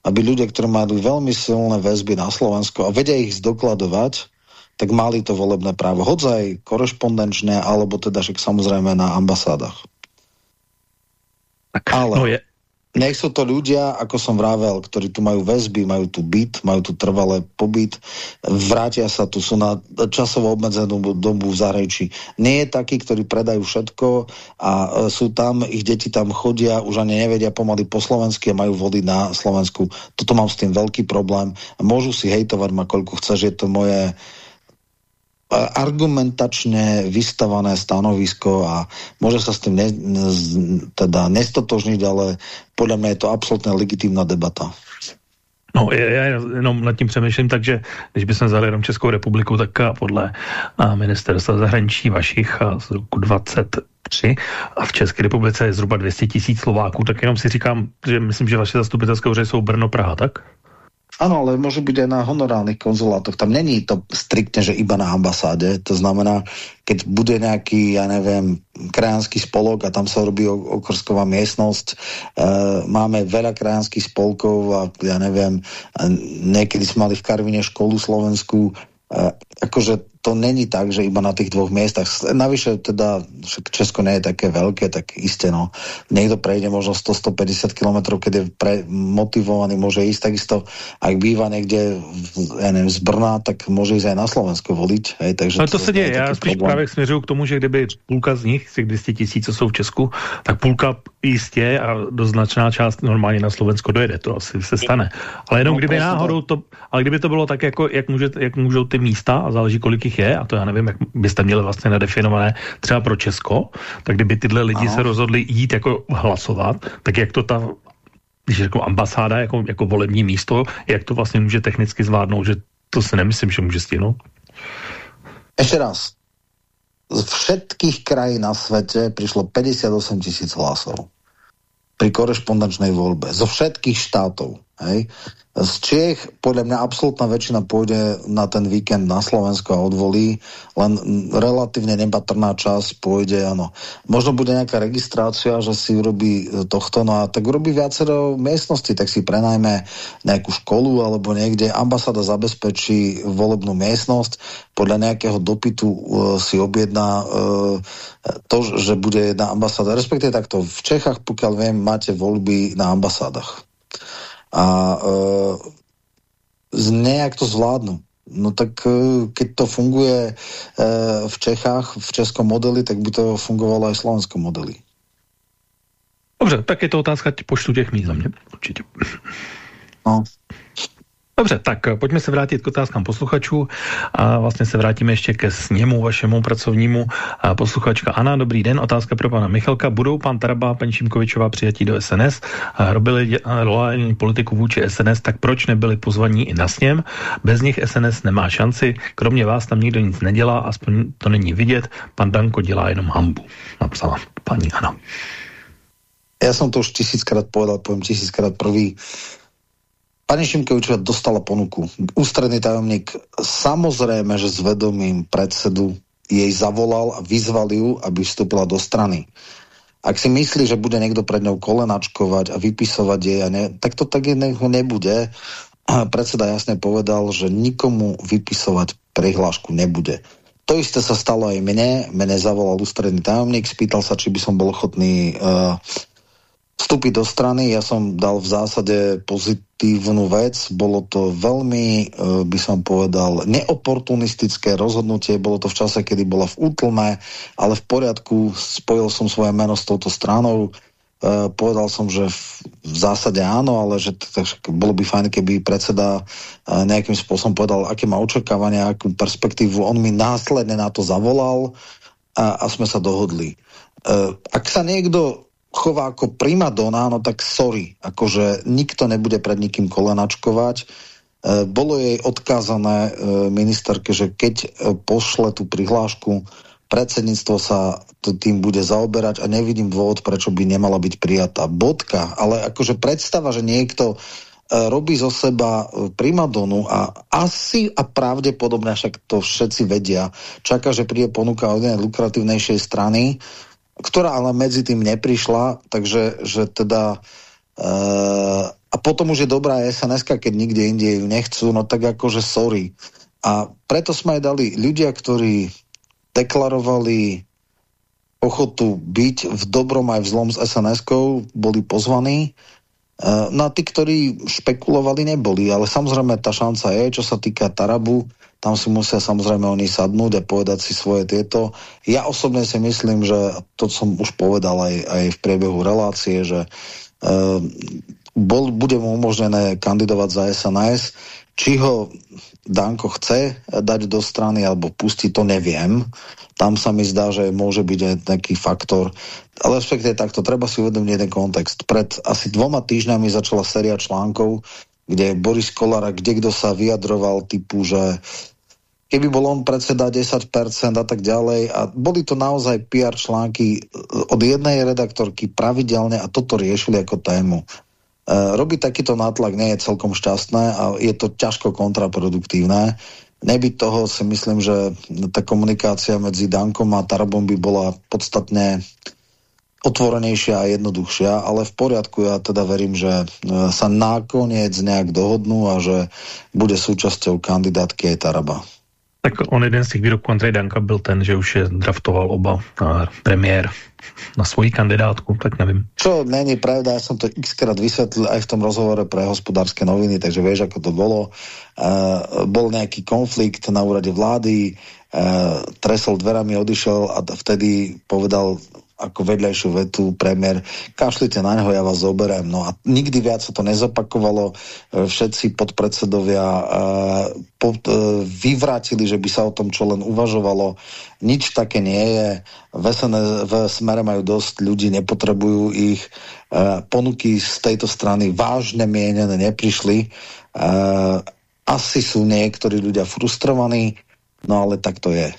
aby ľudia, ktorí majú veľmi silné väzby na Slovensku a vedia ich zdokladovať, tak mali to volebné právo. Hodzaj korešpondenčné, alebo teda však samozrejme na ambasádach. Ale no je. nech sú to ľudia, ako som vravel, ktorí tu majú väzby, majú tu byt, majú tu trvalé pobyt, vrátia sa tu, sú na časovo obmedzenú dobu v zahraničí. Nie je taký, ktorí predajú všetko a e, sú tam, ich deti tam chodia, už ani nevedia pomaly po slovensky a majú vody na Slovensku. Toto mám s tým veľký problém. Môžu si hejtovať ma, koľko chceš, je to moje argumentačne vystavané stanovisko a môže sa s tým ne, teda nestotožniť, ale podľa mňa je to absolútne legitímna debata. No, já jenom nad tím přemýšlím, takže když bychom vzali jenom Českou republiku, tak podle ministerstva zahraničí vašich z roku 23 a v České republice je zhruba 200 tisíc Slováků, tak jenom si říkám, že myslím, že vaše zastupitelské úřady jsou Brno, Praha, tak? Áno, ale môže byť aj na honorálnych konzulátoch. Tam není to striktne, že iba na ambasáde. To znamená, keď bude nejaký, ja neviem, krajanský spolok a tam sa robí okrsková miestnosť, e, máme veľa krajanských spolkov a ja neviem, niekedy sme mali v Karvine školu slovenskú, e, akože to není tak, že iba na tých dvoch miestach. Navyše teda, Česko nie je také veľké, tak iste no. Niekto prejde možno 100-150 km, keď je pre, motivovaný, môže ísť takisto. Ak býva niekde ja neviem, z Brna, tak môže ísť aj na Slovensko voliť. Hej, takže Ale to, to se děje. Já spíš problém. právě směřuju k tomu, že kdyby půlka z nich, z těch 200 tisíc, co jsou v Česku, tak půlka jistě a doznačná část normálně na Slovensko dojede. To asi se stane. Ale jenom no, kdyby náhodou to, ale kdyby to bylo tak, jako, jak, může, jak můžou ty místa, a záleží, kolik jich jich je, a to já nevím, jak byste měli vlastně nadefinované třeba pro Česko, tak kdyby tyhle lidi ano. se rozhodli jít jako hlasovat, tak jak to ta když řeknu ambasáda jako, jako volební místo, jak to vlastně může technicky zvládnout, že to si nemyslím, že může stihnout. Ešte raz. Z všetkých krajín na svete prišlo 58 tisíc hlasov pri korešpondenčnej voľbe. Zo všetkých štátov. Hej? Z Čiech podľa mňa absolútna väčšina pôjde na ten víkend na Slovensko a odvolí, len relatívne nepatrná časť pôjde, áno. Možno bude nejaká registrácia, že si urobí tohto, no a tak urobí viacero miestnosti, tak si prenajme nejakú školu alebo niekde. Ambasáda zabezpečí volebnú miestnosť, podľa nejakého dopytu uh, si objedná uh, to, že bude jedna ambasáda. Respektíve takto, v Čechách, pokiaľ viem, máte voľby na ambasádach a e, nejak to zvládnu. No tak e, keď to funguje e, v Čechách, v českom modeli, tak by to fungovalo aj v slovenskom modeli. Dobře, tak je to otázka počtu těch míst za mě, určitě. No. Dobře, tak eh, pojďme se vrátit k otázkám posluchačů a vlastně se vrátíme ještě ke sněmu vašemu pracovnímu. A posluchačka Ana, dobrý den, otázka pro pana Michalka. Budou pan Taraba a paní Šimkovičová přijatí do SNS? A robili loajální politiku vůči SNS, tak proč nebyli pozvaní i na sněm? Bez nich SNS nemá šanci, kromě vás tam nikdo nic nedělá, aspoň to není vidět. Pan Danko dělá jenom hambu, napsala paní Ana. Ja som to už tisíckrát povedal, poviem tisíckrát prvý Pani Šimkevičová dostala ponuku. Ústredný tajomník samozrejme, že s vedomím predsedu jej zavolal a vyzval ju, aby vstúpila do strany. Ak si myslí, že bude niekto pred ňou kolenačkovať a vypisovať jej, a ne, tak to tak jedného nebude. Predseda jasne povedal, že nikomu vypisovať prihlášku nebude. To isté sa stalo aj mne. Mene zavolal ústredný tajomník, spýtal sa, či by som bol ochotný uh, vstúpiť do strany. Ja som dal v zásade pozitívnu vec. Bolo to veľmi, e, by som povedal, neoportunistické rozhodnutie. Bolo to v čase, kedy bola v útlme, ale v poriadku. Spojil som svoje meno s touto stranou. E, povedal som, že v zásade áno, ale že bolo by fajn, keby predseda e, nejakým spôsobom povedal, aké má očakávania, akú perspektívu. On mi následne na to zavolal a, sme sa dohodli. Ak sa niekto chová ako primadona, no tak sorry, akože nikto nebude pred nikým kolenačkovať. E, bolo jej odkázané e, ministerke, že keď e, pošle tú prihlášku, predsedníctvo sa tým bude zaoberať a nevidím dôvod, prečo by nemala byť prijatá. Bodka. Ale akože predstava, že niekto robí zo seba primadonu a asi a pravdepodobne, však to všetci vedia, čaká, že príde ponuka od lukratívnejšej strany, ktorá ale medzi tým neprišla, takže že teda e, a potom už je dobrá sns keď nikde inde ju nechcú, no tak akože sorry. A preto sme aj dali ľudia, ktorí deklarovali ochotu byť v dobrom aj v zlom s SNS-kou, boli pozvaní. E, no a tí, ktorí špekulovali, neboli. Ale samozrejme tá šanca je, čo sa týka Tarabu, tam si musia samozrejme oni sadnúť a povedať si svoje tieto. Ja osobne si myslím, že to som už povedal aj, aj v priebehu relácie, že uh, bol, bude mu umožnené kandidovať za SNS. Či ho Danko chce dať do strany alebo pustiť, to neviem. Tam sa mi zdá, že môže byť aj nejaký faktor. Ale respektive takto, treba si uvedomiť jeden kontext. Pred asi dvoma týždňami začala séria článkov kde Boris Kolár a kde kto sa vyjadroval typu, že keby bol on predseda 10% a tak ďalej. A boli to naozaj PR články e, od jednej redaktorky pravidelne a toto riešili ako tému. E, robiť takýto nátlak nie je celkom šťastné a je to ťažko kontraproduktívne. Nebyť toho si myslím, že tá komunikácia medzi Dankom a Tarabom by bola podstatne otvorenejšia a jednoduchšia, ale v poriadku, ja teda verím, že e, sa nakoniec nejak dohodnú a že bude súčasťou kandidátky aj Taraba. Tak on jeden z těch výroků Andrej Danka byl ten, že už je draftoval oba a premiér na svoji kandidátku, tak nevím. Čo není pravda, ja som to xkrát vysvetlil aj v tom rozhovore pre hospodárske noviny, takže vieš, ako to bolo. Uh, bol nejaký konflikt na úrade vlády, uh, tresol dverami, odišiel a vtedy povedal ako vedľajšiu vetu premiér, kašlite na neho, ja vás zoberiem. No a nikdy viac sa to nezopakovalo. E, všetci podpredsedovia pod, uh, vyvrátili, že by sa o tom čo len uvažovalo. Nič také nie je. V, SN, v smere majú dosť ľudí, nepotrebujú ich. Ponuky z tejto strany vážne mienené neprišli. Asi sú niektorí ľudia frustrovaní, no ale tak to je.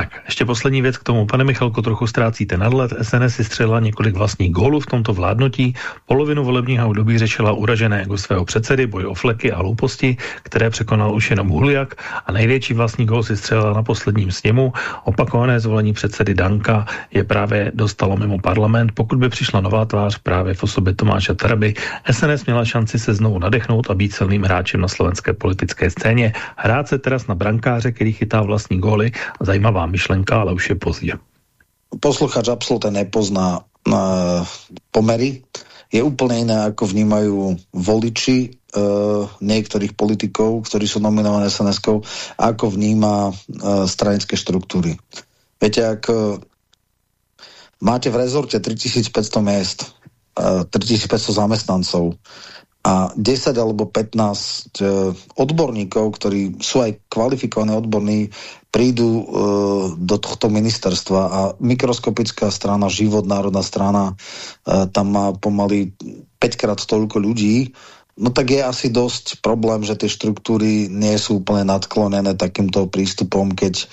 Tak, ještě poslední věc k tomu. Pane Michalko, trochu ztrácíte nadhled. SNS si střela několik vlastních gólů v tomto vládnutí. Polovinu volebního období řešila uražené jako svého předsedy, boj o fleky a hlouposti, které překonal už jenom Huliak a největší vlastní gól si střela na posledním sněmu. Opakované zvolení předsedy Danka je právě dostalo mimo parlament. Pokud by přišla nová tvář právě v osobě Tomáše Taraby, SNS měla šanci se znovu nadechnout a být silným hráčem na slovenské politické scéně. Hrát se teraz na brankáře, který chytá vlastní góly. Zajímavá myšlenka, ale už je pozdě. Posluchač absolútne nepozná uh, pomery. Je úplne iné, ako vnímajú voliči uh, niektorých politikov, ktorí sú nominované sns ako vníma uh, stranické štruktúry. Viete, ak uh, máte v rezorte 3500 miest, uh, 3500 zamestnancov, a 10 alebo 15 e, odborníkov, ktorí sú aj kvalifikovaní odborní, prídu e, do tohto ministerstva a mikroskopická strana, život, národná strana, e, tam má pomaly 5 krát toľko ľudí, no tak je asi dosť problém, že tie štruktúry nie sú úplne nadklonené takýmto prístupom, keď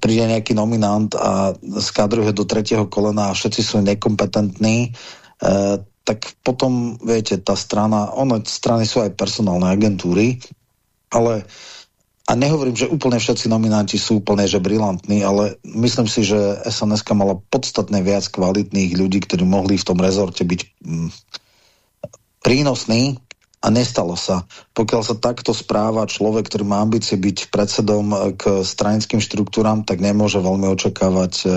príde nejaký nominant a skadruje do tretieho kolena a všetci sú nekompetentní, tak potom, viete, tá strana, ono, strany sú aj personálne agentúry, ale a nehovorím, že úplne všetci nominanti sú úplne že brilantní, ale myslím si, že sns mala podstatne viac kvalitných ľudí, ktorí mohli v tom rezorte byť mm, prínosní a nestalo sa. Pokiaľ sa takto správa človek, ktorý má ambície byť predsedom k stranickým štruktúram, tak nemôže veľmi očakávať e,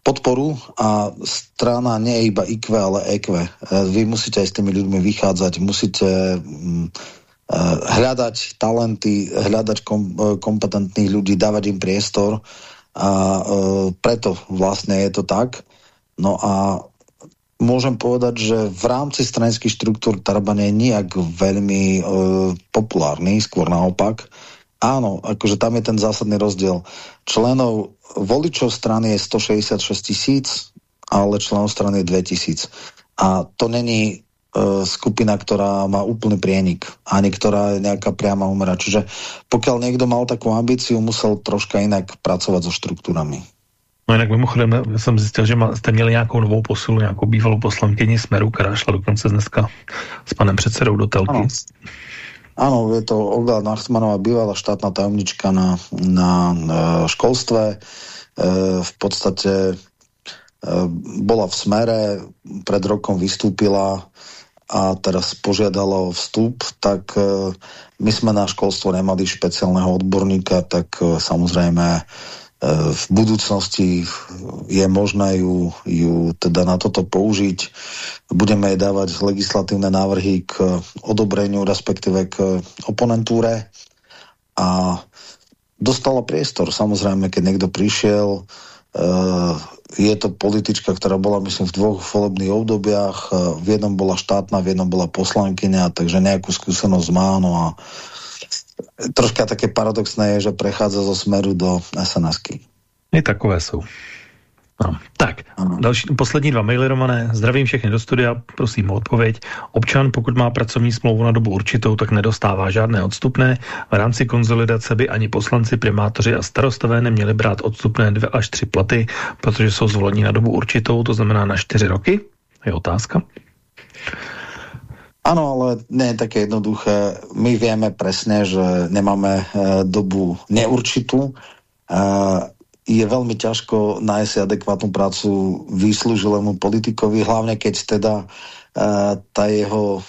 podporu a strana nie je iba IQ, ale EQ. E, vy musíte aj s tými ľuďmi vychádzať, musíte mm, e, hľadať talenty, hľadať kom, e, kompetentných ľudí, dávať im priestor a preto vlastne je to tak. No a môžem povedať, že v rámci stranických štruktúr Tarban je nijak veľmi populárny, skôr naopak. Áno, akože tam je ten zásadný rozdiel. Členov voličov strany je 166 tisíc, ale členov strany je 2 tisíc. A to není e, skupina, ktorá má úplný prienik, ani ktorá je nejaká priama umera. Čiže pokiaľ niekto mal takú ambíciu, musel troška inak pracovať so štruktúrami. No jinak mimochodem jsem zjistil, že jste měli nějakou novou posilu, nějakou bývalou poslankyni Smeru, která šla dokonce dneska s panem předsedou do telky. Ano. Áno, je to Olga Nachmanová, bývalá štátna tajomnička na, na e, školstve. E, v podstate e, bola v smere, pred rokom vystúpila a teraz požiadala o vstup, tak my sme na školstvo nemali špeciálneho odborníka, tak samozrejme v budúcnosti je možné ju, ju teda na toto použiť. Budeme dávať legislatívne návrhy k odobreniu, respektíve k oponentúre a dostala priestor. Samozrejme, keď niekto prišiel, eh, je to politička, ktorá bola, myslím, v dvoch volebných obdobiach. V jednom bola štátna, v jednom bola poslankyňa, takže nejakú skúsenosť má. No a troška také paradoxné je, že prechádza zo smeru do sns -ky. I takové sú. No, tak, další, poslední dva maily, Romané. Zdravím všechny do studia, prosím o odpověď. Občan, pokud má pracovní smlouvu na dobu určitou, tak nedostává žádné odstupné. V rámci konzolidace by ani poslanci, primátoři a starostové neměli brát odstupné dvě až tři platy, protože jsou zvolení na dobu určitou, to znamená na čtyři roky? Je otázka. Áno, ale nie je také jednoduché. My vieme presne, že nemáme e, dobu neurčitú. E, je veľmi ťažko nájsť adekvátnu prácu vyslúžilému politikovi, hlavne keď teda e, tá jeho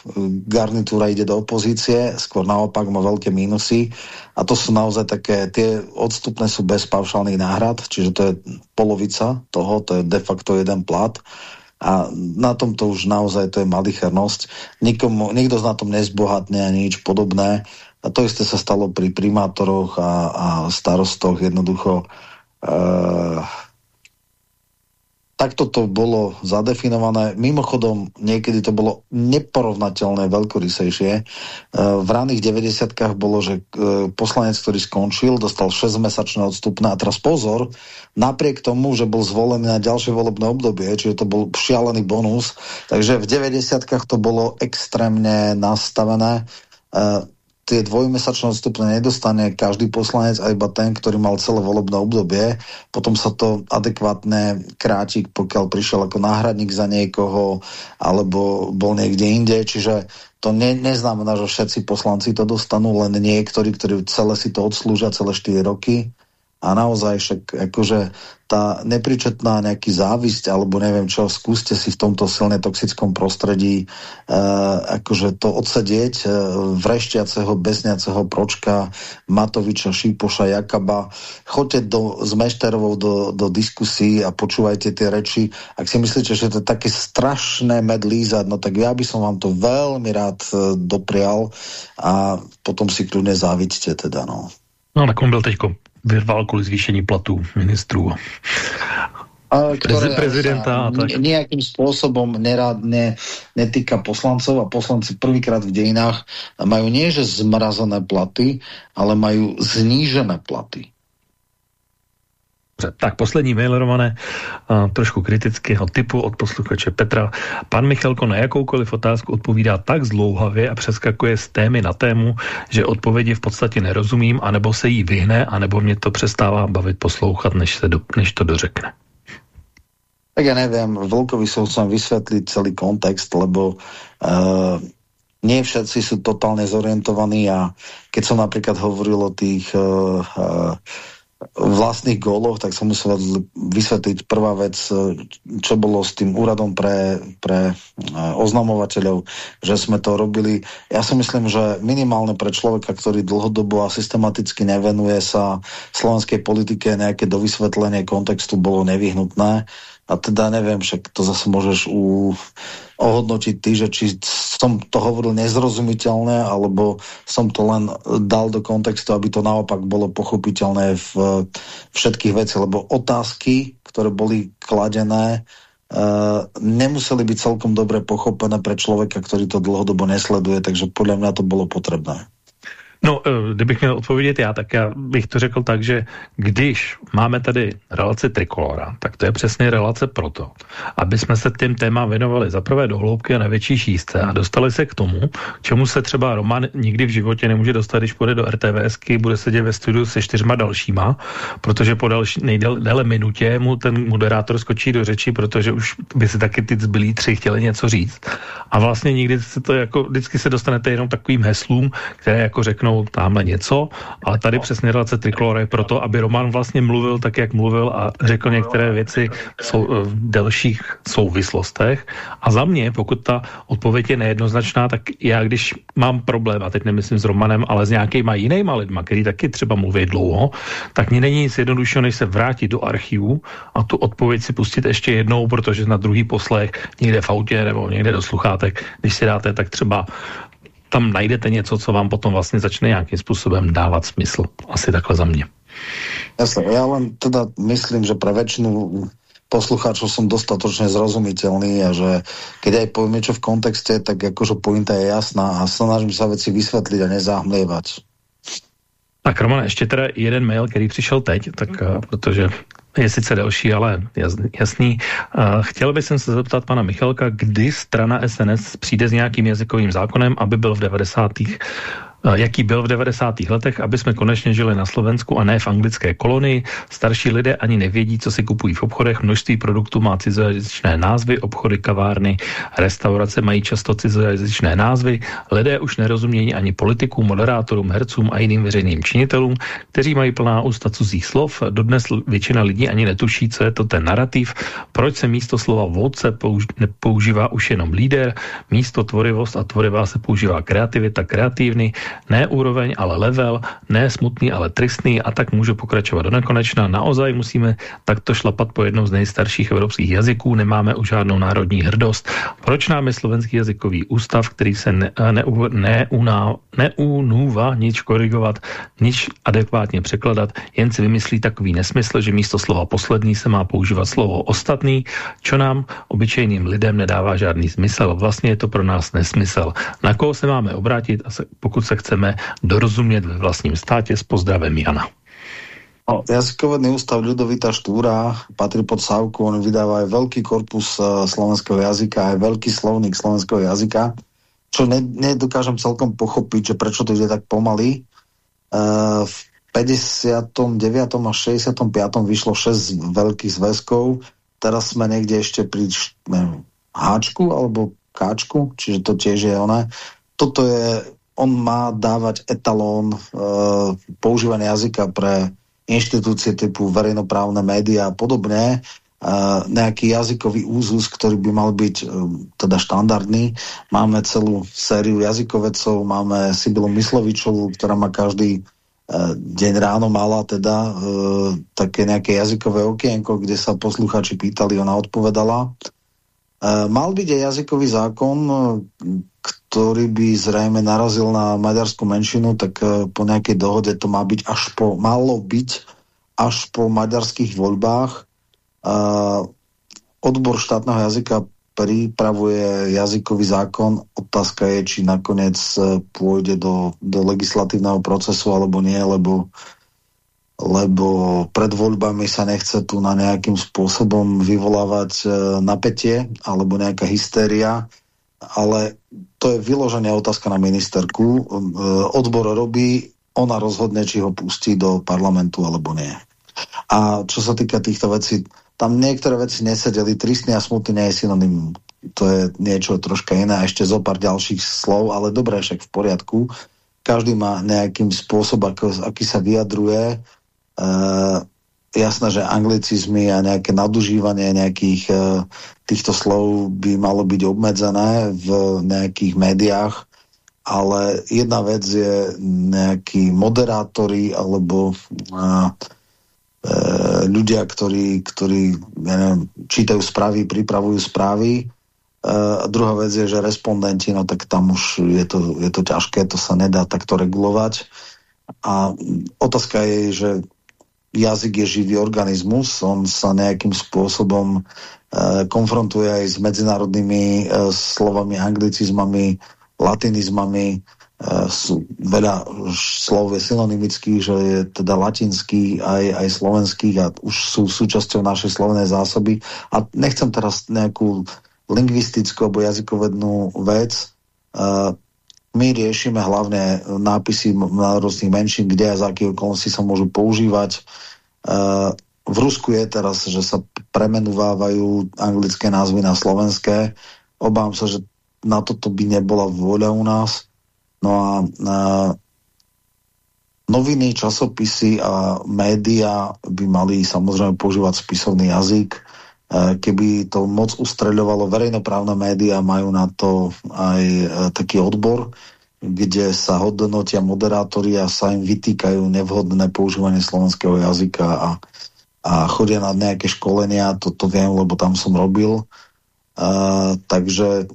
garnitúra ide do opozície, skôr naopak má veľké mínusy a to sú naozaj také, tie odstupné sú bez paušálnych náhrad, čiže to je polovica toho, to je de facto jeden plat a na tomto už naozaj to je malichernosť. Nikomu, nikto na tom nezbohatne ani nič podobné. A to isté sa stalo pri primátoroch a, a starostoch. Jednoducho uh, takto to bolo zadefinované. Mimochodom, niekedy to bolo neporovnateľné veľkorysejšie. E, v raných 90 bolo, že e, poslanec, ktorý skončil, dostal 6-mesačné odstupné a teraz pozor, napriek tomu, že bol zvolený na ďalšie volebné obdobie, čiže to bol šialený bonus, takže v 90 to bolo extrémne nastavené e, tie dvojmesačné odstupné nedostane každý poslanec a iba ten, ktorý mal celé volebné obdobie. Potom sa to adekvátne kráti, pokiaľ prišiel ako náhradník za niekoho alebo bol niekde inde. Čiže to ne, neznamená, že všetci poslanci to dostanú, len niektorí, ktorí celé si to odslúžia celé 4 roky a naozaj však akože tá nepričetná nejaký závisť alebo neviem čo, skúste si v tomto silne toxickom prostredí e, akože to odsedieť e, vrešťaceho, besňaceho pročka Matoviča, Šípoša, Jakaba choďte do, s Mešterovou do, do diskusí a počúvajte tie reči ak si myslíte, že to je také strašné medlízať, no tak ja by som vám to veľmi rád e, doprial a potom si kľudne závidíte teda, no. No, na kom byl teďko vyrval kvůli zvýšení platů ministrů. A ktoré prezidenta a tak. nejakým spôsobom nerad, ne, netýka poslancov a poslanci prvýkrát v dejinách majú nie že zmrazené platy, ale majú znížené platy. Tak poslední mail, trošku kritického typu od posluchače Petra. Pan Michalko na jakoukoliv otázku odpovídá tak zdlouhavě a přeskakuje z témy na tému, že odpovědi v podstatě nerozumím, anebo se jí vyhne, anebo mě to přestává bavit poslouchat, než, se do, než to dořekne. Tak ja neviem, Vlkovi som chcem vysvetliť celý kontext, lebo uh, nie všetci sú totálne zorientovaní a keď som napríklad hovoril o tých uh, uh, vlastných góloch, tak som musel vysvetliť prvá vec, čo bolo s tým úradom pre, pre e, oznamovateľov, že sme to robili. Ja si myslím, že minimálne pre človeka, ktorý dlhodobo a systematicky nevenuje sa slovenskej politike nejaké dovysvetlenie kontextu bolo nevyhnutné. A teda neviem, však to zase môžeš u, ohodnotiť ty, že či som to hovoril nezrozumiteľné, alebo som to len dal do kontextu, aby to naopak bolo pochopiteľné v všetkých veciach, lebo otázky, ktoré boli kladené, Uh, nemuseli byť celkom dobre pochopené pre človeka, ktorý to dlhodobo nesleduje, takže podľa mňa to bolo potrebné. No, eh, kdybych měl odpovědět já, tak já bych to řekl tak, že když máme tady relaci Trikolora, tak to je přesně relace proto, aby jsme se tím téma věnovali za prvé do hloubky a na větší šířce a dostali se k tomu, čemu se třeba Roman nikdy v životě nemůže dostat, když půjde do RTVSky, bude sedět ve studiu se čtyřma dalšíma, protože po další nejdéle minutě mu ten moderátor skočí do řeči, protože už by si taky ty zbylí tři chtěli něco říct. A vlastně nikdy se to jako, vždycky se dostanete jenom takovým heslům, které jako řeknou, řeknou tamhle něco, ale tady přesně relace Trikolora je proto, aby Roman vlastně mluvil tak, jak mluvil a řekl některé věci sou, eh, v delších souvislostech. A za mě, pokud ta odpověď je nejednoznačná, tak já když mám problém, a teď nemyslím s Romanem, ale s nějakýma jinýma lidma, který taky třeba mluví dlouho, tak mě není nic jednoduššího, než se vrátit do archivu a tu odpověď si pustit ještě jednou, protože na druhý poslech někde v autě nebo někde do sluchátek, když si dáte, tak třeba tam najdete něco, co vám potom vlastně začne nějakým způsobem dávat smysl. Asi takhle za mě. Jasne, ja len teda myslím, že pre väčšinu poslucháčov som dostatočne zrozumiteľný a že keď aj poviem niečo v kontexte, tak akože pointa je jasná a snažím sa veci vysvetliť a nezahmlievať. Tak Roman, ještě teda jeden mail, který přišel teď, tak uh, protože je sice delší, ale jasný. Chtěl bych se zeptat pana Michalka, kdy strana SNS přijde s nějakým jazykovým zákonem, aby byl v 90. Jaký byl v 90. letech, aby jsme konečně žili na Slovensku a ne v anglické kolonii. Starší lidé ani nevědí, co si kupují v obchodech. Množství produktů má cizojazyčné názvy, obchody, kavárny, restaurace mají často cizojazyčné názvy. Lidé už nerozumějí ani politikům, moderátorům, hercům a jiným veřejným činitelům, kteří mají plná ústa cizích slov. Dodnes většina lidí ani netuší, co je to ten narrativ, proč se místo slova vodce použ používá už jenom líder, místo tvorivost a tvorivá se používá kreativita, kreativní, ne úroveň, ale level, ne smutný, ale tristný a tak můžu pokračovat do nekonečna. Naozaj musíme takto šlapat po jednom z nejstarších evropských jazyků, nemáme už žádnou národní hrdost. Proč nám je slovenský jazykový ústav, který se ne, ne, ne, neunůva nič korigovat, nič adekvátně překladat, jen si vymyslí takový nesmysl, že místo slova poslední se má používat slovo ostatný, čo nám, obyčejným lidem, nedává žádný smysl. Vlastně je to pro nás nesmysl. Na koho se máme obrátit, pokud se chceme dorozumět ve vlastním státě. S pozdravem Jana. No, jazykovedný ústav Ľudovita Štúra patrí pod Sávku, on vydáva aj veľký korpus uh, slovenského jazyka, aj veľký slovník slovenského jazyka, čo ne, nedokážem celkom pochopiť, že prečo to ide tak pomaly. Uh, v 59. a 65. vyšlo 6 veľkých zväzkov, teraz sme niekde ešte pri neviem, háčku alebo káčku, čiže to tiež je ona. Toto je on má dávať etalón e, používania jazyka pre inštitúcie typu verejnoprávne médiá a podobne, e, nejaký jazykový úzus, ktorý by mal byť e, teda štandardný. Máme celú sériu jazykovedcov, máme Sibylu Myslovičovú, ktorá má každý e, deň ráno mala teda e, také nejaké jazykové okienko, kde sa posluchači pýtali, ona odpovedala. Mal byť aj jazykový zákon, ktorý by zrejme narazil na maďarskú menšinu, tak e, po nejakej dohode to má byť až po, malo byť až po maďarských voľbách. Odbor štátneho jazyka pripravuje jazykový zákon. Otázka je, či nakoniec pôjde do, do legislatívneho procesu alebo nie, lebo lebo pred voľbami sa nechce tu na nejakým spôsobom vyvolávať e, napätie alebo nejaká hystéria, ale to je vyloženie otázka na ministerku. E, odbor robí, ona rozhodne, či ho pustí do parlamentu alebo nie. A čo sa týka týchto vecí, tam niektoré veci nesedeli, tristný a smutný nie je synonym. To je niečo troška iné ešte zo pár ďalších slov, ale dobré, však v poriadku. Každý má nejakým spôsob, ako, aký sa vyjadruje Uh, jasné, že anglicizmy a nejaké nadužívanie nejakých uh, týchto slov by malo byť obmedzené v nejakých médiách, ale jedna vec je nejakí moderátori alebo uh, ľudia, ktorí, ktorí ja neviem, čítajú správy, pripravujú správy. A druhá vec je, že respondenti, no tak tam už je to, je to ťažké, to sa nedá takto regulovať. A otázka je, že jazyk je živý organizmus, on sa nejakým spôsobom e, konfrontuje aj s medzinárodnými e, slovami, anglicizmami, latinizmami, e, sú veľa slov je synonymických, že je teda latinský aj, aj slovenských a už sú súčasťou našej slovnej zásoby. A nechcem teraz nejakú lingvistickú alebo jazykovednú vec. My riešime hlavne nápisy národných menšín, kde a za akých okolností sa môžu používať. Uh, v Rusku je teraz, že sa premenúvajú anglické názvy na slovenské. Obávam sa, že na toto by nebola vôľa u nás. No a uh, noviny, časopisy a média by mali samozrejme používať spisovný jazyk E, keby to moc ustreľovalo, verejnoprávne médiá majú na to aj e, taký odbor, kde sa hodnotia moderátori a sa im vytýkajú nevhodné používanie slovenského jazyka a, a chodia na nejaké školenia, toto viem, lebo tam som robil. Uh, takže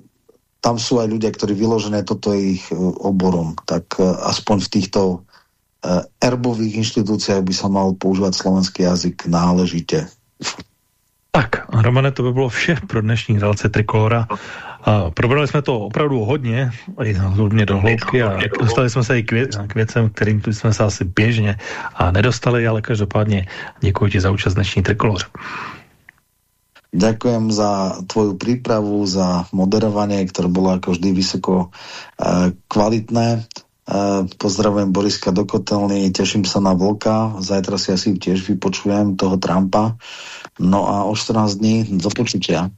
tam sú aj ľudia, ktorí vyložené toto ich oborom. Tak aspoň v týchto uh, erbových inštitúciách by sa mal používať slovenský jazyk náležite. Tak, Romane, to by bylo vše pro dnešní relace Trikolora. A probrali jsme to opravdu hodně, hodně do hloubky a dostali jsme se i k, vě, k věcem, kterým jsme se asi běžně a nedostali, ale každopádně děkuji ti za účast dnešní trikoloře. Ďakujem za tvoju prípravu, za moderovanie, ktoré bolo ako vždy vysoko e, kvalitné. E, pozdravujem Boriska do Kotelny, teším sa na Vlka, zajtra si asi tiež vypočujem toho Trumpa. No a o 14 dní do počutia.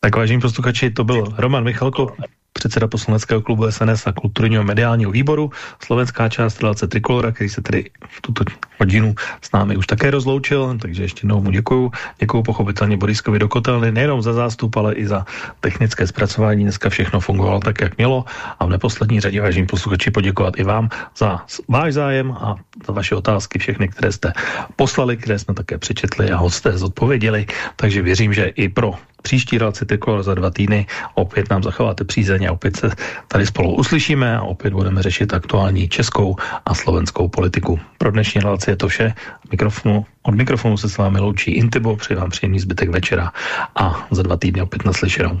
Tak vážení posluchači, to byl Roman Michalko, předseda poslaneckého klubu SNS a kulturního mediálního výboru, slovenská část relace Trikolora, který se tedy v tuto hodinu s námi už také rozloučil, takže ještě jednou mu děkuju. Děkuju pochopitelně Boriskovi do Kotelny, nejenom za zástup, ale i za technické zpracování. Dneska všechno fungovalo tak, jak mělo a v neposlední řadě vážím posluchači poděkovat i vám za váš zájem a za vaše otázky, všechny, které jste poslali, které jsme také přečetli a hosté zodpověděli. Takže věřím, že i pro příští relaci Trikolor za dva týdny opět nám zachováte přízeň a opět se tady spolu uslyšíme a opět budeme řešit aktuální českou a slovenskou politiku. Pro dnešní relaci je to vše. Mikrofonu, od mikrofonu se s vámi loučí Intibo, přeji vám příjemný zbytek večera a za dva týdny opět naslyšenou.